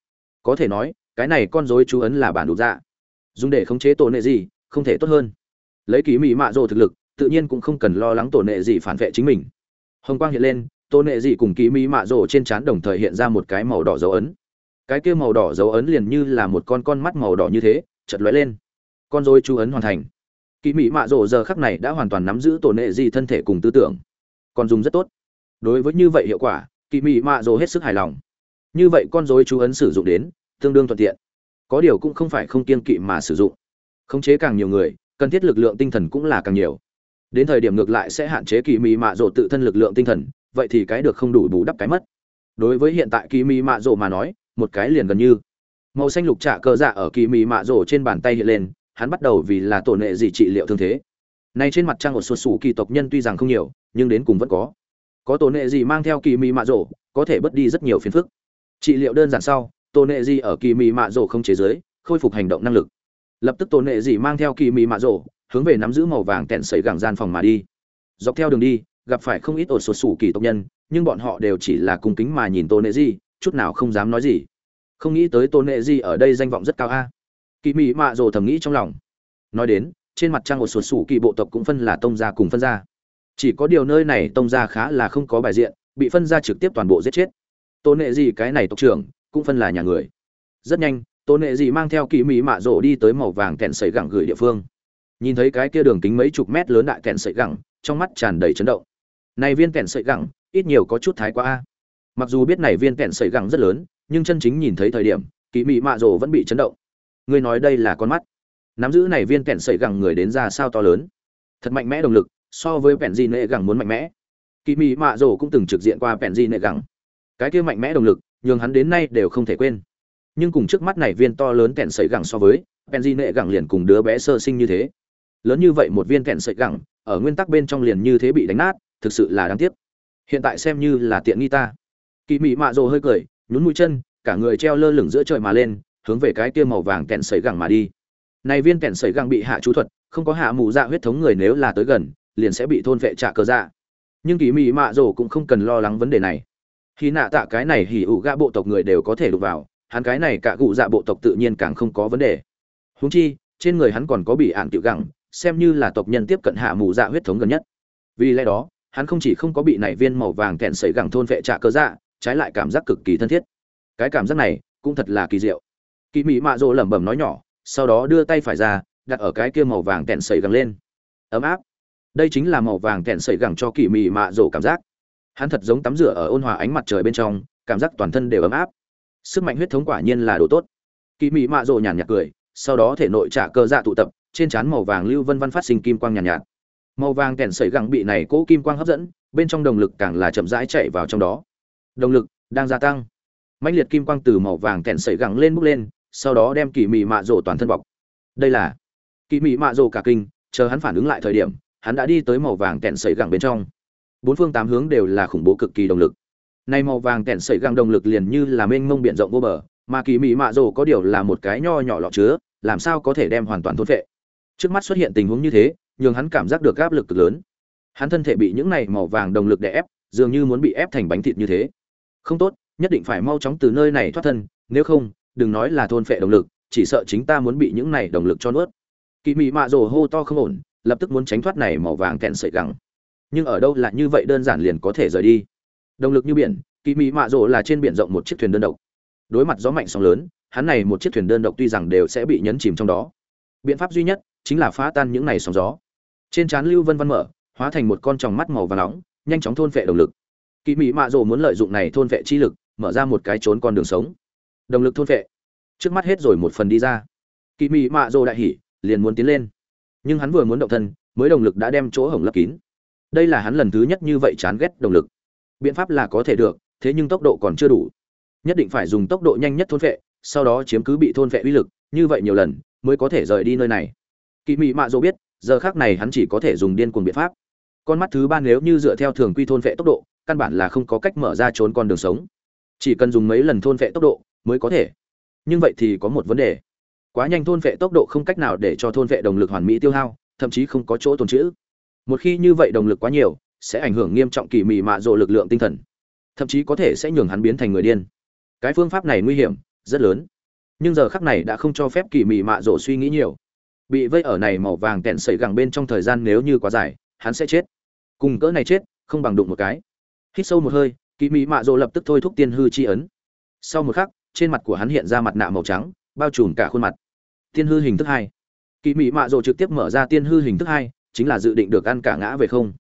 Có thể nói cái này con dối chú ấn là bản đủ dạ. Dùng để khống chế tổ nệ gì, không thể tốt hơn. Lấy kỳ mị mạ rồ thực lực, tự nhiên cũng không cần lo lắng tổ nệ gì phản vệ chính mình. Hồng quang hiện lên, tổ nệ gì cùng kỳ mị mạ rồ trên trán đồng thời hiện ra một cái màu đỏ dấu ấn. Cái kia màu đỏ dấu ấn liền như là một con con mắt màu đỏ như thế chật lóe lên. Con dối chú ấn hoàn thành. Kỳ mỹ mạ rồ giờ khắc này đã hoàn toàn nắm giữ tổ nệ gì thân thể cùng tư tưởng. Còn dùng rất tốt. Đối với như vậy hiệu quả kỳ mỹ mạ rồ hết sức hài lòng. Như vậy con dối chú ấn sử dụng đến tương đương thuận tiện. Có điều cũng không phải không kiên kỵ mà sử dụng. Khống chế càng nhiều người, cần thiết lực lượng tinh thần cũng là càng nhiều. Đến thời điểm ngược lại sẽ hạn chế kỳ mi mạ rổ tự thân lực lượng tinh thần, vậy thì cái được không đủ bù đắp cái mất. Đối với hiện tại kỳ mi mạ rổ mà nói, một cái liền gần như. Màu xanh lục trả cờ dạ ở kỳ mi mạ rổ trên bàn tay hiện lên, hắn bắt đầu vì là tổn nệ gì trị liệu thương thế. Nay trên mặt trang của số sủ kỳ tộc nhân tuy rằng không nhiều, nhưng đến cùng vẫn có. Có tổn nệ gì mang theo kỳ mi mạ rổ có thể bớt đi rất nhiều phiền phức. Trị liệu đơn giản sau Tô nệ gì ở kỳ mị mạ rổ không chế giới, khôi phục hành động năng lực. Lập tức Tô nệ gì mang theo kỳ mị mạ rổ, hướng về nắm giữ màu vàng tẹn sấy gẳng gian phòng mà đi. Dọc theo đường đi, gặp phải không ít ổ sột sủ kỳ tộc nhân, nhưng bọn họ đều chỉ là cung kính mà nhìn Tô nệ di, chút nào không dám nói gì. Không nghĩ tới Tô nệ di ở đây danh vọng rất cao a. Kỳ mị mạ rồ thầm nghĩ trong lòng. Nói đến, trên mặt trang ổ sột sủ kỳ bộ tộc cũng phân là tông gia cùng phân gia. Chỉ có điều nơi này tông gia khá là không có bài diện, bị phân gia trực tiếp toàn bộ giết chết. Tôn nệ di cái này tộc trưởng cũng phân là nhà người. Rất nhanh tôn nệ dị mang theo kỳ mỹ mạ rổ đi tới màu vàng kẹn sấy gẳng gửi địa phương. Nhìn thấy cái kia đường kính mấy chục mét lớn đại kẹn sợi gẳng, trong mắt tràn đầy chấn động. Này viên kẹn sợi gẳng, ít nhiều có chút thái quá a. Mặc dù biết này viên kẹn sợi gẳng rất lớn, nhưng chân chính nhìn thấy thời điểm kỳ mỹ mạ rổ vẫn bị chấn động. Ngươi nói đây là con mắt. Nắm giữ này viên kẹn sợi gẳng người đến ra sao to lớn. Thật mạnh mẽ động lực, so với vẹn di nệ gẳng muốn mạnh mẽ. Kỳ mỹ mạ rổ cũng từng trực diện qua vẹn di nệ gẳng. Cái kia mạnh mẽ động lực nhường hắn đến nay đều không thể quên. Nhưng cùng trước mắt này viên to lớn kẹn sợi gẳng so với Benji di nệ gẳng liền cùng đứa bé sơ sinh như thế. Lớn như vậy một viên kẹn sợi gẳng, ở nguyên tắc bên trong liền như thế bị đánh nát, thực sự là đáng tiếc. Hiện tại xem như là tiện nghi ta. Kỳ mị mạ rồ hơi cười, nhún mũi chân, cả người treo lơ lửng giữa trời mà lên, hướng về cái kia màu vàng kẹn sợi gẳng mà đi. Này viên kẹn sợi gẳng bị hạ chú thuật, không có hạ mù dạ huyết thống người nếu là tới gần, liền sẽ bị thôn vệ trả cờ dạ. Nhưng kỳ mị mạ rồ cũng không cần lo lắng vấn đề này khi nạ tạ cái này hỉ ủ gạ bộ tộc người đều có thể đụng vào, hắn cái này cả cụ dạ bộ tộc tự nhiên càng không có vấn đề. Húng chi, trên người hắn còn có bị ạn tiểu gẳng, xem như là tộc nhân tiếp cận hạ mù dạ huyết thống gần nhất. Vì lẽ đó, hắn không chỉ không có bị nảy viên màu vàng kẹn sấy gẳng thôn vệ trả cơ dạ trái lại cảm giác cực kỳ thân thiết. Cái cảm giác này, cũng thật là kỳ diệu. Kỳ mỹ mạ rỗ lẩm bẩm nói nhỏ, sau đó đưa tay phải ra, đặt ở cái kia màu vàng kẹn sấy gẳng lên. Ấm áp. Đây chính là màu vàng kẹn sấy gẳng cho kỳ mỹ mạ rỗ cảm giác hắn thật giống tắm rửa ở ôn hòa ánh mặt trời bên trong cảm giác toàn thân đều ấm áp. Sức mạnh huyết thống quả nhiên là đồ tốt. Kỳ Mị mạ rỗ nhàn nhạt cười sau đó thể nội trả cơ dạ tụ tập trên trán màu vàng lưu vân văn phát sinh kim quang nhàn nhạt, nhạt màu vàng kèn sợi gẳng bị này cố kim quang hấp dẫn bên trong động lực càng là chậm rãi chạy vào trong đó. Động lực đang gia tăng. Mãnh liệt kim quang từ màu vàng kèn sợi gẳng lên bốc lên sau đó đem kỳ mị mạ rổ toàn thân bọc. Đây là kỳ mị mạ rổ cả kinh chờ hắn phản ứng lại thời điểm hắn đã đi tới màu vàng kèn sợi gẳng bên trong bốn phương tám hướng đều là khủng bố cực kỳ động lực. Nay màu vàng kẹn sợi găng động lực liền như là mênh mông biển rộng vô bờ, mà kỳ mị mạ rổ có điều là một cái nho nhỏ lọ chứa, làm sao có thể đem hoàn toàn thôn phệ. Trước mắt xuất hiện tình huống như thế, nhường hắn cảm giác được áp lực cực lớn. Hắn thân thể bị những này màu vàng đồng lực đè ép, dường như muốn bị ép thành bánh thịt như thế. Không tốt, nhất định phải mau chóng từ nơi này thoát thân, nếu không, đừng nói là thôn phệ động lực, chỉ sợ chính ta muốn bị những này động lực cho nuốt. Kỳ mị mạ rồ hô to không ổn, lập tức muốn tránh thoát này màu vàng kẹn sợi gẳng nhưng ở đâu là như vậy đơn giản liền có thể rời đi. Động lực như biển, kỳ mỹ mạ rồ là trên biển rộng một chiếc thuyền đơn độc. Đối mặt gió mạnh sóng lớn, hắn này một chiếc thuyền đơn độc tuy rằng đều sẽ bị nhấn chìm trong đó. Biện pháp duy nhất chính là phá tan những này sóng gió. Trên trán lưu vân văn mở, hóa thành một con tròng mắt màu và nóng, nhanh chóng thôn phệ động lực. Kỳ mỹ mạ rồ muốn lợi dụng này thôn phệ chi lực, mở ra một cái trốn con đường sống. Động lực thôn phệ. Trước mắt hết rồi một phần đi ra. Kỳ mỹ mạ rồ đại hỉ, liền muốn tiến lên. Nhưng hắn vừa muốn động thân, mới động lực đã đem chỗ hổng lấp kín đây là hắn lần thứ nhất như vậy chán ghét động lực. Biện pháp là có thể được thế nhưng tốc độ còn chưa đủ. Nhất định phải dùng tốc độ nhanh nhất thôn vệ, sau đó chiếm cứ bị thôn vệ uy lực như vậy nhiều lần mới có thể rời đi nơi này. Kỳ mị mạ dỗ biết giờ khác này hắn chỉ có thể dùng điên cuồng biện pháp. Con mắt thứ ba nếu như dựa theo thường quy thôn vệ tốc độ căn bản là không có cách mở ra trốn con đường sống. Chỉ cần dùng mấy lần thôn vệ tốc độ mới có thể. Nhưng vậy thì có một vấn đề. Quá nhanh thôn vệ tốc độ không cách nào để cho thôn vệ đồng lực hoàn mỹ tiêu hao thậm chí không có chỗ tồn trữ một khi như vậy đồng lực quá nhiều, sẽ ảnh hưởng nghiêm trọng kỳ mị mạ rộ lực lượng tinh thần. Thậm chí có thể sẽ nhường hắn biến thành người điên. Cái phương pháp này nguy hiểm, rất lớn. Nhưng giờ khắc này đã không cho phép kỳ mị mạ rộ suy nghĩ nhiều. Bị vây ở này màu vàng kẹn sẩy gẳng bên trong thời gian nếu như quá dài, hắn sẽ chết. Cùng cỡ này chết, không bằng đụng một cái. Hít sâu một hơi, kỳ mị mạ rộ lập tức thôi thúc tiên hư chi ấn. Sau một khắc, trên mặt của hắn hiện ra mặt nạ màu trắng, bao trùm cả khuôn mặt. Tiên hư hình thức hai. Kỳ mị mạ rộ trực tiếp mở ra tiên hư hình thức hai chính là dự định được ăn cả ngã về không.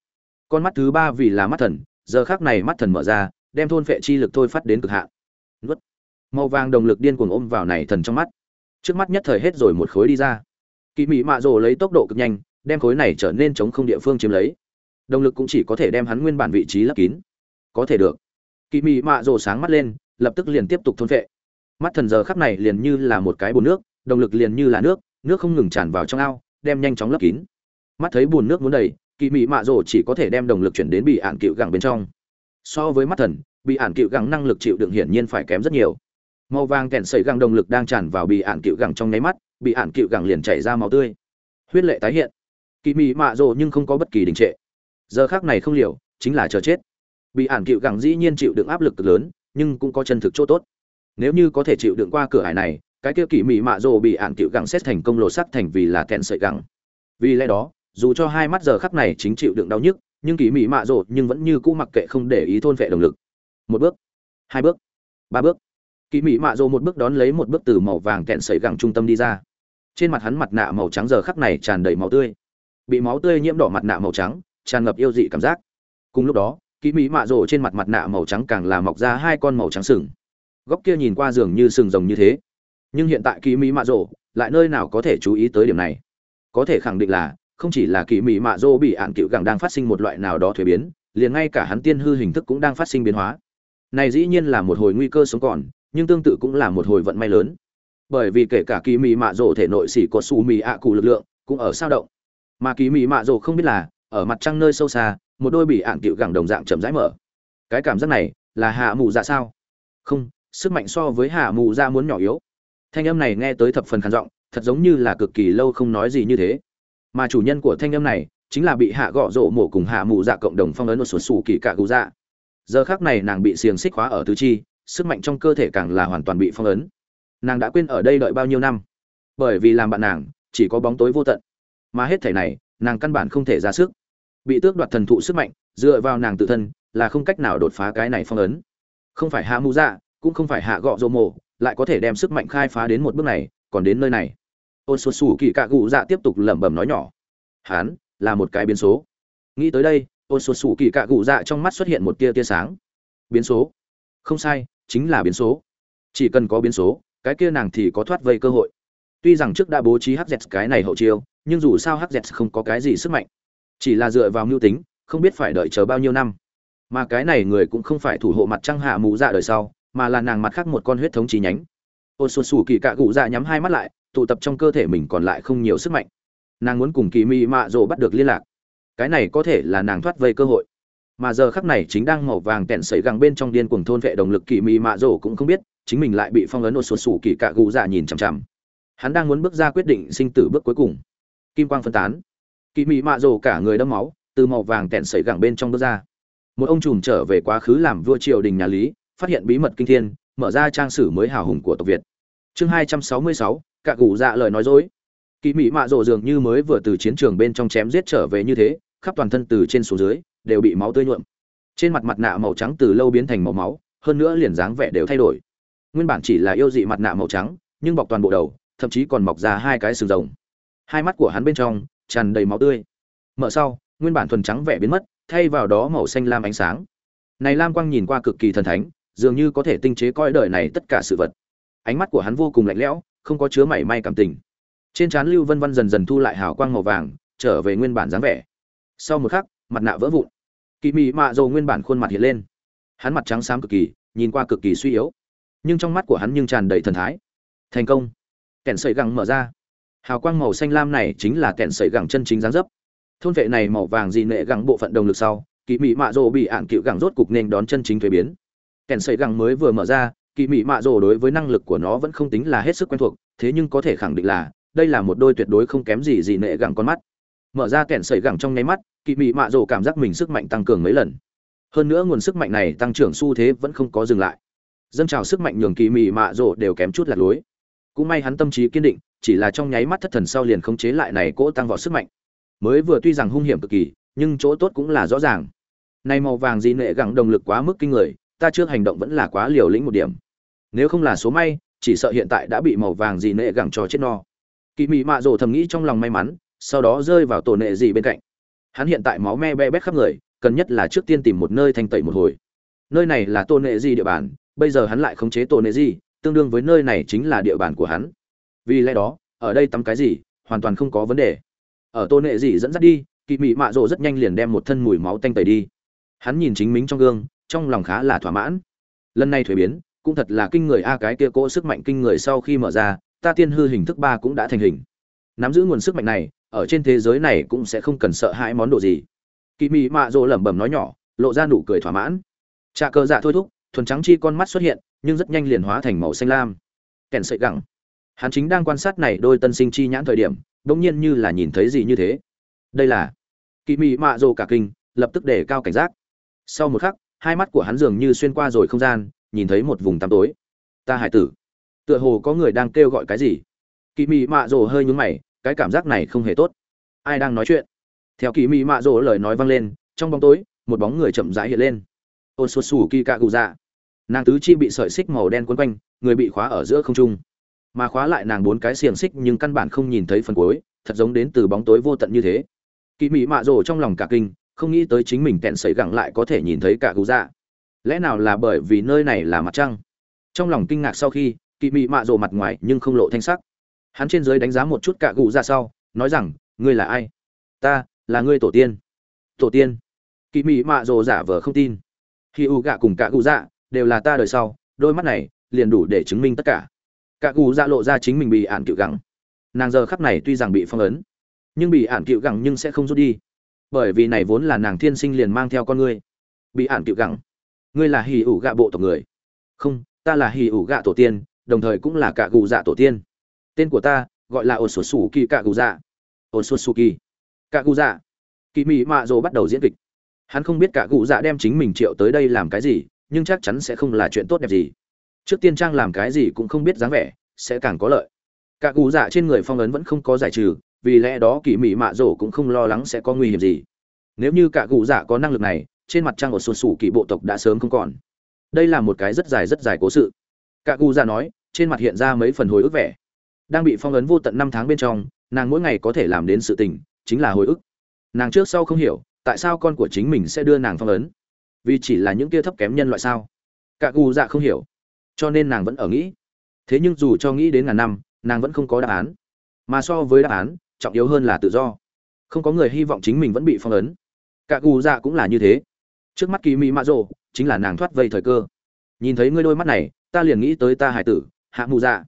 Con mắt thứ ba vì là mắt thần, giờ khác này mắt thần mở ra, đem thôn phệ chi lực thôi phát đến cực hạn. Nuốt. Màu vàng đồng lực điên cuồng ôm vào này thần trong mắt. Trước mắt nhất thời hết rồi một khối đi ra. Kỳ mị mạ rồ lấy tốc độ cực nhanh, đem khối này trở nên chống không địa phương chiếm lấy. Động lực cũng chỉ có thể đem hắn nguyên bản vị trí lấp kín. Có thể được. Kỳ mị mạ rồ sáng mắt lên, lập tức liền tiếp tục thôn phệ. Mắt thần giờ khắp này liền như là một cái bồn nước động lực liền như là nước nước không ngừng tràn vào trong ao, đem nhanh chóng lấp kín mắt thấy bùn nước muốn đầy kỳ mị mạ rồ chỉ có thể đem đồng lực chuyển đến bị ạn cựu gẳng bên trong. So với mắt thần bị ạn cựu gẳng năng lực chịu đựng hiển nhiên phải kém rất nhiều. Màu vàng kèn sẩy găng đồng lực đang tràn vào bị ạn cựu gẳng trong nháy mắt bị ạn cựu gẳng liền chảy ra máu tươi. Huyết lệ tái hiện. Kỳ mị mạ rồ nhưng không có bất kỳ đình trệ. Giờ khác này không liều, chính là chờ chết. Bị ạn cựu gẳng dĩ nhiên chịu đựng áp lực cực lớn, nhưng cũng có chân thực chỗ tốt. Nếu như có thể chịu đựng qua cửa hải này, cái kia kỳ mị mạ rồ bị ạn cựu gẳng xét thành công lột sắc thành vì là kẹn sợi gẳng. Vì lẽ đó dù cho hai mắt giờ khắc này chính chịu đựng đau nhức, nhưng kỳ mị mạ rộ nhưng vẫn như cũ mặc kệ không để ý thôn vệ động lực. Một bước, hai bước, ba bước. Kỳ mị mạ rộ một bước đón lấy một bước từ màu vàng kẹn sợi gẳng trung tâm đi ra. Trên mặt hắn mặt nạ màu trắng giờ khắc này tràn đầy máu tươi. Bị máu tươi nhiễm đỏ mặt nạ màu trắng, tràn ngập yêu dị cảm giác. Cùng lúc đó, kỳ mỹ mạ rộ trên mặt mặt nạ màu trắng càng là mọc ra hai con màu trắng sừng. Góc kia nhìn qua giường như sừng rồng như thế. Nhưng hiện tại kỳ mỹ mạ rộ lại nơi nào có thể chú ý tới điểm này? Có thể khẳng định là không chỉ là kỳ mỹ mạ dô bị ạn cựu gẳng đang phát sinh một loại nào đó thuế biến, liền ngay cả hắn tiên hư hình thức cũng đang phát sinh biến hóa. Này dĩ nhiên là một hồi nguy cơ sống còn, nhưng tương tự cũng là một hồi vận may lớn. Bởi vì kể cả kỳ mị mạ dô thể nội xỉ có xù mị ạ cụ lực lượng cũng ở sao động. Mà kỳ mị mạ dô không biết là, ở mặt trăng nơi sâu xa, một đôi bị ạn cựu gẳng đồng dạng chậm rãi mở. Cái cảm giác này là hạ mù dạ sao? Không, sức mạnh so với hạ mù dạ muốn nhỏ yếu. Thanh âm này nghe tới thập phần khàn giọng, thật giống như là cực kỳ lâu không nói gì như thế mà chủ nhân của thanh âm này chính là bị hạ gõ rộ mổ cùng hạ mù dạ cộng đồng phong ấn một số sủ kỳ cả cụ dạ. Giờ khác này nàng bị xiềng xích khóa ở tứ chi, sức mạnh trong cơ thể càng là hoàn toàn bị phong ấn. Nàng đã quên ở đây đợi bao nhiêu năm? Bởi vì làm bạn nàng, chỉ có bóng tối vô tận. Mà hết thể này, nàng căn bản không thể ra sức. Bị tước đoạt thần thụ sức mạnh, dựa vào nàng tự thân, là không cách nào đột phá cái này phong ấn. Không phải hạ mù dạ cũng không phải hạ gọ rộ mổ, lại có thể đem sức mạnh khai phá đến một bước này, còn đến nơi này ôn xuân xù kỳ cạ cụ dạ tiếp tục lẩm bẩm nói nhỏ. Hán, là một cái biến số. Nghĩ tới đây ôn xuân xù kỳ cạ cụ dạ trong mắt xuất hiện một tia tia sáng. Biến số. Không sai, chính là biến số. Chỉ cần có biến số, cái kia nàng thì có thoát vây cơ hội. Tuy rằng trước đã bố trí hz cái này hậu chiêu, nhưng dù sao hz không có cái gì sức mạnh. Chỉ là dựa vào mưu tính, không biết phải đợi chờ bao nhiêu năm. Mà cái này người cũng không phải thủ hộ mặt trăng hạ mũ dạ đời sau, mà là nàng mặt khác một con huyết thống chi nhánh. Ôn xuân xù kỳ cạ cụ dạ nhắm hai mắt lại tụ tập trong cơ thể mình còn lại không nhiều sức mạnh. Nàng muốn cùng kỳ mị mạ rộ bắt được liên lạc. Cái này có thể là nàng thoát vây cơ hội. Mà giờ khắc này chính đang màu vàng tẹn sấy găng bên trong điên cuồng thôn vệ động lực kỳ mị mạ rộ cũng không biết, chính mình lại bị phong ấn ột sụt sủ kỳ cạ gù dạ nhìn chằm chằm. Hắn đang muốn bước ra quyết định sinh tử bước cuối cùng. Kim quang phân tán. Kỳ mị mạ rồ cả người đẫm máu, từ màu vàng tẹn sấy găng bên trong bước ra. Một ông trùm trở về quá khứ làm vua triều đình nhà lý, phát hiện bí mật kinh thiên, mở ra trang sử mới hào hùng của tộc việt. Chương hai trăm sáu mươi sáu cả cụ dạ lời nói dối. Kỳ mỹ mạ rộ dường như mới vừa từ chiến trường bên trong chém giết trở về như thế, khắp toàn thân từ trên xuống dưới, đều bị máu tươi nhuộm. Trên mặt mặt nạ màu trắng từ lâu biến thành màu máu, hơn nữa liền dáng vẻ đều thay đổi. Nguyên bản chỉ là yêu dị mặt nạ màu trắng, nhưng bọc toàn bộ đầu, thậm chí còn mọc ra hai cái sừng rồng. Hai mắt của hắn bên trong tràn đầy máu tươi. Mở sau, nguyên bản thuần trắng vẻ biến mất, thay vào đó màu xanh lam ánh sáng. Này lam quang nhìn qua cực kỳ thần thánh, dường như có thể tinh chế coi đời này tất cả sự vật. Ánh mắt của hắn vô cùng lạnh lẽo không có chứa mảy may cảm tình. Trên trán lưu vân vân dần dần thu lại hào quang màu vàng, trở về nguyên bản dáng vẻ. Sau một khắc, mặt nạ vỡ vụn. Kỳ mị mạ dầu nguyên bản khuôn mặt hiện lên. Hắn mặt trắng xám cực kỳ, nhìn qua cực kỳ suy yếu. Nhưng trong mắt của hắn nhưng tràn đầy thần thái. Thành công. Kẻn sợi gẳng mở ra. Hào quang màu xanh lam này chính là kẻn sợi gẳng chân chính dáng dấp. Thôn vệ này màu vàng dị nệ gẳng bộ phận đồng lực sau kỳ mị mạ dầu bị ạn cựu gẳng rốt cục nên đón chân chính thuế biến. Kẻn sợi gẳng mới vừa mở ra kỳ mị mạ rồ đối với năng lực của nó vẫn không tính là hết sức quen thuộc, thế nhưng có thể khẳng định là, đây là một đôi tuyệt đối không kém gì gì nệ gẳng con mắt. Mở ra kẻn sợi gẳng trong nháy mắt kỳ mị mạ rồ cảm giác mình sức mạnh tăng cường mấy lần. Hơn nữa nguồn sức mạnh này tăng trưởng xu thế vẫn không có dừng lại. Dân trào sức mạnh nhường kỳ mị mạ rồ đều kém chút lạc lối. Cũng may hắn tâm trí kiên định, chỉ là trong nháy mắt thất thần sau liền khống chế lại này cỗ tăng vọt sức mạnh. Mới vừa tuy rằng hung hiểm cực kỳ, nhưng chỗ tốt cũng là rõ ràng. Nay màu vàng dị nệ gẳng động lực quá mức kinh người ta trước hành động vẫn là quá liều lĩnh một điểm. Nếu không là số may, chỉ sợ hiện tại đã bị màu vàng gì nệ gẳng cho chết no. Kỳ mị mạ rồ thầm nghĩ trong lòng may mắn, sau đó rơi vào tổ nệ gì bên cạnh. Hắn hiện tại máu me be bét khắp người, cần nhất là trước tiên tìm một nơi thanh tẩy một hồi. Nơi này là tổ nệ gì địa bàn, bây giờ hắn lại khống chế tổ nệ gì, tương đương với nơi này chính là địa bàn của hắn. Vì lẽ đó, ở đây tắm cái gì, hoàn toàn không có vấn đề. Ở tổ nệ gì dẫn dắt đi, kỳ mị mạ rồ rất nhanh liền đem một thân mùi máu tanh tẩy đi. Hắn nhìn chính mình trong gương trong lòng khá là thỏa mãn. Lần này thuế biến, cũng thật là kinh người a, cái kia cỗ sức mạnh kinh người sau khi mở ra, ta tiên hư hình thức ba cũng đã thành hình. Nắm giữ nguồn sức mạnh này, ở trên thế giới này cũng sẽ không cần sợ hãi món đồ gì. Kỳ mị mạ rộ lẩm bẩm nói nhỏ, lộ ra nụ cười thỏa mãn. Trà cờ dạ thôi thúc, thuần trắng chi con mắt xuất hiện, nhưng rất nhanh liền hóa thành màu xanh lam. Kèn sợi gẳng. Hắn chính đang quan sát này đôi tân sinh chi nhãn thời điểm bỗng nhiên như là nhìn thấy gì như thế. Đây là kỳ mị mạ rồ cả kinh, lập tức để cao cảnh giác. Sau một khắc hai mắt của hắn dường như xuyên qua rồi không gian, nhìn thấy một vùng tăm tối. Ta hải tử. Tựa hồ có người đang kêu gọi cái gì. Kỳ mị mạ rồ hơi nhúng mày, cái cảm giác này không hề tốt. Ai đang nói chuyện? Theo kỳ mị mạ rồ lời nói vang lên, trong bóng tối, một bóng người chậm rãi hiện lên. Ôn xuân xù kỳ cạ gù dạ. Nàng tứ chi bị sợi xích màu đen quấn quanh, người bị khóa ở giữa không trung. Mà khóa lại nàng bốn cái xiềng xích nhưng căn bản không nhìn thấy phần cuối, thật giống đến từ bóng tối vô tận như thế. Kỳ mị mạ rồ trong lòng cả kinh không nghĩ tới chính mình kẹn sấy gẳng lại có thể nhìn thấy cả cụ dạ. Lẽ nào là bởi vì nơi này là mặt trăng? Trong lòng kinh ngạc sau khi, kỵ mị mạ rồ mặt ngoài nhưng không lộ thanh sắc. Hắn trên dưới đánh giá một chút cả cụ dạ sau, nói rằng, ngươi là ai? Ta, là ngươi tổ tiên. Tổ tiên? Kỵ mị mạ rồ giả vờ không tin. Khi u gạ cùng cả cụ dạ đều là ta đời sau, đôi mắt này liền đủ để chứng minh tất cả. Cả cụ dạ lộ ra chính mình bị ạn cựu gẳng. Nàng giờ khắc này tuy rằng bị phong ấn, nhưng bị ạn cựu gẳng nhưng sẽ không rút đi bởi vì này vốn là nàng thiên sinh liền mang theo con ngươi. Bị ản cựu gẳng. Ngươi là hì ủ gạ bộ tộc người. Không, ta là hì ủ gạ tổ tiên, đồng thời cũng là cả gù dạ tổ tiên. Tên của ta gọi là ổ sổ sủ kỳ cả gù dạ. Ổ sổ sủ kỳ cả gù dạ. Kỳ mị mạ rồ bắt đầu diễn kịch. Hắn không biết cả gù dạ đem chính mình triệu tới đây làm cái gì, nhưng chắc chắn sẽ không là chuyện tốt đẹp gì. Trước tiên trang làm cái gì cũng không biết dáng vẻ, sẽ càng có lợi. Cả gù dạ trên người phong ấn vẫn không có giải trừ vì lẽ đó kỳ mị mạ rổ cũng không lo lắng sẽ có nguy hiểm gì. Nếu như cả cụ dạ có năng lực này, trên mặt trang của sụt sủ kỳ bộ tộc đã sớm không còn. Đây là một cái rất dài rất dài cố sự. Cả cụ dạ nói, trên mặt hiện ra mấy phần hồi ức vẻ. Đang bị phong ấn vô tận năm tháng bên trong, nàng mỗi ngày có thể làm đến sự tình, chính là hồi ức. Nàng trước sau không hiểu, tại sao con của chính mình sẽ đưa nàng phong ấn? Vì chỉ là những kia thấp kém nhân loại sao? Cả cụ dạ không hiểu. Cho nên nàng vẫn ở nghĩ. Thế nhưng dù cho nghĩ đến ngàn năm, nàng vẫn không có đáp án. Mà so với đáp án trọng yếu hơn là tự do. Không có người hy vọng chính mình vẫn bị phong ấn. Cả gù dạ cũng là như thế. Trước mắt kỳ mỹ mạ rồ chính là nàng thoát vây thời cơ. Nhìn thấy ngươi đôi mắt này, ta liền nghĩ tới ta hải tử, hạ mù dạ.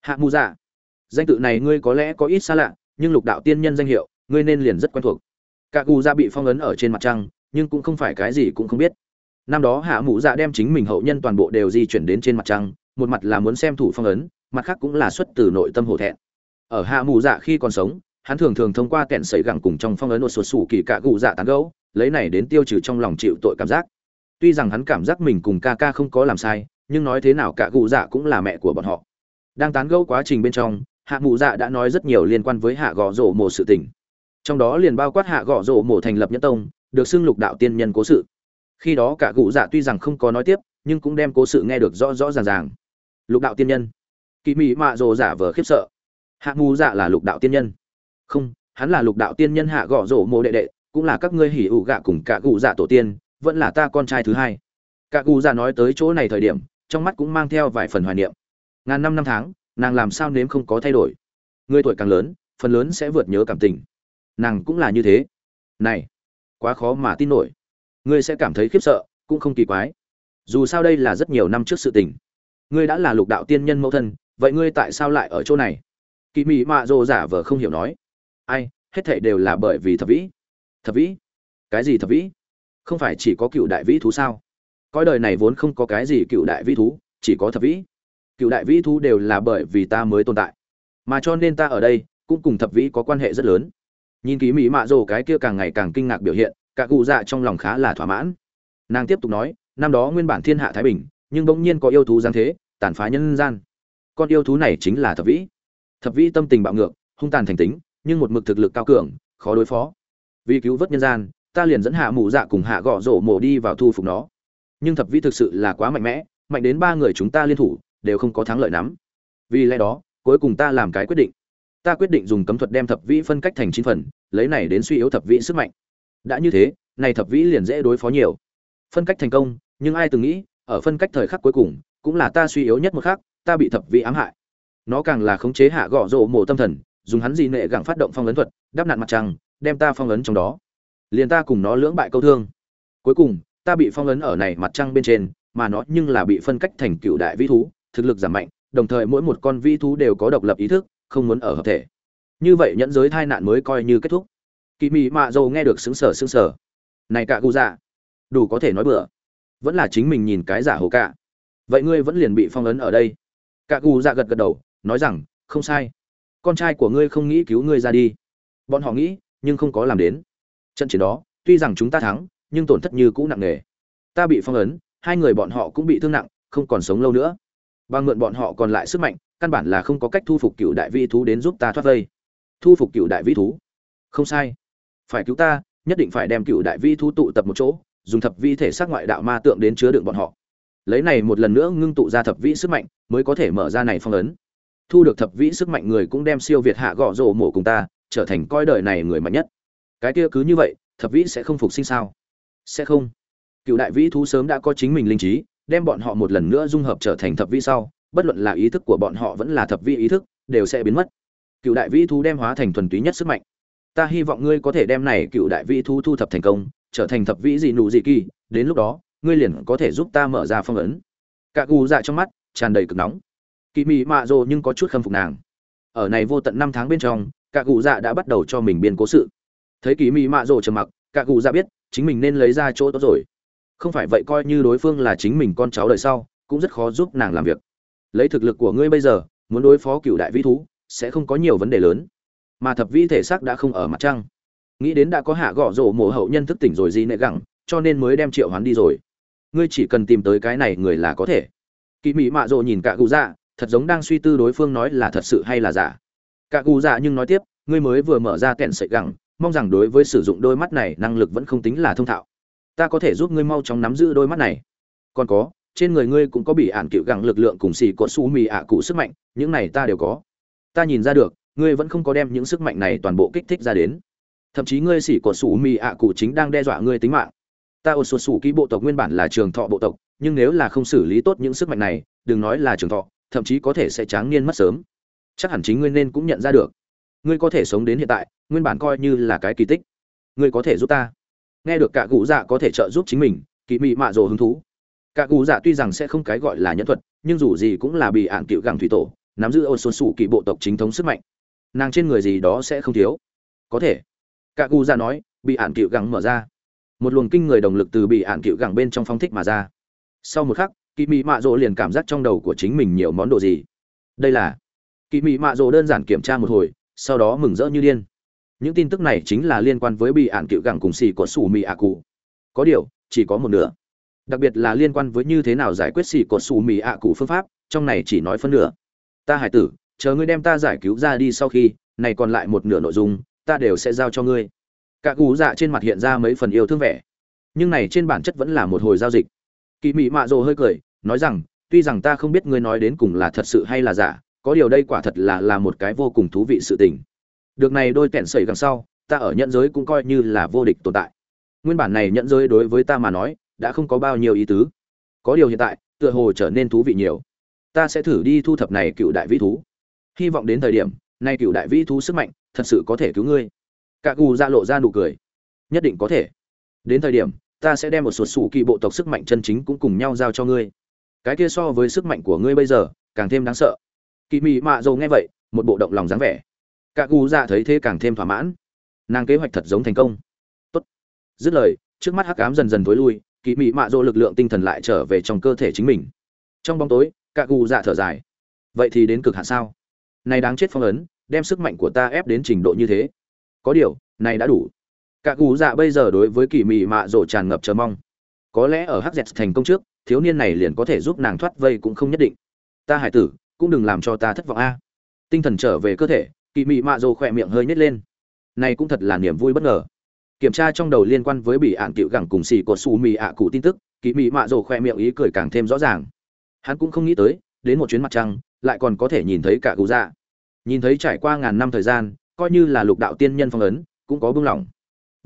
Hạ mù dạ danh tự này ngươi có lẽ có ít xa lạ, nhưng lục đạo tiên nhân danh hiệu, ngươi nên liền rất quen thuộc. Cả gù dạ bị phong ấn ở trên mặt trăng, nhưng cũng không phải cái gì cũng không biết. Năm đó hạ mù dạ đem chính mình hậu nhân toàn bộ đều di chuyển đến trên mặt trăng, một mặt là muốn xem thủ phong ấn, mặt khác cũng là xuất từ nội tâm hổ thẹn. Ở hạ mù dạ khi còn sống hắn thường thường thông qua kẹn sẩy gẳng cùng trong phong ấn một sụt sủ kỳ cạ gụ dạ tán gấu lấy này đến tiêu trừ trong lòng chịu tội cảm giác. Tuy rằng hắn cảm giác mình cùng ca ca không có làm sai, nhưng nói thế nào cạ cụ dạ cũng là mẹ của bọn họ. Đang tán gẫu quá trình bên trong, hạ mụ dạ đã nói rất nhiều liên quan với hạ gò rổ mổ sự tình. Trong đó liền bao quát hạ gò rổ mổ thành lập nhất tông, được xưng lục đạo tiên nhân cố sự. Khi đó cả cụ dạ tuy rằng không có nói tiếp, nhưng cũng đem cố sự nghe được rõ rõ ràng ràng. Lục đạo tiên nhân. Kỳ mỹ mạ rồ giả vờ khiếp sợ. Hạ mù dạ là lục đạo tiên nhân không, hắn là lục đạo tiên nhân hạ gõ rổ mộ đệ đệ, cũng là các ngươi hỉ ủ gạ cùng cả cụ dạ tổ tiên, vẫn là ta con trai thứ hai. Cả cụ dạ nói tới chỗ này thời điểm, trong mắt cũng mang theo vài phần hoài niệm. Ngàn năm năm tháng, nàng làm sao nếm không có thay đổi. Người tuổi càng lớn, phần lớn sẽ vượt nhớ cảm tình. Nàng cũng là như thế. Này, quá khó mà tin nổi. Ngươi sẽ cảm thấy khiếp sợ, cũng không kỳ quái. Dù sao đây là rất nhiều năm trước sự tình. Ngươi đã là lục đạo tiên nhân mẫu thân, vậy ngươi tại sao lại ở chỗ này? Kỳ mị mạ rồ giả vờ không hiểu nói ai, hết thệ đều là bởi vì thập vĩ. Thập vĩ? Cái gì thập vĩ? Không phải chỉ có cựu đại vĩ thú sao? Coi đời này vốn không có cái gì cựu đại vĩ thú, chỉ có thập vĩ. Cựu đại vĩ thú đều là bởi vì ta mới tồn tại. Mà cho nên ta ở đây, cũng cùng thập vĩ có quan hệ rất lớn. Nhìn ký mỹ mạ rồ cái kia càng ngày càng kinh ngạc biểu hiện, cả cụ dạ trong lòng khá là thỏa mãn. Nàng tiếp tục nói, năm đó nguyên bản thiên hạ thái bình, nhưng bỗng nhiên có yêu thú giáng thế, tàn phá nhân gian. Con yêu thú này chính là thập vĩ. Thập vĩ tâm tình bạo ngược, hung tàn thành tính nhưng một mực thực lực cao cường, khó đối phó. Vì cứu vớt nhân gian, ta liền dẫn hạ mù dạ cùng hạ gõ rổ mổ đi vào thu phục nó. Nhưng thập vĩ thực sự là quá mạnh mẽ, mạnh đến ba người chúng ta liên thủ, đều không có thắng lợi lắm. Vì lẽ đó, cuối cùng ta làm cái quyết định. Ta quyết định dùng cấm thuật đem thập vĩ phân cách thành chín phần, lấy này đến suy yếu thập vĩ sức mạnh. Đã như thế, này thập vĩ liền dễ đối phó nhiều. Phân cách thành công, nhưng ai từng nghĩ, ở phân cách thời khắc cuối cùng, cũng là ta suy yếu nhất một khắc, ta bị thập vĩ ám hại. Nó càng là khống chế hạ gõ rộ mổ tâm thần dùng hắn gì nệ gặng phát động phong ấn thuật, đắp nạn mặt trăng, đem ta phong ấn trong đó. Liền ta cùng nó lưỡng bại câu thương. Cuối cùng, ta bị phong ấn ở này mặt trăng bên trên, mà nó nhưng là bị phân cách thành cựu đại vĩ thú, thực lực giảm mạnh, đồng thời mỗi một con vĩ thú đều có độc lập ý thức, không muốn ở hợp thể. Như vậy nhẫn giới tai nạn mới coi như kết thúc. Kỳ mị mạ dầu nghe được xứng sở xứng sở này cả gu dạ đủ có thể nói bừa. Vẫn là chính mình nhìn cái giả hồ cả. Vậy ngươi vẫn liền bị phong ấn ở đây. Cả gu dạ gật gật đầu, nói rằng, không sai con trai của ngươi không nghĩ cứu ngươi ra đi. Bọn họ nghĩ, nhưng không có làm đến. Trận chiến đó, tuy rằng chúng ta thắng, nhưng tổn thất như cũ nặng nề. Ta bị phong ấn, hai người bọn họ cũng bị thương nặng, không còn sống lâu nữa. Và mượn bọn họ còn lại sức mạnh, căn bản là không có cách thu phục cựu đại vĩ thú đến giúp ta thoát vây. Thu phục cựu đại vĩ thú? Không sai. Phải cứu ta, nhất định phải đem cựu đại vĩ thú tụ tập một chỗ, dùng thập vi thể xác ngoại đạo ma tượng đến chứa đựng bọn họ. Lấy này một lần nữa ngưng tụ ra thập vĩ sức mạnh, mới có thể mở ra này phong ấn thu được thập vĩ sức mạnh người cũng đem siêu việt hạ gõ rổ mổ cùng ta, trở thành coi đời này người mạnh nhất. Cái kia cứ như vậy, thập vĩ sẽ không phục sinh sao? Sẽ không. Cựu đại vĩ thú sớm đã có chính mình linh trí, đem bọn họ một lần nữa dung hợp trở thành thập vĩ sau, bất luận là ý thức của bọn họ vẫn là thập vĩ ý thức, đều sẽ biến mất. Cựu đại vĩ thú đem hóa thành thuần túy nhất sức mạnh. Ta hy vọng ngươi có thể đem này cựu đại vĩ thú thu thập thành công, trở thành thập vĩ dị nụ dị kỳ, đến lúc đó, ngươi liền có thể giúp ta mở ra phong ấn. Cả gù dạ trong mắt, tràn đầy cực nóng kỳ mị mạ rồ nhưng có chút khâm phục nàng. Ở này vô tận năm tháng bên trong, cả Cụ dạ đã bắt đầu cho mình biên cố sự. Thấy kỳ mị mạ rồ trầm mặc, cả Cụ dạ biết chính mình nên lấy ra chỗ tốt rồi. Không phải vậy coi như đối phương là chính mình con cháu đời sau, cũng rất khó giúp nàng làm việc. Lấy thực lực của ngươi bây giờ, muốn đối phó cựu đại vĩ thú, sẽ không có nhiều vấn đề lớn. Mà thập vĩ thể xác đã không ở mặt trăng. Nghĩ đến đã có hạ gõ rổ mổ hậu nhân thức tỉnh rồi gì nệ gẳng, cho nên mới đem triệu hoán đi rồi. Ngươi chỉ cần tìm tới cái này người là có thể. Kỳ mỹ mạ rộ nhìn cả cụ dạ thật giống đang suy tư đối phương nói là thật sự hay là giả. Cả cụ dạ nhưng nói tiếp, ngươi mới vừa mở ra kẹn sợi gẳng, mong rằng đối với sử dụng đôi mắt này năng lực vẫn không tính là thông thạo. Ta có thể giúp ngươi mau chóng nắm giữ đôi mắt này. Còn có, trên người ngươi cũng có bị ản cựu gẳng lực lượng cùng xì có su mì ạ cụ sức mạnh, những này ta đều có. Ta nhìn ra được, ngươi vẫn không có đem những sức mạnh này toàn bộ kích thích ra đến. Thậm chí ngươi xỉ có su mì ạ cụ chính đang đe dọa ngươi tính mạng. Ta ở sụt sủ ký bộ tộc nguyên bản là trường thọ bộ tộc, nhưng nếu là không xử lý tốt những sức mạnh này, đừng nói là trường thọ thậm chí có thể sẽ tráng niên mất sớm. Chắc hẳn chính ngươi nên cũng nhận ra được. Ngươi có thể sống đến hiện tại, nguyên bản coi như là cái kỳ tích. Ngươi có thể giúp ta. Nghe được cả cụ dạ có thể trợ giúp chính mình, kỳ mị mạ rồ hứng thú. Cả cụ dạ tuy rằng sẽ không cái gọi là nhân thuật, nhưng dù gì cũng là bị ạn cựu gẳng thủy tổ, nắm giữ ô xuân sủ kỳ bộ tộc chính thống sức mạnh. Nàng trên người gì đó sẽ không thiếu. Có thể. Cả cụ dạ nói, bị ạn cựu gẳng mở ra. Một luồng kinh người đồng lực từ bị ạn cựu gẳng bên trong phong thích mà ra. Sau một khắc kỳ mị mạ rỗ liền cảm giác trong đầu của chính mình nhiều món đồ gì. Đây là kỳ mị mạ rỗ đơn giản kiểm tra một hồi, sau đó mừng rỡ như điên. Những tin tức này chính là liên quan với bị ạn cựu gẳng cùng xì có sủ Mị ạ cụ. Có điều, chỉ có một nửa. Đặc biệt là liên quan với như thế nào giải quyết xì có sủ Mị ạ cụ phương pháp, trong này chỉ nói phân nửa. Ta hải tử, chờ ngươi đem ta giải cứu ra đi sau khi, này còn lại một nửa nội dung, ta đều sẽ giao cho ngươi. Cả cú dạ trên mặt hiện ra mấy phần yêu thương vẻ. Nhưng này trên bản chất vẫn là một hồi giao dịch. Kỳ mị mạ rồ hơi cười nói rằng, tuy rằng ta không biết ngươi nói đến cùng là thật sự hay là giả, có điều đây quả thật là là một cái vô cùng thú vị sự tình. Được này đôi kẹn sẩy đằng sau, ta ở nhận giới cũng coi như là vô địch tồn tại. Nguyên bản này nhận giới đối với ta mà nói, đã không có bao nhiêu ý tứ. Có điều hiện tại, tựa hồ trở nên thú vị nhiều. Ta sẽ thử đi thu thập này cựu đại vĩ thú. Hy vọng đến thời điểm nay cựu đại vĩ thú sức mạnh, thật sự có thể cứu ngươi. Cả gù ra lộ ra nụ cười. Nhất định có thể. Đến thời điểm, ta sẽ đem một số sủ kỳ bộ tộc sức mạnh chân chính cũng cùng nhau giao cho ngươi cái kia so với sức mạnh của ngươi bây giờ, càng thêm đáng sợ. Kỳ mị mạ dầu nghe vậy, một bộ động lòng dáng vẻ. Cả gù Dạ thấy thế càng thêm thỏa mãn. Nàng kế hoạch thật giống thành công. Tốt. Dứt lời, trước mắt hắc ám dần dần tối lui, kỳ mị mạ dỗ lực lượng tinh thần lại trở về trong cơ thể chính mình. Trong bóng tối, cả gù dạ thở dài. Vậy thì đến cực hạn sao? Này đáng chết phong ấn, đem sức mạnh của ta ép đến trình độ như thế. Có điều, này đã đủ. Cả gù dạ bây giờ đối với kỳ mị mạ dỗ tràn ngập chờ mong. Có lẽ ở hắc dẹt thành công trước thiếu niên này liền có thể giúp nàng thoát vây cũng không nhất định. Ta hải tử, cũng đừng làm cho ta thất vọng a. Tinh thần trở về cơ thể kỳ mị mạ Dồ khỏe miệng hơi nhét lên. Này cũng thật là niềm vui bất ngờ. Kiểm tra trong đầu liên quan với bị ạn cựu gẳng cùng xì của xù mì ạ cụ tin tức kỳ mị mạ Dồ khỏe miệng ý cười càng thêm rõ ràng. Hắn cũng không nghĩ tới, đến một chuyến mặt trăng, lại còn có thể nhìn thấy cả cụ dạ. Nhìn thấy trải qua ngàn năm thời gian, coi như là lục đạo tiên nhân phong ấn, cũng có bưng lỏng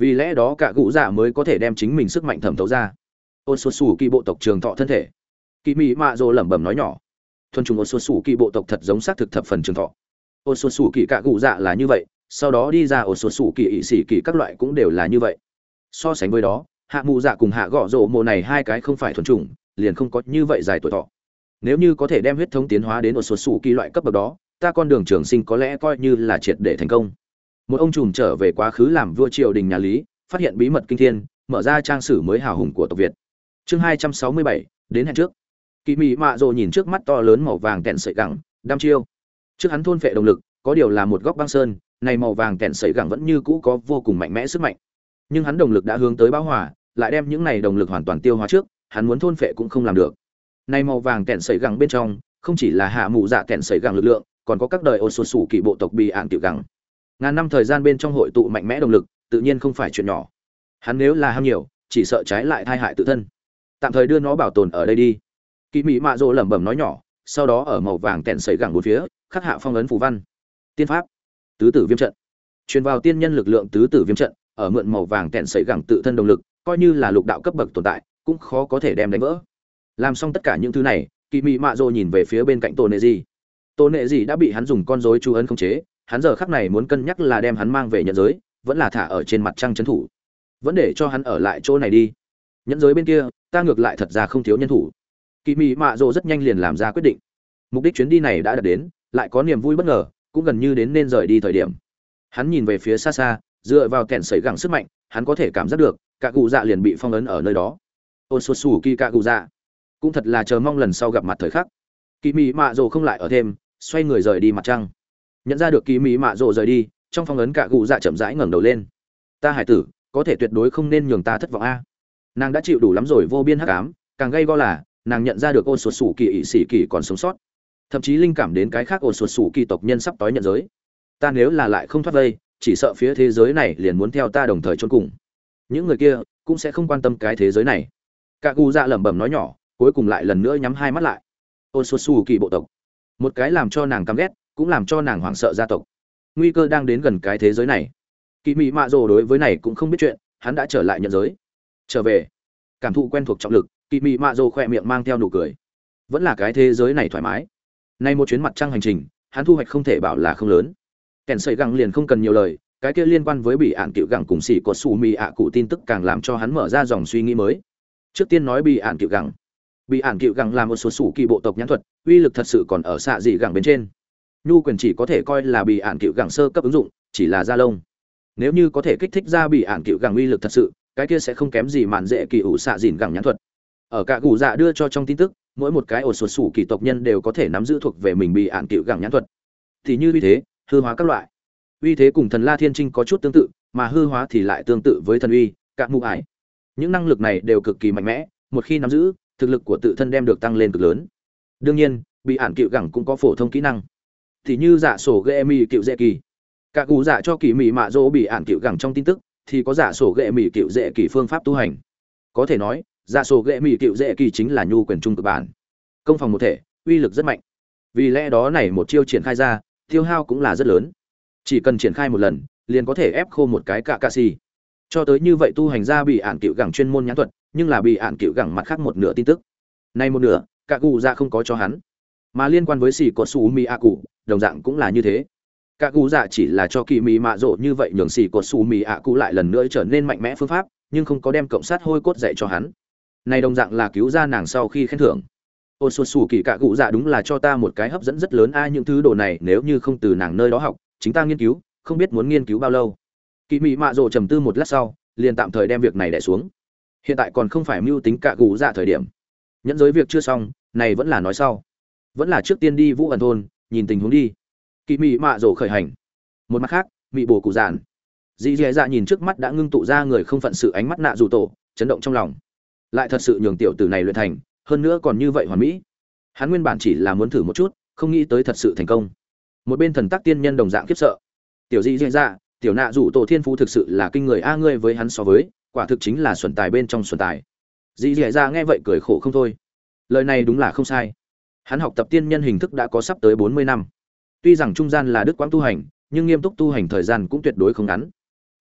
vì lẽ đó cả cụ dạ mới có thể đem chính mình sức mạnh thẩm thấu ra ôn xuân xù kỳ bộ tộc trường thọ thân thể. Kỳ mỹ mạ dô lẩm bẩm nói nhỏ. Thuần trùng ôn xuân xù kỳ bộ tộc thật giống xác thực thập phần trường thọ. Ôn xuân xù kỳ cả cụ dạ là như vậy, sau đó đi ra ôn xuân xù kỳ ỵ sĩ kỳ các loại cũng đều là như vậy. So sánh với đó, hạ mụ dạ cùng hạ gõ rộ mộ này hai cái không phải thuần trùng liền không có như vậy dài tuổi thọ. Nếu như có thể đem huyết thống tiến hóa đến một xuân xù kỳ loại cấp bậc đó, ta con đường trường sinh có lẽ coi như là triệt để thành công. Một ông trùm trở về quá khứ làm vua triều đình nhà lý, phát hiện bí mật kinh thiên, mở ra trang sử mới hào hùng của tộc việt chương hai trăm sáu mươi bảy đến hẹn trước kỳ mị mạ rồ nhìn trước mắt to lớn màu vàng kẹn sợi gẳng đăm chiêu trước hắn thôn phệ động lực có điều là một góc băng sơn này màu vàng kẹn sợi gẳng vẫn như cũ có vô cùng mạnh mẽ sức mạnh nhưng hắn động lực đã hướng tới bão hỏa lại đem những này động lực hoàn toàn tiêu hóa trước hắn muốn thôn phệ cũng không làm được Nay màu vàng kẹn sợi gẳng bên trong, không chỉ là hạ mụ dạ kẹn sợi gẳng lực lượng, còn có các đời ô số sủ kỳ bộ tộc bị ạn tiểu gẳng. Ngàn năm thời gian bên trong hội tụ mạnh mẽ động lực, tự nhiên không phải chuyện nhỏ. Hắn nếu là ham nhiều, chỉ sợ trái lại thai hại tự thân. Tạm thời đưa nó bảo tồn ở đây đi. Kỳ Mỹ Mạ rỗ lẩm bẩm nói nhỏ, sau đó ở màu vàng tẹn sẩy gẳng bốn phía, khắc hạ phong ấn phù văn. Tiên pháp, tứ tử viêm trận. Truyền vào tiên nhân lực lượng tứ tử viêm trận, ở mượn màu vàng tẹn sẩy gẳng tự thân động lực, coi như là lục đạo cấp bậc tồn tại, cũng khó có thể đem đánh vỡ làm xong tất cả những thứ này kỳ mị mạ rồ nhìn về phía bên cạnh tổ nệ gì tổ nệ gì đã bị hắn dùng con rối chú ấn khống chế hắn giờ khắc này muốn cân nhắc là đem hắn mang về nhận giới vẫn là thả ở trên mặt trăng trấn thủ vẫn để cho hắn ở lại chỗ này đi nhẫn giới bên kia, ta ngược lại thật ra không thiếu nhân thủ. Kỳ mị mạ rộ rất nhanh liền làm ra quyết định. Mục đích chuyến đi này đã đạt đến, lại có niềm vui bất ngờ, cũng gần như đến nên rời đi thời điểm. Hắn nhìn về phía xa xa, dựa vào kẹn sấy gẳng sức mạnh, hắn có thể cảm giác được, cả cụ dạ liền bị phong ấn ở nơi đó. Ôn xuất xù kỳ cả cụ dạ. Cũng thật là chờ mong lần sau gặp mặt thời khắc. Kỳ mỹ mạ rộ không lại ở thêm, xoay người rời đi mặt trăng. Nhận ra được kỳ mỹ mạ rộ rời đi, trong phong ấn cả cụ dạ chậm rãi ngẩng đầu lên. Ta hải tử, có thể tuyệt đối không nên nhường ta thất vọng a nàng đã chịu đủ lắm rồi, vô biên hắc ám, càng gây go là, nàng nhận ra được ô sột sủ kỳ ỵ sĩ kỳ còn sống sót. Thậm chí linh cảm đến cái khác ô sột sủ kỳ tộc nhân sắp tối nhận giới. Ta nếu là lại không thoát vây, chỉ sợ phía thế giới này liền muốn theo ta đồng thời chôn cùng. Những người kia cũng sẽ không quan tâm cái thế giới này. Cả cụ dạ lẩm bẩm nói nhỏ, cuối cùng lại lần nữa nhắm hai mắt lại. Ô sột sủ kỳ bộ tộc. Một cái làm cho nàng căm ghét, cũng làm cho nàng hoảng sợ gia tộc. Nguy cơ đang đến gần cái thế giới này. Kỳ mị mạ rồ đối với này cũng không biết chuyện, hắn đã trở lại nhận giới trở về. Cảm thụ quen thuộc trọng lực kỳ mị mạ rồ khoe miệng mang theo nụ cười. Vẫn là cái thế giới này thoải mái. Nay một chuyến mặt trăng hành trình, hắn thu hoạch không thể bảo là không lớn. Kèn sợi găng liền không cần nhiều lời, cái kia liên quan với bị ạn cựu gẳng cùng xỉ có xù mì ạ cụ tin tức càng làm cho hắn mở ra dòng suy nghĩ mới. Trước tiên nói bị ạn cựu gẳng. Bị ản cựu gẳng là một số sủ kỳ bộ tộc nhãn thuật, uy lực thật sự còn ở xạ dị gẳng bên trên. Nhu quyền chỉ có thể coi là bị ản cựu gẳng sơ cấp ứng dụng, chỉ là da lông. Nếu như có thể kích thích ra bị ản cựu gẳng uy lực thật sự cái kia sẽ không kém gì màn dễ kỳ ủ xạ dìn gẳng nhãn thuật. Ở cả gù dạ đưa cho trong tin tức, mỗi một cái ổ sụt sủ kỳ tộc nhân đều có thể nắm giữ thuộc về mình bị ản cựu gẳng nhãn thuật. Thì như uy thế, hư hóa các loại. Uy thế cùng thần la thiên trinh có chút tương tự, mà hư hóa thì lại tương tự với thần uy cạn mụ ải. Những năng lực này đều cực kỳ mạnh mẽ, một khi nắm giữ, thực lực của tự thân đem được tăng lên cực lớn. Đương nhiên, bị ản cựu gẳng cũng có phổ thông kỹ năng. Thì như giả sổ gây mi cựu dễ kỳ. Cả gù giả cho kỳ mị mạ dỗ bị ản cựu gẳng trong tin tức thì có giả sổ ghệ mì cựu dễ kỳ phương pháp tu hành. Có thể nói giả sổ ghệ mì cựu dễ kỳ chính là nhu quyền trung cực bản. Công phòng một thể, uy lực rất mạnh. Vì lẽ đó này một chiêu triển khai ra, tiêu hao cũng là rất lớn. Chỉ cần triển khai một lần, liền có thể ép khô một cái cạ cạ xì. Cho tới như vậy tu hành ra bị ạn cựu gẳng chuyên môn nhãn thuật, nhưng là bị ạn cựu gẳng mặt khác một nửa tin tức. Nay một nửa, cạ cụ ra không có cho hắn. Mà liên quan với xì có su mi a cụ, đồng dạng cũng là như thế. Cả cụ dạ chỉ là cho kỳ mỹ mạ rộ như vậy nhường xì cột xù mì ạ cụ lại lần nữa trở nên mạnh mẽ phương pháp, nhưng không có đem cộng sát hôi cốt dạy cho hắn. Này đồng dạng là cứu ra nàng sau khi khen thưởng. Ôn xuân xù kỳ cả cụ dạ đúng là cho ta một cái hấp dẫn rất lớn Ai những thứ đồ này, nếu như không từ nàng nơi đó học, chính ta nghiên cứu, không biết muốn nghiên cứu bao lâu. Kỳ mị mạ rộ trầm tư một lát sau, liền tạm thời đem việc này đẻ xuống. Hiện tại còn không phải mưu tính cả cụ dạ thời điểm. Nhẫn giới việc chưa xong, này vẫn là nói sau. Vẫn là trước tiên đi vũ ẩn thôn, nhìn tình huống đi kỳ mị mạ rổ khởi hành. Một mặt khác, mị bồ cụ giản. Dì dì dạ nhìn trước mắt đã ngưng tụ ra người không phận sự ánh mắt nạ dù tổ, chấn động trong lòng. Lại thật sự nhường tiểu tử này luyện thành, hơn nữa còn như vậy hoàn mỹ. Hắn nguyên bản chỉ là muốn thử một chút, không nghĩ tới thật sự thành công. Một bên thần tác tiên nhân đồng dạng khiếp sợ. Tiểu di dì dạ tiểu nạ rủ tổ thiên phú thực sự là kinh người a, ngươi với hắn so với, quả thực chính là xuẩn tài bên trong xuẩn tài. Dì dì Dạ nghe vậy cười khổ không thôi. Lời này đúng là không sai. Hắn học tập tiên nhân hình thức đã có sắp tới bốn mươi năm tuy rằng trung gian là đức quãng tu hành nhưng nghiêm túc tu hành thời gian cũng tuyệt đối không ngắn.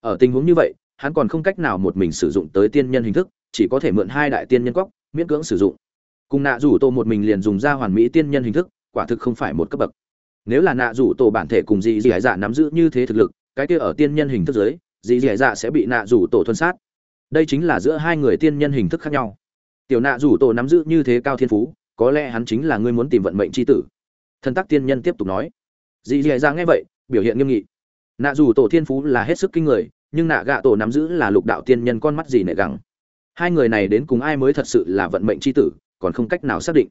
Ở tình huống như vậy hắn còn không cách nào một mình sử dụng tới tiên nhân hình thức chỉ có thể mượn hai đại tiên nhân cóc miễn cưỡng sử dụng. Cùng nạ rủ tổ một mình liền dùng ra hoàn mỹ tiên nhân hình thức quả thực không phải một cấp bậc. Nếu là nạ rủ tổ bản thể cùng dị dị dạ nắm giữ như thế thực lực cái kia ở tiên nhân hình thức dưới, dị dị dạ sẽ bị nạ rủ tổ thuần sát. Đây chính là giữa hai người tiên nhân hình thức khác nhau. Tiểu nạ rủ tổ nắm giữ như thế cao thiên phú có lẽ hắn chính là người muốn tìm vận mệnh chi tử. Thần tắc tiên nhân tiếp tục nói dì dì dạ nghe vậy, biểu hiện nghiêm nghị. Nạ Dù tổ thiên phú là hết sức kinh người, nhưng nạ gạ tổ nắm giữ là lục đạo tiên nhân con mắt gì nệ gẳng. Hai người này đến cùng ai mới thật sự là vận mệnh c h i tử, còn không cách nào xác định.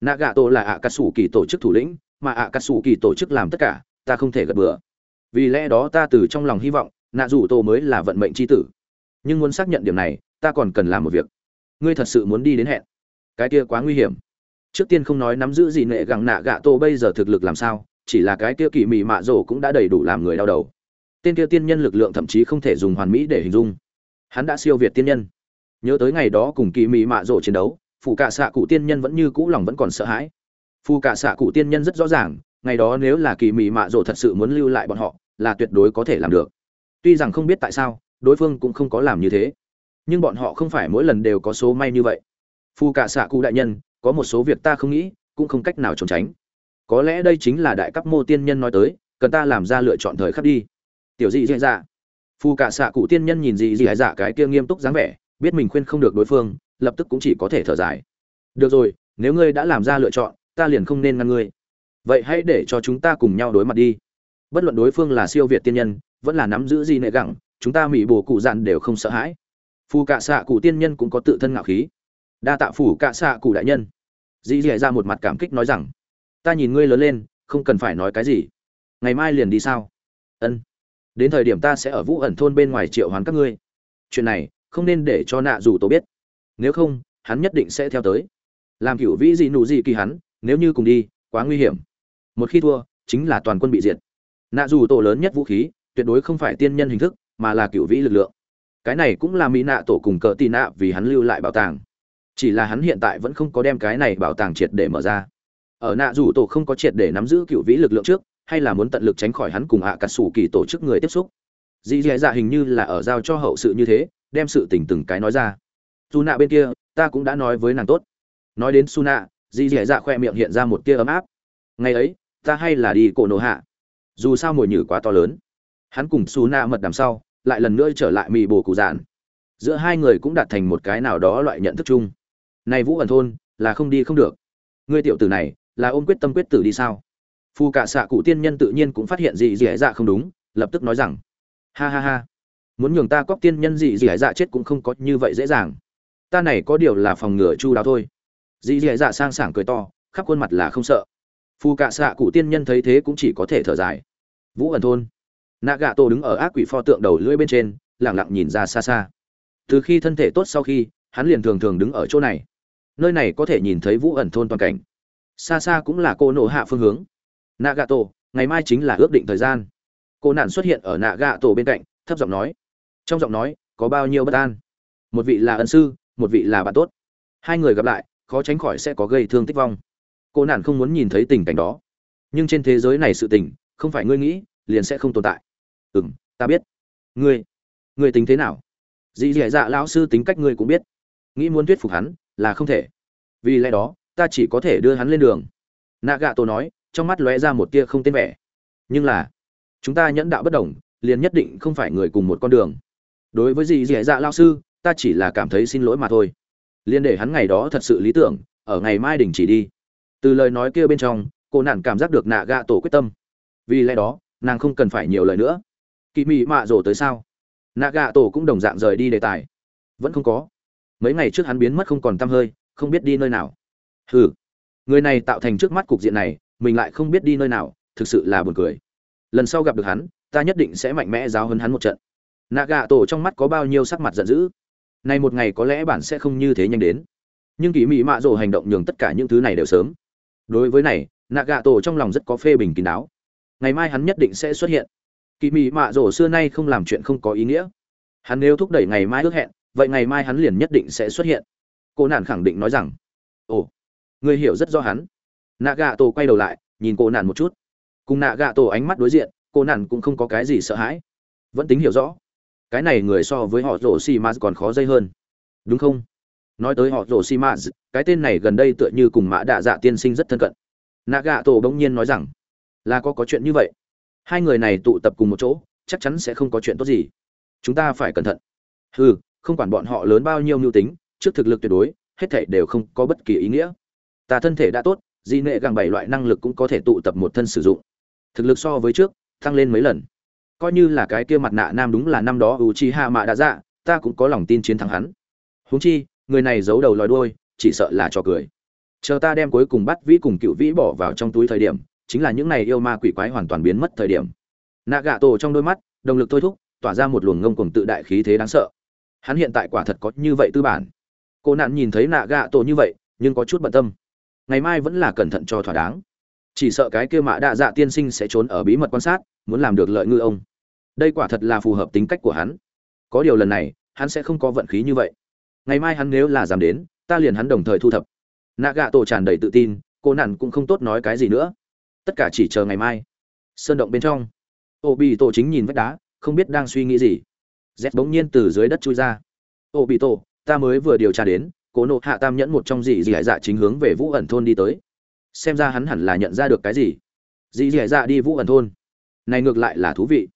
Nạ gạ tổ là ạ cà sủ kỳ tổ chức thủ lĩnh, mà ạ cà sủ kỳ tổ chức làm tất cả, ta không thể gật bừa. Vì lẽ đó ta từ trong lòng hy vọng, nạ Dù tổ mới là vận mệnh c h i tử. Nhưng muốn xác nhận điểm này, ta còn cần làm một việc. Ngươi thật sự muốn đi đến hẹn. Cái kia quá nguy hiểm. Trước tiên không nói nắm giữ gì nệ gẳng nạ gạ Tổ bây giờ thực lực làm sao chỉ là cái kia kỳ mị mạ rổ cũng đã đầy đủ làm người đau đầu. Tên kia tiên nhân lực lượng thậm chí không thể dùng hoàn mỹ để hình dung. Hắn đã siêu việt tiên nhân. Nhớ tới ngày đó cùng kỳ mị mạ rổ chiến đấu phụ cạ xạ cụ tiên nhân vẫn như cũ lòng vẫn còn sợ hãi. Phụ cạ xạ cụ tiên nhân rất rõ ràng, ngày đó nếu là kỳ mị mạ rổ thật sự muốn lưu lại bọn họ, là tuyệt đối có thể làm được. Tuy rằng không biết tại sao, đối phương cũng không có làm như thế. Nhưng bọn họ không phải mỗi lần đều có số may như vậy. Phù cả xạ cụ đại nhân, có một số việc ta không nghĩ, cũng không cách nào trốn tránh có lẽ đây chính là đại cấp mô tiên nhân nói tới, cần ta làm ra lựa chọn thời khắc đi. Tiểu dị dị dạ. Phù cạ xạ cụ tiên nhân nhìn dị dị dạ cái kia nghiêm túc dáng vẻ, biết mình khuyên không được đối phương, lập tức cũng chỉ có thể thở dài. Được rồi, nếu ngươi đã làm ra lựa chọn, ta liền không nên ngăn ngươi. Vậy hãy để cho chúng ta cùng nhau đối mặt đi. Bất luận đối phương là siêu việt tiên nhân, vẫn là nắm giữ gì nệ gẳng, chúng ta mỹ bồ cụ dạn đều không sợ hãi. Phù cạ xạ cụ tiên nhân cũng có tự thân ngạo khí. Đa tạ phủ cạ xạ cụ đại nhân. Dì dì ra một mặt cảm kích nói rằng ta nhìn ngươi lớn lên, không cần phải nói cái gì. Ngày mai liền đi sao? Ân. Đến thời điểm ta sẽ ở vũ ẩn thôn bên ngoài triệu hoán các ngươi. Chuyện này, không nên để cho nạ dù tổ biết. Nếu không, hắn nhất định sẽ theo tới. Làm cựu vĩ gì nụ gì kỳ hắn, nếu như cùng đi, quá nguy hiểm. Một khi thua, chính là toàn quân bị diệt. Nạ dù tổ lớn nhất vũ khí, tuyệt đối không phải tiên nhân hình thức, mà là cựu vĩ lực lượng. Cái này cũng là mỹ nạ tổ cùng cờ tì nạ vì hắn lưu lại bảo tàng. Chỉ là hắn hiện tại vẫn không có đem cái này bảo tàng triệt để mở ra ở nạ dù tổ không có triệt để nắm giữ cựu vĩ lực lượng trước, hay là muốn tận lực tránh khỏi hắn cùng ạ à cà sủ kỳ tổ chức người tiếp xúc. Dì dì dạ hình như là ở giao cho hậu sự như thế, đem sự tình từng cái nói ra. Dù nạ bên kia, ta cũng đã nói với nàng tốt. Nói đến su nạ dì dì dạ khoe miệng hiện ra một tia ấm áp. Ngày ấy, ta hay là đi cổ nổ hạ. Dù sao mồi nhử quá to lớn. Hắn cùng su nạ mật đằng sau, lại lần nữa trở lại mì bồ cụ giản. Giữa hai người cũng đạt thành một cái nào đó loại nhận thức chung. Này vũ ẩn thôn, là không đi không được. Ngươi tiểu tử này là ôm quyết tâm quyết tử đi sao? Phu cả xạ cụ tiên nhân tự nhiên cũng phát hiện dị dì dạ không đúng, lập tức nói rằng, ha ha ha, muốn nhường ta cóc tiên nhân dị dì dạ chết cũng không có như vậy dễ dàng. Ta này có điều là phòng ngừa chu đáo thôi. Dị dì dạ sang sảng cười to, khắp khuôn mặt là không sợ. Phù cả xạ cụ tiên nhân thấy thế cũng chỉ có thể thở dài. Vũ ẩn thôn. Nạ gạ tổ đứng ở ác quỷ pho tượng đầu lưỡi bên trên lẳng lặng nhìn ra xa xa. Từ khi thân thể tốt sau khi, hắn liền thường thường đứng ở chỗ này. Nơi này có thể nhìn thấy vũ ẩn thôn toàn cảnh xa xa cũng là cô nộ hạ phương hướng. Nạ Gà tổ ngày mai chính là ước định thời gian. Cô nạn xuất hiện ở nạ Gà tổ bên cạnh, thấp giọng nói. Trong giọng nói, có bao nhiêu bất an? Một vị là ân sư, một vị là bạn tốt. Hai người gặp lại, khó tránh khỏi sẽ có gây thương tích vong. Cô nạn không muốn nhìn thấy tình cảnh đó. Nhưng trên thế giới này sự tình, không phải ngươi nghĩ, liền sẽ không tồn tại. Ừ m ta biết. Ngươi ngươi tính thế nào? Dì dì dạ lão sư tính cách ngươi cũng biết. Nghĩ muốn thuyết phục hắn là không thể. Vì lẽ đó ta chỉ có thể đưa hắn lên đường. Nạ gạ tổ nói, trong mắt lóe ra một tia không tên vẻ. Nhưng là, chúng ta nhẫn đạo bất đồng, liền nhất định không phải người cùng một con đường. Đối với dì dì dạ lao sư, ta chỉ là cảm thấy xin lỗi mà thôi. Liên để hắn ngày đó thật sự lý tưởng, ở ngày mai đình chỉ đi. Từ lời nói kia bên trong, cô nản cảm giác được nạ gạ tổ quyết tâm. Vì lẽ đó, nàng không cần phải nhiều lời nữa. Kỳ mị mạ rổ tới sao? Nạ gạ tổ cũng đồng dạng rời đi đề tài. Vẫn không có. Mấy ngày trước hắn biến mất không còn t hơi, không biết đi nơi nào hừ. Người này tạo thành trước mắt cục diện này, mình lại không biết đi nơi nào, thực sự là buồn cười. Lần sau gặp được hắn, ta nhất định sẽ mạnh mẽ giáo hơn hắn một trận. Nạ gạ tổ trong mắt có bao nhiêu sắc mặt giận dữ? Nay một ngày có lẽ bản sẽ không như thế nhanh đến. Nhưng kỳ mị mạ rổ hành động nhường tất cả những thứ này đều sớm. Đối với này nạ gạ tổ trong lòng rất có phê bình kín đáo. Ngày mai hắn nhất định sẽ xuất hiện. Kỳ mị mạ rổ xưa nay không làm chuyện không có ý nghĩa. Hắn nếu thúc đẩy ngày mai ước hẹn, vậy ngày mai hắn liền nhất định sẽ xuất hiện. Cô nạn khẳng định nói rằng, ồ người hiểu rất rõ hắn. Nạ gạ tổ quay đầu lại, nhìn cô nạn một chút. Cùng nạ gạ tổ ánh mắt đối diện, cô nạn cũng không có cái gì sợ hãi. Vẫn tính hiểu rõ. Cái này người so với họ rổ si maz còn khó dây hơn. Đúng không? Nói tới họ rổ si maz cái tên này gần đây tựa như cùng mã đạ dạ tiên sinh rất thân cận. Nạ gạ tổ bỗng nhiên nói rằng, là có có chuyện như vậy. Hai người này tụ tập cùng một chỗ, chắc chắn sẽ không có chuyện tốt gì. Chúng ta phải cẩn thận. Ừ không quản bọn họ lớn bao nhiêu mưu tính, trước thực lực tuyệt đối, hết thảy đều không có bất kỳ ý nghĩa ta thân thể đã tốt di nệ gàng bảy loại năng lực cũng có thể tụ tập một thân sử dụng. Thực lực so với trước, tăng lên mấy lần. Coi như là cái kia mặt nạ nam đúng là năm đó u chi hạ mạ đã dạ ta cũng có lòng tin chiến thắng hắn. Huống chi, người này giấu đầu lòi đuôi, chỉ sợ là trò cười. Chờ ta đem cuối cùng bắt vĩ cùng cựu vĩ bỏ vào trong túi thời điểm, chính là những này yêu ma quỷ quái hoàn toàn biến mất thời điểm. Nạ gạ tổ trong đôi mắt, động lực thôi thúc, tỏa ra một luồng ngông cùng tự đại khí thế đáng sợ. Hắn hiện tại quả thật có như vậy tư bản. Cô nạn nhìn thấy nạ gạ tổ như vậy, nhưng có chút bận tâm ngày mai vẫn là cẩn thận cho thỏa đáng. Chỉ sợ cái kia mạ đạ dạ tiên sinh sẽ trốn ở bí mật quan sát, muốn làm được lợi ngư ông. Đây quả thật là phù hợp tính cách của hắn. Có điều lần này, hắn sẽ không có vận khí như vậy. Ngày mai hắn nếu là dám đến, ta liền hắn đồng thời thu thập. Nạ gạ tổ tràn đầy tự tin, cô nản cũng không tốt nói cái gì nữa. Tất cả chỉ chờ ngày mai. Sơn động bên trong. Ô bị tổ chính nhìn vách đá, không biết đang suy nghĩ gì. Z bỗng nhiên từ dưới đất chui ra. Ô bị tổ ta mới vừa điều tra đến cố nộ hạ tam nhẫn một trong dì dì hải dạ chính hướng về vũ ẩn thôn đi tới. Xem ra hắn hẳn là nhận ra được cái gì? Dì dì hải dạ đi vũ ẩn thôn. Này ngược lại là thú vị.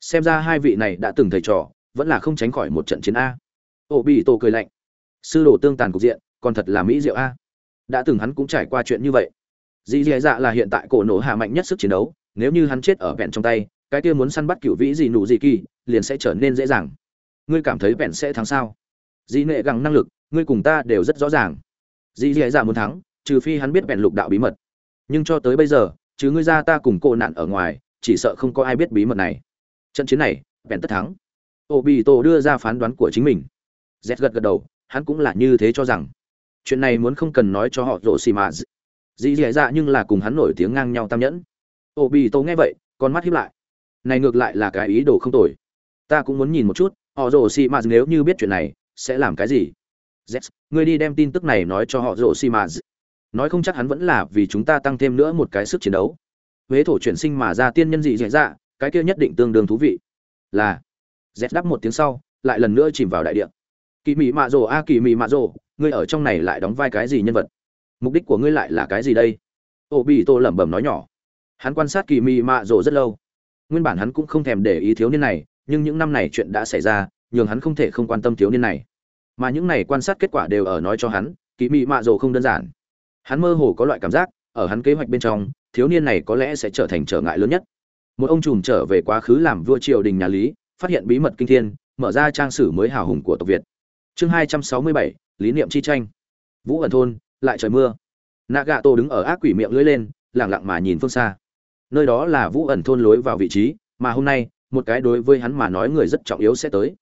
Xem ra hai vị này đã từng thầy trò, vẫn là không tránh khỏi một trận chiến a. Ô bị tổ cười lạnh. Sư đồ tương tàn cục diện, còn thật là mỹ diệu a. Đã từng hắn cũng trải qua chuyện như vậy. Dì dì dạ là hiện tại cổ nổ hạ mạnh nhất sức chiến đấu, nếu như hắn chết ở vẹn trong tay, cái kia muốn săn bắt cựu vĩ gì nụ gì kỳ, liền sẽ trở nên dễ dàng. Ngươi cảm thấy vẹn sẽ thắng sao? Dì nệ gẳng năng lực ngươi cùng ta đều rất rõ ràng. Dì dì dạ muốn thắng, trừ phi hắn biết bèn lục đạo bí mật. Nhưng cho tới bây giờ, chứ ngươi ra ta cùng cô nạn ở ngoài, chỉ sợ không có ai biết bí mật này. Trận chiến này, bèn tất thắng. Ô bị tổ đưa ra phán đoán của chính mình. Z gật gật đầu, hắn cũng là như thế cho rằng. Chuyện này muốn không cần nói cho họ rộ xì mà dì dì dạ nhưng là cùng hắn nổi tiếng ngang nhau tam nhẫn. Ô bị tô nghe vậy, con mắt hiếp lại. Này ngược lại là cái ý đồ không tồi. Ta cũng muốn nhìn một chút, họ rồ xì mà nếu như biết chuyện này, sẽ làm cái gì? Z ngươi đi đem tin tức này nói cho họ rộ xi mà nói không chắc hắn vẫn là vì chúng ta tăng thêm nữa một cái sức chiến đấu. Huế thổ chuyển sinh mà ra tiên nhân dị dạy dạ cái kia nhất định tương đương thú vị. Là z đáp một tiếng sau, lại lần nữa chìm vào đại địa. Kỳ mị mạ rồ, a kỳ mị mạ rồ, ngươi ở trong này lại đóng vai cái gì nhân vật? Mục đích của ngươi lại là cái gì đây? Ô bị tô lẩm bẩm nói nhỏ. Hắn quan sát kỳ mị mạ rồ rất lâu. Nguyên bản hắn cũng không thèm để ý thiếu niên này, nhưng những năm này chuyện đã xảy ra, nhường hắn không thể không quan tâm thiếu niên này mà những này quan sát kết quả đều ở nói cho hắn, kỳ mị mạ rồ không đơn giản. Hắn mơ hồ có loại cảm giác, ở hắn kế hoạch bên trong, thiếu niên này có lẽ sẽ trở thành trở ngại lớn nhất. Một ông trùm trở về quá khứ làm vua triều đình nhà lý, phát hiện bí mật kinh thiên, mở ra trang sử mới hào hùng của tộc việt. Chương hai trăm sáu mươi bảy, lý niệm chi tranh. Vũ ẩn thôn, lại trời mưa. Nạ gạ tổ đứng ở ác quỷ miệng lưỡi lên lẳng lặng mà nhìn phương xa. Nơi đó là vũ ẩn thôn lối vào vị trí, mà hôm nay, một cái đối với hắn mà nói người rất trọng yếu sẽ tới.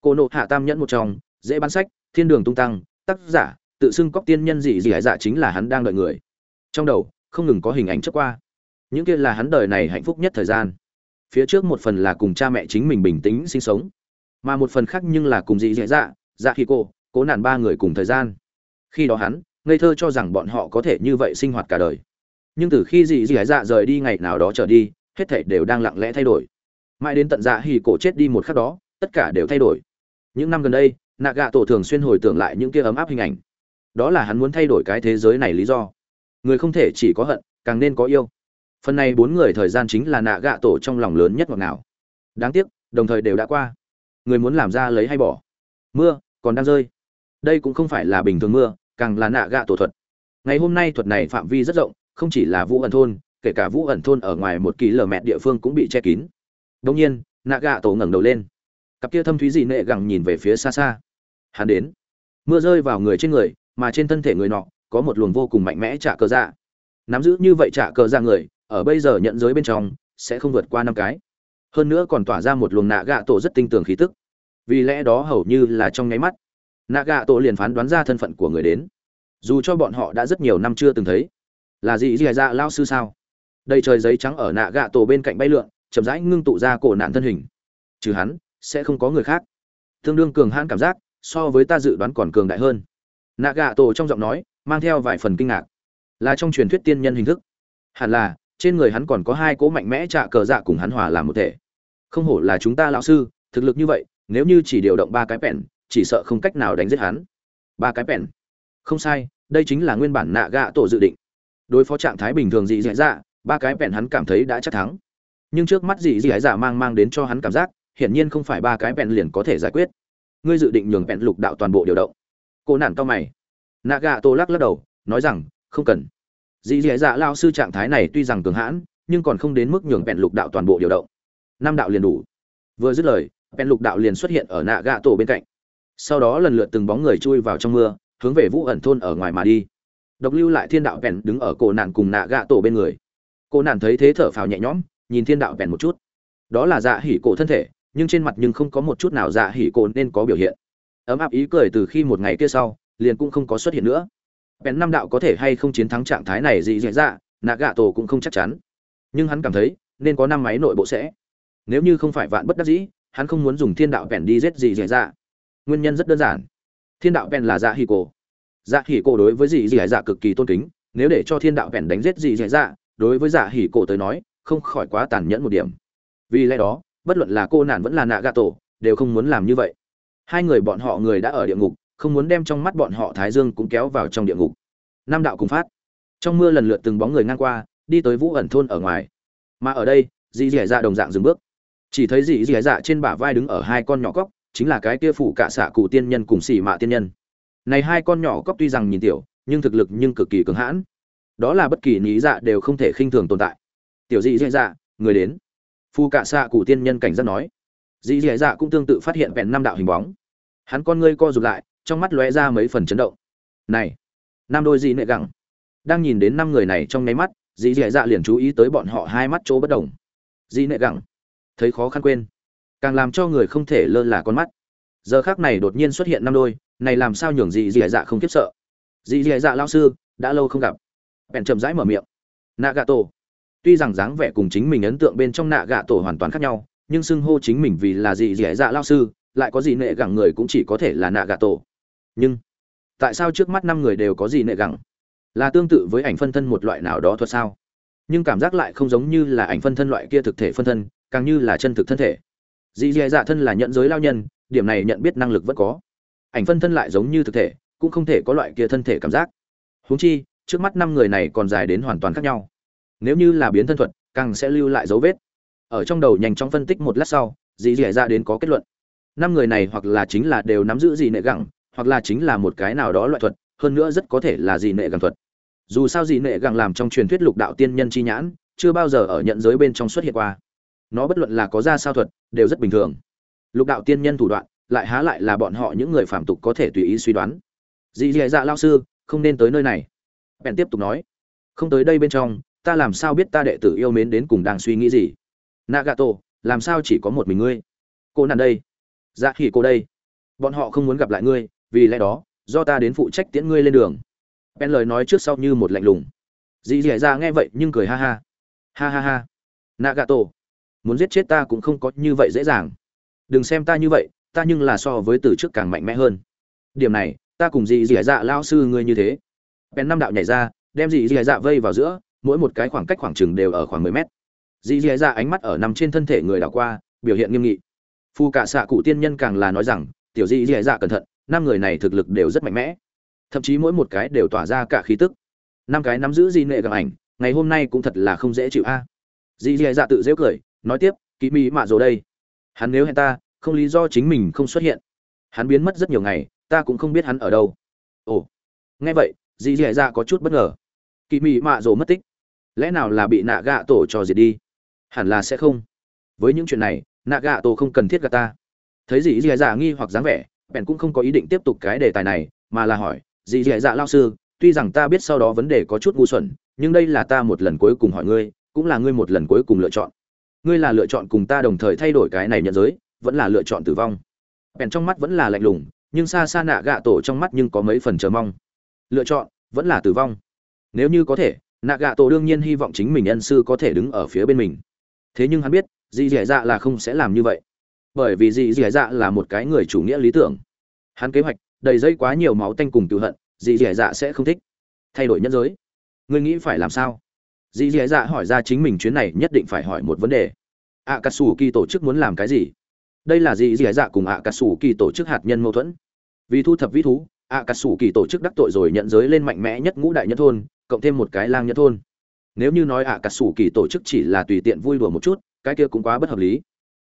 Cô nộ hạ tam nhẫn một trong dễ bán sách, thiên đường tung tăng, tác giả, tự xưng cóc tiên nhân gì gì hải dạ chính là hắn đang đợi người. Trong đầu, không ngừng có hình ảnh trước qua. Những kia là hắn đời này hạnh phúc nhất thời gian. Phía trước một phần là cùng cha mẹ chính mình bình tĩnh sinh sống, mà một phần khác nhưng là cùng dị dị dạ dạ khi cô, cố nản ba người cùng thời gian. Khi đó hắn, ngây thơ cho rằng bọn họ có thể như vậy sinh hoạt cả đời. Nhưng từ khi dị dị dạ rời đi ngày nào đó trở đi, hết thảy đều đang lặng lẽ thay đổi. Mãi đến tận dạ hì cổ chết đi một khắc đó, tất cả đều thay đổi. Những năm gần đây nạ gạ tổ thường xuyên hồi tưởng lại những kia ấm áp hình ảnh. Đó là hắn muốn thay đổi cái thế giới này lý do. Người không thể chỉ có hận, càng nên có yêu. Phần này bốn người thời gian chính là nạ gạ tổ trong lòng lớn nhất ngọt ngào. đáng tiếc, đồng thời đều đã qua. Người muốn làm ra lấy hay bỏ? Mưa, còn đang rơi. Đây cũng không phải là bình thường mưa, càng là nạ gạ tổ thuật. Ngày hôm nay thuật này phạm vi rất rộng, không chỉ là vũ ẩn thôn, kể cả vũ ẩn thôn ở ngoài một kỳ lờ mẹ địa phương cũng bị che kín. Đông nhiên nạ gạ tổ ngẩng đầu lên. Cặp kia thâm thúy dị nệ gẳng nhìn về phía xa xa hắn đến. Mưa rơi vào người trên người, mà trên thân thể người nọ, có một luồng vô cùng mạnh mẽ trả cờ dạ. Nắm giữ như vậy trả cờ dạ người, ở bây giờ nhận giới bên trong, sẽ không vượt qua năm cái. Hơn nữa còn tỏa ra một luồng nạ gạ tổ rất tinh tường khí tức. Vì lẽ đó hầu như là trong nháy mắt, nạ gạ tổ liền phán đoán ra thân phận của người đến. Dù cho bọn họ đã rất nhiều năm chưa từng thấy, là gì dì dạ lao sư sao? Đây trời giấy trắng ở nạ gạ tổ bên cạnh bay lượn, chậm rãi ngưng tụ ra cổ nạn thân hình. Trừ hắn, sẽ không có người khác. Tương đương cường hãn cảm giác so với ta dự đoán còn cường đại hơn. Nạ gạ tổ trong giọng nói mang theo vài phần kinh ngạc. Là trong truyền thuyết tiên nhân hình thức. Hẳn là, trên người hắn còn có hai cỗ mạnh mẽ trạ cờ dạ cùng hắn hòa làm một thể. Không hổ là chúng ta lão sư, thực lực như vậy, nếu như chỉ điều động ba cái pèn, chỉ sợ không cách nào đánh giết hắn. Ba cái pèn. Không sai, đây chính là nguyên bản nạ gạ tổ dự định. Đối phó trạng thái bình thường dị dị dạ ba cái pèn hắn cảm thấy đã chắc thắng. Nhưng trước mắt dị dị dạ mang mang đến cho hắn cảm giác, hiển nhiên không phải ba cái pèn liền có thể giải quyết ngươi dự định nhường vẹn lục đạo toàn bộ điều động. Cô nản cao mày. Nạ gạ tổ lắc lắc đầu, nói rằng, không cần. Dì dì dạ lao sư trạng thái này tuy rằng cường hãn, nhưng còn không đến mức nhường bẹn lục đạo toàn bộ điều động. Năm đạo liền đủ. Vừa dứt lời bẹn lục đạo liền xuất hiện ở nạ gạ tổ bên cạnh. Sau đó lần lượt từng bóng người chui vào trong mưa, hướng về vũ ẩn thôn ở ngoài mà đi. Độc lưu lại thiên đạo vẹn đứng ở cổ nạn cùng nạ gạ tổ bên người. Cô nạn thấy thế thở phào nhẹ nhõm, nhìn thiên đạo vẹn một chút. Đó là dạ hỉ cổ thân thể nhưng trên mặt nhưng không có một chút nào dạ hỉ cổ nên có biểu hiện. Ấm áp ý cười từ khi một ngày kia sau, liền cũng không có xuất hiện nữa. Bèn năm đạo có thể hay không chiến thắng trạng thái này gì dễ dạ nạ gạ tổ cũng không chắc chắn. Nhưng hắn cảm thấy, nên có năm máy nội bộ sẽ. Nếu như không phải vạn bất đắc dĩ, hắn không muốn dùng thiên đạo bèn đi giết gì dễ dạ. Nguyên nhân rất đơn giản. Thiên đạo bèn là dạ hỉ cổ. Dạ hỉ cổ đối với gì dễ dạ cực kỳ tôn kính, nếu để cho thiên đạo bèn đánh giết gì dễ dạ đối với dạ hỉ cổ tới nói, không khỏi quá tàn nhẫn một điểm. Vì lẽ đó bất luận là cô nạn vẫn là nạ gạ tổ, đều không muốn làm như vậy. Hai người bọn họ người đã ở địa ngục, không muốn đem trong mắt bọn họ thái dương cũng kéo vào trong địa ngục. Nam đạo cùng phát. Trong mưa lần lượt từng bóng người ngang qua, đi tới vũ ẩn thôn ở ngoài. Mà ở đây dì dì dạ đồng dạng dừng bước. Chỉ thấy dì dì dạ trên bả vai đứng ở hai con nhỏ cóc, chính là cái kia phủ cả xạ cụ tiên nhân cùng xỉ mạ tiên nhân. Này hai con nhỏ cóc tuy rằng nhìn tiểu, nhưng thực lực nhưng cực kỳ cứng hãn. Đó là bất kỳ lý dạ đều không thể khinh thường tồn tại. Tiểu dì dì dạ người đến phu cả xạ cụ tiên nhân cảnh giác nói. Dì dì dạ cũng tương tự phát hiện vẹn năm đạo hình bóng. Hắn con ngươi co rụt lại, trong mắt lóe ra mấy phần chấn động. Này năm đôi dị nệ gẳng đang nhìn đến năm người này trong nháy mắt dì dì dạ liền chú ý tới bọn họ hai mắt chỗ bất đồng. Dì nệ gẳng thấy khó khăn quên. Càng làm cho người không thể lơ là con mắt. Giờ khác này đột nhiên xuất hiện năm đôi, này làm sao nhường dì dì dạ không kiếp sợ. Dì dì dạ lao sư, đã lâu không gặp. Bèn chậm rãi mở miệng. Nagato tổ tuy rằng dáng vẻ cùng chính mình ấn tượng bên trong nạ gạ tổ hoàn toàn khác nhau, nhưng xưng hô chính mình vì là gì dẻ dạ lao sư, lại có gì nệ gẳng người cũng chỉ có thể là nạ gạ tổ. Nhưng, tại sao trước mắt năm người đều có gì nệ gẳng? Là tương tự với ảnh phân thân một loại nào đó thuật sao? Nhưng cảm giác lại không giống như là ảnh phân thân loại kia thực thể phân thân, càng như là chân thực thân thể. Dì dì dạ thân là nhận giới lao nhân, điểm này nhận biết năng lực vẫn có. Ảnh phân thân lại giống như thực thể, cũng không thể có loại kia thân thể cảm giác. Huống chi, trước mắt năm người này còn dài đến hoàn toàn khác nhau nếu như là biến thân thuật, càng sẽ lưu lại dấu vết. Ở trong đầu nhanh chóng phân tích một lát sau, dì dì ra đến có kết luận. Năm người này hoặc là chính là đều nắm giữ gì nệ gẳng, hoặc là chính là một cái nào đó loại thuật, hơn nữa rất có thể là gì nệ gẳng thuật. Dù sao gì nệ gẳng làm trong truyền thuyết lục đạo tiên nhân chi nhãn, chưa bao giờ ở nhận giới bên trong xuất hiện qua. Nó bất luận là có ra sao thuật, đều rất bình thường. Lục đạo tiên nhân thủ đoạn, lại há lại là bọn họ những người phạm tục có thể tùy ý suy đoán. Dì dì dạ lao sư, không nên tới nơi này. Bèn tiếp tục nói. Không tới đây bên trong ta làm sao biết ta đệ tử yêu mến đến cùng đang suy nghĩ gì? Nagato, làm sao chỉ có một mình ngươi? Cô nạn đây. Dạ khỉ cô đây. Bọn họ không muốn gặp lại ngươi, vì lẽ đó, do ta đến phụ trách tiễn ngươi lên đường. Ben lời nói trước sau như một lạnh lùng. Dì dì ra nghe vậy nhưng cười ha ha. Ha ha ha. Nagato, muốn giết chết ta cũng không có như vậy dễ dàng. Đừng xem ta như vậy, ta nhưng là so với từ trước càng mạnh mẽ hơn. Điểm này, ta cùng dì dì dạ lao sư ngươi như thế. Ben năm đạo nhảy ra, đem dì dì dạ vây vào giữa mỗi một cái khoảng cách khoảng chừng đều ở khoảng mười mét. Dì dì dạ ánh mắt ở nằm trên thân thể người đảo qua, biểu hiện nghiêm nghị. Phu cả xạ cụ tiên nhân càng là nói rằng, tiểu dì dì dạ cẩn thận, năm người này thực lực đều rất mạnh mẽ. Thậm chí mỗi một cái đều tỏa ra cả khí tức. Năm cái nắm giữ di nệ gặp ảnh, ngày hôm nay cũng thật là không dễ chịu a. À. dì dì dạ tự dễ cười, nói tiếp kỹ mỹ mạ rồ đây. Hắn nếu hẹn ta, không lý do chính mình không xuất hiện. Hắn biến mất rất nhiều ngày, ta cũng không biết hắn ở đâu. Ồ. Nghe vậy, dì dì dạ có chút bất ngờ. Kỳ mỹ mạ rồ mất tích lẽ nào là bị nạ gạ tổ cho diệt đi? Hẳn là sẽ không. Với những chuyện này, nạ gạ tổ không cần thiết gạt ta. Thấy dì dì dạ nghi hoặc dáng vẻ, bèn cũng không có ý định tiếp tục cái đề tài này, mà là hỏi, dì dì dạ lao sư, tuy rằng ta biết sau đó vấn đề có chút ngu xuẩn, nhưng đây là ta một lần cuối cùng hỏi ngươi, cũng là ngươi một lần cuối cùng lựa chọn. Ngươi là lựa chọn cùng ta đồng thời thay đổi cái này nhận giới, vẫn là lựa chọn tử vong. Bèn trong mắt vẫn là lạnh lùng, nhưng xa xa nạ gạ tổ trong mắt nhưng có mấy phần chờ mong. Lựa chọn vẫn là tử vong. Nếu như có thể nạ gạ tổ đương nhiên hy vọng chính mình ân sư có thể đứng ở phía bên mình. Thế nhưng hắn biết, dì dì dạ là không sẽ làm như vậy. Bởi vì dì dì dạ là một cái người chủ nghĩa lý tưởng. Hắn kế hoạch, đầy dây quá nhiều máu tanh cùng cựu hận, dì dì dạ sẽ không thích. Thay đổi nhân giới. Ngươi nghĩ phải làm sao? Dì dì dạ hỏi ra chính mình chuyến này nhất định phải hỏi một vấn đề. Ạ cà sủ kỳ tổ chức muốn làm cái gì? Đây là dì dì dạ cùng ạ cà sủ kỳ tổ chức hạt nhân mâu thuẫn. Vì thu thập vĩ thú ạ cà sủ kỳ tổ chức đắc tội rồi nhận giới lên mạnh mẽ nhất ngũ đại nhất thôn cộng thêm một cái lang nhất thôn. Nếu như nói ạ, cà sủ kỳ tổ chức chỉ là tùy tiện vui đùa một chút, cái kia cũng quá bất hợp lý.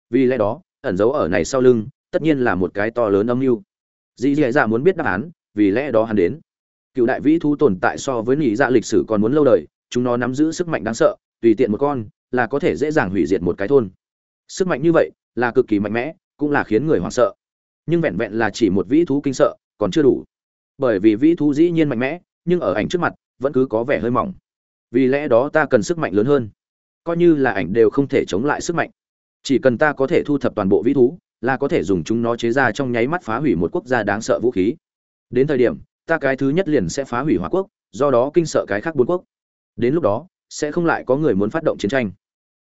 Vì lẽ đó, ẩn giấu ở này sau lưng, tất nhiên là một cái to lớn âm mưu. Dì dì dạ muốn biết đáp án, vì lẽ đó hắn đến. Cựu đại vĩ thú tồn tại so với nỉ dạ lịch sử còn muốn lâu đời, chúng nó nắm giữ sức mạnh đáng sợ, tùy tiện một con, là có thể dễ dàng hủy diệt một cái thôn. Sức mạnh như vậy, là cực kỳ mạnh mẽ, cũng là khiến người hoảng sợ. Nhưng vẹn vẹn là chỉ một vĩ thú kinh sợ, còn chưa đủ. Bởi vì vĩ thú dĩ nhiên mạnh mẽ, nhưng ở ảnh trước mặt vẫn cứ có vẻ hơi mỏng. Vì lẽ đó ta cần sức mạnh lớn hơn. Coi như là ảnh đều không thể chống lại sức mạnh. Chỉ cần ta có thể thu thập toàn bộ vĩ thú, là có thể dùng chúng nó chế ra trong nháy mắt phá hủy một quốc gia đáng sợ vũ khí. Đến thời điểm, ta cái thứ nhất liền sẽ phá hủy hòa quốc, do đó kinh sợ cái khác bốn quốc. Đến lúc đó, sẽ không lại có người muốn phát động chiến tranh.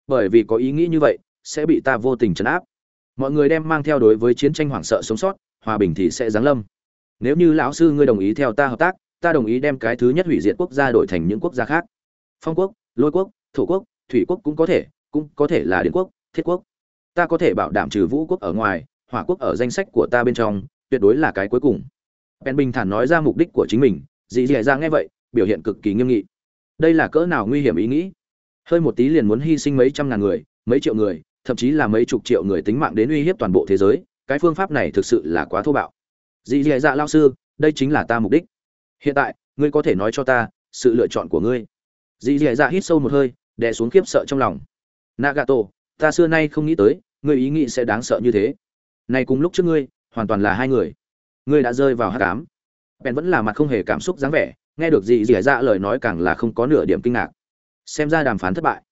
Bởi vì có ý nghĩ như vậy, sẽ bị ta vô tình chấn áp. Mọi người đem mang theo đối với chiến tranh hoảng sợ sống sót, hòa bình thì sẽ giáng lâm. Nếu như lão sư ngươi đồng ý theo ta hợp tác ta đồng ý đem cái thứ nhất hủy diệt quốc gia đổi thành những quốc gia khác phong quốc lôi quốc thổ quốc thủy quốc cũng có thể cũng có thể là điện quốc thiết quốc ta có thể bảo đảm trừ vũ quốc ở ngoài hỏa quốc ở danh sách của ta bên trong tuyệt đối là cái cuối cùng bèn bình thản nói ra mục đích của chính mình, dì dì ra nghe vậy, biểu hiện cực kỳ nghiêm nghị. Đây là cỡ nào nguy hiểm ý nghĩ? Hơi một tí liền muốn hy sinh mấy trăm ngàn người, mấy triệu người, thậm chí là mấy chục triệu người tính mạng đến uy hiếp toàn bộ thế giới, cái phương pháp này thực sự là quá thô bạo. Dì dì dạ lão sư, đây chính là ta mục đích. Hiện tại, ngươi có thể nói cho ta, sự lựa chọn của ngươi. Dì dì dạ hít sâu một hơi, đè xuống khiếp sợ trong lòng. Nagato, ta xưa nay không nghĩ tới, ngươi ý nghĩ sẽ đáng sợ như thế. Này cùng lúc trước ngươi, hoàn toàn là hai người. Ngươi đã rơi vào hát cám bèn vẫn là mặt không hề cảm xúc dáng vẻ nghe được dì dì dạ lời nói càng là không có nửa điểm kinh ngạc. Xem ra đàm phán thất bại.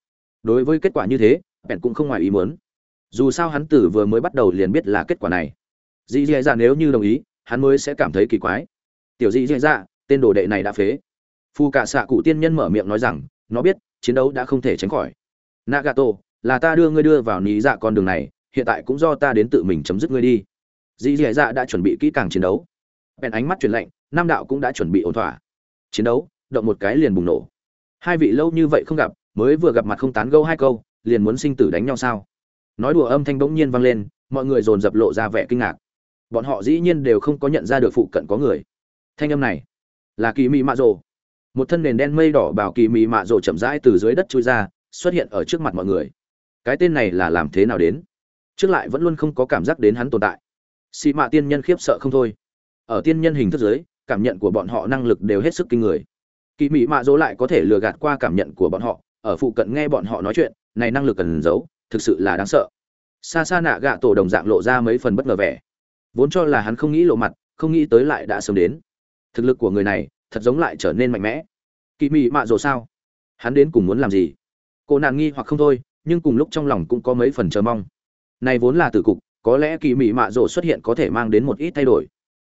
Đối với kết quả như thế bèn cũng không ngoài ý muốn. Dù sao hắn tử vừa mới bắt đầu liền biết là kết quả này. Dì dì dạ nếu như đồng ý hắn mới sẽ cảm thấy kỳ quái. Tiểu dì dì dạ tên đồ đệ này đã phế. Phu cả xạ cụ tiên nhân mở miệng nói rằng, nó biết, chiến đấu đã không thể tránh khỏi. Nagato, là ta đưa ngươi đưa vào ní dạ con đường này, hiện tại cũng do ta đến tự mình chấm dứt ngươi đi. Dì dì dạ đã chuẩn bị kỹ càng chiến đấu. Bèn ánh mắt truyền lệnh nam đạo cũng đã chuẩn bị ổn thỏa. Chiến đấu, động một cái liền bùng nổ. Hai vị lâu như vậy không gặp, mới vừa gặp mặt không tán gâu hai câu, liền muốn sinh tử đánh nhau sao? Nói đùa âm thanh bỗng nhiên vang lên, mọi người dồn dập lộ ra vẻ kinh ngạc. Bọn họ dĩ nhiên đều không có nhận ra được phụ cận có người. Thanh âm này là kỳ mị mạ rồ. Một thân nền đen mây đỏ bảo kỳ mị mạ rồ chậm rãi từ dưới đất chui ra, xuất hiện ở trước mặt mọi người. Cái tên này là làm thế nào đến? Trước lại vẫn luôn không có cảm giác đến hắn tồn tại. Xị mạ tiên nhân khiếp sợ không thôi. Ở tiên nhân hình thức giới cảm nhận của bọn họ năng lực đều hết sức kinh người. Kỳ mị mạ dỗ lại có thể lừa gạt qua cảm nhận của bọn họ, ở phụ cận nghe bọn họ nói chuyện, này năng lực cần giấu, thực sự là đáng sợ. Xa xa nạ gạ tổ đồng dạng lộ ra mấy phần bất ngờ vẻ. Vốn cho là hắn không nghĩ lộ mặt, không nghĩ tới lại đã sớm đến thực lực của người này thật giống lại trở nên mạnh mẽ. Kỳ Mị mạ Rồ sao? Hắn đến cùng muốn làm gì? Cô nàng nghi hoặc không thôi, nhưng cùng lúc trong lòng cũng có mấy phần chờ mong. Này vốn là tử cục, có lẽ kỳ Mị mạ Rồ xuất hiện có thể mang đến một ít thay đổi.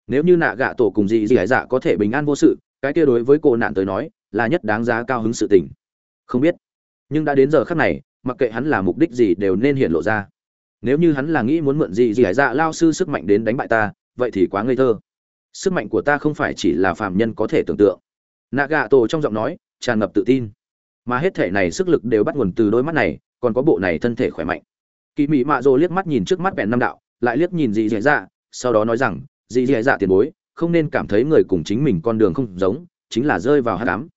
Nếu như nạ gạ tổ cùng dị dị hải dạ có thể bình an vô sự, cái kia đối với cô nạn tới nói, là nhất đáng giá cao hứng sự tình. Không biết. Nhưng đã đến giờ khắc này, mặc kệ hắn là mục đích gì đều nên hiện lộ ra. Nếu như hắn là nghĩ muốn mượn dị dị hải dạ lao sư sức mạnh đến đánh bại ta, vậy thì quá ngây thơ sức mạnh của ta không phải chỉ là phàm nhân có thể tưởng tượng. Nạ gà tổ trong giọng nói tràn ngập tự tin. Mà hết thể này sức lực đều bắt nguồn từ đôi mắt này, còn có bộ này thân thể khỏe mạnh. Kỳ mị mạ rồ liếc mắt nhìn trước mắt bèn năm đạo, lại liếc nhìn dị dị dạ sau đó nói rằng, dị dị dạ tiền bối, không nên cảm thấy người cùng chính mình con đường không giống, chính là rơi vào hát đám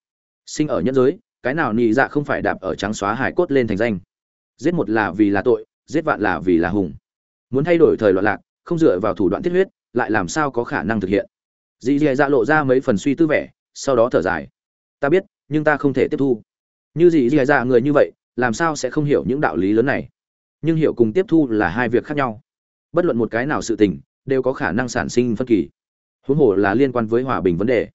sinh ở nhân giới, cái nào nị dạ không phải đạp ở trắng xóa hải cốt lên thành danh? Giết một là vì là tội, giết vạn là vì là hùng. Muốn thay đổi thời loạn lạc, không dựa vào thủ đoạn thiết huyết lại làm sao có khả năng thực hiện. Dì dì dạ lộ ra mấy phần suy tư vẻ, sau đó thở dài. Ta biết, nhưng ta không thể tiếp thu. Như dì dì dạ người như vậy, làm sao sẽ không hiểu những đạo lý lớn này? Nhưng hiểu cùng tiếp thu là hai việc khác nhau. Bất luận một cái nào sự tình, đều có khả năng sản sinh phân kỳ. Huống hồ là liên quan với hòa bình vấn đề.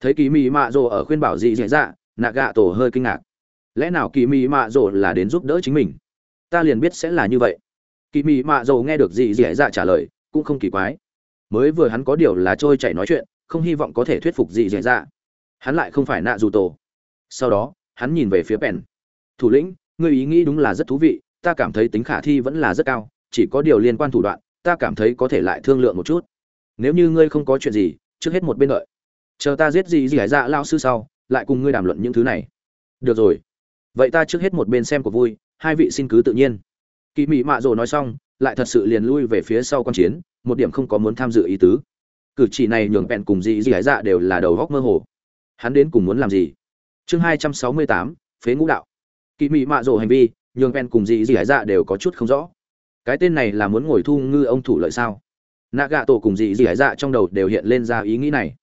Thấy kỳ mỹ mạ rồ ở khuyên bảo dì dì dạ nạ gạ tổ hơi kinh ngạc. Lẽ nào kỳ mỹ mạ rồ là đến giúp đỡ chính mình? Ta liền biết sẽ là như vậy. Kỳ mỹ mạ rồ nghe được dì dì dạ trả lời, cũng không kỳ quái mới vừa hắn có điều là trôi chảy nói chuyện, không hy vọng có thể thuyết phục gì dễ dạ. Hắn lại không phải nạ dù tổ. Sau đó, hắn nhìn về phía bèn. thủ lĩnh, ngươi ý nghĩ đúng là rất thú vị, ta cảm thấy tính khả thi vẫn là rất cao, chỉ có điều liên quan thủ đoạn, ta cảm thấy có thể lại thương lượng một chút. Nếu như ngươi không có chuyện gì, trước hết một bên đợi. Chờ ta giết gì gì hải dạ lao sư sau, lại cùng ngươi đàm luận những thứ này. Được rồi. Vậy ta trước hết một bên xem cuộc vui, hai vị xin cứ tự nhiên kỳ mị mạ rồ nói xong, lại thật sự liền lui về phía sau con chiến, một điểm không có muốn tham dự ý tứ. Cử chỉ này nhường bẹn cùng dị dị hải dạ đều là đầu góc mơ hồ. Hắn đến cùng muốn làm gì? Chương hai trăm sáu mươi tám, phế ngũ đạo. Kỳ mị mạ rồ hành vi, nhường bẹn cùng dị dị hải dạ đều có chút không rõ. Cái tên này là muốn ngồi thu ngư ông thủ lợi sao? Nạ gạ tổ cùng dị dị hải dạ trong đầu đều hiện lên ra ý nghĩ này.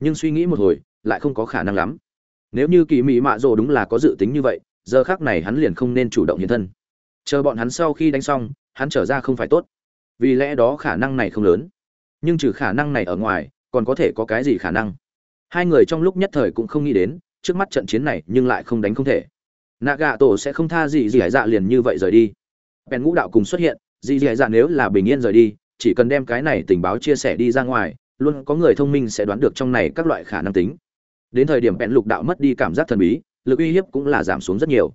Nhưng suy nghĩ một hồi, lại không có khả năng lắm. Nếu như kỳ mị mạ rồ đúng là có dự tính như vậy, giờ khác này hắn liền không nên chủ động hiện thân chờ bọn hắn sau khi đánh xong, hắn trở ra không phải tốt. Vì lẽ đó khả năng này không lớn. Nhưng trừ khả năng này ở ngoài, còn có thể có cái gì khả năng? Hai người trong lúc nhất thời cũng không nghĩ đến, trước mắt trận chiến này nhưng lại không đánh không thể. Nạ gạ tổ sẽ không tha gì gì hải dạ liền như vậy rời đi. Bèn ngũ đạo cùng xuất hiện, gì gì hải dạ nếu là bình yên rời đi, chỉ cần đem cái này tình báo chia sẻ đi ra ngoài, luôn có người thông minh sẽ đoán được trong này các loại khả năng tính. Đến thời điểm bèn lục đạo mất đi cảm giác thần bí, lực uy hiếp cũng là giảm xuống rất nhiều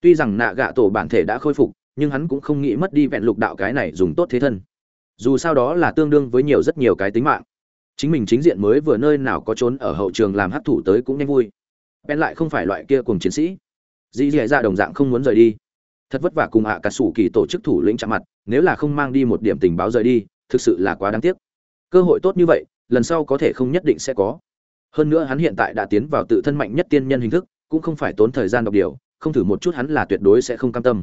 tuy rằng nạ gạ tổ bản thể đã khôi phục, nhưng hắn cũng không nghĩ mất đi vẹn lục đạo cái này dùng tốt thế thân. Dù sao đó là tương đương với nhiều rất nhiều cái tính mạng. Chính mình chính diện mới vừa nơi nào có trốn ở hậu trường làm hấp thủ tới cũng nhanh vui. Bèn lại không phải loại kia cùng chiến sĩ. Dì dì ra đồng dạng không muốn rời đi. Thật vất vả cùng hạ cả sủ kỳ tổ chức thủ lĩnh chạm mặt, nếu là không mang đi một điểm tình báo rời đi, thực sự là quá đáng tiếc. Cơ hội tốt như vậy, lần sau có thể không nhất định sẽ có. Hơn nữa hắn hiện tại đã tiến vào tự thân mạnh nhất tiên nhân hình thức, cũng không phải tốn thời gian đọc điều không thử một chút hắn là tuyệt đối sẽ không cam tâm.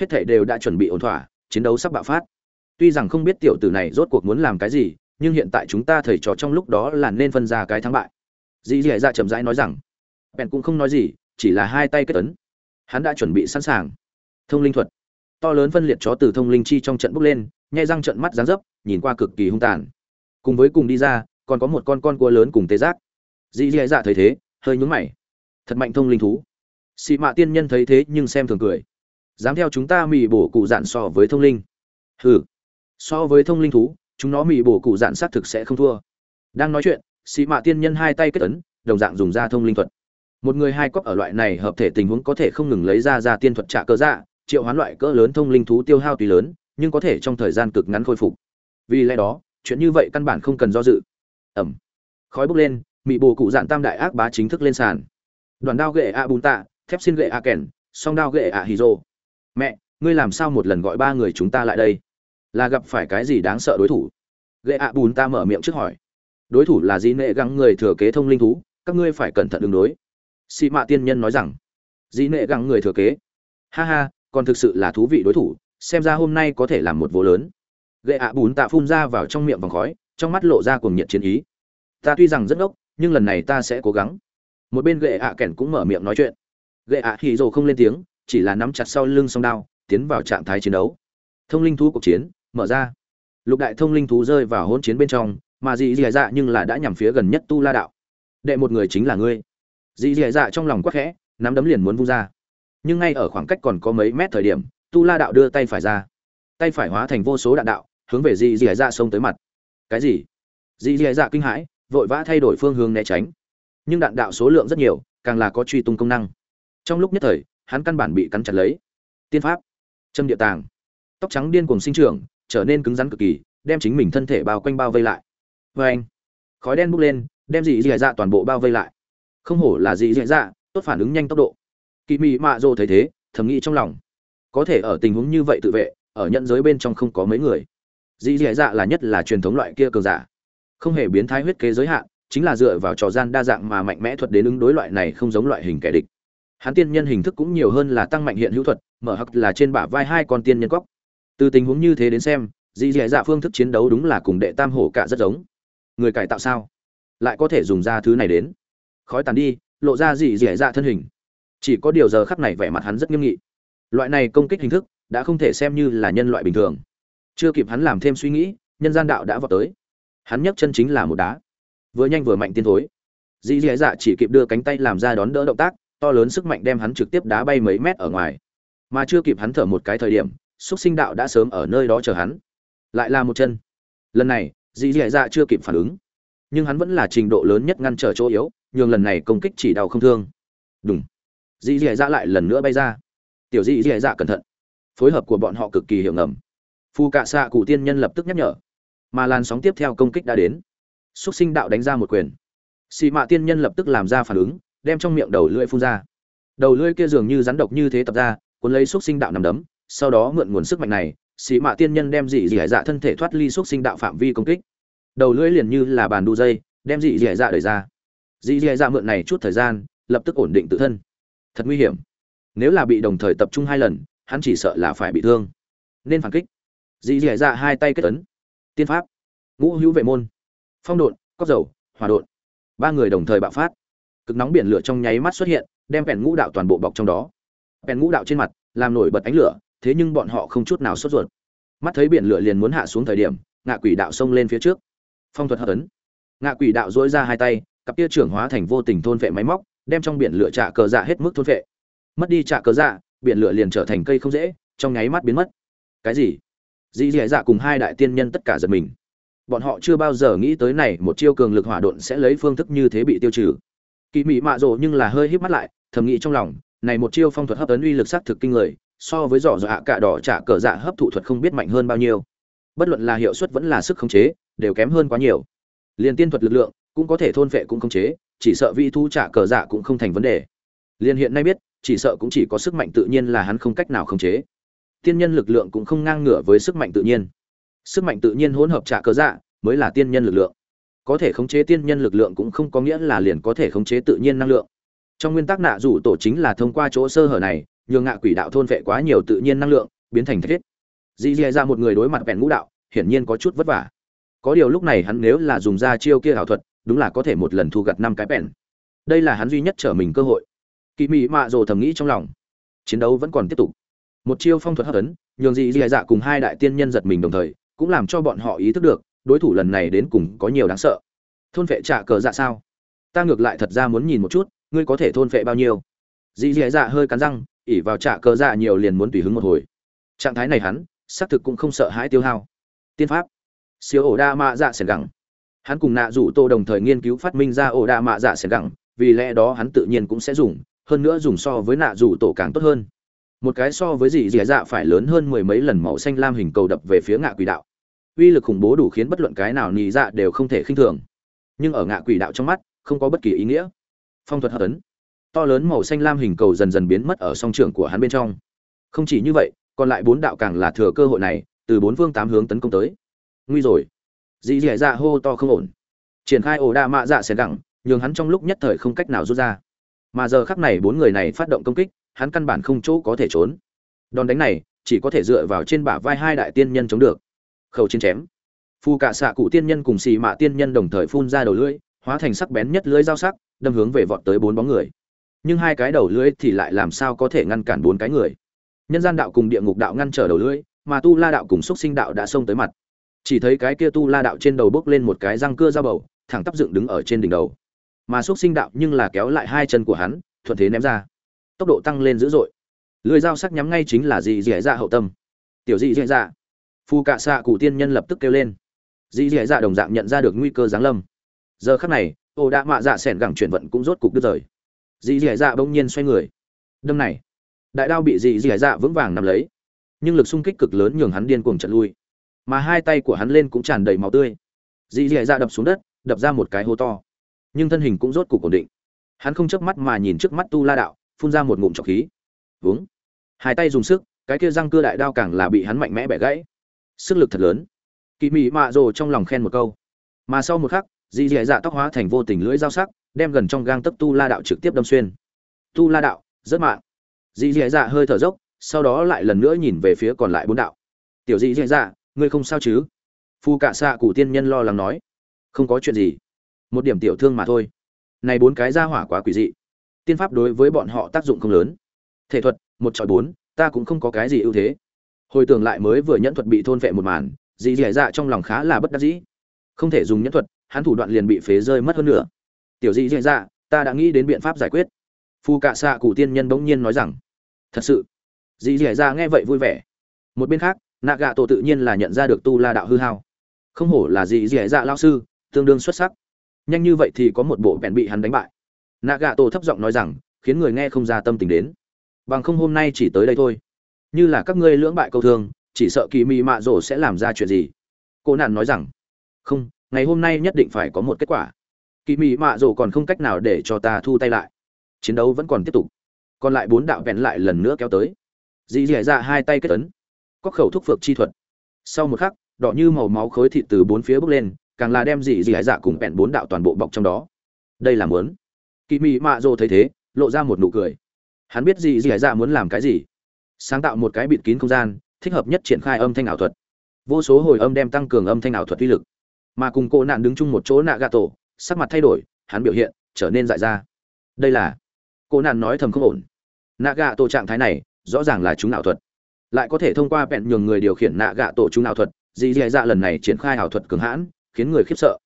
Hết thảy đều đã chuẩn bị ổn thỏa, chiến đấu sắp bạo phát. Tuy rằng không biết tiểu tử này rốt cuộc muốn làm cái gì, nhưng hiện tại chúng ta thầy trò trong lúc đó là nên phân ra cái thắng bại. Dì dì dạ chậm rãi nói rằng, bèn cũng không nói gì, chỉ là hai tay kết ấn. Hắn đã chuẩn bị sẵn sàng. Thông linh thuật. To lớn phân liệt chó từ thông linh chi trong trận bốc lên, nhai răng trận mắt giáng dấp, nhìn qua cực kỳ hung tàn. Cùng với cùng đi ra, còn có một con con cua lớn cùng tê giác. Dì dì dạ thấy thế, hơi nhún mày. Thật mạnh thông linh thú xị mạ tiên nhân thấy thế nhưng xem thường cười. Dám theo chúng ta mì bổ cụ dạn so với thông linh. Hừ. So với thông linh thú, chúng nó mì bổ cụ dạn xác thực sẽ không thua. Đang nói chuyện, xị mạ tiên nhân hai tay kết ấn, đồng dạng dùng ra thông linh thuật. Một người hai cóc ở loại này hợp thể tình huống có thể không ngừng lấy ra ra tiên thuật trả cơ dạ triệu hoán loại cỡ lớn thông linh thú tiêu hao tùy lớn, nhưng có thể trong thời gian cực ngắn khôi phục. Vì lẽ đó, chuyện như vậy căn bản không cần do dự. Ẩm. Khói bốc lên mị bồ cụ dạn tam đại ác bá chính thức lên sàn. Đoàn đao Gậy a bùn tạ thép xin gậy a kèn, song đao gậy a hiro. rô. Mẹ, ngươi làm sao một lần gọi ba người chúng ta lại đây? Là gặp phải cái gì đáng sợ đối thủ? Gậy a bùn ta mở miệng trước hỏi. Đối thủ là dĩ nệ găng, người thừa kế thông linh thú, các ngươi phải cẩn thận ứng đối. Xị mạ tiên nhân nói rằng. Dĩ nệ găng, người thừa kế. Ha ha, còn thực sự là thú vị đối thủ, xem ra hôm nay có thể làm một vô lớn. Gậy ạ bùn tạ phun ra vào trong miệng vòng khói, trong mắt lộ ra cuồng nhiệt chiến ý. Ta tuy rằng rất ngốc nhưng lần này ta sẽ cố gắng. Một bên gậy ạ à kèn cũng mở miệng nói chuyện gậy ạ thì dồ không lên tiếng, chỉ là nắm chặt sau lưng song đao, tiến vào trạng thái chiến đấu. Thông linh thú cuộc chiến, mở ra. Lục đại thông linh thú rơi vào hỗn chiến bên trong, mà dị dị dạ nhưng là đã nhằm phía gần nhất tu la đạo. Đệ một người chính là ngươi. Dị dị dạ trong lòng quắc khẽ, nắm đấm liền muốn vung ra. Nhưng ngay ở khoảng cách còn có mấy mét thời điểm, tu la đạo đưa tay phải ra. Tay phải hóa thành vô số đạn đạo, hướng về dị dị dạ xông tới mặt. Cái gì? Dị dị dạ kinh hãi, vội vã thay đổi phương hướng né tránh. Nhưng đạn đạo số lượng rất nhiều, càng là có truy tung công năng trong lúc nhất thời, hắn căn bản bị cắn chặt lấy. Tiên pháp. Châm địa tàng. Tóc trắng điên cuồng sinh trưởng, trở nên cứng rắn cực kỳ, đem chính mình thân thể bao quanh bao vây lại. Vê anh, khói đen bốc lên, đem dị dị dạ toàn bộ bao vây lại. Không hổ là dị dị dạ tốt phản ứng nhanh tốc độ. Kỳ mị mạ dô thấy thế, thầm nghĩ trong lòng. Có thể ở tình huống như vậy tự vệ, ở nhận giới bên trong không có mấy người. Dị dị dạ là nhất là truyền thống loại kia cường giả. Không hề biến thái huyết kế giới hạn, chính là dựa vào trò gian đa dạng mà mạnh mẽ thuật đến ứng đối loại này không giống loại hình kẻ địch hắn tiên nhân hình thức cũng nhiều hơn là tăng mạnh hiện hữu thuật, mở hặc là trên bả vai hai con tiên nhân cóc. Từ tình huống như thế đến xem dị dẻ dạ phương thức chiến đấu đúng là cùng đệ tam hổ cả rất giống. Người cải tạo sao? Lại có thể dùng ra thứ này đến. Khói tàn đi, lộ ra dị dẻ dạ thân hình. Chỉ có điều giờ khắc này vẻ mặt hắn rất nghiêm nghị. Loại này công kích hình thức đã không thể xem như là nhân loại bình thường. Chưa kịp hắn làm thêm suy nghĩ, nhân gian đạo đã vào tới. Hắn nhấc chân chính là một đá. Vừa nhanh vừa mạnh tiên thối. Dì dì dạ chỉ kịp đưa cánh tay làm ra đón đỡ động tác to lớn sức mạnh đem hắn trực tiếp đá bay mấy mét ở ngoài. Mà chưa kịp hắn thở một cái thời điểm, xúc sinh đạo đã sớm ở nơi đó chờ hắn. Lại là một chân. Lần này, dì dì dạ chưa kịp phản ứng. Nhưng hắn vẫn là trình độ lớn nhất ngăn trở chỗ yếu, nhường lần này công kích chỉ đau không thương. Đúng dì dì dạ lại lần nữa bay ra. Tiểu dì dì dạ cẩn thận. Phối hợp của bọn họ cực kỳ hiệu ngầm. Phu cạ xạ cụ tiên nhân lập tức nhắc nhở. Mà làn sóng tiếp theo công kích đã đến. Xúc sinh đạo đánh ra một quyền. Xì mạ tiên nhân lập tức làm ra phản ứng đem trong miệng đầu lưỡi phun ra. Đầu lưỡi kia dường như rắn độc như thế tập ra, cuốn lấy xúc sinh đạo nằm đấm, sau đó mượn nguồn sức mạnh này sĩ mạ tiên nhân đem dị dị hải dạ thân thể thoát ly xúc sinh đạo phạm vi công kích. Đầu lưỡi liền như là bàn đu dây, đem dị dị hải dạ đẩy ra. Dị dị hải dạ mượn này chút thời gian, lập tức ổn định tự thân. Thật nguy hiểm. Nếu là bị đồng thời tập trung hai lần, hắn chỉ sợ là phải bị thương. Nên phản kích. Dị dị hải dạ hai tay kết ấn. Tiên pháp. Ngũ hữu vệ môn. Phong độn cóc dầu hòa độn. Ba người đồng thời bạo phát cực nóng biển lửa trong nháy mắt xuất hiện, đem vẹn ngũ đạo toàn bộ bọc trong đó. Vẹn ngũ đạo trên mặt, làm nổi bật ánh lửa, thế nhưng bọn họ không chút nào sốt ruột. Mắt thấy biển lửa liền muốn hạ xuống thời điểm, ngạ quỷ đạo xông lên phía trước. Phong thuật hợp ấn ngạ quỷ đạo dỗi ra hai tay, cặp tia trưởng hóa thành vô tình thôn vệ máy móc, đem trong biển lửa trả cờ dạ hết mức thôn vệ. Mất đi trả cờ dạ biển lửa liền trở thành cây không dễ, trong nháy mắt biến mất. Cái gì? Dĩ dẻ dạ cùng hai đại tiên nhân tất cả giật mình. Bọn họ chưa bao giờ nghĩ tới này, một chiêu cường lực hỏa độn sẽ lấy phương thức như thế bị tiêu trừ kỳ mị mạ rộ nhưng là hơi híp mắt lại, thầm nghĩ trong lòng, này một chiêu phong thuật hấp ấn uy lực sát thực kinh người, so với giỏ dọa cả đỏ trả cờ dạ hấp thụ thuật không biết mạnh hơn bao nhiêu. Bất luận là hiệu suất vẫn là sức khống chế, đều kém hơn quá nhiều. Liền tiên thuật lực lượng, cũng có thể thôn phệ cũng khống chế, chỉ sợ vị thu trả cờ dạ cũng không thành vấn đề. Liền hiện nay biết, chỉ sợ cũng chỉ có sức mạnh tự nhiên là hắn không cách nào khống chế. Tiên nhân lực lượng cũng không ngang ngửa với sức mạnh tự nhiên. Sức mạnh tự nhiên hỗn hợp trả cờ dạ mới là tiên nhân lực lượng có thể khống chế tiên nhân lực lượng cũng không có nghĩa là liền có thể khống chế tự nhiên năng lượng. Trong nguyên tắc nạ rủ tổ chính là thông qua chỗ sơ hở này, nhường ngạ quỷ đạo thôn vệ quá nhiều tự nhiên năng lượng, biến thành thiết. Dì dì ra một người đối mặt vẹn ngũ đạo, hiển nhiên có chút vất vả. Có điều lúc này hắn nếu là dùng ra chiêu kia ảo thuật, đúng là có thể một lần thu gặt năm cái vẹn đây là hắn duy nhất trở mình cơ hội. Kỳ mị mạ rồ thầm nghĩ trong lòng. Chiến đấu vẫn còn tiếp tục. Một chiêu phong thuật hấp ấn nhường dị dì dạ cùng hai đại tiên nhân giật mình đồng thời, cũng làm cho bọn họ ý thức được đối thủ lần này đến cùng có nhiều đáng sợ. Thôn vệ trả cờ dạ sao? Ta ngược lại thật ra muốn nhìn một chút, ngươi có thể thôn vệ bao nhiêu? Dị Dĩ dạ hơi cắn răng, ỉ vào trả cờ dạ nhiều liền muốn tùy hứng một hồi. Trạng thái này hắn, xác thực cũng không sợ hãi tiêu hao. Tiên pháp. Siêu ổ đa mạ dạ sẻn gẳng. Hắn cùng nạ rủ tô đồng thời nghiên cứu phát minh ra ổ đa mạ dạ sẻn gẳng, vì lẽ đó hắn tự nhiên cũng sẽ dùng, hơn nữa dùng so với nạ rủ tổ càng tốt hơn. Một cái so với dị dì dạ phải lớn hơn mười mấy lần màu xanh lam hình cầu đập về phía ngạ quỷ đạo uy lực khủng bố đủ khiến bất luận cái nào nhì dạ đều không thể khinh thường. Nhưng ở ngạ quỷ đạo trong mắt, không có bất kỳ ý nghĩa. Phong thuật hợp ấn to lớn màu xanh lam hình cầu dần dần biến mất ở song trường của hắn bên trong. Không chỉ như vậy, còn lại bốn đạo càng là thừa cơ hội này, từ bốn phương tám hướng tấn công tới. Nguy rồi. Dị dẻ dạ hô to không ổn. Triển khai ổ đa mạ dạ xẻ đẳng nhường hắn trong lúc nhất thời không cách nào rút ra. Mà giờ khắc này bốn người này phát động công kích, hắn căn bản không chỗ có thể trốn. Đòn đánh này, chỉ có thể dựa vào trên bả vai hai đại tiên nhân chống được khẩu chiến chém. Phu cả xạ cụ tiên nhân cùng xì mạ tiên nhân đồng thời phun ra đầu lưỡi, hóa thành sắc bén nhất lưỡi dao sắc, đâm hướng về vọt tới bốn bóng người. Nhưng hai cái đầu lưỡi thì lại làm sao có thể ngăn cản bốn cái người? Nhân gian đạo cùng địa ngục đạo ngăn trở đầu lưỡi, mà tu la đạo cùng xúc sinh đạo đã xông tới mặt. Chỉ thấy cái kia tu la đạo trên đầu bốc lên một cái răng cưa dao bầu, thẳng tắp dựng đứng ở trên đỉnh đầu. Mà xúc sinh đạo nhưng là kéo lại hai chân của hắn, thuận thế ném ra. Tốc độ tăng lên dữ dội. Lưỡi dao sắc nhắm ngay chính là dị dị dạ hậu tâm. Tiểu dị dị dạ phù cạ xạ cụ tiên nhân lập tức kêu lên. Dì dì dạ đồng dạng nhận ra được nguy cơ giáng lâm. Giờ khắc này, ô đã mạ dạ s ẻ gẳng chuyển vận cũng rốt cục đứt rời. Dì dì dạ bỗng nhiên xoay người. Đâm này, đại đao bị dì dì dạ vững vàng nắm lấy. Nhưng lực xung kích cực lớn nhường hắn điên cuồng trận lui. Mà hai tay của hắn lên cũng tràn đầy máu tươi. Dì dì dạ đập xuống đất, đập ra một cái hố to. Nhưng thân hình cũng rốt cục ổn định. Hắn không chớp mắt mà nhìn trước mắt tu la đạo, phun ra một ngụm trọc khí. Vướng hai tay dùng sức, cái kia răng cưa đại đao càng là bị hắn mạnh mẽ bẻ gãy sức lực thật lớn. Kỳ mị mạ rồ trong lòng khen một câu. Mà sau một khắc, dì dì dạ tóc hóa thành vô tình lưỡi dao sắc, đem gần trong gang tấc tu la đạo trực tiếp đâm xuyên. Tu la đạo, rất mạng. Dì dì dạ hơi thở dốc, sau đó lại lần nữa nhìn về phía còn lại bốn đạo. Tiểu dì dì dạ ngươi không sao chứ? Phu cạ xạ cụ tiên nhân lo lắng nói. Không có chuyện gì. Một điểm tiểu thương mà thôi. Này bốn cái ra hỏa quá quỷ dị. Tiên pháp đối với bọn họ tác dụng không lớn. Thể thuật, một trọi bốn, ta cũng không có cái gì ưu thế hồi tưởng lại mới vừa nhẫn thuật bị thôn vệ một màn, dì dì dạ trong lòng khá là bất đắc dĩ. Không thể dùng nhẫn thuật, hắn thủ đoạn liền bị phế rơi mất hơn nữa. Tiểu dì dì dạ ta đã nghĩ đến biện pháp giải quyết. Phu cạ xạ cụ tiên nhân bỗng nhiên nói rằng, thật sự? Dì dì dạ nghe vậy vui vẻ. Một bên khác nạ gạ tổ tự nhiên là nhận ra được tu la đạo hư hao. Không hổ là dì dì dạ lao sư, tương đương xuất sắc. Nhanh như vậy thì có một bộ bèn bị hắn đánh bại. Nạ gạ tổ thấp giọng nói rằng, khiến người nghe không ra tâm tình đến. Bằng không hôm nay chỉ tới đây thôi như là các ngươi lưỡng bại câu thương, chỉ sợ kỳ mị mạ rổ sẽ làm ra chuyện gì? Cô nạn nói rằng, không, ngày hôm nay nhất định phải có một kết quả. Kỳ mị mạ rổ còn không cách nào để cho ta thu tay lại. Chiến đấu vẫn còn tiếp tục. Còn lại bốn đạo vẹn lại lần nữa kéo tới. Dì dì ra hai tay kết tấn có khẩu thuốc phược chi thuật. Sau một khắc, đỏ như màu máu khối thịt từ bốn phía bốc lên, càng là đem dì dì dạ cùng vẹn bốn đạo toàn bộ bọc trong đó. Đây là muốn. Kỳ mị mạ rổ thấy thế, lộ ra một nụ cười. Hắn biết dì dì dạ muốn làm cái gì sáng tạo một cái bịt kín không gian, thích hợp nhất triển khai âm thanh ảo thuật. Vô số hồi âm đem tăng cường âm thanh ảo thuật uy lực. Mà cùng cô nạn đứng chung một chỗ nạ gà tổ sắc mặt thay đổi, hắn biểu hiện trở nên dại ra. Đây là, cô nạn nói thầm không ổn. Nạ gà tổ trạng thái này, rõ ràng là chúng ảo thuật. Lại có thể thông qua vẹn nhường người điều khiển nạ gà tổ chúng ảo thuật, dì dì dạ lần này triển khai ảo thuật cường hãn, khiến người khiếp sợ.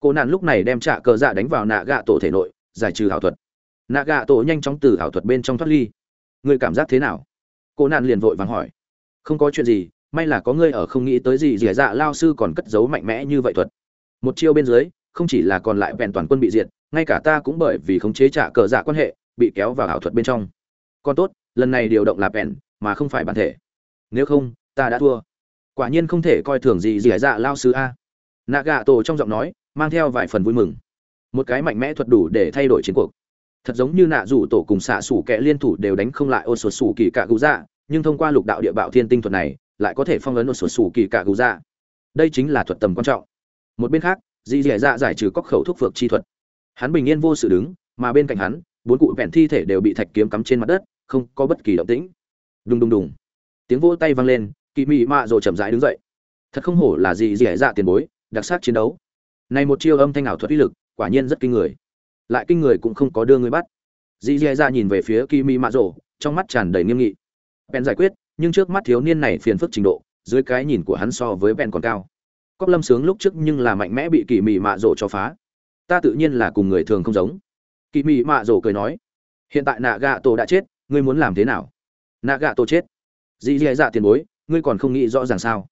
Cô nạn lúc này đem trả cờ dạ đánh vào nạ gà tổ thể nội, giải trừ ảo thuật. Nạ gà tổ nhanh chóng từ ảo thuật bên trong thoát ly. Người cảm giác thế nào? Cô nạn liền vội vàng hỏi. Không có chuyện gì, may là có ngươi ở không nghĩ tới gì dỉa dạ lao sư còn cất giấu mạnh mẽ như vậy thuật. Một chiêu bên dưới, không chỉ là còn lại vẹn toàn quân bị diệt, ngay cả ta cũng bởi vì khống chế trả cờ dạ quan hệ, bị kéo vào ảo thuật bên trong. Còn tốt, lần này điều động là vẹn, mà không phải bản thể. Nếu không, ta đã thua. Quả nhiên không thể coi thường gì dỉa dạ lao sư a. Nạ gà tổ trong giọng nói, mang theo vài phần vui mừng. Một cái mạnh mẽ thuật đủ để thay đổi chiến cuộc thật giống như nạ rủ tổ cùng xạ sủ kẻ liên thủ đều đánh không lại ô sột sủ kỳ cạ cụ dạ nhưng thông qua lục đạo địa bạo thiên tinh thuật này, lại có thể phong ấn ô sột sủ kỳ cạ cụ dạ. Đây chính là thuật tầm quan trọng. Một bên khác, dì dẻ dạ giải trừ cóc khẩu thuốc phược chi thuật. Hắn bình yên vô sự đứng, mà bên cạnh hắn, bốn cụ vẹn thi thể đều bị thạch kiếm cắm trên mặt đất, không có bất kỳ động tĩnh. Đùng đùng đùng. Tiếng vỗ tay vang lên kỳ mị mạ rồi chậm rãi đứng dậy. Thật không hổ là dì dẻ dạ tiền bối, đặc sắc chiến đấu. Này một chiêu âm thanh ảo thuật uy lực, quả nhiên rất kinh người lại kinh người cũng không có đưa người bắt. Dì dì ra nhìn về phía kỳ mỹ mạ rổ trong mắt tràn đầy nghiêm nghị. Bèn giải quyết, nhưng trước mắt thiếu niên này phiền phức trình độ, dưới cái nhìn của hắn so với bèn còn cao. Cóc lâm sướng lúc trước nhưng là mạnh mẽ bị kỳ mỹ mạ rổ cho phá. Ta tự nhiên là cùng người thường không giống. Kỳ mỹ mạ rổ cười nói, hiện tại nạ gạ tổ đã chết, ngươi muốn làm thế nào? Nạ gạ tổ chết. Dì dì dạ tiền bối, ngươi còn không nghĩ rõ ràng sao?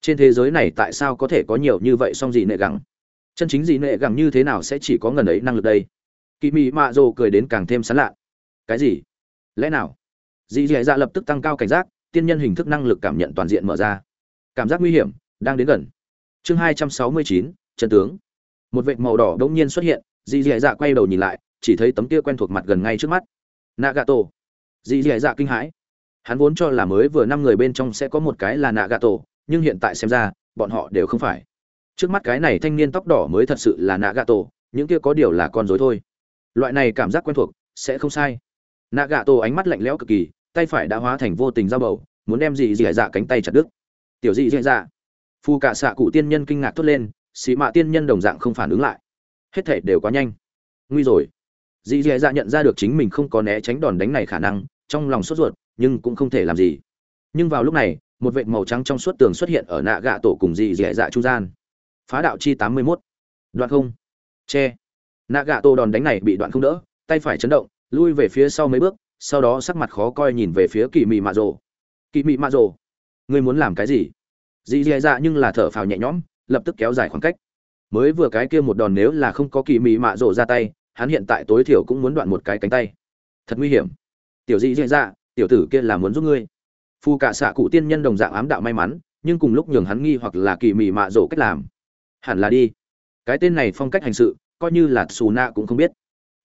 Trên thế giới này tại sao có thể có nhiều như vậy song dị nệ gắng chân chính gì nệ gắng như thế nào sẽ chỉ có ngần ấy năng lực đây? Kỳ mị mạ rồ cười đến càng thêm sán lạ. Cái gì? Lẽ nào? Dì dì dạ lập tức tăng cao cảnh giác tiên nhân hình thức năng lực cảm nhận toàn diện mở ra. Cảm giác nguy hiểm đang đến gần. Chương hai trăm sáu mươi chín trận tướng. Một vệt màu đỏ đ ỗ n g nhiên xuất hiện dì dì dạ quay đầu nhìn lại chỉ thấy tấm kia quen thuộc mặt gần ngay trước mắt. Nạ gạ tổ. dì dì dạ kinh hãi. Hắn vốn cho là mới vừa năm người bên trong sẽ có một cái là nạ gạ tổ, nhưng hiện tại xem ra bọn họ đều không phải. Trước mắt cái này thanh niên tóc đỏ mới thật sự là nạ gạ tổ. những kia có điều là con dối thôi loại này cảm giác quen thuộc, sẽ không sai. Nạ gạ tổ ánh mắt lạnh lẽo cực kỳ, tay phải đã hóa thành vô tình dao bầu, muốn đem dị dị dạ cánh tay chặt đứt. Tiểu dị dị dạ. Phu cả xạ cụ tiên nhân kinh ngạc thốt lên xì mạ tiên nhân đồng dạng không phản ứng lại. Hết thể đều quá nhanh. Nguy rồi. Dị dị dạ nhận ra được chính mình không có né tránh đòn đánh này khả năng, trong lòng sốt ruột, nhưng cũng không thể làm gì. Nhưng vào lúc này, một vệt màu trắng trong suốt tường xuất hiện ở nạ gạ tổ cùng dị dị dạ trung gian. Phá đạo chi tám mươi mốt. Đoạn không. Che nạ gạ tổ đòn đánh này bị đoạn không đỡ, tay phải chấn động, lui về phía sau mấy bước, sau đó sắc mặt khó coi nhìn về phía kỳ mị mạ rồ. Kỳ mị mạ rồ, ngươi muốn làm cái gì? Dì dì dạ nhưng là thở phào nhẹ nhõm, lập tức kéo dài khoảng cách. Mới vừa cái kia một đòn nếu là không có kỳ mị mạ rồ ra tay, hắn hiện tại tối thiểu cũng muốn đoạn một cái cánh tay. Thật nguy hiểm. Tiểu dì dì dạ tiểu tử kia là muốn giúp ngươi. Phu cả xạ cụ tiên nhân đồng dạng ám đạo may mắn, nhưng cùng lúc nhường hắn nghi hoặc là kỳ mị mạ rồ cách làm. Hẳn là đi. Cái tên này phong cách hành sự coi như là xù nạ cũng không biết.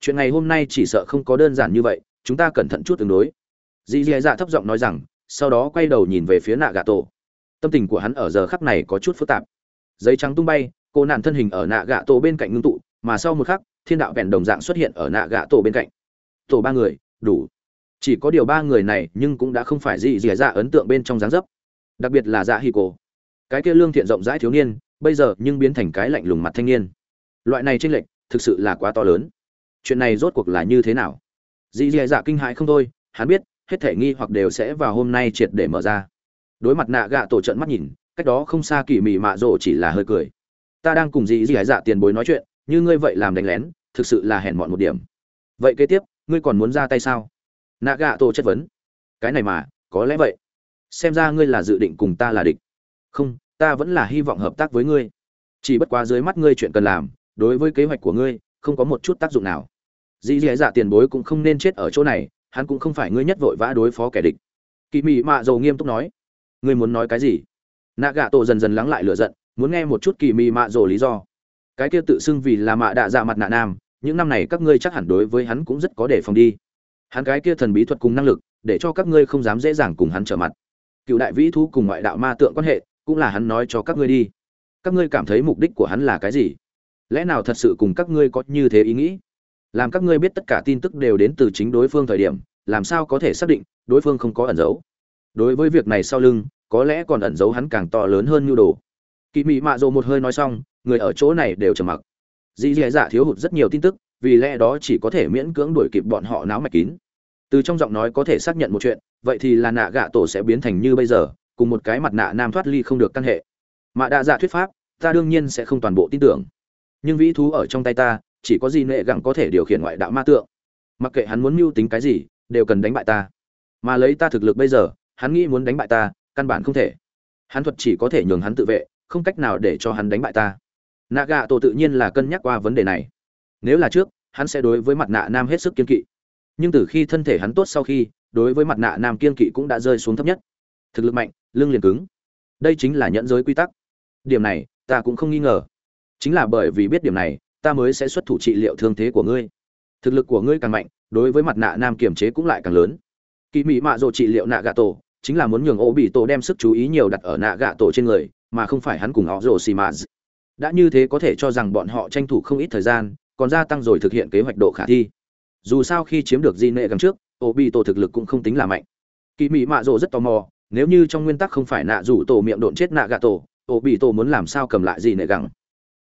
Chuyện ngày hôm nay chỉ sợ không có đơn giản như vậy, chúng ta cẩn thận chút tương đối. Dì dì dạ thấp giọng nói rằng, sau đó quay đầu nhìn về phía nạ gà tổ tâm tình của hắn ở giờ khắc này có chút phức tạp. Giấy trắng tung bay, cô nạn thân hình ở nạ gạ tổ bên cạnh ngưng tụ, mà sau một khắc, thiên đạo vẹn đồng dạng xuất hiện ở nạ gạ tổ bên cạnh. Tổ ba người, đủ. Chỉ có điều ba người này nhưng cũng đã không phải dì dì dạ ấn tượng bên trong dáng dấp. Đặc biệt là dạ hi cổ cái kia lương thiện rộng rãi thiếu niên, bây giờ nhưng biến thành cái lạnh lùng mặt thanh niên loại này tranh lệch thực sự là quá to lớn. Chuyện này rốt cuộc là như thế nào? Dì dì dạ kinh hãi không thôi, hắn biết, hết thể nghi hoặc đều sẽ vào hôm nay triệt để mở ra. Đối mặt nạ gạ tổ trận mắt nhìn, cách đó không xa kỳ mị mạ rộ chỉ là hơi cười. Ta đang cùng dì dì dạ tiền bối nói chuyện, như ngươi vậy làm đánh lén, thực sự là hèn mọn một điểm. Vậy kế tiếp, ngươi còn muốn ra tay sao? Nạ gạ tổ chất vấn. Cái này mà, có lẽ vậy. Xem ra ngươi là dự định cùng ta là địch. Không, ta vẫn là hy vọng hợp tác với ngươi. Chỉ bất quá dưới mắt ngươi chuyện cần làm đối với kế hoạch của ngươi, không có một chút tác dụng nào. Dì dì dạ tiền bối cũng không nên chết ở chỗ này, hắn cũng không phải ngươi nhất vội vã đối phó kẻ địch. Kỳ mị mạ dầu nghiêm túc nói, ngươi muốn nói cái gì? Nạ gạ tổ dần dần lắng lại lửa giận, muốn nghe một chút kỳ mị mạ dầu lý do. Cái kia tự xưng vì là mạ đạ dạ mặt nạ nam, những năm này các ngươi chắc hẳn đối với hắn cũng rất có đề phòng đi. Hắn cái kia thần bí thuật cùng năng lực, để cho các ngươi không dám dễ dàng cùng hắn trở mặt. Cựu đại vĩ thú cùng ngoại đạo ma tượng quan hệ, cũng là hắn nói cho các ngươi đi. Các ngươi cảm thấy mục đích của hắn là cái gì? Lẽ nào thật sự cùng các ngươi có như thế ý nghĩ? Làm các ngươi biết tất cả tin tức đều đến từ chính đối phương thời điểm, làm sao có thể xác định đối phương không có ẩn giấu? Đối với việc này sau lưng, có lẽ còn ẩn giấu hắn càng to lớn hơn nhu đồ. Kỳ mị mạ rộ một hơi nói xong, người ở chỗ này đều trầm mặc. Dì dì dạ thiếu hụt rất nhiều tin tức, vì lẽ đó chỉ có thể miễn cưỡng đuổi kịp bọn họ náo mạch kín. Từ trong giọng nói có thể xác nhận một chuyện, vậy thì là nạ gạ tổ sẽ biến thành như bây giờ, cùng một cái mặt nạ nam thoát ly không được căn hệ. Mạ đa dạ thuyết pháp, ta đương nhiên sẽ không toàn bộ tin tưởng nhưng vĩ thú ở trong tay ta, chỉ có gì nệ gẳng có thể điều khiển ngoại đạo ma tượng. Mặc kệ hắn muốn mưu tính cái gì, đều cần đánh bại ta. Mà lấy ta thực lực bây giờ, hắn nghĩ muốn đánh bại ta, căn bản không thể. Hắn thuật chỉ có thể nhường hắn tự vệ, không cách nào để cho hắn đánh bại ta. Nạ gạ tổ tự nhiên là cân nhắc qua vấn đề này. Nếu là trước, hắn sẽ đối với mặt nạ nam hết sức kiên kỵ. Nhưng từ khi thân thể hắn tốt sau khi, đối với mặt nạ nam kiên kỵ cũng đã rơi xuống thấp nhất. Thực lực mạnh, lưng liền cứng. Đây chính là nhẫn giới quy tắc. Điểm này, ta cũng không nghi ngờ chính là bởi vì biết điểm này, ta mới sẽ xuất thủ trị liệu thương thế của ngươi. Thực lực của ngươi càng mạnh, đối với mặt nạ nam kiềm chế cũng lại càng lớn. Kỳ mỹ mạ rộ trị liệu nạ gạ tổ chính là muốn nhường ô bị tổ đem sức chú ý nhiều đặt ở nạ gạ tổ trên người, mà không phải hắn cùng họ rồ xì mạ đã như thế có thể cho rằng bọn họ tranh thủ không ít thời gian, còn gia tăng rồi thực hiện kế hoạch độ khả thi. Dù sao khi chiếm được di nệ gần trước ô bị tổ thực lực cũng không tính là mạnh. Kỳ mỹ mạ rộ rất tò mò, nếu như trong nguyên tắc không phải nạ rủ tổ miệng độn chết nạ gạ tổ ô bị tổ muốn làm sao cầm lại di nệ gẳng?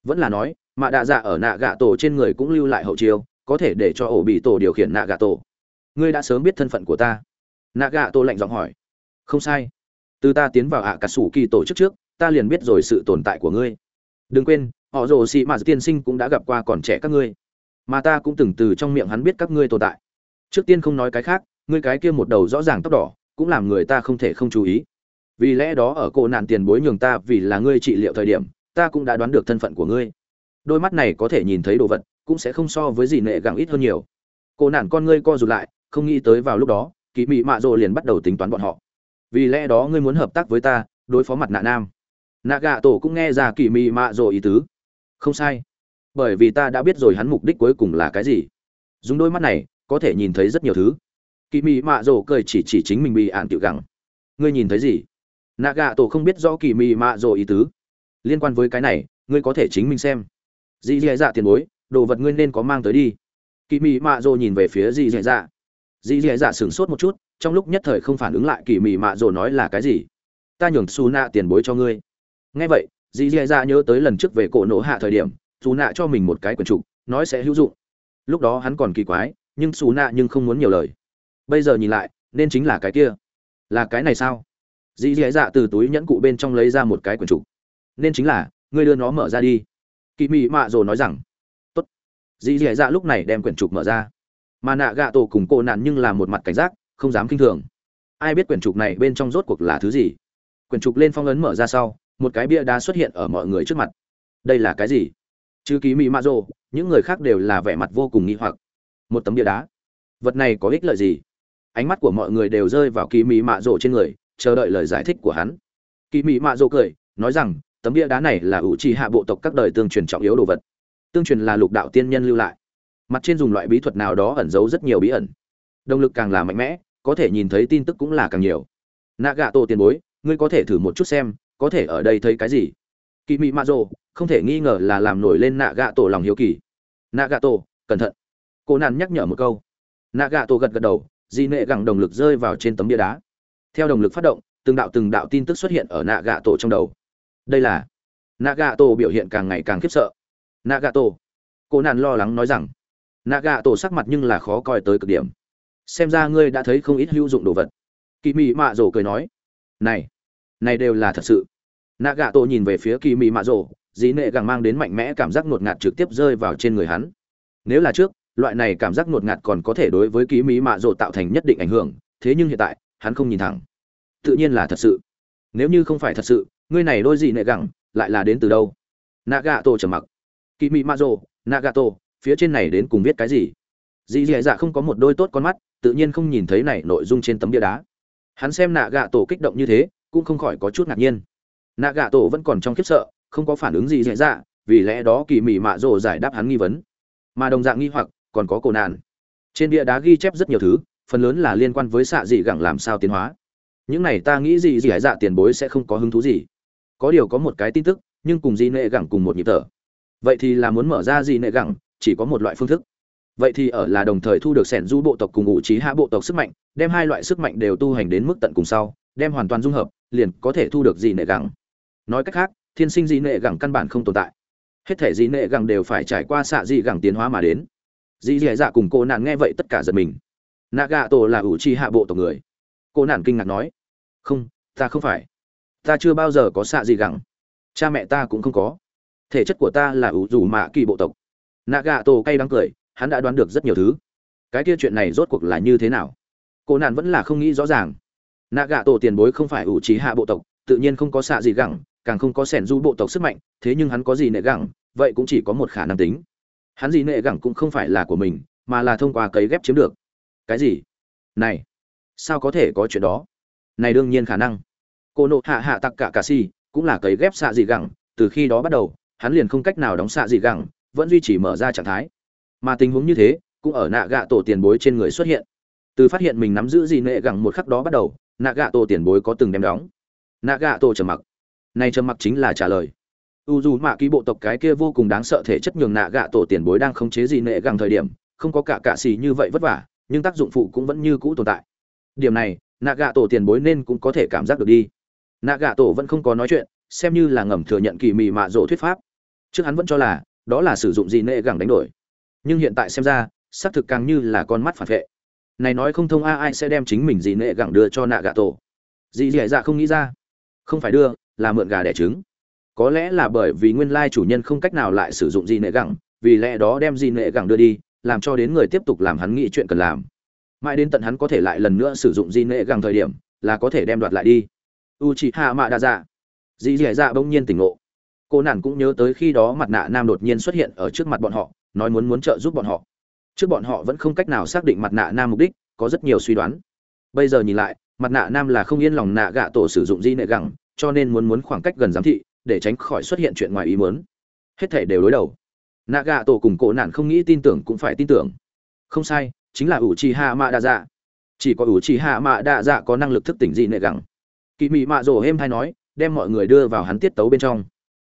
Vẫn là nói mạ đạ dạ ở nạ gạ tổ trên người cũng lưu lại hậu chiêu, có thể để cho ổ bị tổ điều khiển nạ gạ tổ. Ngươi đã sớm biết thân phận của ta. Nạ gạ tổ lạnh giọng hỏi. Không sai. Từ ta tiến vào ạ cà sủ kỳ tổ chức trước, ta liền biết rồi sự tồn tại của ngươi. Đừng quên, họ rồ sĩ mạ tiên sinh cũng đã gặp qua còn trẻ các ngươi. Mà ta cũng từng từ trong miệng hắn biết các ngươi tồn tại. Trước tiên không nói cái khác, ngươi cái kia một đầu rõ ràng tóc đỏ, cũng làm người ta không thể không chú ý. Vì lẽ đó ở cổ nạn tiền bối nhường ta vì là ngươi trị liệu thời điểm ta cũng đã đoán được thân phận của ngươi. Đôi mắt này có thể nhìn thấy đồ vật, cũng sẽ không so với gì nệ gặng ít hơn nhiều. Cô nản con ngươi co rụt lại, không nghĩ tới vào lúc đó kỳ mị mạ rộ liền bắt đầu tính toán bọn họ. Vì lẽ đó ngươi muốn hợp tác với ta, đối phó mặt nạ nam. Nạ gạ tổ cũng nghe ra kỳ mị mạ rộ ý tứ. Không sai. Bởi vì ta đã biết rồi hắn mục đích cuối cùng là cái gì. Dùng đôi mắt này, có thể nhìn thấy rất nhiều thứ. Kỳ mị mạ rộ cười chỉ chỉ chính mình bị ạn tiểu gẳng ngươi nhìn thấy gì? Nạ gạ tổ không biết rõ kỳ mị mạ rộ ý tứ liên quan với cái này, ngươi có thể chính mình xem. Dì dì dạ tiền bối, đồ vật ngươi nên có mang tới đi. Kỳ mị mạ rồ nhìn về phía dì dì dạ. Dì dì dạ sửng sốt một chút, trong lúc nhất thời không phản ứng lại kỳ mị mạ rồ nói là cái gì? Ta nhường xù nạ tiền bối cho ngươi. Nghe vậy, dì dì dạ nhớ tới lần trước về cổ nổ hạ thời điểm, xù nạ cho mình một cái quần trục, nói sẽ hữu dụng. Lúc đó hắn còn kỳ quái, nhưng xù nạ nhưng không muốn nhiều lời. Bây giờ nhìn lại, nên chính là cái kia. Là cái này sao? Dì dì dạ từ túi nhẫn cụ bên trong lấy ra một cái quần trục nên chính là, ngươi đưa nó mở ra đi. Kỳ mị mạ rồ nói rằng, tốt. Dì dì dạ lúc này đem quyển trục mở ra. Mà nạ gạ tổ cùng cô nạn nhưng là một mặt cảnh giác, không dám kinh thường. Ai biết quyển trục này bên trong rốt cuộc là thứ gì? Quyển trục lên phong ấn mở ra sau, một cái bia đá xuất hiện ở mọi người trước mặt. Đây là cái gì? Chứ ký mỹ mạ rồ, những người khác đều là vẻ mặt vô cùng nghi hoặc. Một tấm bia đá. Vật này có ích lợi gì? Ánh mắt của mọi người đều rơi vào kỳ mỹ mạ rồ trên người, chờ đợi lời giải thích của hắn. Kỳ mỹ mạ rồ cười, nói rằng tấm bia đá này là ủ trì hạ bộ tộc các đời tương truyền trọng yếu đồ vật. Tương truyền là lục đạo tiên nhân lưu lại. Mặt trên dùng loại bí thuật nào đó ẩn giấu rất nhiều bí ẩn. Động lực càng là mạnh mẽ, có thể nhìn thấy tin tức cũng là càng nhiều. Nạ gạ tổ tiền bối, ngươi có thể thử một chút xem, có thể ở đây thấy cái gì? Kỳ mị mạ rồ không thể nghi ngờ là làm nổi lên nạ gạ tổ lòng hiếu kỳ. Nạ gạ tổ cẩn thận. Cô nạn nhắc nhở một câu. Nạ gạ tổ gật gật đầu, di nệ gẳng đồng lực rơi vào trên tấm bia đá. Theo động lực phát động, từng đạo từng đạo tin tức xuất hiện ở nạ gạ tổ trong đầu đây là Nagato biểu hiện càng ngày càng khiếp sợ. Nagato, cô nạn lo lắng nói rằng Nagato sắc mặt nhưng là khó coi tới cực điểm. Xem ra ngươi đã thấy không ít hữu dụng đồ vật. Kỳ mị mạ rồ cười nói này này đều là thật sự. Nagato nhìn về phía kỳ mị mạ rồ dĩ nệ càng mang đến mạnh mẽ cảm giác ngột ngạt trực tiếp rơi vào trên người hắn. Nếu là trước loại này cảm giác ngột ngạt còn có thể đối với kỳ mị mạ rồ tạo thành nhất định ảnh hưởng thế nhưng hiện tại hắn không nhìn thẳng. Tự nhiên là thật sự. Nếu như không phải thật sự ngươi này đôi gì nệ gẳng, lại là đến từ đâu? Nạ gạ tổ trầm mặc. Kỳ mị mạ rồ nạ gạ tổ phía trên này đến cùng viết cái gì? Dì dì dạ không có một đôi tốt con mắt, tự nhiên không nhìn thấy này nội dung trên tấm bia đá. Hắn xem nạ gạ tổ kích động như thế, cũng không khỏi có chút ngạc nhiên. Nạ gạ tổ vẫn còn trong khiếp sợ, không có phản ứng gì dễ dạ vì lẽ đó kỳ mị mạ rồ giải đáp hắn nghi vấn. Mà đồng dạng nghi hoặc, còn có cổ nạn. Trên bia đá ghi chép rất nhiều thứ, phần lớn là liên quan với xạ dị gẳng làm sao tiến hóa. Những này ta nghĩ gì gì hải dạ tiền bối sẽ không có hứng thú gì có điều có một cái tin tức, nhưng cùng di nệ gẳng cùng một nhịp thở. Vậy thì là muốn mở ra di nệ gẳng, chỉ có một loại phương thức. Vậy thì ở là đồng thời thu được sẻn du bộ tộc cùng ngụ trí hạ bộ tộc sức mạnh, đem hai loại sức mạnh đều tu hành đến mức tận cùng sau, đem hoàn toàn dung hợp, liền có thể thu được di nệ gẳng. Nói cách khác, thiên sinh di nệ gẳng căn bản không tồn tại. Hết thể di nệ gẳng đều phải trải qua xạ di gẳng tiến hóa mà đến. Di dẻ dạ cùng cô nạn nghe vậy tất cả giật mình. Nạ gà tổ là ủ chi hạ bộ tộc người. Cô nạn kinh ngạc nói, không, ta không phải ta chưa bao giờ có xạ gì gẳng. Cha mẹ ta cũng không có. Thể chất của ta là ủ dù mạ kỳ bộ tộc. Nạ gà tổ cay đắng cười, hắn đã đoán được rất nhiều thứ. Cái kia chuyện này rốt cuộc là như thế nào? Cô nạn vẫn là không nghĩ rõ ràng. Nạ gà tổ tiền bối không phải ủ trí hạ bộ tộc, tự nhiên không có xạ gì gẳng, càng không có sẻn du bộ tộc sức mạnh, thế nhưng hắn có gì nệ gẳng, vậy cũng chỉ có một khả năng tính. Hắn gì nệ gẳng cũng không phải là của mình, mà là thông qua cấy ghép chiếm được. Cái gì? Này, sao có thể có chuyện đó? Này đương nhiên khả năng cô nộ hạ hạ tặc cả cà si cũng là cấy ghép xạ dị gẳng, từ khi đó bắt đầu, hắn liền không cách nào đóng xạ dị gẳng, vẫn duy trì mở ra trạng thái. Mà tình huống như thế, cũng ở nạ gạ tổ tiền bối trên người xuất hiện. Từ phát hiện mình nắm giữ dị nệ gẳng một khắc đó bắt đầu, nạ gạ tổ tiền bối có từng đem đóng. Nạ gạ tổ trầm mặc. Nay trầm mặc chính là trả lời. U dù mạ ký bộ tộc cái kia vô cùng đáng sợ thể chất nhường nạ gạ tổ tiền bối đang khống chế dị nệ gẳng thời điểm, không có cả cạ xì như vậy vất vả, nhưng tác dụng phụ cũng vẫn như cũ tồn tại. Điểm này, nạ gạ tổ tiền bối nên cũng có thể cảm giác được đi nạ gạ tổ vẫn không có nói chuyện, xem như là ngầm thừa nhận kỳ mị mạ rỗ thuyết pháp. Trước hắn vẫn cho là, đó là sử dụng gì nệ gẳng đánh đổi. Nhưng hiện tại xem ra, xác thực càng như là con mắt phản vệ. Này nói không thông a ai sẽ đem chính mình gì nệ gẳng đưa cho nạ gà tổ? Dì dì dạ không nghĩ ra. Không phải đưa, là mượn gà đẻ trứng. Có lẽ là bởi vì nguyên lai chủ nhân không cách nào lại sử dụng gì nệ gẳng, vì lẽ đó đem gì nệ gẳng đưa đi, làm cho đến người tiếp tục làm hắn nghĩ chuyện cần làm. Mãi đến tận hắn có thể lại lần nữa sử dụng di nệ gẳng thời điểm, là có thể đem đoạt lại đi u chị hạ mạ đa dạ dì dì dạ bỗng nhiên tỉnh ngộ. Cô nản cũng nhớ tới khi đó mặt nạ nam đột nhiên xuất hiện ở trước mặt bọn họ, nói muốn muốn trợ giúp bọn họ. Trước bọn họ vẫn không cách nào xác định mặt nạ nam mục đích, có rất nhiều suy đoán. Bây giờ nhìn lại, mặt nạ nam là không yên lòng nạ gạ tổ sử dụng di nệ gẳng, cho nên muốn muốn khoảng cách gần giám thị, để tránh khỏi xuất hiện chuyện ngoài ý muốn. Hết thể đều đối đầu. Nạ gạ tổ cùng cổ nạn không nghĩ tin tưởng cũng phải tin tưởng. Không sai, chính là ủ trì hạ mạ đa dạ chỉ có ủ trì hạ mạ đa dạ có năng lực thức tỉnh di nệ gẳng kỳ mị mạ rổ êm hay nói, đem mọi người đưa vào hắn tiết tấu bên trong.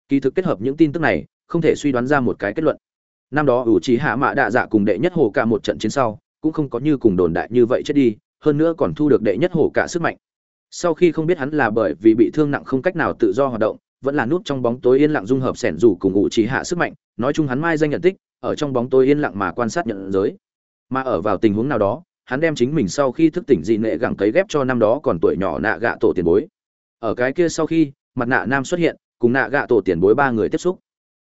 Kỳ thực kết hợp những tin tức này, không thể suy đoán ra một cái kết luận. Năm đó ủ trí hạ mạ đạ dạ cùng đệ nhất hồ cả một trận chiến sau, cũng không có như cùng đồn đại như vậy chết đi, hơn nữa còn thu được đệ nhất hồ cả sức mạnh. Sau khi không biết hắn là bởi vì bị thương nặng không cách nào tự do hoạt động, vẫn là núp trong bóng tối yên lặng dung hợp sẻn rủ cùng ủ trí hạ sức mạnh, nói chung hắn mai danh nhận tích, ở trong bóng tối yên lặng mà quan sát nhận giới. Mà ở vào tình huống nào đó hắn đem chính mình sau khi thức tỉnh dị nệ gẳng cấy ghép cho năm đó còn tuổi nhỏ nạ gạ tổ tiền bối. Ở cái kia sau khi, mặt nạ nam xuất hiện, cùng nạ gạ tổ tiền bối ba người tiếp xúc.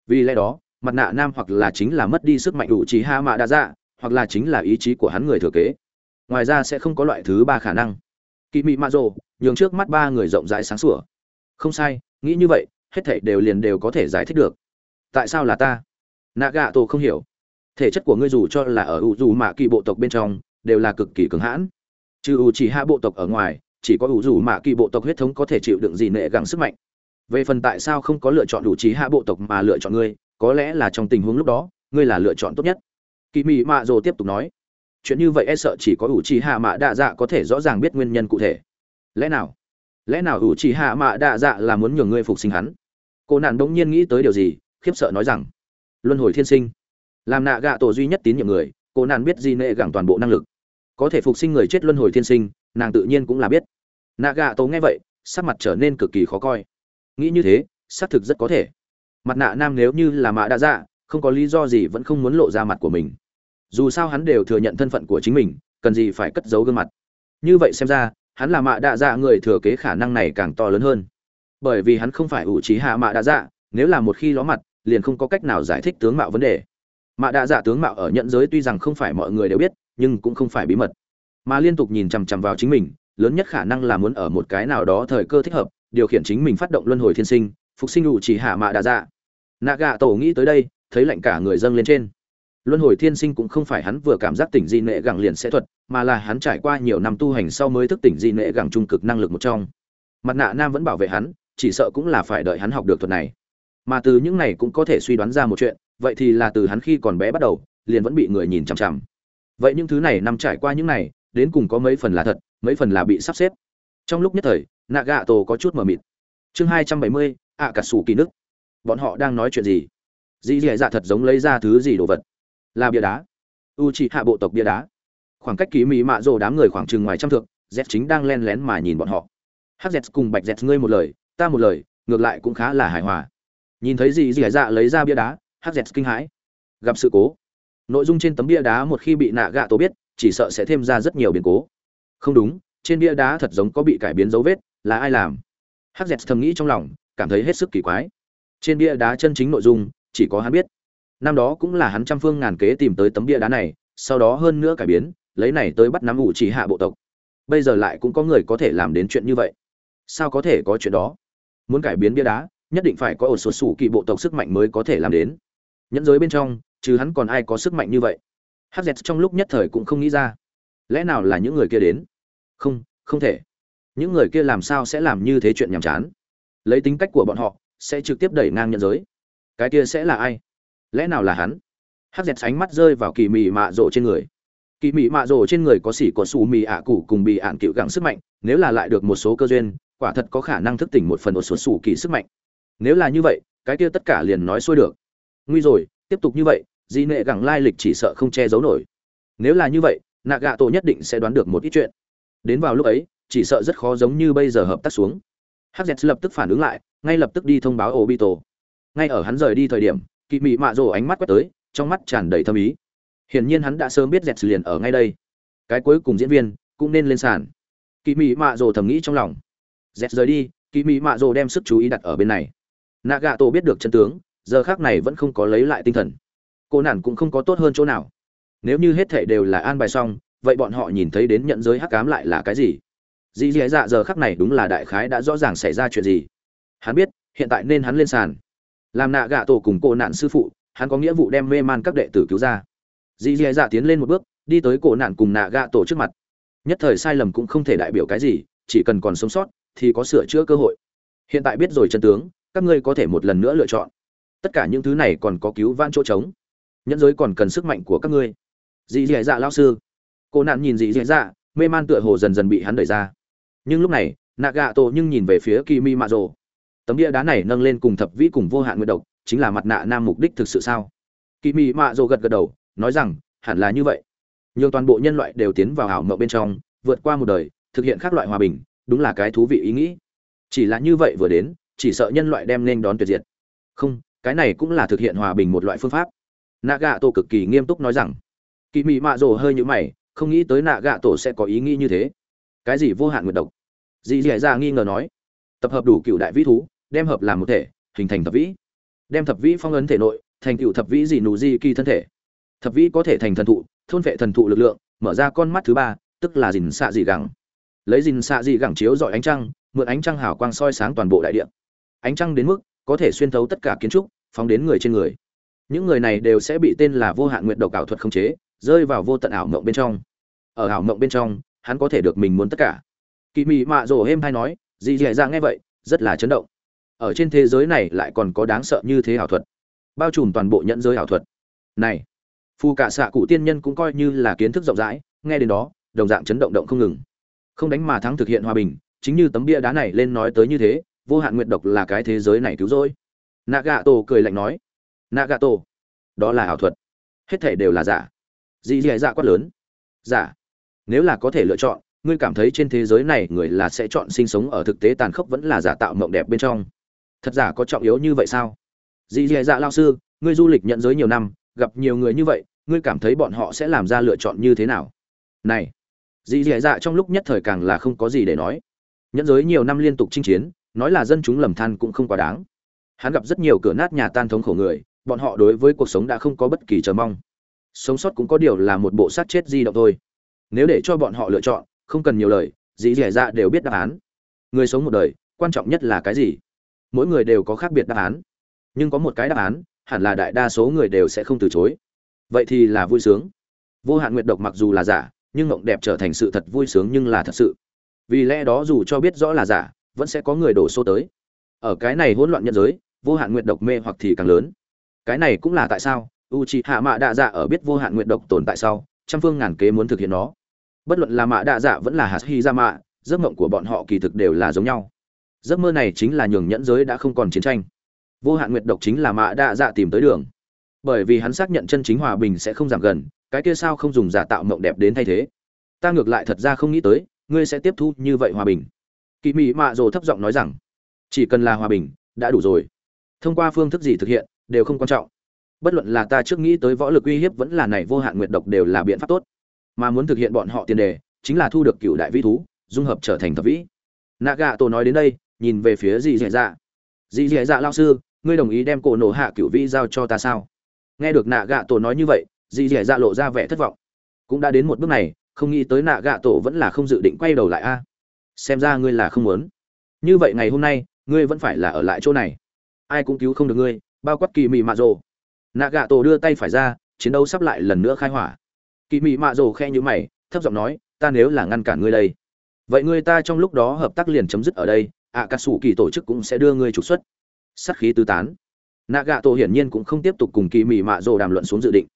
Vì lẽ đó, mặt nạ nam hoặc là chính là mất đi sức mạnh đủ trí ha mạ đa dạ hoặc là chính là ý chí của hắn người thừa kế. Ngoài ra sẽ không có loại thứ ba khả năng. Kỳ mị mạ rồ, nhường trước mắt ba người rộng rãi sáng sủa. Không sai, nghĩ như vậy, hết thảy đều liền đều có thể giải thích được. Tại sao là ta? Nạ gạ tổ không hiểu. Thể chất của ngươi dù cho là ở ủ dù mạ kỳ bộ tộc bên trong đều là cực kỳ cường hãn. Trừ u chỉ hạ bộ tộc ở ngoài, chỉ có u dù mạ kỳ bộ tộc huyết thống có thể chịu đựng gì nệ gắng sức mạnh. Về phần tại sao không có lựa chọn đủ trí hạ bộ tộc mà lựa chọn ngươi, có lẽ là trong tình huống lúc đó, ngươi là lựa chọn tốt nhất. Kỳ mị mạ rồ tiếp tục nói, chuyện như vậy e sợ chỉ có ủ Chỉ hạ mạ đạ dạ có thể rõ ràng biết nguyên nhân cụ thể. Lẽ nào? Lẽ nào ủ Chỉ hạ mạ đạ dạ là muốn nhường ngươi phục sinh hắn? Cô nạn đống nhiên nghĩ tới điều gì, khiếp sợ nói rằng, luân hồi thiên sinh. Làm nạ gạ tổ duy nhất tín nhiệm người, cô nạn biết di nệ gẳng toàn bộ năng lực có thể phục sinh người chết luân hồi thiên sinh, nàng tự nhiên cũng là biết. Nạ gà tố nghe vậy, sắc mặt trở nên cực kỳ khó coi. Nghĩ như thế, xác thực rất có thể. Mặt nạ nam nếu như là mạ đã dạ không có lý do gì vẫn không muốn lộ ra mặt của mình. Dù sao hắn đều thừa nhận thân phận của chính mình, cần gì phải cất giấu gương mặt. Như vậy xem ra, hắn là mạ đạ dạ người thừa kế khả năng này càng to lớn hơn. Bởi vì hắn không phải ủ trí hạ mạ đạ dạ nếu là một khi ló mặt, liền không có cách nào giải thích tướng mạo vấn đề. Mạ đạ dạ tướng mạo ở nhận giới tuy rằng không phải mọi người đều biết nhưng cũng không phải bí mật. Mà liên tục nhìn chằm chằm vào chính mình, lớn nhất khả năng là muốn ở một cái nào đó thời cơ thích hợp, điều khiển chính mình phát động luân hồi thiên sinh, phục sinh ủ chỉ hạ mạ đa dạ nạ gạ tổ nghĩ tới đây, thấy lạnh cả người dâng lên trên. Luân hồi thiên sinh cũng không phải hắn vừa cảm giác tỉnh di nệ gẳng liền sẽ thuật, mà là hắn trải qua nhiều năm tu hành sau mới thức tỉnh di nệ gẳng trung cực năng lực một trong. Mặt nạ nam vẫn bảo vệ hắn, chỉ sợ cũng là phải đợi hắn học được thuật này. Mà từ những này cũng có thể suy đoán ra một chuyện, vậy thì là từ hắn khi còn bé bắt đầu, liền vẫn bị người nhìn chằm chằm vậy những thứ này nằm trải qua những này, đến cùng có mấy phần là thật, mấy phần là bị sắp xếp. Trong lúc nhất thời nạ gạ tổ có chút mờ mịt. Chương hai trăm bảy mươi ạ cả sủ kỳ nước bọn họ đang nói chuyện gì? Dì dì dạ thật giống lấy ra thứ gì đồ vật? Là bia đá. U chỉ hạ bộ tộc bia đá. Khoảng cách ký mỹ mạ rồ đám người khoảng chừng ngoài trăm thước, z chính đang len lén mà nhìn bọn họ. Hz cùng bạch z ngươi một lời, ta một lời, ngược lại cũng khá là hài hòa. Nhìn thấy dì dì dạ lấy ra bia đá hz kinh hãi. Gặp sự cố nội dung trên tấm bia đá một khi bị nạ gạ tổ biết, chỉ sợ sẽ thêm ra rất nhiều biến cố. Không đúng, trên bia đá thật giống có bị cải biến dấu vết, là ai làm? Hắc dẹt thầm nghĩ trong lòng, cảm thấy hết sức kỳ quái. Trên bia đá chân chính nội dung, chỉ có hắn biết. Năm đó cũng là hắn trăm phương ngàn kế tìm tới tấm bia đá này, sau đó hơn nữa cải biến, lấy này tới bắt nắm ủ chỉ hạ bộ tộc. Bây giờ lại cũng có người có thể làm đến chuyện như vậy. Sao có thể có chuyện đó? Muốn cải biến bia đá, nhất định phải có ổ sột sủ kỳ bộ tộc sức mạnh mới có thể làm đến. Nhẫn giới bên trong chứ hắn còn ai có sức mạnh như vậy? Hz trong lúc nhất thời cũng không nghĩ ra. Lẽ nào là những người kia đến? Không không thể. Những người kia làm sao sẽ làm như thế chuyện nhàm chán? Lấy tính cách của bọn họ, sẽ trực tiếp đẩy ngang nhận giới. Cái kia sẽ là ai? Lẽ nào là hắn? Hắc dẹt ánh mắt rơi vào kỳ mị mạ rộ trên người. Kỳ mị mạ rộ trên người có xỉ có xù mì ạ cụ cùng bị ạn cựu gẳng sức mạnh, nếu là lại được một số cơ duyên, quả thật có khả năng thức tỉnh một phần một số xù kỳ sức mạnh. Nếu là như vậy, cái kia tất cả liền nói xuôi được. Nguy rồi tiếp tục như vậy, di nệ gặng lai lịch chỉ sợ không che giấu nổi. Nếu là như vậy nạ gạ tổ nhất định sẽ đoán được một ít chuyện. Đến vào lúc ấy, chỉ sợ rất khó giống như bây giờ hợp tác xuống. Hz lập tức phản ứng lại, ngay lập tức đi thông báo obito. Ngay ở hắn rời đi thời điểm, Kỵ mị mạ rồ ánh mắt quét tới, trong mắt tràn đầy thâm ý. Hiển nhiên hắn đã sớm biết dẹt liền ở ngay đây. Cái cuối cùng diễn viên cũng nên lên sàn. Kỵ mị mạ rồ thầm nghĩ trong lòng. Dẹt rời đi, Kỵ mị mạ rồ đem sức chú ý đặt ở bên này. Nạ gạ tổ biết được chân tướng giờ khác này vẫn không có lấy lại tinh thần. Cô nản cũng không có tốt hơn chỗ nào. Nếu như hết thể đều là an bài xong, vậy bọn họ nhìn thấy đến nhận giới hắc cám lại là cái gì? Dì dì dạ giờ khắc này đúng là đại khái đã rõ ràng xảy ra chuyện gì. Hắn biết, hiện tại nên hắn lên sàn. Làm nạ gạ tổ cùng cô nạn sư phụ, hắn có nghĩa vụ đem mê man các đệ tử cứu ra. Dì dì dạ tiến lên một bước, đi tới cổ nạn cùng nạ gạ tổ trước mặt. Nhất thời sai lầm cũng không thể đại biểu cái gì, chỉ cần còn sống sót, thì có sửa chữa cơ hội. Hiện tại biết rồi, chân tướng, các ngươi có thể một lần nữa lựa chọn tất cả những thứ này còn có cứu vãn chỗ trống. Nhẫn giới còn cần sức mạnh của các ngươi. Dì dì dạ lao sư. Cô nạn nhìn dì dì dạ mê man tựa hồ dần dần bị hắn đẩy ra. Nhưng lúc này nạ gạ tổ nhưng nhìn về phía kỳ mi mạ rồ tấm bia đá này nâng lên cùng thập vĩ cùng vô hạn nguyện độc, chính là mặt nạ nam mục đích thực sự sao? Kỳ mi mạ rồ gật gật đầu, nói rằng, hẳn là như vậy. Nhưng toàn bộ nhân loại đều tiến vào ảo mộng bên trong, vượt qua một đời, thực hiện các loại hòa bình, đúng là cái thú vị ý nghĩ. Chỉ là như vậy vừa đến, chỉ sợ nhân loại đem nên đón tuyệt diệt. Không cái này cũng là thực hiện hòa bình một loại phương pháp. Nạ gạ tổ cực kỳ nghiêm túc nói rằng kỳ mị mạ rồ hơi nhũ mày, không nghĩ tới nạ gạ tổ sẽ có ý nghĩ như thế. Cái gì vô hạn nguyệt độc? Dì dì dạ nghi ngờ nói. Tập hợp đủ cựu đại vĩ thú, đem hợp làm một thể, hình thành thập vĩ. Đem thập vĩ phong ấn thể nội, thành cựu thập vĩ dị nù di kỳ thân thể. Thập vĩ có thể thành thần thụ, thôn vệ thần thụ lực lượng, mở ra con mắt thứ ba, tức là dìn xạ dị gẳng. Lấy dìn xạ dị gẳng chiếu dọi ánh trăng, mượn ánh trăng hào quang soi sáng toàn bộ đại địa. Ánh trăng đến mức có thể xuyên thấu tất cả kiến trúc, phóng đến người trên người. Những người này đều sẽ bị tên là vô hạn nguyện độc ảo thuật khống chế, rơi vào vô tận ảo mộng bên trong. Ở ảo mộng bên trong, hắn có thể được mình muốn tất cả. Kỳ mị mạ rồ êm hay nói, dì dì ra nghe vậy, rất là chấn động. Ở trên thế giới này lại còn có đáng sợ như thế ảo thuật. Bao trùm toàn bộ nhận giới ảo thuật. Này phù cả xạ cụ tiên nhân cũng coi như là kiến thức rộng rãi, nghe đến đó, đồng dạng chấn động động không ngừng. Không đánh mà thắng thực hiện hòa bình, chính như tấm bia đá này lên nói tới như thế vô hạn nguyệt độc là cái thế giới này cứu rỗi. Nagato cười lạnh nói, nagato, đó là ảo thuật. Hết thể đều là giả. Dì dì dạ quát lớn, giả? Nếu là có thể lựa chọn, ngươi cảm thấy trên thế giới này người là sẽ chọn sinh sống ở thực tế tàn khốc vẫn là giả tạo mộng đẹp bên trong? Thật giả có trọng yếu như vậy sao? Dì dì dạ lao sư, ngươi du lịch nhận giới nhiều năm, gặp nhiều người như vậy, ngươi cảm thấy bọn họ sẽ làm ra lựa chọn như thế nào? Này, dì dì dạ trong lúc nhất thời càng là không có gì để nói. Nhẫn giới nhiều năm liên tục chinh chiến nói là dân chúng lầm than cũng không quá đáng. Hắn gặp rất nhiều cửa nát nhà tan thống khổ người, bọn họ đối với cuộc sống đã không có bất kỳ chờ mong. Sống sót cũng có điều là một bộ sát chết di động thôi. Nếu để cho bọn họ lựa chọn, không cần nhiều lời dĩ dẻ ra đều biết đáp án. Người sống một đời, quan trọng nhất là cái gì? Mỗi người đều có khác biệt đáp án. Nhưng có một cái đáp án, hẳn là đại đa số người đều sẽ không từ chối. Vậy thì là vui sướng. Vô hạn nguyệt độc mặc dù là giả, nhưng mộng đẹp trở thành sự thật vui sướng nhưng là thật sự. Vì lẽ đó dù cho biết rõ là giả vẫn sẽ có người đổ xô tới. Ở cái này hỗn loạn nhân giới, vô hạn nguyệt độc mê hoặc thì càng lớn. Cái này cũng là tại sao u c h hạ mạ đạ dạ ở biết vô hạn nguyệt độc tồn tại sau, trăm phương ngàn kế muốn thực hiện nó. Bất luận là mạ đạ dạ vẫn là hạt hy ra mạ giấc mộng của bọn họ kỳ thực đều là giống nhau. Giấc mơ này chính là nhường nhẫn giới đã không còn chiến tranh. Vô hạn nguyệt độc chính là mạ đa dạ tìm tới đường. Bởi vì hắn xác nhận chân chính hòa bình sẽ không giảm gần, cái kia sao không dùng giả tạo mộng đẹp đến thay thế. Ta ngược lại thật ra không nghĩ tới, ngươi sẽ tiếp thu như vậy hòa bình kỳ mị mạ rồ thấp giọng nói rằng, chỉ cần là hòa bình, đã đủ rồi. Thông qua phương thức gì thực hiện, đều không quan trọng. Bất luận là ta trước nghĩ tới võ lực uy hiếp vẫn là này vô hạn nguyệt độc đều là biện pháp tốt. Mà muốn thực hiện bọn họ tiền đề, chính là thu được cựu đại vĩ thú, dung hợp trở thành thập vĩ. Nạ Gạ tổ nói đến đây, nhìn về phía dì dì dạ. Dì dì dạ lao sư, ngươi đồng ý đem cổ nổ hạ cựu vĩ giao cho ta sao? Nghe được nạ gạ tổ nói như vậy dì dì dạ lộ ra vẻ thất vọng. Cũng đã đến một bước này, không nghĩ tới nạ gạ tổ vẫn là không dự định quay đầu lại a xem ra ngươi là không muốn. Như vậy ngày hôm nay, ngươi vẫn phải là ở lại chỗ này. Ai cũng cứu không được ngươi, bao quát kỳ mị mạ rồ. Nạ gạ tổ đưa tay phải ra, chiến đấu sắp lại lần nữa khai hỏa. Kỳ mị mạ rồ khe nhữ mày, thấp giọng nói, ta nếu là ngăn cản ngươi đây, vậy ngươi ta trong lúc đó hợp tác liền chấm dứt ở đây ạ cà sủ kỳ tổ chức cũng sẽ đưa ngươi trục xuất. Sắt khí tứ tán. Nạ gạ tổ hiển nhiên cũng không tiếp tục cùng kỳ mị mạ rồ đàm luận xuống dự định.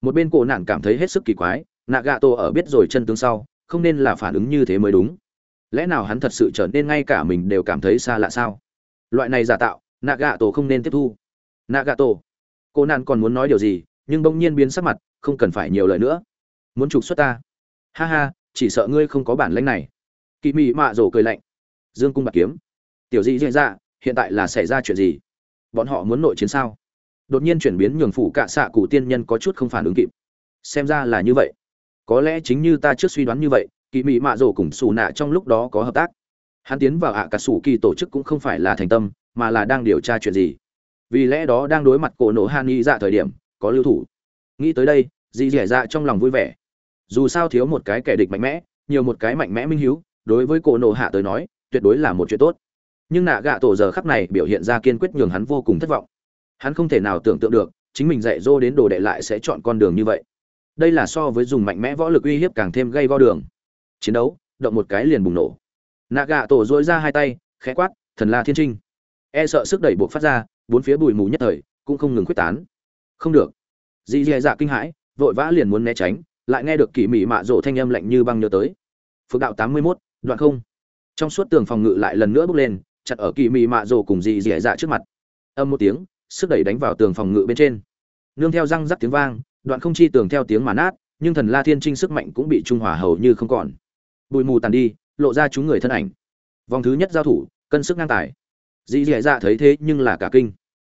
Một bên cổ nạn cảm thấy hết sức kỳ quái nạ gạ tổ ở biết rồi chân tướng sau, không nên là phản ứng như thế mới đúng lẽ nào hắn thật sự trở nên ngay cả mình đều cảm thấy xa lạ sao? Loại này giả tạo nạ gạ tổ không nên tiếp thu. Nạ gạ tổ cô nạn còn muốn nói điều gì, nhưng bỗng nhiên biến sắc mặt, không cần phải nhiều lời nữa. Muốn trục xuất ta. Ha ha, chỉ sợ ngươi không có bản lãnh này. Kỳ mị mạ rổ cười lạnh. Dương cung bạc kiếm. Tiểu dị diễn ra dạ, hiện tại là xảy ra chuyện gì? Bọn họ muốn nội chiến sao? Đột nhiên chuyển biến nhường phủ cạ xạ cụ tiên nhân có chút không phản ứng kịp. Xem ra là như vậy. Có lẽ chính như ta trước suy đoán như vậy kỳ mị mạ rổ cùng xù nạ trong lúc đó có hợp tác. Hắn tiến vào ạ cả sủ kỳ tổ chức cũng không phải là thành tâm, mà là đang điều tra chuyện gì. Vì lẽ đó đang đối mặt cổ nổ han nghĩ dạ thời điểm, có lưu thủ. Nghĩ tới đây, dì dẻ dạ trong lòng vui vẻ. Dù sao thiếu một cái kẻ địch mạnh mẽ, nhiều một cái mạnh mẽ minh hiếu, đối với cổ nổ hạ tới nói, tuyệt đối là một chuyện tốt. Nhưng nạ gạ tổ giờ khắp này biểu hiện ra kiên quyết nhường hắn vô cùng thất vọng. Hắn không thể nào tưởng tượng được, chính mình dạy dỗ đến đồ đệ lại sẽ chọn con đường như vậy. Đây là so với dùng mạnh mẽ võ lực uy hiếp càng thêm gây go đường chiến đấu, động một cái liền bùng nổ. Nạ gạ tổ dối ra hai tay, khẽ quát, thần la thiên trinh. E sợ sức đẩy buộc phát ra, bốn phía bụi mù nhất thời cũng không ngừng quyết tán. Không được. Dì dì dạ kinh hãi, vội vã liền muốn né tránh, lại nghe được kỳ mị mạ rộ thanh âm lạnh như băng nhớ tới. Phước đạo tám mươi mốt, đoạn không. Trong suốt tường phòng ngự lại lần nữa bước lên, chặt ở kỳ mị mạ rộ cùng dì dì dạ trước mặt. Âm một tiếng, sức đẩy đánh vào tường phòng ngự bên trên. Nương theo răng rắc tiếng vang, đoạn không chi tường theo tiếng mà nát, nhưng thần la thiên trinh sức mạnh cũng bị trung hòa hầu như không còn bụi mù tàn đi, lộ ra chúng người thân ảnh. Vòng thứ nhất giao thủ, cân sức ngang tài. Dì dì dạ thấy thế nhưng là cả kinh.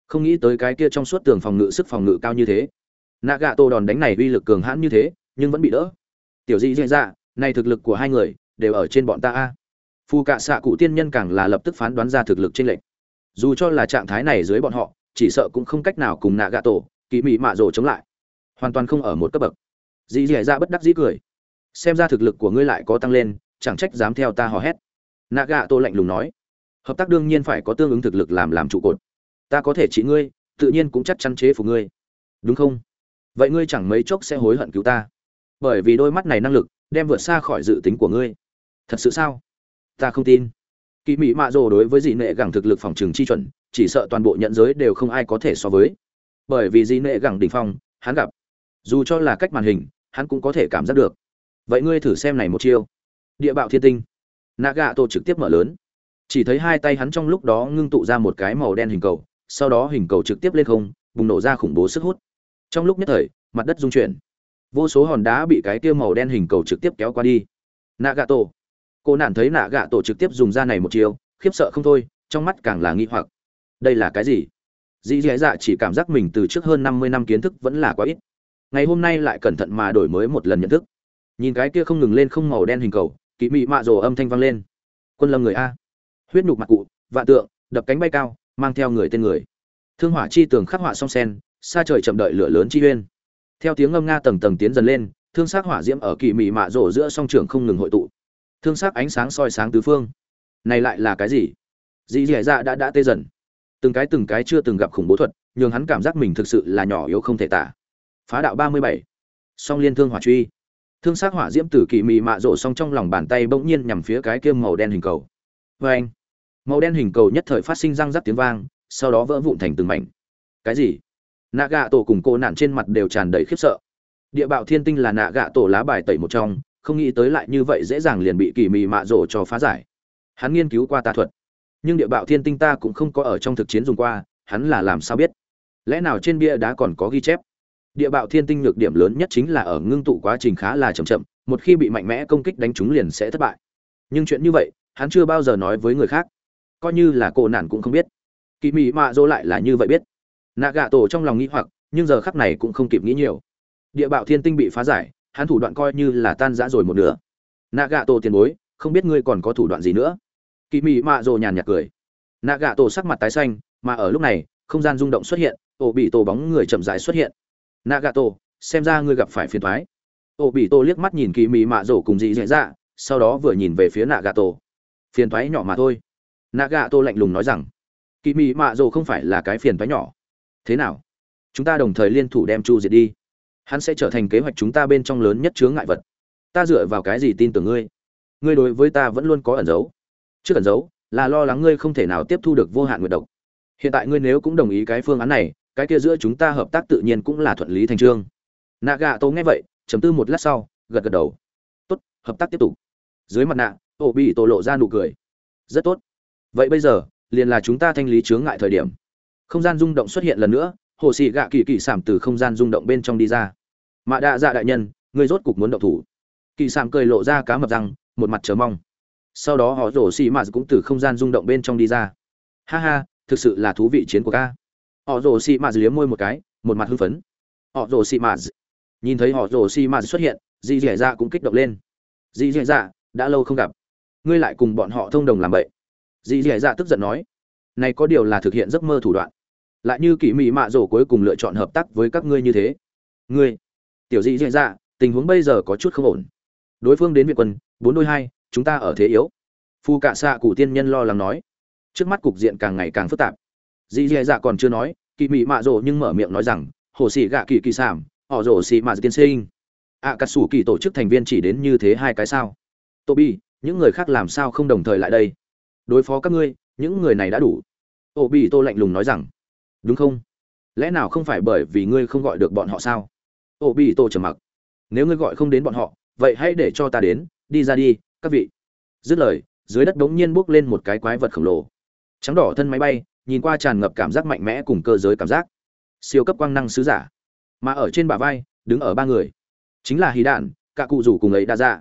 Không nghĩ tới cái kia trong suốt tường phòng ngự sức phòng ngự cao như thế. Nạ gạ tô đòn đánh này uy lực cường hãn như thế, nhưng vẫn bị đỡ. Tiểu dì dì dạ này thực lực của hai người, đều ở trên bọn ta a. Phù cạ xạ cụ tiên nhân càng là lập tức phán đoán ra thực lực trên lệnh dù cho là trạng thái này dưới bọn họ, chỉ sợ cũng không cách nào cùng nạ gạ tổ kỳ mị mạ rồ chống lại. Hoàn toàn không ở một cấp bậc. Dì dì dạ bất đắc dĩ cười xem ra thực lực của ngươi lại có tăng lên, chẳng trách dám theo ta hò hét. Nạ gạ tô lạnh lùng nói. Hợp tác đương nhiên phải có tương ứng thực lực làm làm trụ cột. Ta có thể trị ngươi, tự nhiên cũng chắc chắn chế phục ngươi. Đúng không? Vậy ngươi chẳng mấy chốc sẽ hối hận cứu ta. Bởi vì đôi mắt này năng lực, đem vượt xa khỏi dự tính của ngươi. Thật sự sao? Ta không tin. Kỳ mỹ mạ rồ đối với dị nệ gẳng thực lực phòng trường chi chuẩn, chỉ sợ toàn bộ nhận giới đều không ai có thể so với. Bởi vì dị nệ gẳng đỉnh phong, hắn gặp. Dù cho là cách màn hình, hắn cũng có thể cảm giác được vậy ngươi thử xem này một chiêu. Địa bạo thiên tinh. Naga tổ trực tiếp mở lớn. Chỉ thấy hai tay hắn trong lúc đó ngưng tụ ra một cái màu đen hình cầu, sau đó hình cầu trực tiếp lên không, bùng nổ ra khủng bố sức hút. Trong lúc nhất thời, mặt đất rung chuyển. Vô số hòn đá bị cái kia màu đen hình cầu trực tiếp kéo qua đi. Nà gạ tổ cô nạn thấy nạ gạ tổ trực tiếp dùng ra này một chiều khiếp sợ không thôi, trong mắt càng là nghi hoặc. Đây là cái gì? Dĩ dạ dạ chỉ cảm giác mình từ trước hơn năm mươi năm kiến thức vẫn là quá ít. Ngày hôm nay lại cẩn thận mà đổi mới một lần nhận thức nhìn cái kia không ngừng lên không màu đen hình cầu, kỵ mị mạ rồ âm thanh vang lên. Quân lâm người a. Huyết nhục mặt cụ vạn tượng, đập cánh bay cao, mang theo người tên người. Thương hỏa chi tường khắc họa song sen, xa trời chậm đợi lửa lớn chi uyên theo tiếng âm nga tầng tầng tiến dần lên, thương sắc hỏa diễm ở kỳ mị mạ rổ giữa song trường không ngừng hội tụ. Thương sắc ánh sáng soi sáng tứ phương. Này lại là cái gì? Dì dì dạ, dạ đã đã tê dần. Từng cái từng cái chưa từng gặp khủng bố thuật, nhường hắn cảm giác mình thực sự là nhỏ yếu không thể tả. Phá đạo ba mươi bảy. Song liên thương hỏa truy thương sắc hỏa diễm tử kỳ mị mạ rộ xong trong lòng bàn tay bỗng nhiên nhằm phía cái kia màu đen hình cầu. Vê anh. Màu đen hình cầu nhất thời phát sinh răng rắc tiếng vang, sau đó vỡ vụn thành từng mảnh. Cái gì? Nạ gạ tổ cùng cô nạn trên mặt đều tràn đầy khiếp sợ. Địa bạo thiên tinh là nạ gạ tổ lá bài tẩy một trong, không nghĩ tới lại như vậy dễ dàng liền bị kỳ mị mạ rộ cho phá giải. Hắn nghiên cứu qua tà thuật. Nhưng địa bạo thiên tinh ta cũng không có ở trong thực chiến dùng qua, hắn là làm sao biết? Lẽ nào trên bia đá còn có ghi chép? Địa bạo thiên tinh nhược điểm lớn nhất chính là ở ngưng tụ quá trình khá là chậm chậm, một khi bị mạnh mẽ công kích đánh trúng liền sẽ thất bại. Nhưng chuyện như vậy, hắn chưa bao giờ nói với người khác. Coi như là cô nản cũng không biết. Kỳ mị mạ dỗ lại là như vậy biết. Nạ gạ tổ trong lòng nghĩ hoặc, nhưng giờ khắc này cũng không kịp nghĩ nhiều. Địa bạo thiên tinh bị phá giải, hắn thủ đoạn coi như là tan rã rồi một nửa. Nạ gạ tổ tiền bối, không biết ngươi còn có thủ đoạn gì nữa? Kỳ mị mạ dỗ nhàn nhạt cười. Nạ gạ tổ sắc mặt tái xanh, mà ở lúc này, không gian rung động xuất hiện, ổ bị tổ bóng người chậm rãi xuất hiện nagato, xem ra ngươi gặp phải phiền thoái. Ổ bị tổ liếc mắt nhìn kỳ mị mạ dỗ cùng dị dạy dạ sau đó vừa nhìn về phía nagato. Phiền thoái nhỏ mà thôi. Nagato lạnh lùng nói rằng kỳ mị mạ dỗ không phải là cái phiền thoái nhỏ. Thế nào? Chúng ta đồng thời liên thủ đem chu diệt đi. Hắn sẽ trở thành kế hoạch chúng ta bên trong lớn nhất chướng ngại vật. Ta dựa vào cái gì tin tưởng ngươi? Ngươi đối với ta vẫn luôn có ẩn giấu. Trước ẩn giấu là lo lắng ngươi không thể nào tiếp thu được vô hạn nguyệt độc. Hiện tại ngươi nếu cũng đồng ý cái phương án này cái kia giữa chúng ta hợp tác tự nhiên cũng là thuận lý thành trương. Nạ gạ tô nghe vậy chấm tư một lát sau, gật gật đầu. Tốt, hợp tác tiếp tục. Dưới mặt nạ ô bị tổ lộ ra nụ cười. Rất tốt. Vậy bây giờ, liền là chúng ta thanh lý chướng ngại thời điểm. Không gian rung động xuất hiện lần nữa hồ sĩ gạ kỳ kỳ sảm từ không gian rung động bên trong đi ra. Mạ đạ dạ đại nhân người rốt cục muốn động thủ. Kỳ sảm cười lộ ra cá mập răng, một mặt chờ mong. Sau đó họ rổ xì mạt cũng từ không gian rung động bên trong đi ra. Ha ha, thực sự là thú vị chiến của ca họ rồ xì mạt liếm môi một cái, một mặt hưng phấn. Họ rồ xì mạt. Nhìn thấy họ rồ xì mạt xuất hiện, dì dẻ dạ cũng kích động lên. Dì dẻ dạ đã lâu không gặp. Ngươi lại cùng bọn họ thông đồng làm vậy. Dì dẻ dạ tức giận nói. Này có điều là thực hiện giấc mơ thủ đoạn. Lại như kỳ mị mạ rổ cuối cùng lựa chọn hợp tác với các ngươi như thế. Ngươi, tiểu dị dẻ dạ tình huống bây giờ có chút không ổn. Đối phương đến việt quân, bốn đôi hai, chúng ta ở thế yếu. Phu cạ xạ cụ tiên nhân lo lắng nói. Trước mắt cục diện càng ngày càng phức tạp. Dị dẻ dạ còn chưa nói kỳ mị mạ rồ nhưng mở miệng nói rằng hồ sĩ gạ kỳ kỳ sảm họ rồ sĩ mạ tiên sinh. Ạ à, cà sủ kỳ tổ chức thành viên chỉ đến như thế hai cái sao? Tô bi những người khác làm sao không đồng thời lại đây? Đối phó các ngươi những người này đã đủ. Ô bi tô lạnh lùng nói rằng đúng không? Lẽ nào không phải bởi vì ngươi không gọi được bọn họ sao? Ô bi tô trầm mặc. Nếu ngươi gọi không đến bọn họ vậy hãy để cho ta đến đi ra đi các vị. Dứt lời dưới đất đống nhiên bước lên một cái quái vật khổng lồ. Trắng đỏ thân máy bay nhìn qua tràn ngập cảm giác mạnh mẽ cùng cơ giới cảm giác. Siêu cấp quang năng sứ giả. Mà ở trên bả vai, đứng ở ba người. Chính là hí đạn cả cụ rủ cùng ấy đa dạ.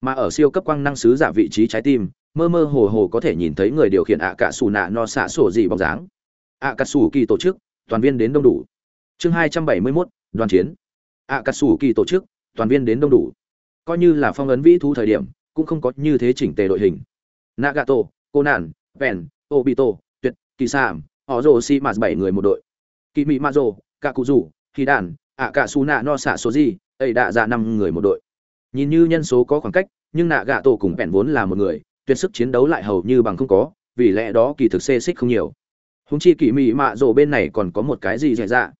Mà ở siêu cấp quang năng sứ giả vị trí trái tim, mơ mơ hồ hồ có thể nhìn thấy người điều khiển ạ cả xù nạ no xạ sổ gì bóng dáng. Ạ cả sủ kỳ tổ chức, toàn viên đến đông đủ. Chương hai trăm bảy mươi mốt, đoàn chiến. Ạ cả sủ kỳ tổ chức, toàn viên đến đông đủ. Coi như là phong ấn vĩ thú thời điểm, cũng không có như thế chỉnh tề đội hình. Nagato cô nản pen obito kỳ sảm họ rồ si mạt bảy người một đội. Kỳ mỹ mạ rồ cả cụ rủ khi đàn ạ cả su nạ no xạ số gì ấy đã ra năm người một đội. Nhìn như nhân số có khoảng cách, nhưng nạ gạ tổ cùng bèn vốn là một người, tuyệt sức chiến đấu lại hầu như bằng không có, vì lẽ đó kỳ thực xê xích không nhiều. Húng chi kỳ mị mạ rồ bên này còn có một cái gì dạy dạ.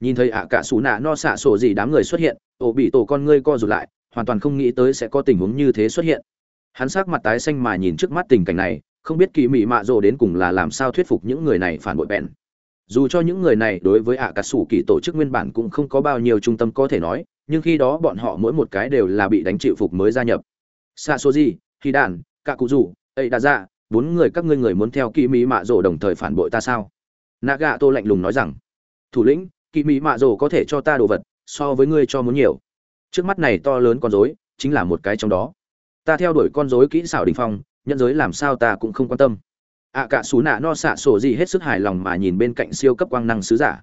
Nhìn thấy ạ cả xù nạ no xạ sổ gì đám người xuất hiện ổ bị tổ con ngươi co rụt lại, hoàn toàn không nghĩ tới sẽ có tình huống như thế xuất hiện. Hắn sắc mặt tái xanh mà nhìn trước mắt tình cảnh này không biết kỳ mị mạ rồ đến cùng là làm sao thuyết phục những người này phản bội bèn. Dù cho những người này đối với ạ cả sủ kỳ tổ chức nguyên bản cũng không có bao nhiêu trung tâm có thể nói, nhưng khi đó bọn họ mỗi một cái đều là bị đánh chịu phục mới gia nhập. Xa số gì khi đàn cả cụ rủ ấy đã ra bốn người các ngươi người muốn theo kỳ mỹ mạ rồ đồng thời phản bội ta sao? Naga tô lạnh lùng nói rằng, thủ lĩnh, kỳ mỹ mạ rồ có thể cho ta đồ vật, so với ngươi cho muốn nhiều. Trước mắt này to lớn con rối, chính là một cái trong đó. Ta theo đuổi con rối kỹ xảo đình phong nhân giới làm sao ta cũng không quan tâm. Ạ cả xù nạ no xạ sổ gì hết sức hài lòng mà nhìn bên cạnh siêu cấp quang năng sứ giả.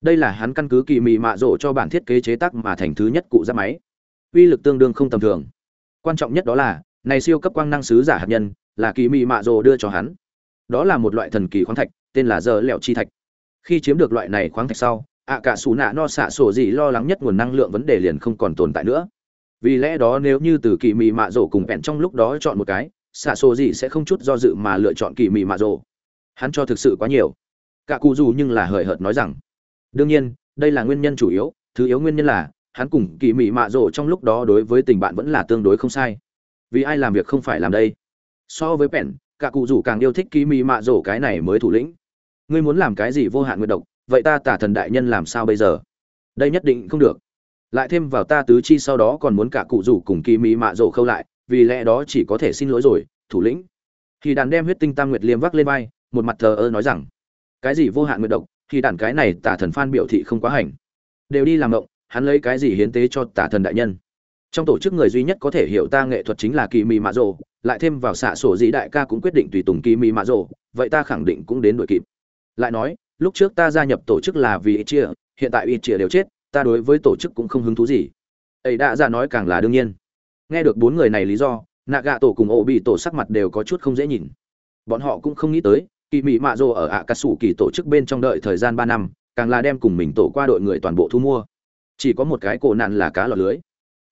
Đây là hắn căn cứ kỳ mị mạ rộ cho bản thiết kế chế tác mà thành thứ nhất cụ giáp máy. Uy lực tương đương không tầm thường. Quan trọng nhất đó là, này siêu cấp quang năng sứ giả hạt nhân là kỳ mị mạ rộ đưa cho hắn. Đó là một loại thần kỳ khoáng thạch, tên là giờ lẹo chi thạch. Khi chiếm được loại này khoáng thạch sau ạ cả xù nạ no xạ sổ gì lo lắng nhất nguồn năng lượng vấn đề liền không còn tồn tại nữa. Vì lẽ đó nếu như từ kỳ mị mạ rổ cùng bẹn trong lúc đó chọn một cái xạ sổ gì sẽ không chút do dự mà lựa chọn kỳ mị mạ rổ hắn cho thực sự quá nhiều. Cả cụ dù nhưng là hời hợt nói rằng, đương nhiên, đây là nguyên nhân chủ yếu, thứ yếu nguyên nhân là, hắn cùng kỳ mị mạ rổ trong lúc đó đối với tình bạn vẫn là tương đối không sai. Vì ai làm việc không phải làm đây? So với bèn cả cụ rủ càng yêu thích kỳ mị mạ rổ cái này mới thủ lĩnh. Ngươi muốn làm cái gì vô hạn nguyện độc, vậy ta tả thần đại nhân làm sao bây giờ? Đây nhất định không được. Lại thêm vào ta tứ chi sau đó còn muốn cả cụ rủ cùng kỳ mị mạ rổ khâu lại vì lẽ đó chỉ có thể xin lỗi rồi, thủ lĩnh. Khi đàn đem huyết tinh tam nguyệt liêm vác lên vai, một mặt thờ ơ nói rằng, cái gì vô hạn nguyệt độc khi đàn cái này tả thần phan biểu thị không quá hành. Đều đi làm động hắn lấy cái gì hiến tế cho tả thần đại nhân? Trong tổ chức người duy nhất có thể hiểu ta nghệ thuật chính là kỳ mị mạ rồ, lại thêm vào xạ sổ dĩ đại ca cũng quyết định tùy tùng kỳ mị mạ rồ, vậy ta khẳng định cũng đến đội kịp. Lại nói, lúc trước ta gia nhập tổ chức là vì ít chia, hiện tại ít chia đều chết, ta đối với tổ chức cũng không hứng thú gì. Ấy đã ra nói càng là đương nhiên nghe được bốn người này lý do nạ gạ tổ cùng ổ bị tổ sắc mặt đều có chút không dễ nhìn. Bọn họ cũng không nghĩ tới kỳ mị mạ rồ ở ạ cà sủ kỳ tổ chức bên trong đợi thời gian ba năm, càng là đem cùng mình tổ qua đội người toàn bộ thu mua. Chỉ có một cái cổ nạn là cá lọt lưới.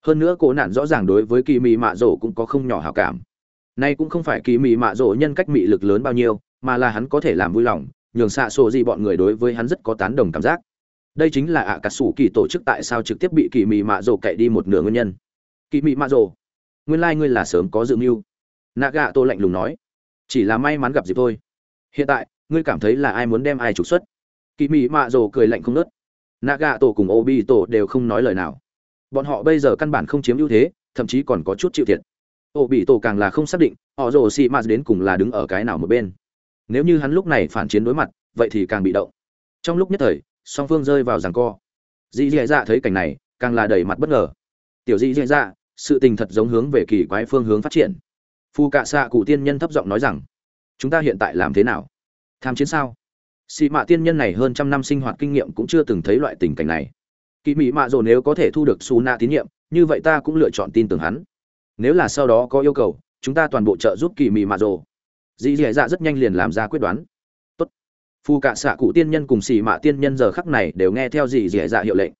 Hơn nữa cổ nạn rõ ràng đối với kỳ mị mạ rồ cũng có không nhỏ hảo cảm. Nay cũng không phải kỳ mị mạ rồ nhân cách mị lực lớn bao nhiêu, mà là hắn có thể làm vui lòng, nhường xạ sổ gì bọn người đối với hắn rất có tán đồng cảm giác. Đây chính là ạ cà sủ kỳ tổ chức tại sao trực tiếp bị kỳ mị mạ rồ cậy đi một nửa nguyên nhân kỳ mị mạ rồ. Nguyên lai ngươi là sớm có dự mưu. Nạ gạ tô lạnh lùng nói. Chỉ là may mắn gặp dịp thôi. Hiện tại, ngươi cảm thấy là ai muốn đem ai trục xuất? Kỳ mị mạ rồ cười lạnh không nớt nạ gạ tổ cùng ô bi tổ đều không nói lời nào. Bọn họ bây giờ căn bản không chiếm ưu thế, thậm chí còn có chút chịu thiệt. Ô bị tổ càng là không xác định, họ rồ xị mạ đến cùng là đứng ở cái nào một bên. Nếu như hắn lúc này phản chiến đối mặt, vậy thì càng bị động. Trong lúc nhất thời, song phương rơi vào giằng co. Dì dì dạ thấy cảnh này, càng là đầy mặt bất ngờ. Tiểu dì dì dạ sự tình thật giống hướng về kỳ quái phương hướng phát triển. Phu cạ xạ cụ tiên nhân thấp giọng nói rằng, chúng ta hiện tại làm thế nào? Tham chiến sao? Xị mạ tiên nhân này hơn trăm năm sinh hoạt kinh nghiệm cũng chưa từng thấy loại tình cảnh này. Kỳ mỹ mạ rồi nếu có thể thu được xù nạ tín nhiệm, như vậy ta cũng lựa chọn tin tưởng hắn. Nếu là sau đó có yêu cầu, chúng ta toàn bộ trợ giúp kỳ mỹ mạ dồ dì dì dạ rất nhanh liền làm ra quyết đoán. Tốt. phu cạ xạ cụ tiên nhân cùng xì mạ tiên nhân giờ khắc này đều nghe theo dì dì dạ hiệu lệnh.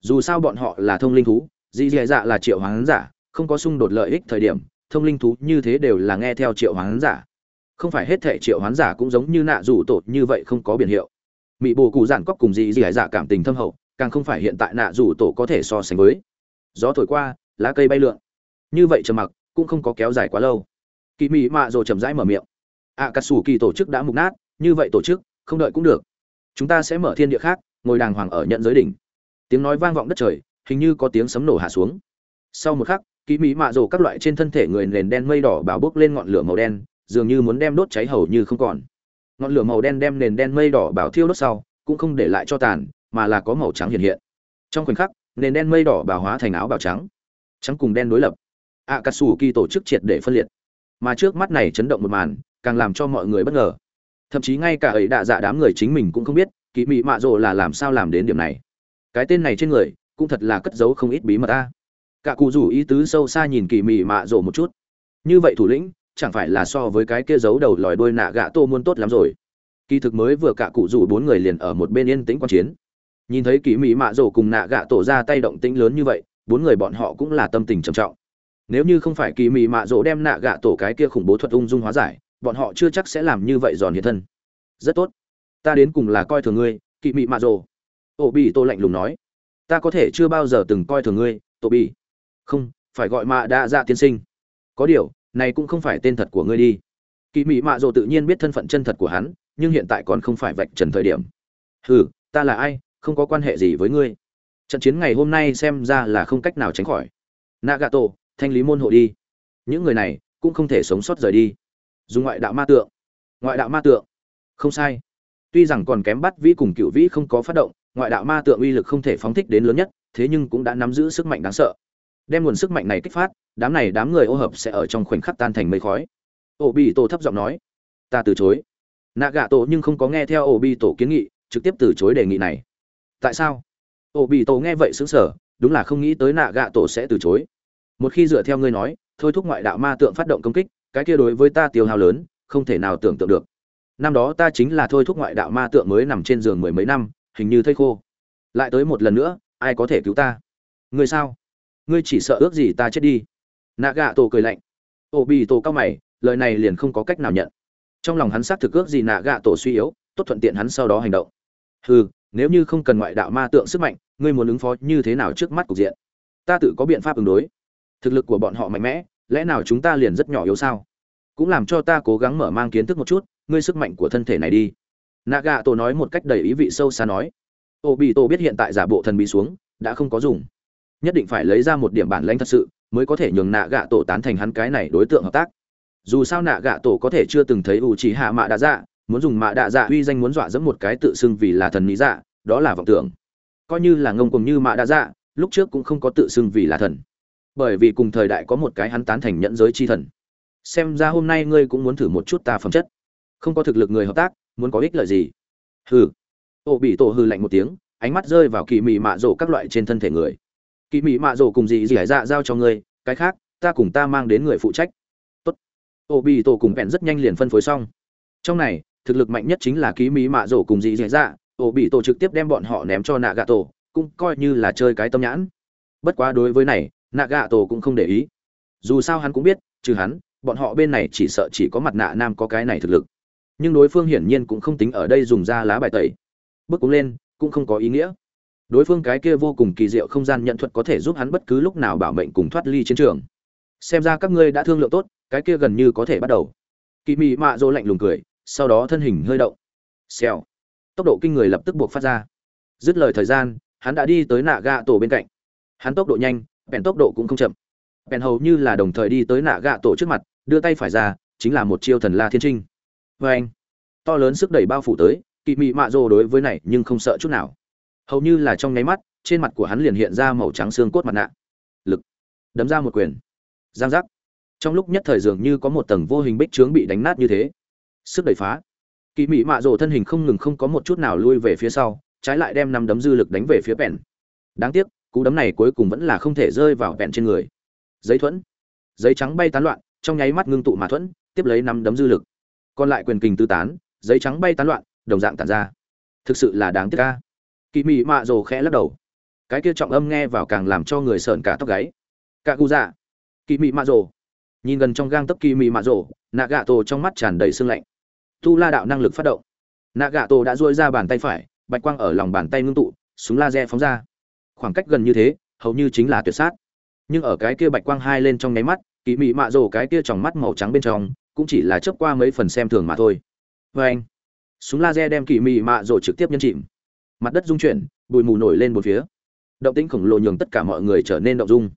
Dù sao bọn họ là thông linh thú Dị dì dạ là triệu hoán giả, không có xung đột lợi ích thời điểm, thông linh thú như thế đều là nghe theo triệu hoán giả. Không phải hết thệ triệu hoán giả cũng giống như nạ rủ tột như vậy không có biển hiệu. Mỹ bồ cụ giản cóc cùng dị dì dạ cảm tình thâm hậu, càng không phải hiện tại nạ rủ tổ có thể so sánh với. Gió thổi qua, lá cây bay lượn. Như vậy trầm mặc, cũng không có kéo dài quá lâu. Kỳ mỹ mạ rồi chậm rãi mở miệng. Ạ cà sủ kỳ tổ chức đã mục nát, như vậy tổ chức, không đợi cũng được. Chúng ta sẽ mở thiên địa khác, ngồi đàng hoàng ở nhận giới đỉnh. Tiếng nói vang vọng đất trời hình như có tiếng sấm nổ hạ xuống. Sau một khắc kỳ mỹ mạ rồ các loại trên thân thể người nền đen mây đỏ bảo bốc lên ngọn lửa màu đen, dường như muốn đem đốt cháy hầu như không còn. Ngọn lửa màu đen đem nền đen mây đỏ bảo thiêu đốt sau, cũng không để lại cho tàn, mà là có màu trắng hiện hiện. Trong khoảnh khắc, nền đen mây đỏ bảo hóa thành áo bào trắng trắng cùng đen đối lập. Ạ cà sủ kỳ tổ chức triệt để phân liệt. Mà trước mắt này chấn động một màn, càng làm cho mọi người bất ngờ. Thậm chí ngay cả ấy đạ dạ đám người chính mình cũng không biết kỳ mị mạ rồ là làm sao làm đến điểm này. Cái tên này trên người cũng thật là cất giấu không ít bí mật ta cả cụ rủ ý tứ sâu xa nhìn kỳ mị mạ rộ một chút. Như vậy thủ lĩnh, chẳng phải là so với cái kia giấu đầu lòi đuôi nạ gạ tô muôn tốt lắm rồi. Kỳ thực mới vừa cả cụ rủ bốn người liền ở một bên yên tĩnh quan chiến. Nhìn thấy kỳ mỹ mạ rộ cùng nạ gạ tổ ra tay động tĩnh lớn như vậy, bốn người bọn họ cũng là tâm tình trầm trọng. Nếu như không phải kỳ mỹ mạ rộ đem nạ gạ tổ cái kia khủng bố thuật ung dung hóa giải, bọn họ chưa chắc sẽ làm như vậy giòn hiện thân. Rất tốt. Ta đến cùng là coi thường ngươi, kỳ mị mạ rộ. Ổ bị tô lạnh lùng nói ta có thể chưa bao giờ từng coi thường ngươi tổ bị không, phải gọi mạ đa dạ tiên sinh. Có điều, này cũng không phải tên thật của ngươi đi. Kỵ mị mạ dồ tự nhiên biết thân phận chân thật của hắn, nhưng hiện tại còn không phải vạch trần thời điểm. Hừ, ta là ai, không có quan hệ gì với ngươi. Trận chiến ngày hôm nay xem ra là không cách nào tránh khỏi. Nagato, thanh lý môn hộ đi. Những người này cũng không thể sống sót rời đi. Dùng ngoại đạo ma tượng. Ngoại đạo ma tượng. Không sai. Tuy rằng còn kém bắt vĩ cùng cựu vĩ không có phát động ngoại đạo ma tượng uy lực không thể phóng thích đến lớn nhất, thế nhưng cũng đã nắm giữ sức mạnh đáng sợ. Đem nguồn sức mạnh này kích phát, đám này đám người ô hợp sẽ ở trong khoảnh khắc tan thành mây khói. Obito thấp giọng nói, ta từ chối. Nạ nhưng không có nghe theo Obito kiến nghị, trực tiếp từ chối đề nghị này. Tại sao? Obito nghe vậy sửng sở đúng là không nghĩ tới nạ sẽ từ chối. Một khi dựa theo ngươi nói, thôi thúc ngoại đạo ma tượng phát động công kích, cái kia đối với ta tiêu hao lớn, không thể nào tưởng tượng được. Năm đó ta chính là thôi thúc ngoại đạo ma tượng mới nằm trên giường mười mấy năm hình như thây khô. Lại tới một lần nữa, ai có thể cứu ta? Ngươi sao? Ngươi chỉ sợ ước gì ta chết đi. Nạ gạ tổ cười lạnh. Ổ bị tổ cao mày, lời này liền không có cách nào nhận. Trong lòng hắn xác thực ước gì nạ gạ tổ suy yếu, tốt thuận tiện hắn sau đó hành động. Hừ, nếu như không cần ngoại đạo ma tượng sức mạnh, ngươi muốn ứng phó như thế nào trước mắt cục diện? Ta tự có biện pháp ứng đối. Thực lực của bọn họ mạnh mẽ, lẽ nào chúng ta liền rất nhỏ yếu sao? Cũng làm cho ta cố gắng mở mang kiến thức một chút, ngươi sức mạnh của thân thể này đi naga tổ nói một cách đầy ý vị sâu xa nói ô bị tổ biết hiện tại giả bộ thần bị xuống, đã không có dùng. Nhất định phải lấy ra một điểm bản lãnh thật sự mới có thể nhường nạ gạ tổ tán thành hắn cái này đối tượng hợp tác. Dù sao nạ gạ tổ có thể chưa từng thấy ủ chỉ hạ mạ đạ dạ muốn dùng mạ đạ dạ uy danh muốn dọa dẫm một cái tự xưng vì là thần lý dạ đó là vọng tưởng. Coi như là ngông cùng như mạ đạ dạ lúc trước cũng không có tự xưng vì là thần. Bởi vì cùng thời đại có một cái hắn tán thành nhẫn giới chi thần. Xem ra hôm nay ngươi cũng muốn thử một chút ta phẩm chất. Không có thực lực người hợp tác muốn có ích lợi gì? Hừ. Ô bị tổ hư lạnh một tiếng, ánh mắt rơi vào kỳ mị mạ rổ các loại trên thân thể người. Kỳ mị mạ rổ cùng gì gì hải dạ giao cho ngươi, cái khác, ta cùng ta mang đến người phụ trách. Tốt. Ô bị tổ cùng bèn rất nhanh liền phân phối xong. Trong này, thực lực mạnh nhất chính là kỳ mị mạ rổ cùng gì gì dạ. Ô bị tổ trực tiếp đem bọn họ ném cho nạ gà tổ cũng coi như là chơi cái tâm nhãn. Bất quá đối với này nạ gà tổ cũng không để ý. Dù sao hắn cũng biết, trừ hắn, bọn họ bên này chỉ sợ chỉ có mặt nạ nam có cái này thực lực nhưng đối phương hiển nhiên cũng không tính ở đây dùng ra lá bài tẩy. Bước cũng lên, cũng không có ý nghĩa. Đối phương cái kia vô cùng kỳ diệu không gian nhận thuật có thể giúp hắn bất cứ lúc nào bảo mệnh cùng thoát ly chiến trường. Xem ra các ngươi đã thương lượng tốt, cái kia gần như có thể bắt đầu. Kỳ mị mạ dỗ lạnh lùng cười, sau đó thân hình hơi động. Xèo. Tốc độ kinh người lập tức buộc phát ra. Dứt lời thời gian, hắn đã đi tới nạ gạ tổ bên cạnh. Hắn tốc độ nhanh, bèn tốc độ cũng không chậm. Bèn hầu như là đồng thời đi tới nạ gạ tổ trước mặt, đưa tay phải ra, chính là một chiêu thần la thiên trinh vê anh, to lớn sức đẩy bao phủ tới, kỵ mị mạ rồ đối với này nhưng không sợ chút nào. Hầu như là trong nháy mắt, trên mặt của hắn liền hiện ra màu trắng xương cốt mặt nạ. Lực, đấm ra một quyền. Giang giác. Trong lúc nhất thời dường như có một tầng vô hình bích trướng bị đánh nát như thế. Sức đẩy phá. Kỵ mị mạ rồ thân hình không ngừng không có một chút nào lui về phía sau, trái lại đem năm đấm dư lực đánh về phía bèn. Đáng tiếc, cú đấm này cuối cùng vẫn là không thể rơi vào bèn trên người. Giấy thuẫn. Giấy trắng bay tán loạn, trong nháy mắt ngưng tụ mà thuẫn, tiếp lấy năm đấm dư lực còn lại quyền kình tứ tán, giấy trắng bay tán loạn, đồng dạng tản ra. Thực sự là đáng tiếc ca kỳ mị mạ rồ khẽ lắc đầu. Cái kia trọng âm nghe vào càng làm cho người sợn cả tóc gáy. Cả gu dạ. Kỳ mị mạ rồ. Nhìn gần trong gang tấc kỳ mị mạ rồ nạ gạ tổ trong mắt tràn đầy sương lạnh. Tu la đạo năng lực phát động. Nạ gạ tổ đã dôi ra bàn tay phải, bạch quang ở lòng bàn tay ngưng tụ, súng laser phóng ra. Khoảng cách gần như thế, hầu như chính là tuyệt sát. Nhưng ở cái kia bạch quang hai lên trong nháy mắt kỳ mị mạ rồ cái kia tròng mắt màu trắng bên trong cũng chỉ là chớp qua mấy phần xem thường mà thôi. Vê anh, súng laser đem kỳ mị mạ rồ trực tiếp nhân chìm. Mặt đất rung chuyển, bụi mù nổi lên một phía. Động tĩnh khổng lồ nhường tất cả mọi người trở nên động dung.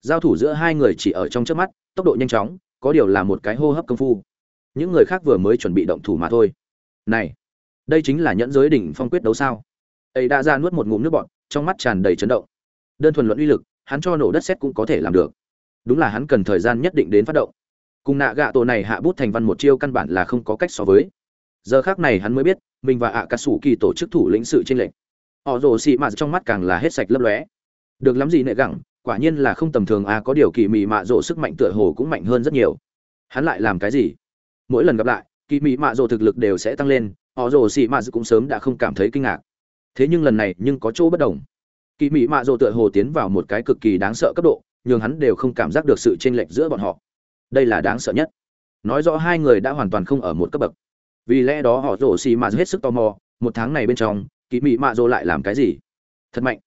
Giao thủ giữa hai người chỉ ở trong chớp mắt, tốc độ nhanh chóng, có điều là một cái hô hấp công phu. Những người khác vừa mới chuẩn bị động thủ mà thôi. Này, đây chính là nhẫn giới đỉnh phong quyết đấu sao? Ấy đã ra nuốt một ngụm nước bọt, trong mắt tràn đầy chấn động. Đơn thuần luận uy lực, hắn cho nổ đất xét cũng có thể làm được. Đúng là hắn cần thời gian nhất định đến phát động cùng nạ gạ tổ này hạ bút thành văn một chiêu căn bản là không có cách so với. Giờ khác này hắn mới biết, mình và ạ cà sủ kỳ tổ chức thủ lĩnh sự trên lệnh họ rồ xị mạ trong mắt càng là hết sạch lấp lóe. Được lắm gì nệ gẳng, quả nhiên là không tầm thường à có điều kỳ mị mạ rộ sức mạnh tựa hồ cũng mạnh hơn rất nhiều. Hắn lại làm cái gì? Mỗi lần gặp lại kỳ mị mạ rộ thực lực đều sẽ tăng lên, họ rồ xị mạ cũng sớm đã không cảm thấy kinh ngạc. Thế nhưng lần này nhưng có chỗ bất đồng. Kỳ mị mạ rộ tựa hồ tiến vào một cái cực kỳ đáng sợ cấp độ, nhường hắn đều không cảm giác được sự chênh lệch giữa bọn họ đây là đáng sợ nhất. Nói rõ hai người đã hoàn toàn không ở một cấp bậc. Vì lẽ đó họ rổ xì mà hết sức tò mò, một tháng này bên trong kỳ mị mạ rồ lại làm cái gì? Thật mạnh.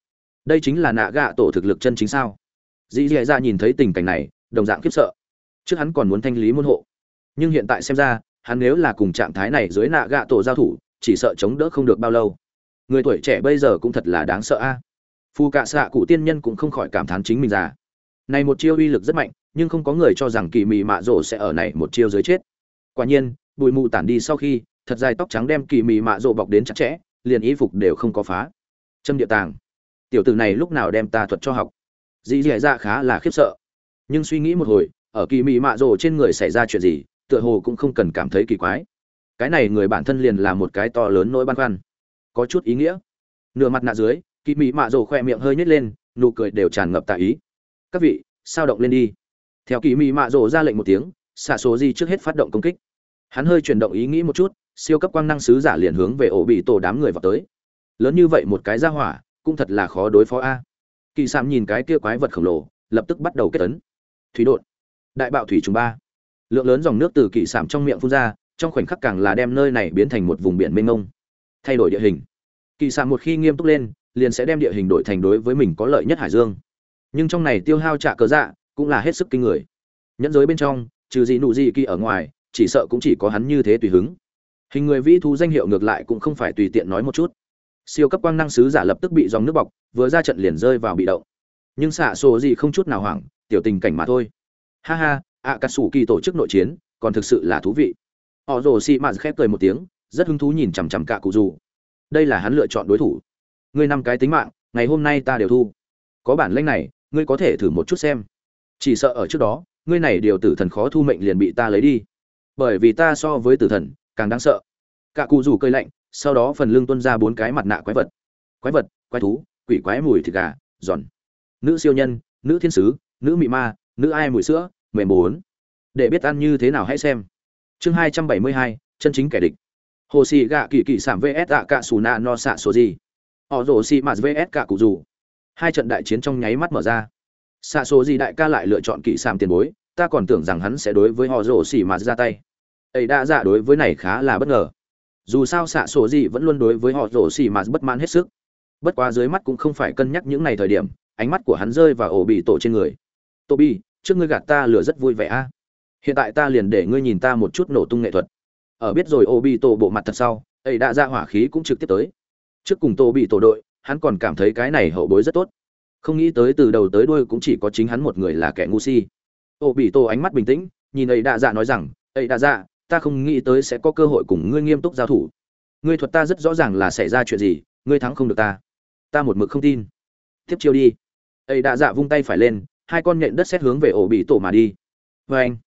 Đây chính là nạ gạ tổ thực lực chân chính sao? Dì dì ra nhìn thấy tình cảnh này, đồng dạng khiếp sợ. Trước hắn còn muốn thanh lý môn hộ. Nhưng hiện tại xem ra, hắn nếu là cùng trạng thái này dưới nạ gạ tổ giao thủ, chỉ sợ chống đỡ không được bao lâu. Người tuổi trẻ bây giờ cũng thật là đáng sợ a. À. phù cạ xạ cụ tiên nhân cũng không khỏi cảm thán chính mình già. Này một chiêu uy lực rất mạnh nhưng không có người cho rằng kỳ mị mạ rổ sẽ ở này một chiêu dưới chết. Quả nhiên, bụi mù tản đi sau khi, thật dài tóc trắng đem kỳ mị mạ rổ bọc đến chặt chẽ, liền y phục đều không có phá. Châm địa tàng. Tiểu tử này lúc nào đem ta thuật cho học? Dĩ dẻ ra dạ khá là khiếp sợ. Nhưng suy nghĩ một hồi, ở kỳ mị mạ rổ trên người xảy ra chuyện gì, tựa hồ cũng không cần cảm thấy kỳ quái. Cái này người bản thân liền là một cái to lớn nỗi băn khoăn. Có chút ý nghĩa. Nửa mặt nạ dưới, kỳ mị mạ rổ khoe miệng hơi nhếch lên, nụ cười đều tràn ngập tạ ý. Các vị, sao động lên đi? Theo kỳ mị mạ rồ ra lệnh một tiếng, xạ số di trước hết phát động công kích. Hắn hơi chuyển động ý nghĩ một chút, siêu cấp quang năng sứ giả liền hướng về ổ bị tổ đám người vào tới. Lớn như vậy một cái ra hỏa, cũng thật là khó đối phó a. Kỳ sạm nhìn cái kia quái vật khổng lồ, lập tức bắt đầu kết tấn thủy đột đại bạo thủy trùng ba. Lượng lớn dòng nước từ kỳ sạm trong miệng phun ra, trong khoảnh khắc càng là đem nơi này biến thành một vùng biển mênh mông. Thay đổi địa hình. Kỳ sạm một khi nghiêm túc lên, liền sẽ đem địa hình đổi thành đối với mình có lợi nhất hải dương. Nhưng trong này tiêu hao trả cớ dạ cũng là hết sức kinh người. Nhẫn giới bên trong, trừ gì nụ gì kỳ ở ngoài, chỉ sợ cũng chỉ có hắn như thế tùy hứng. Hình người vĩ thú danh hiệu ngược lại cũng không phải tùy tiện nói một chút. Siêu cấp quang năng sứ giả lập tức bị dòng nước bọc, vừa ra trận liền rơi vào bị động. Nhưng xạ sổ gì không chút nào hoảng, tiểu tình cảnh mà thôi. Ha ha ạ cà sủ kỳ tổ chức nội chiến, còn thực sự là thú vị. Họ rồ xị mạt khép cười một tiếng, rất hứng thú nhìn chằm chằm cả cụ dù đây là hắn lựa chọn đối thủ. Ngươi năm cái tính mạng, ngày hôm nay ta đều thu. Có bản lĩnh này, ngươi có thể thử một chút xem chỉ sợ ở trước đó, ngươi này điều tử thần khó thu mệnh liền bị ta lấy đi. Bởi vì ta so với tử thần, càng đáng sợ. Cả cụ rủ cơi lạnh, sau đó phần lưng tuân ra bốn cái mặt nạ quái vật. Quái vật, quái thú, quỷ quái mùi thịt gà, giòn. Nữ siêu nhân, nữ thiên sứ, nữ mị ma, nữ ai mùi sữa, mềm bốn. Để biết ăn như thế nào hãy xem. Chương hai trăm bảy mươi hai, chân chính kẻ địch. Hồ xì gạ kỳ kỳ sảm vs ạ cạ xù nạ no xạ số gì. Họ rổ xì mạt vs cả cụ rủ. Hai trận đại chiến trong nháy mắt mở ra xạ số gì đại ca lại lựa chọn kỵ sàm tiền bối, ta còn tưởng rằng hắn sẽ đối với họ rổ xỉ mạt ra tay. Ấy đã dạ đối với này khá là bất ngờ. Dù sao xạ sổ gì vẫn luôn đối với họ rổ xỉ mà bất mãn hết sức. Bất quá dưới mắt cũng không phải cân nhắc những này thời điểm, ánh mắt của hắn rơi vào ổ bị tổ trên người. Tô bi trước ngươi gạt ta lừa rất vui vẻ a. Hiện tại ta liền để ngươi nhìn ta một chút nổ tung nghệ thuật. Ở biết rồi ổ bị tổ bộ mặt thật sau, ấy đã ra hỏa khí cũng trực tiếp tới. Trước cùng tô bị tổ đội, hắn còn cảm thấy cái này hậu bối rất tốt không nghĩ tới từ đầu tới đuôi cũng chỉ có chính hắn một người là kẻ ngu si. Ô bị tổ ánh mắt bình tĩnh, nhìn ấy đạ dạ nói rằng ấy đạ dạ ta không nghĩ tới sẽ có cơ hội cùng ngươi nghiêm túc giao thủ. Ngươi thuật ta rất rõ ràng là xảy ra chuyện gì, ngươi thắng không được ta. Ta một mực không tin. Tiếp chiêu đi. Ấy đã dạ vung tay phải lên, hai con nhện đất xét hướng về ổ bị tổ mà đi. Vê anh,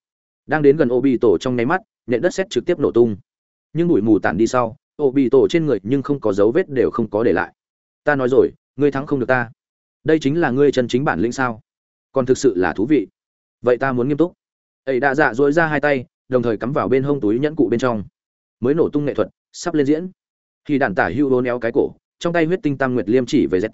đang đến gần ổ bị tổ trong nháy mắt, nhện đất xét trực tiếp nổ tung. Nhưng bụi mù tản đi sau ổ bị tổ trên người nhưng không có dấu vết đều không có để lại. Ta nói rồi, ngươi thắng không được ta đây chính là ngươi chân chính bản lĩnh sao? Còn thực sự là thú vị. Vậy ta muốn nghiêm túc. Ấy đã dạ dỗi ra hai tay, đồng thời cắm vào bên hông túi nhẫn cụ bên trong. Mới nổ tung nghệ thuật, sắp lên diễn. Khi đàn tả hưu đô éo cái cổ, trong tay huyết tinh tam nguyệt liêm chỉ về z.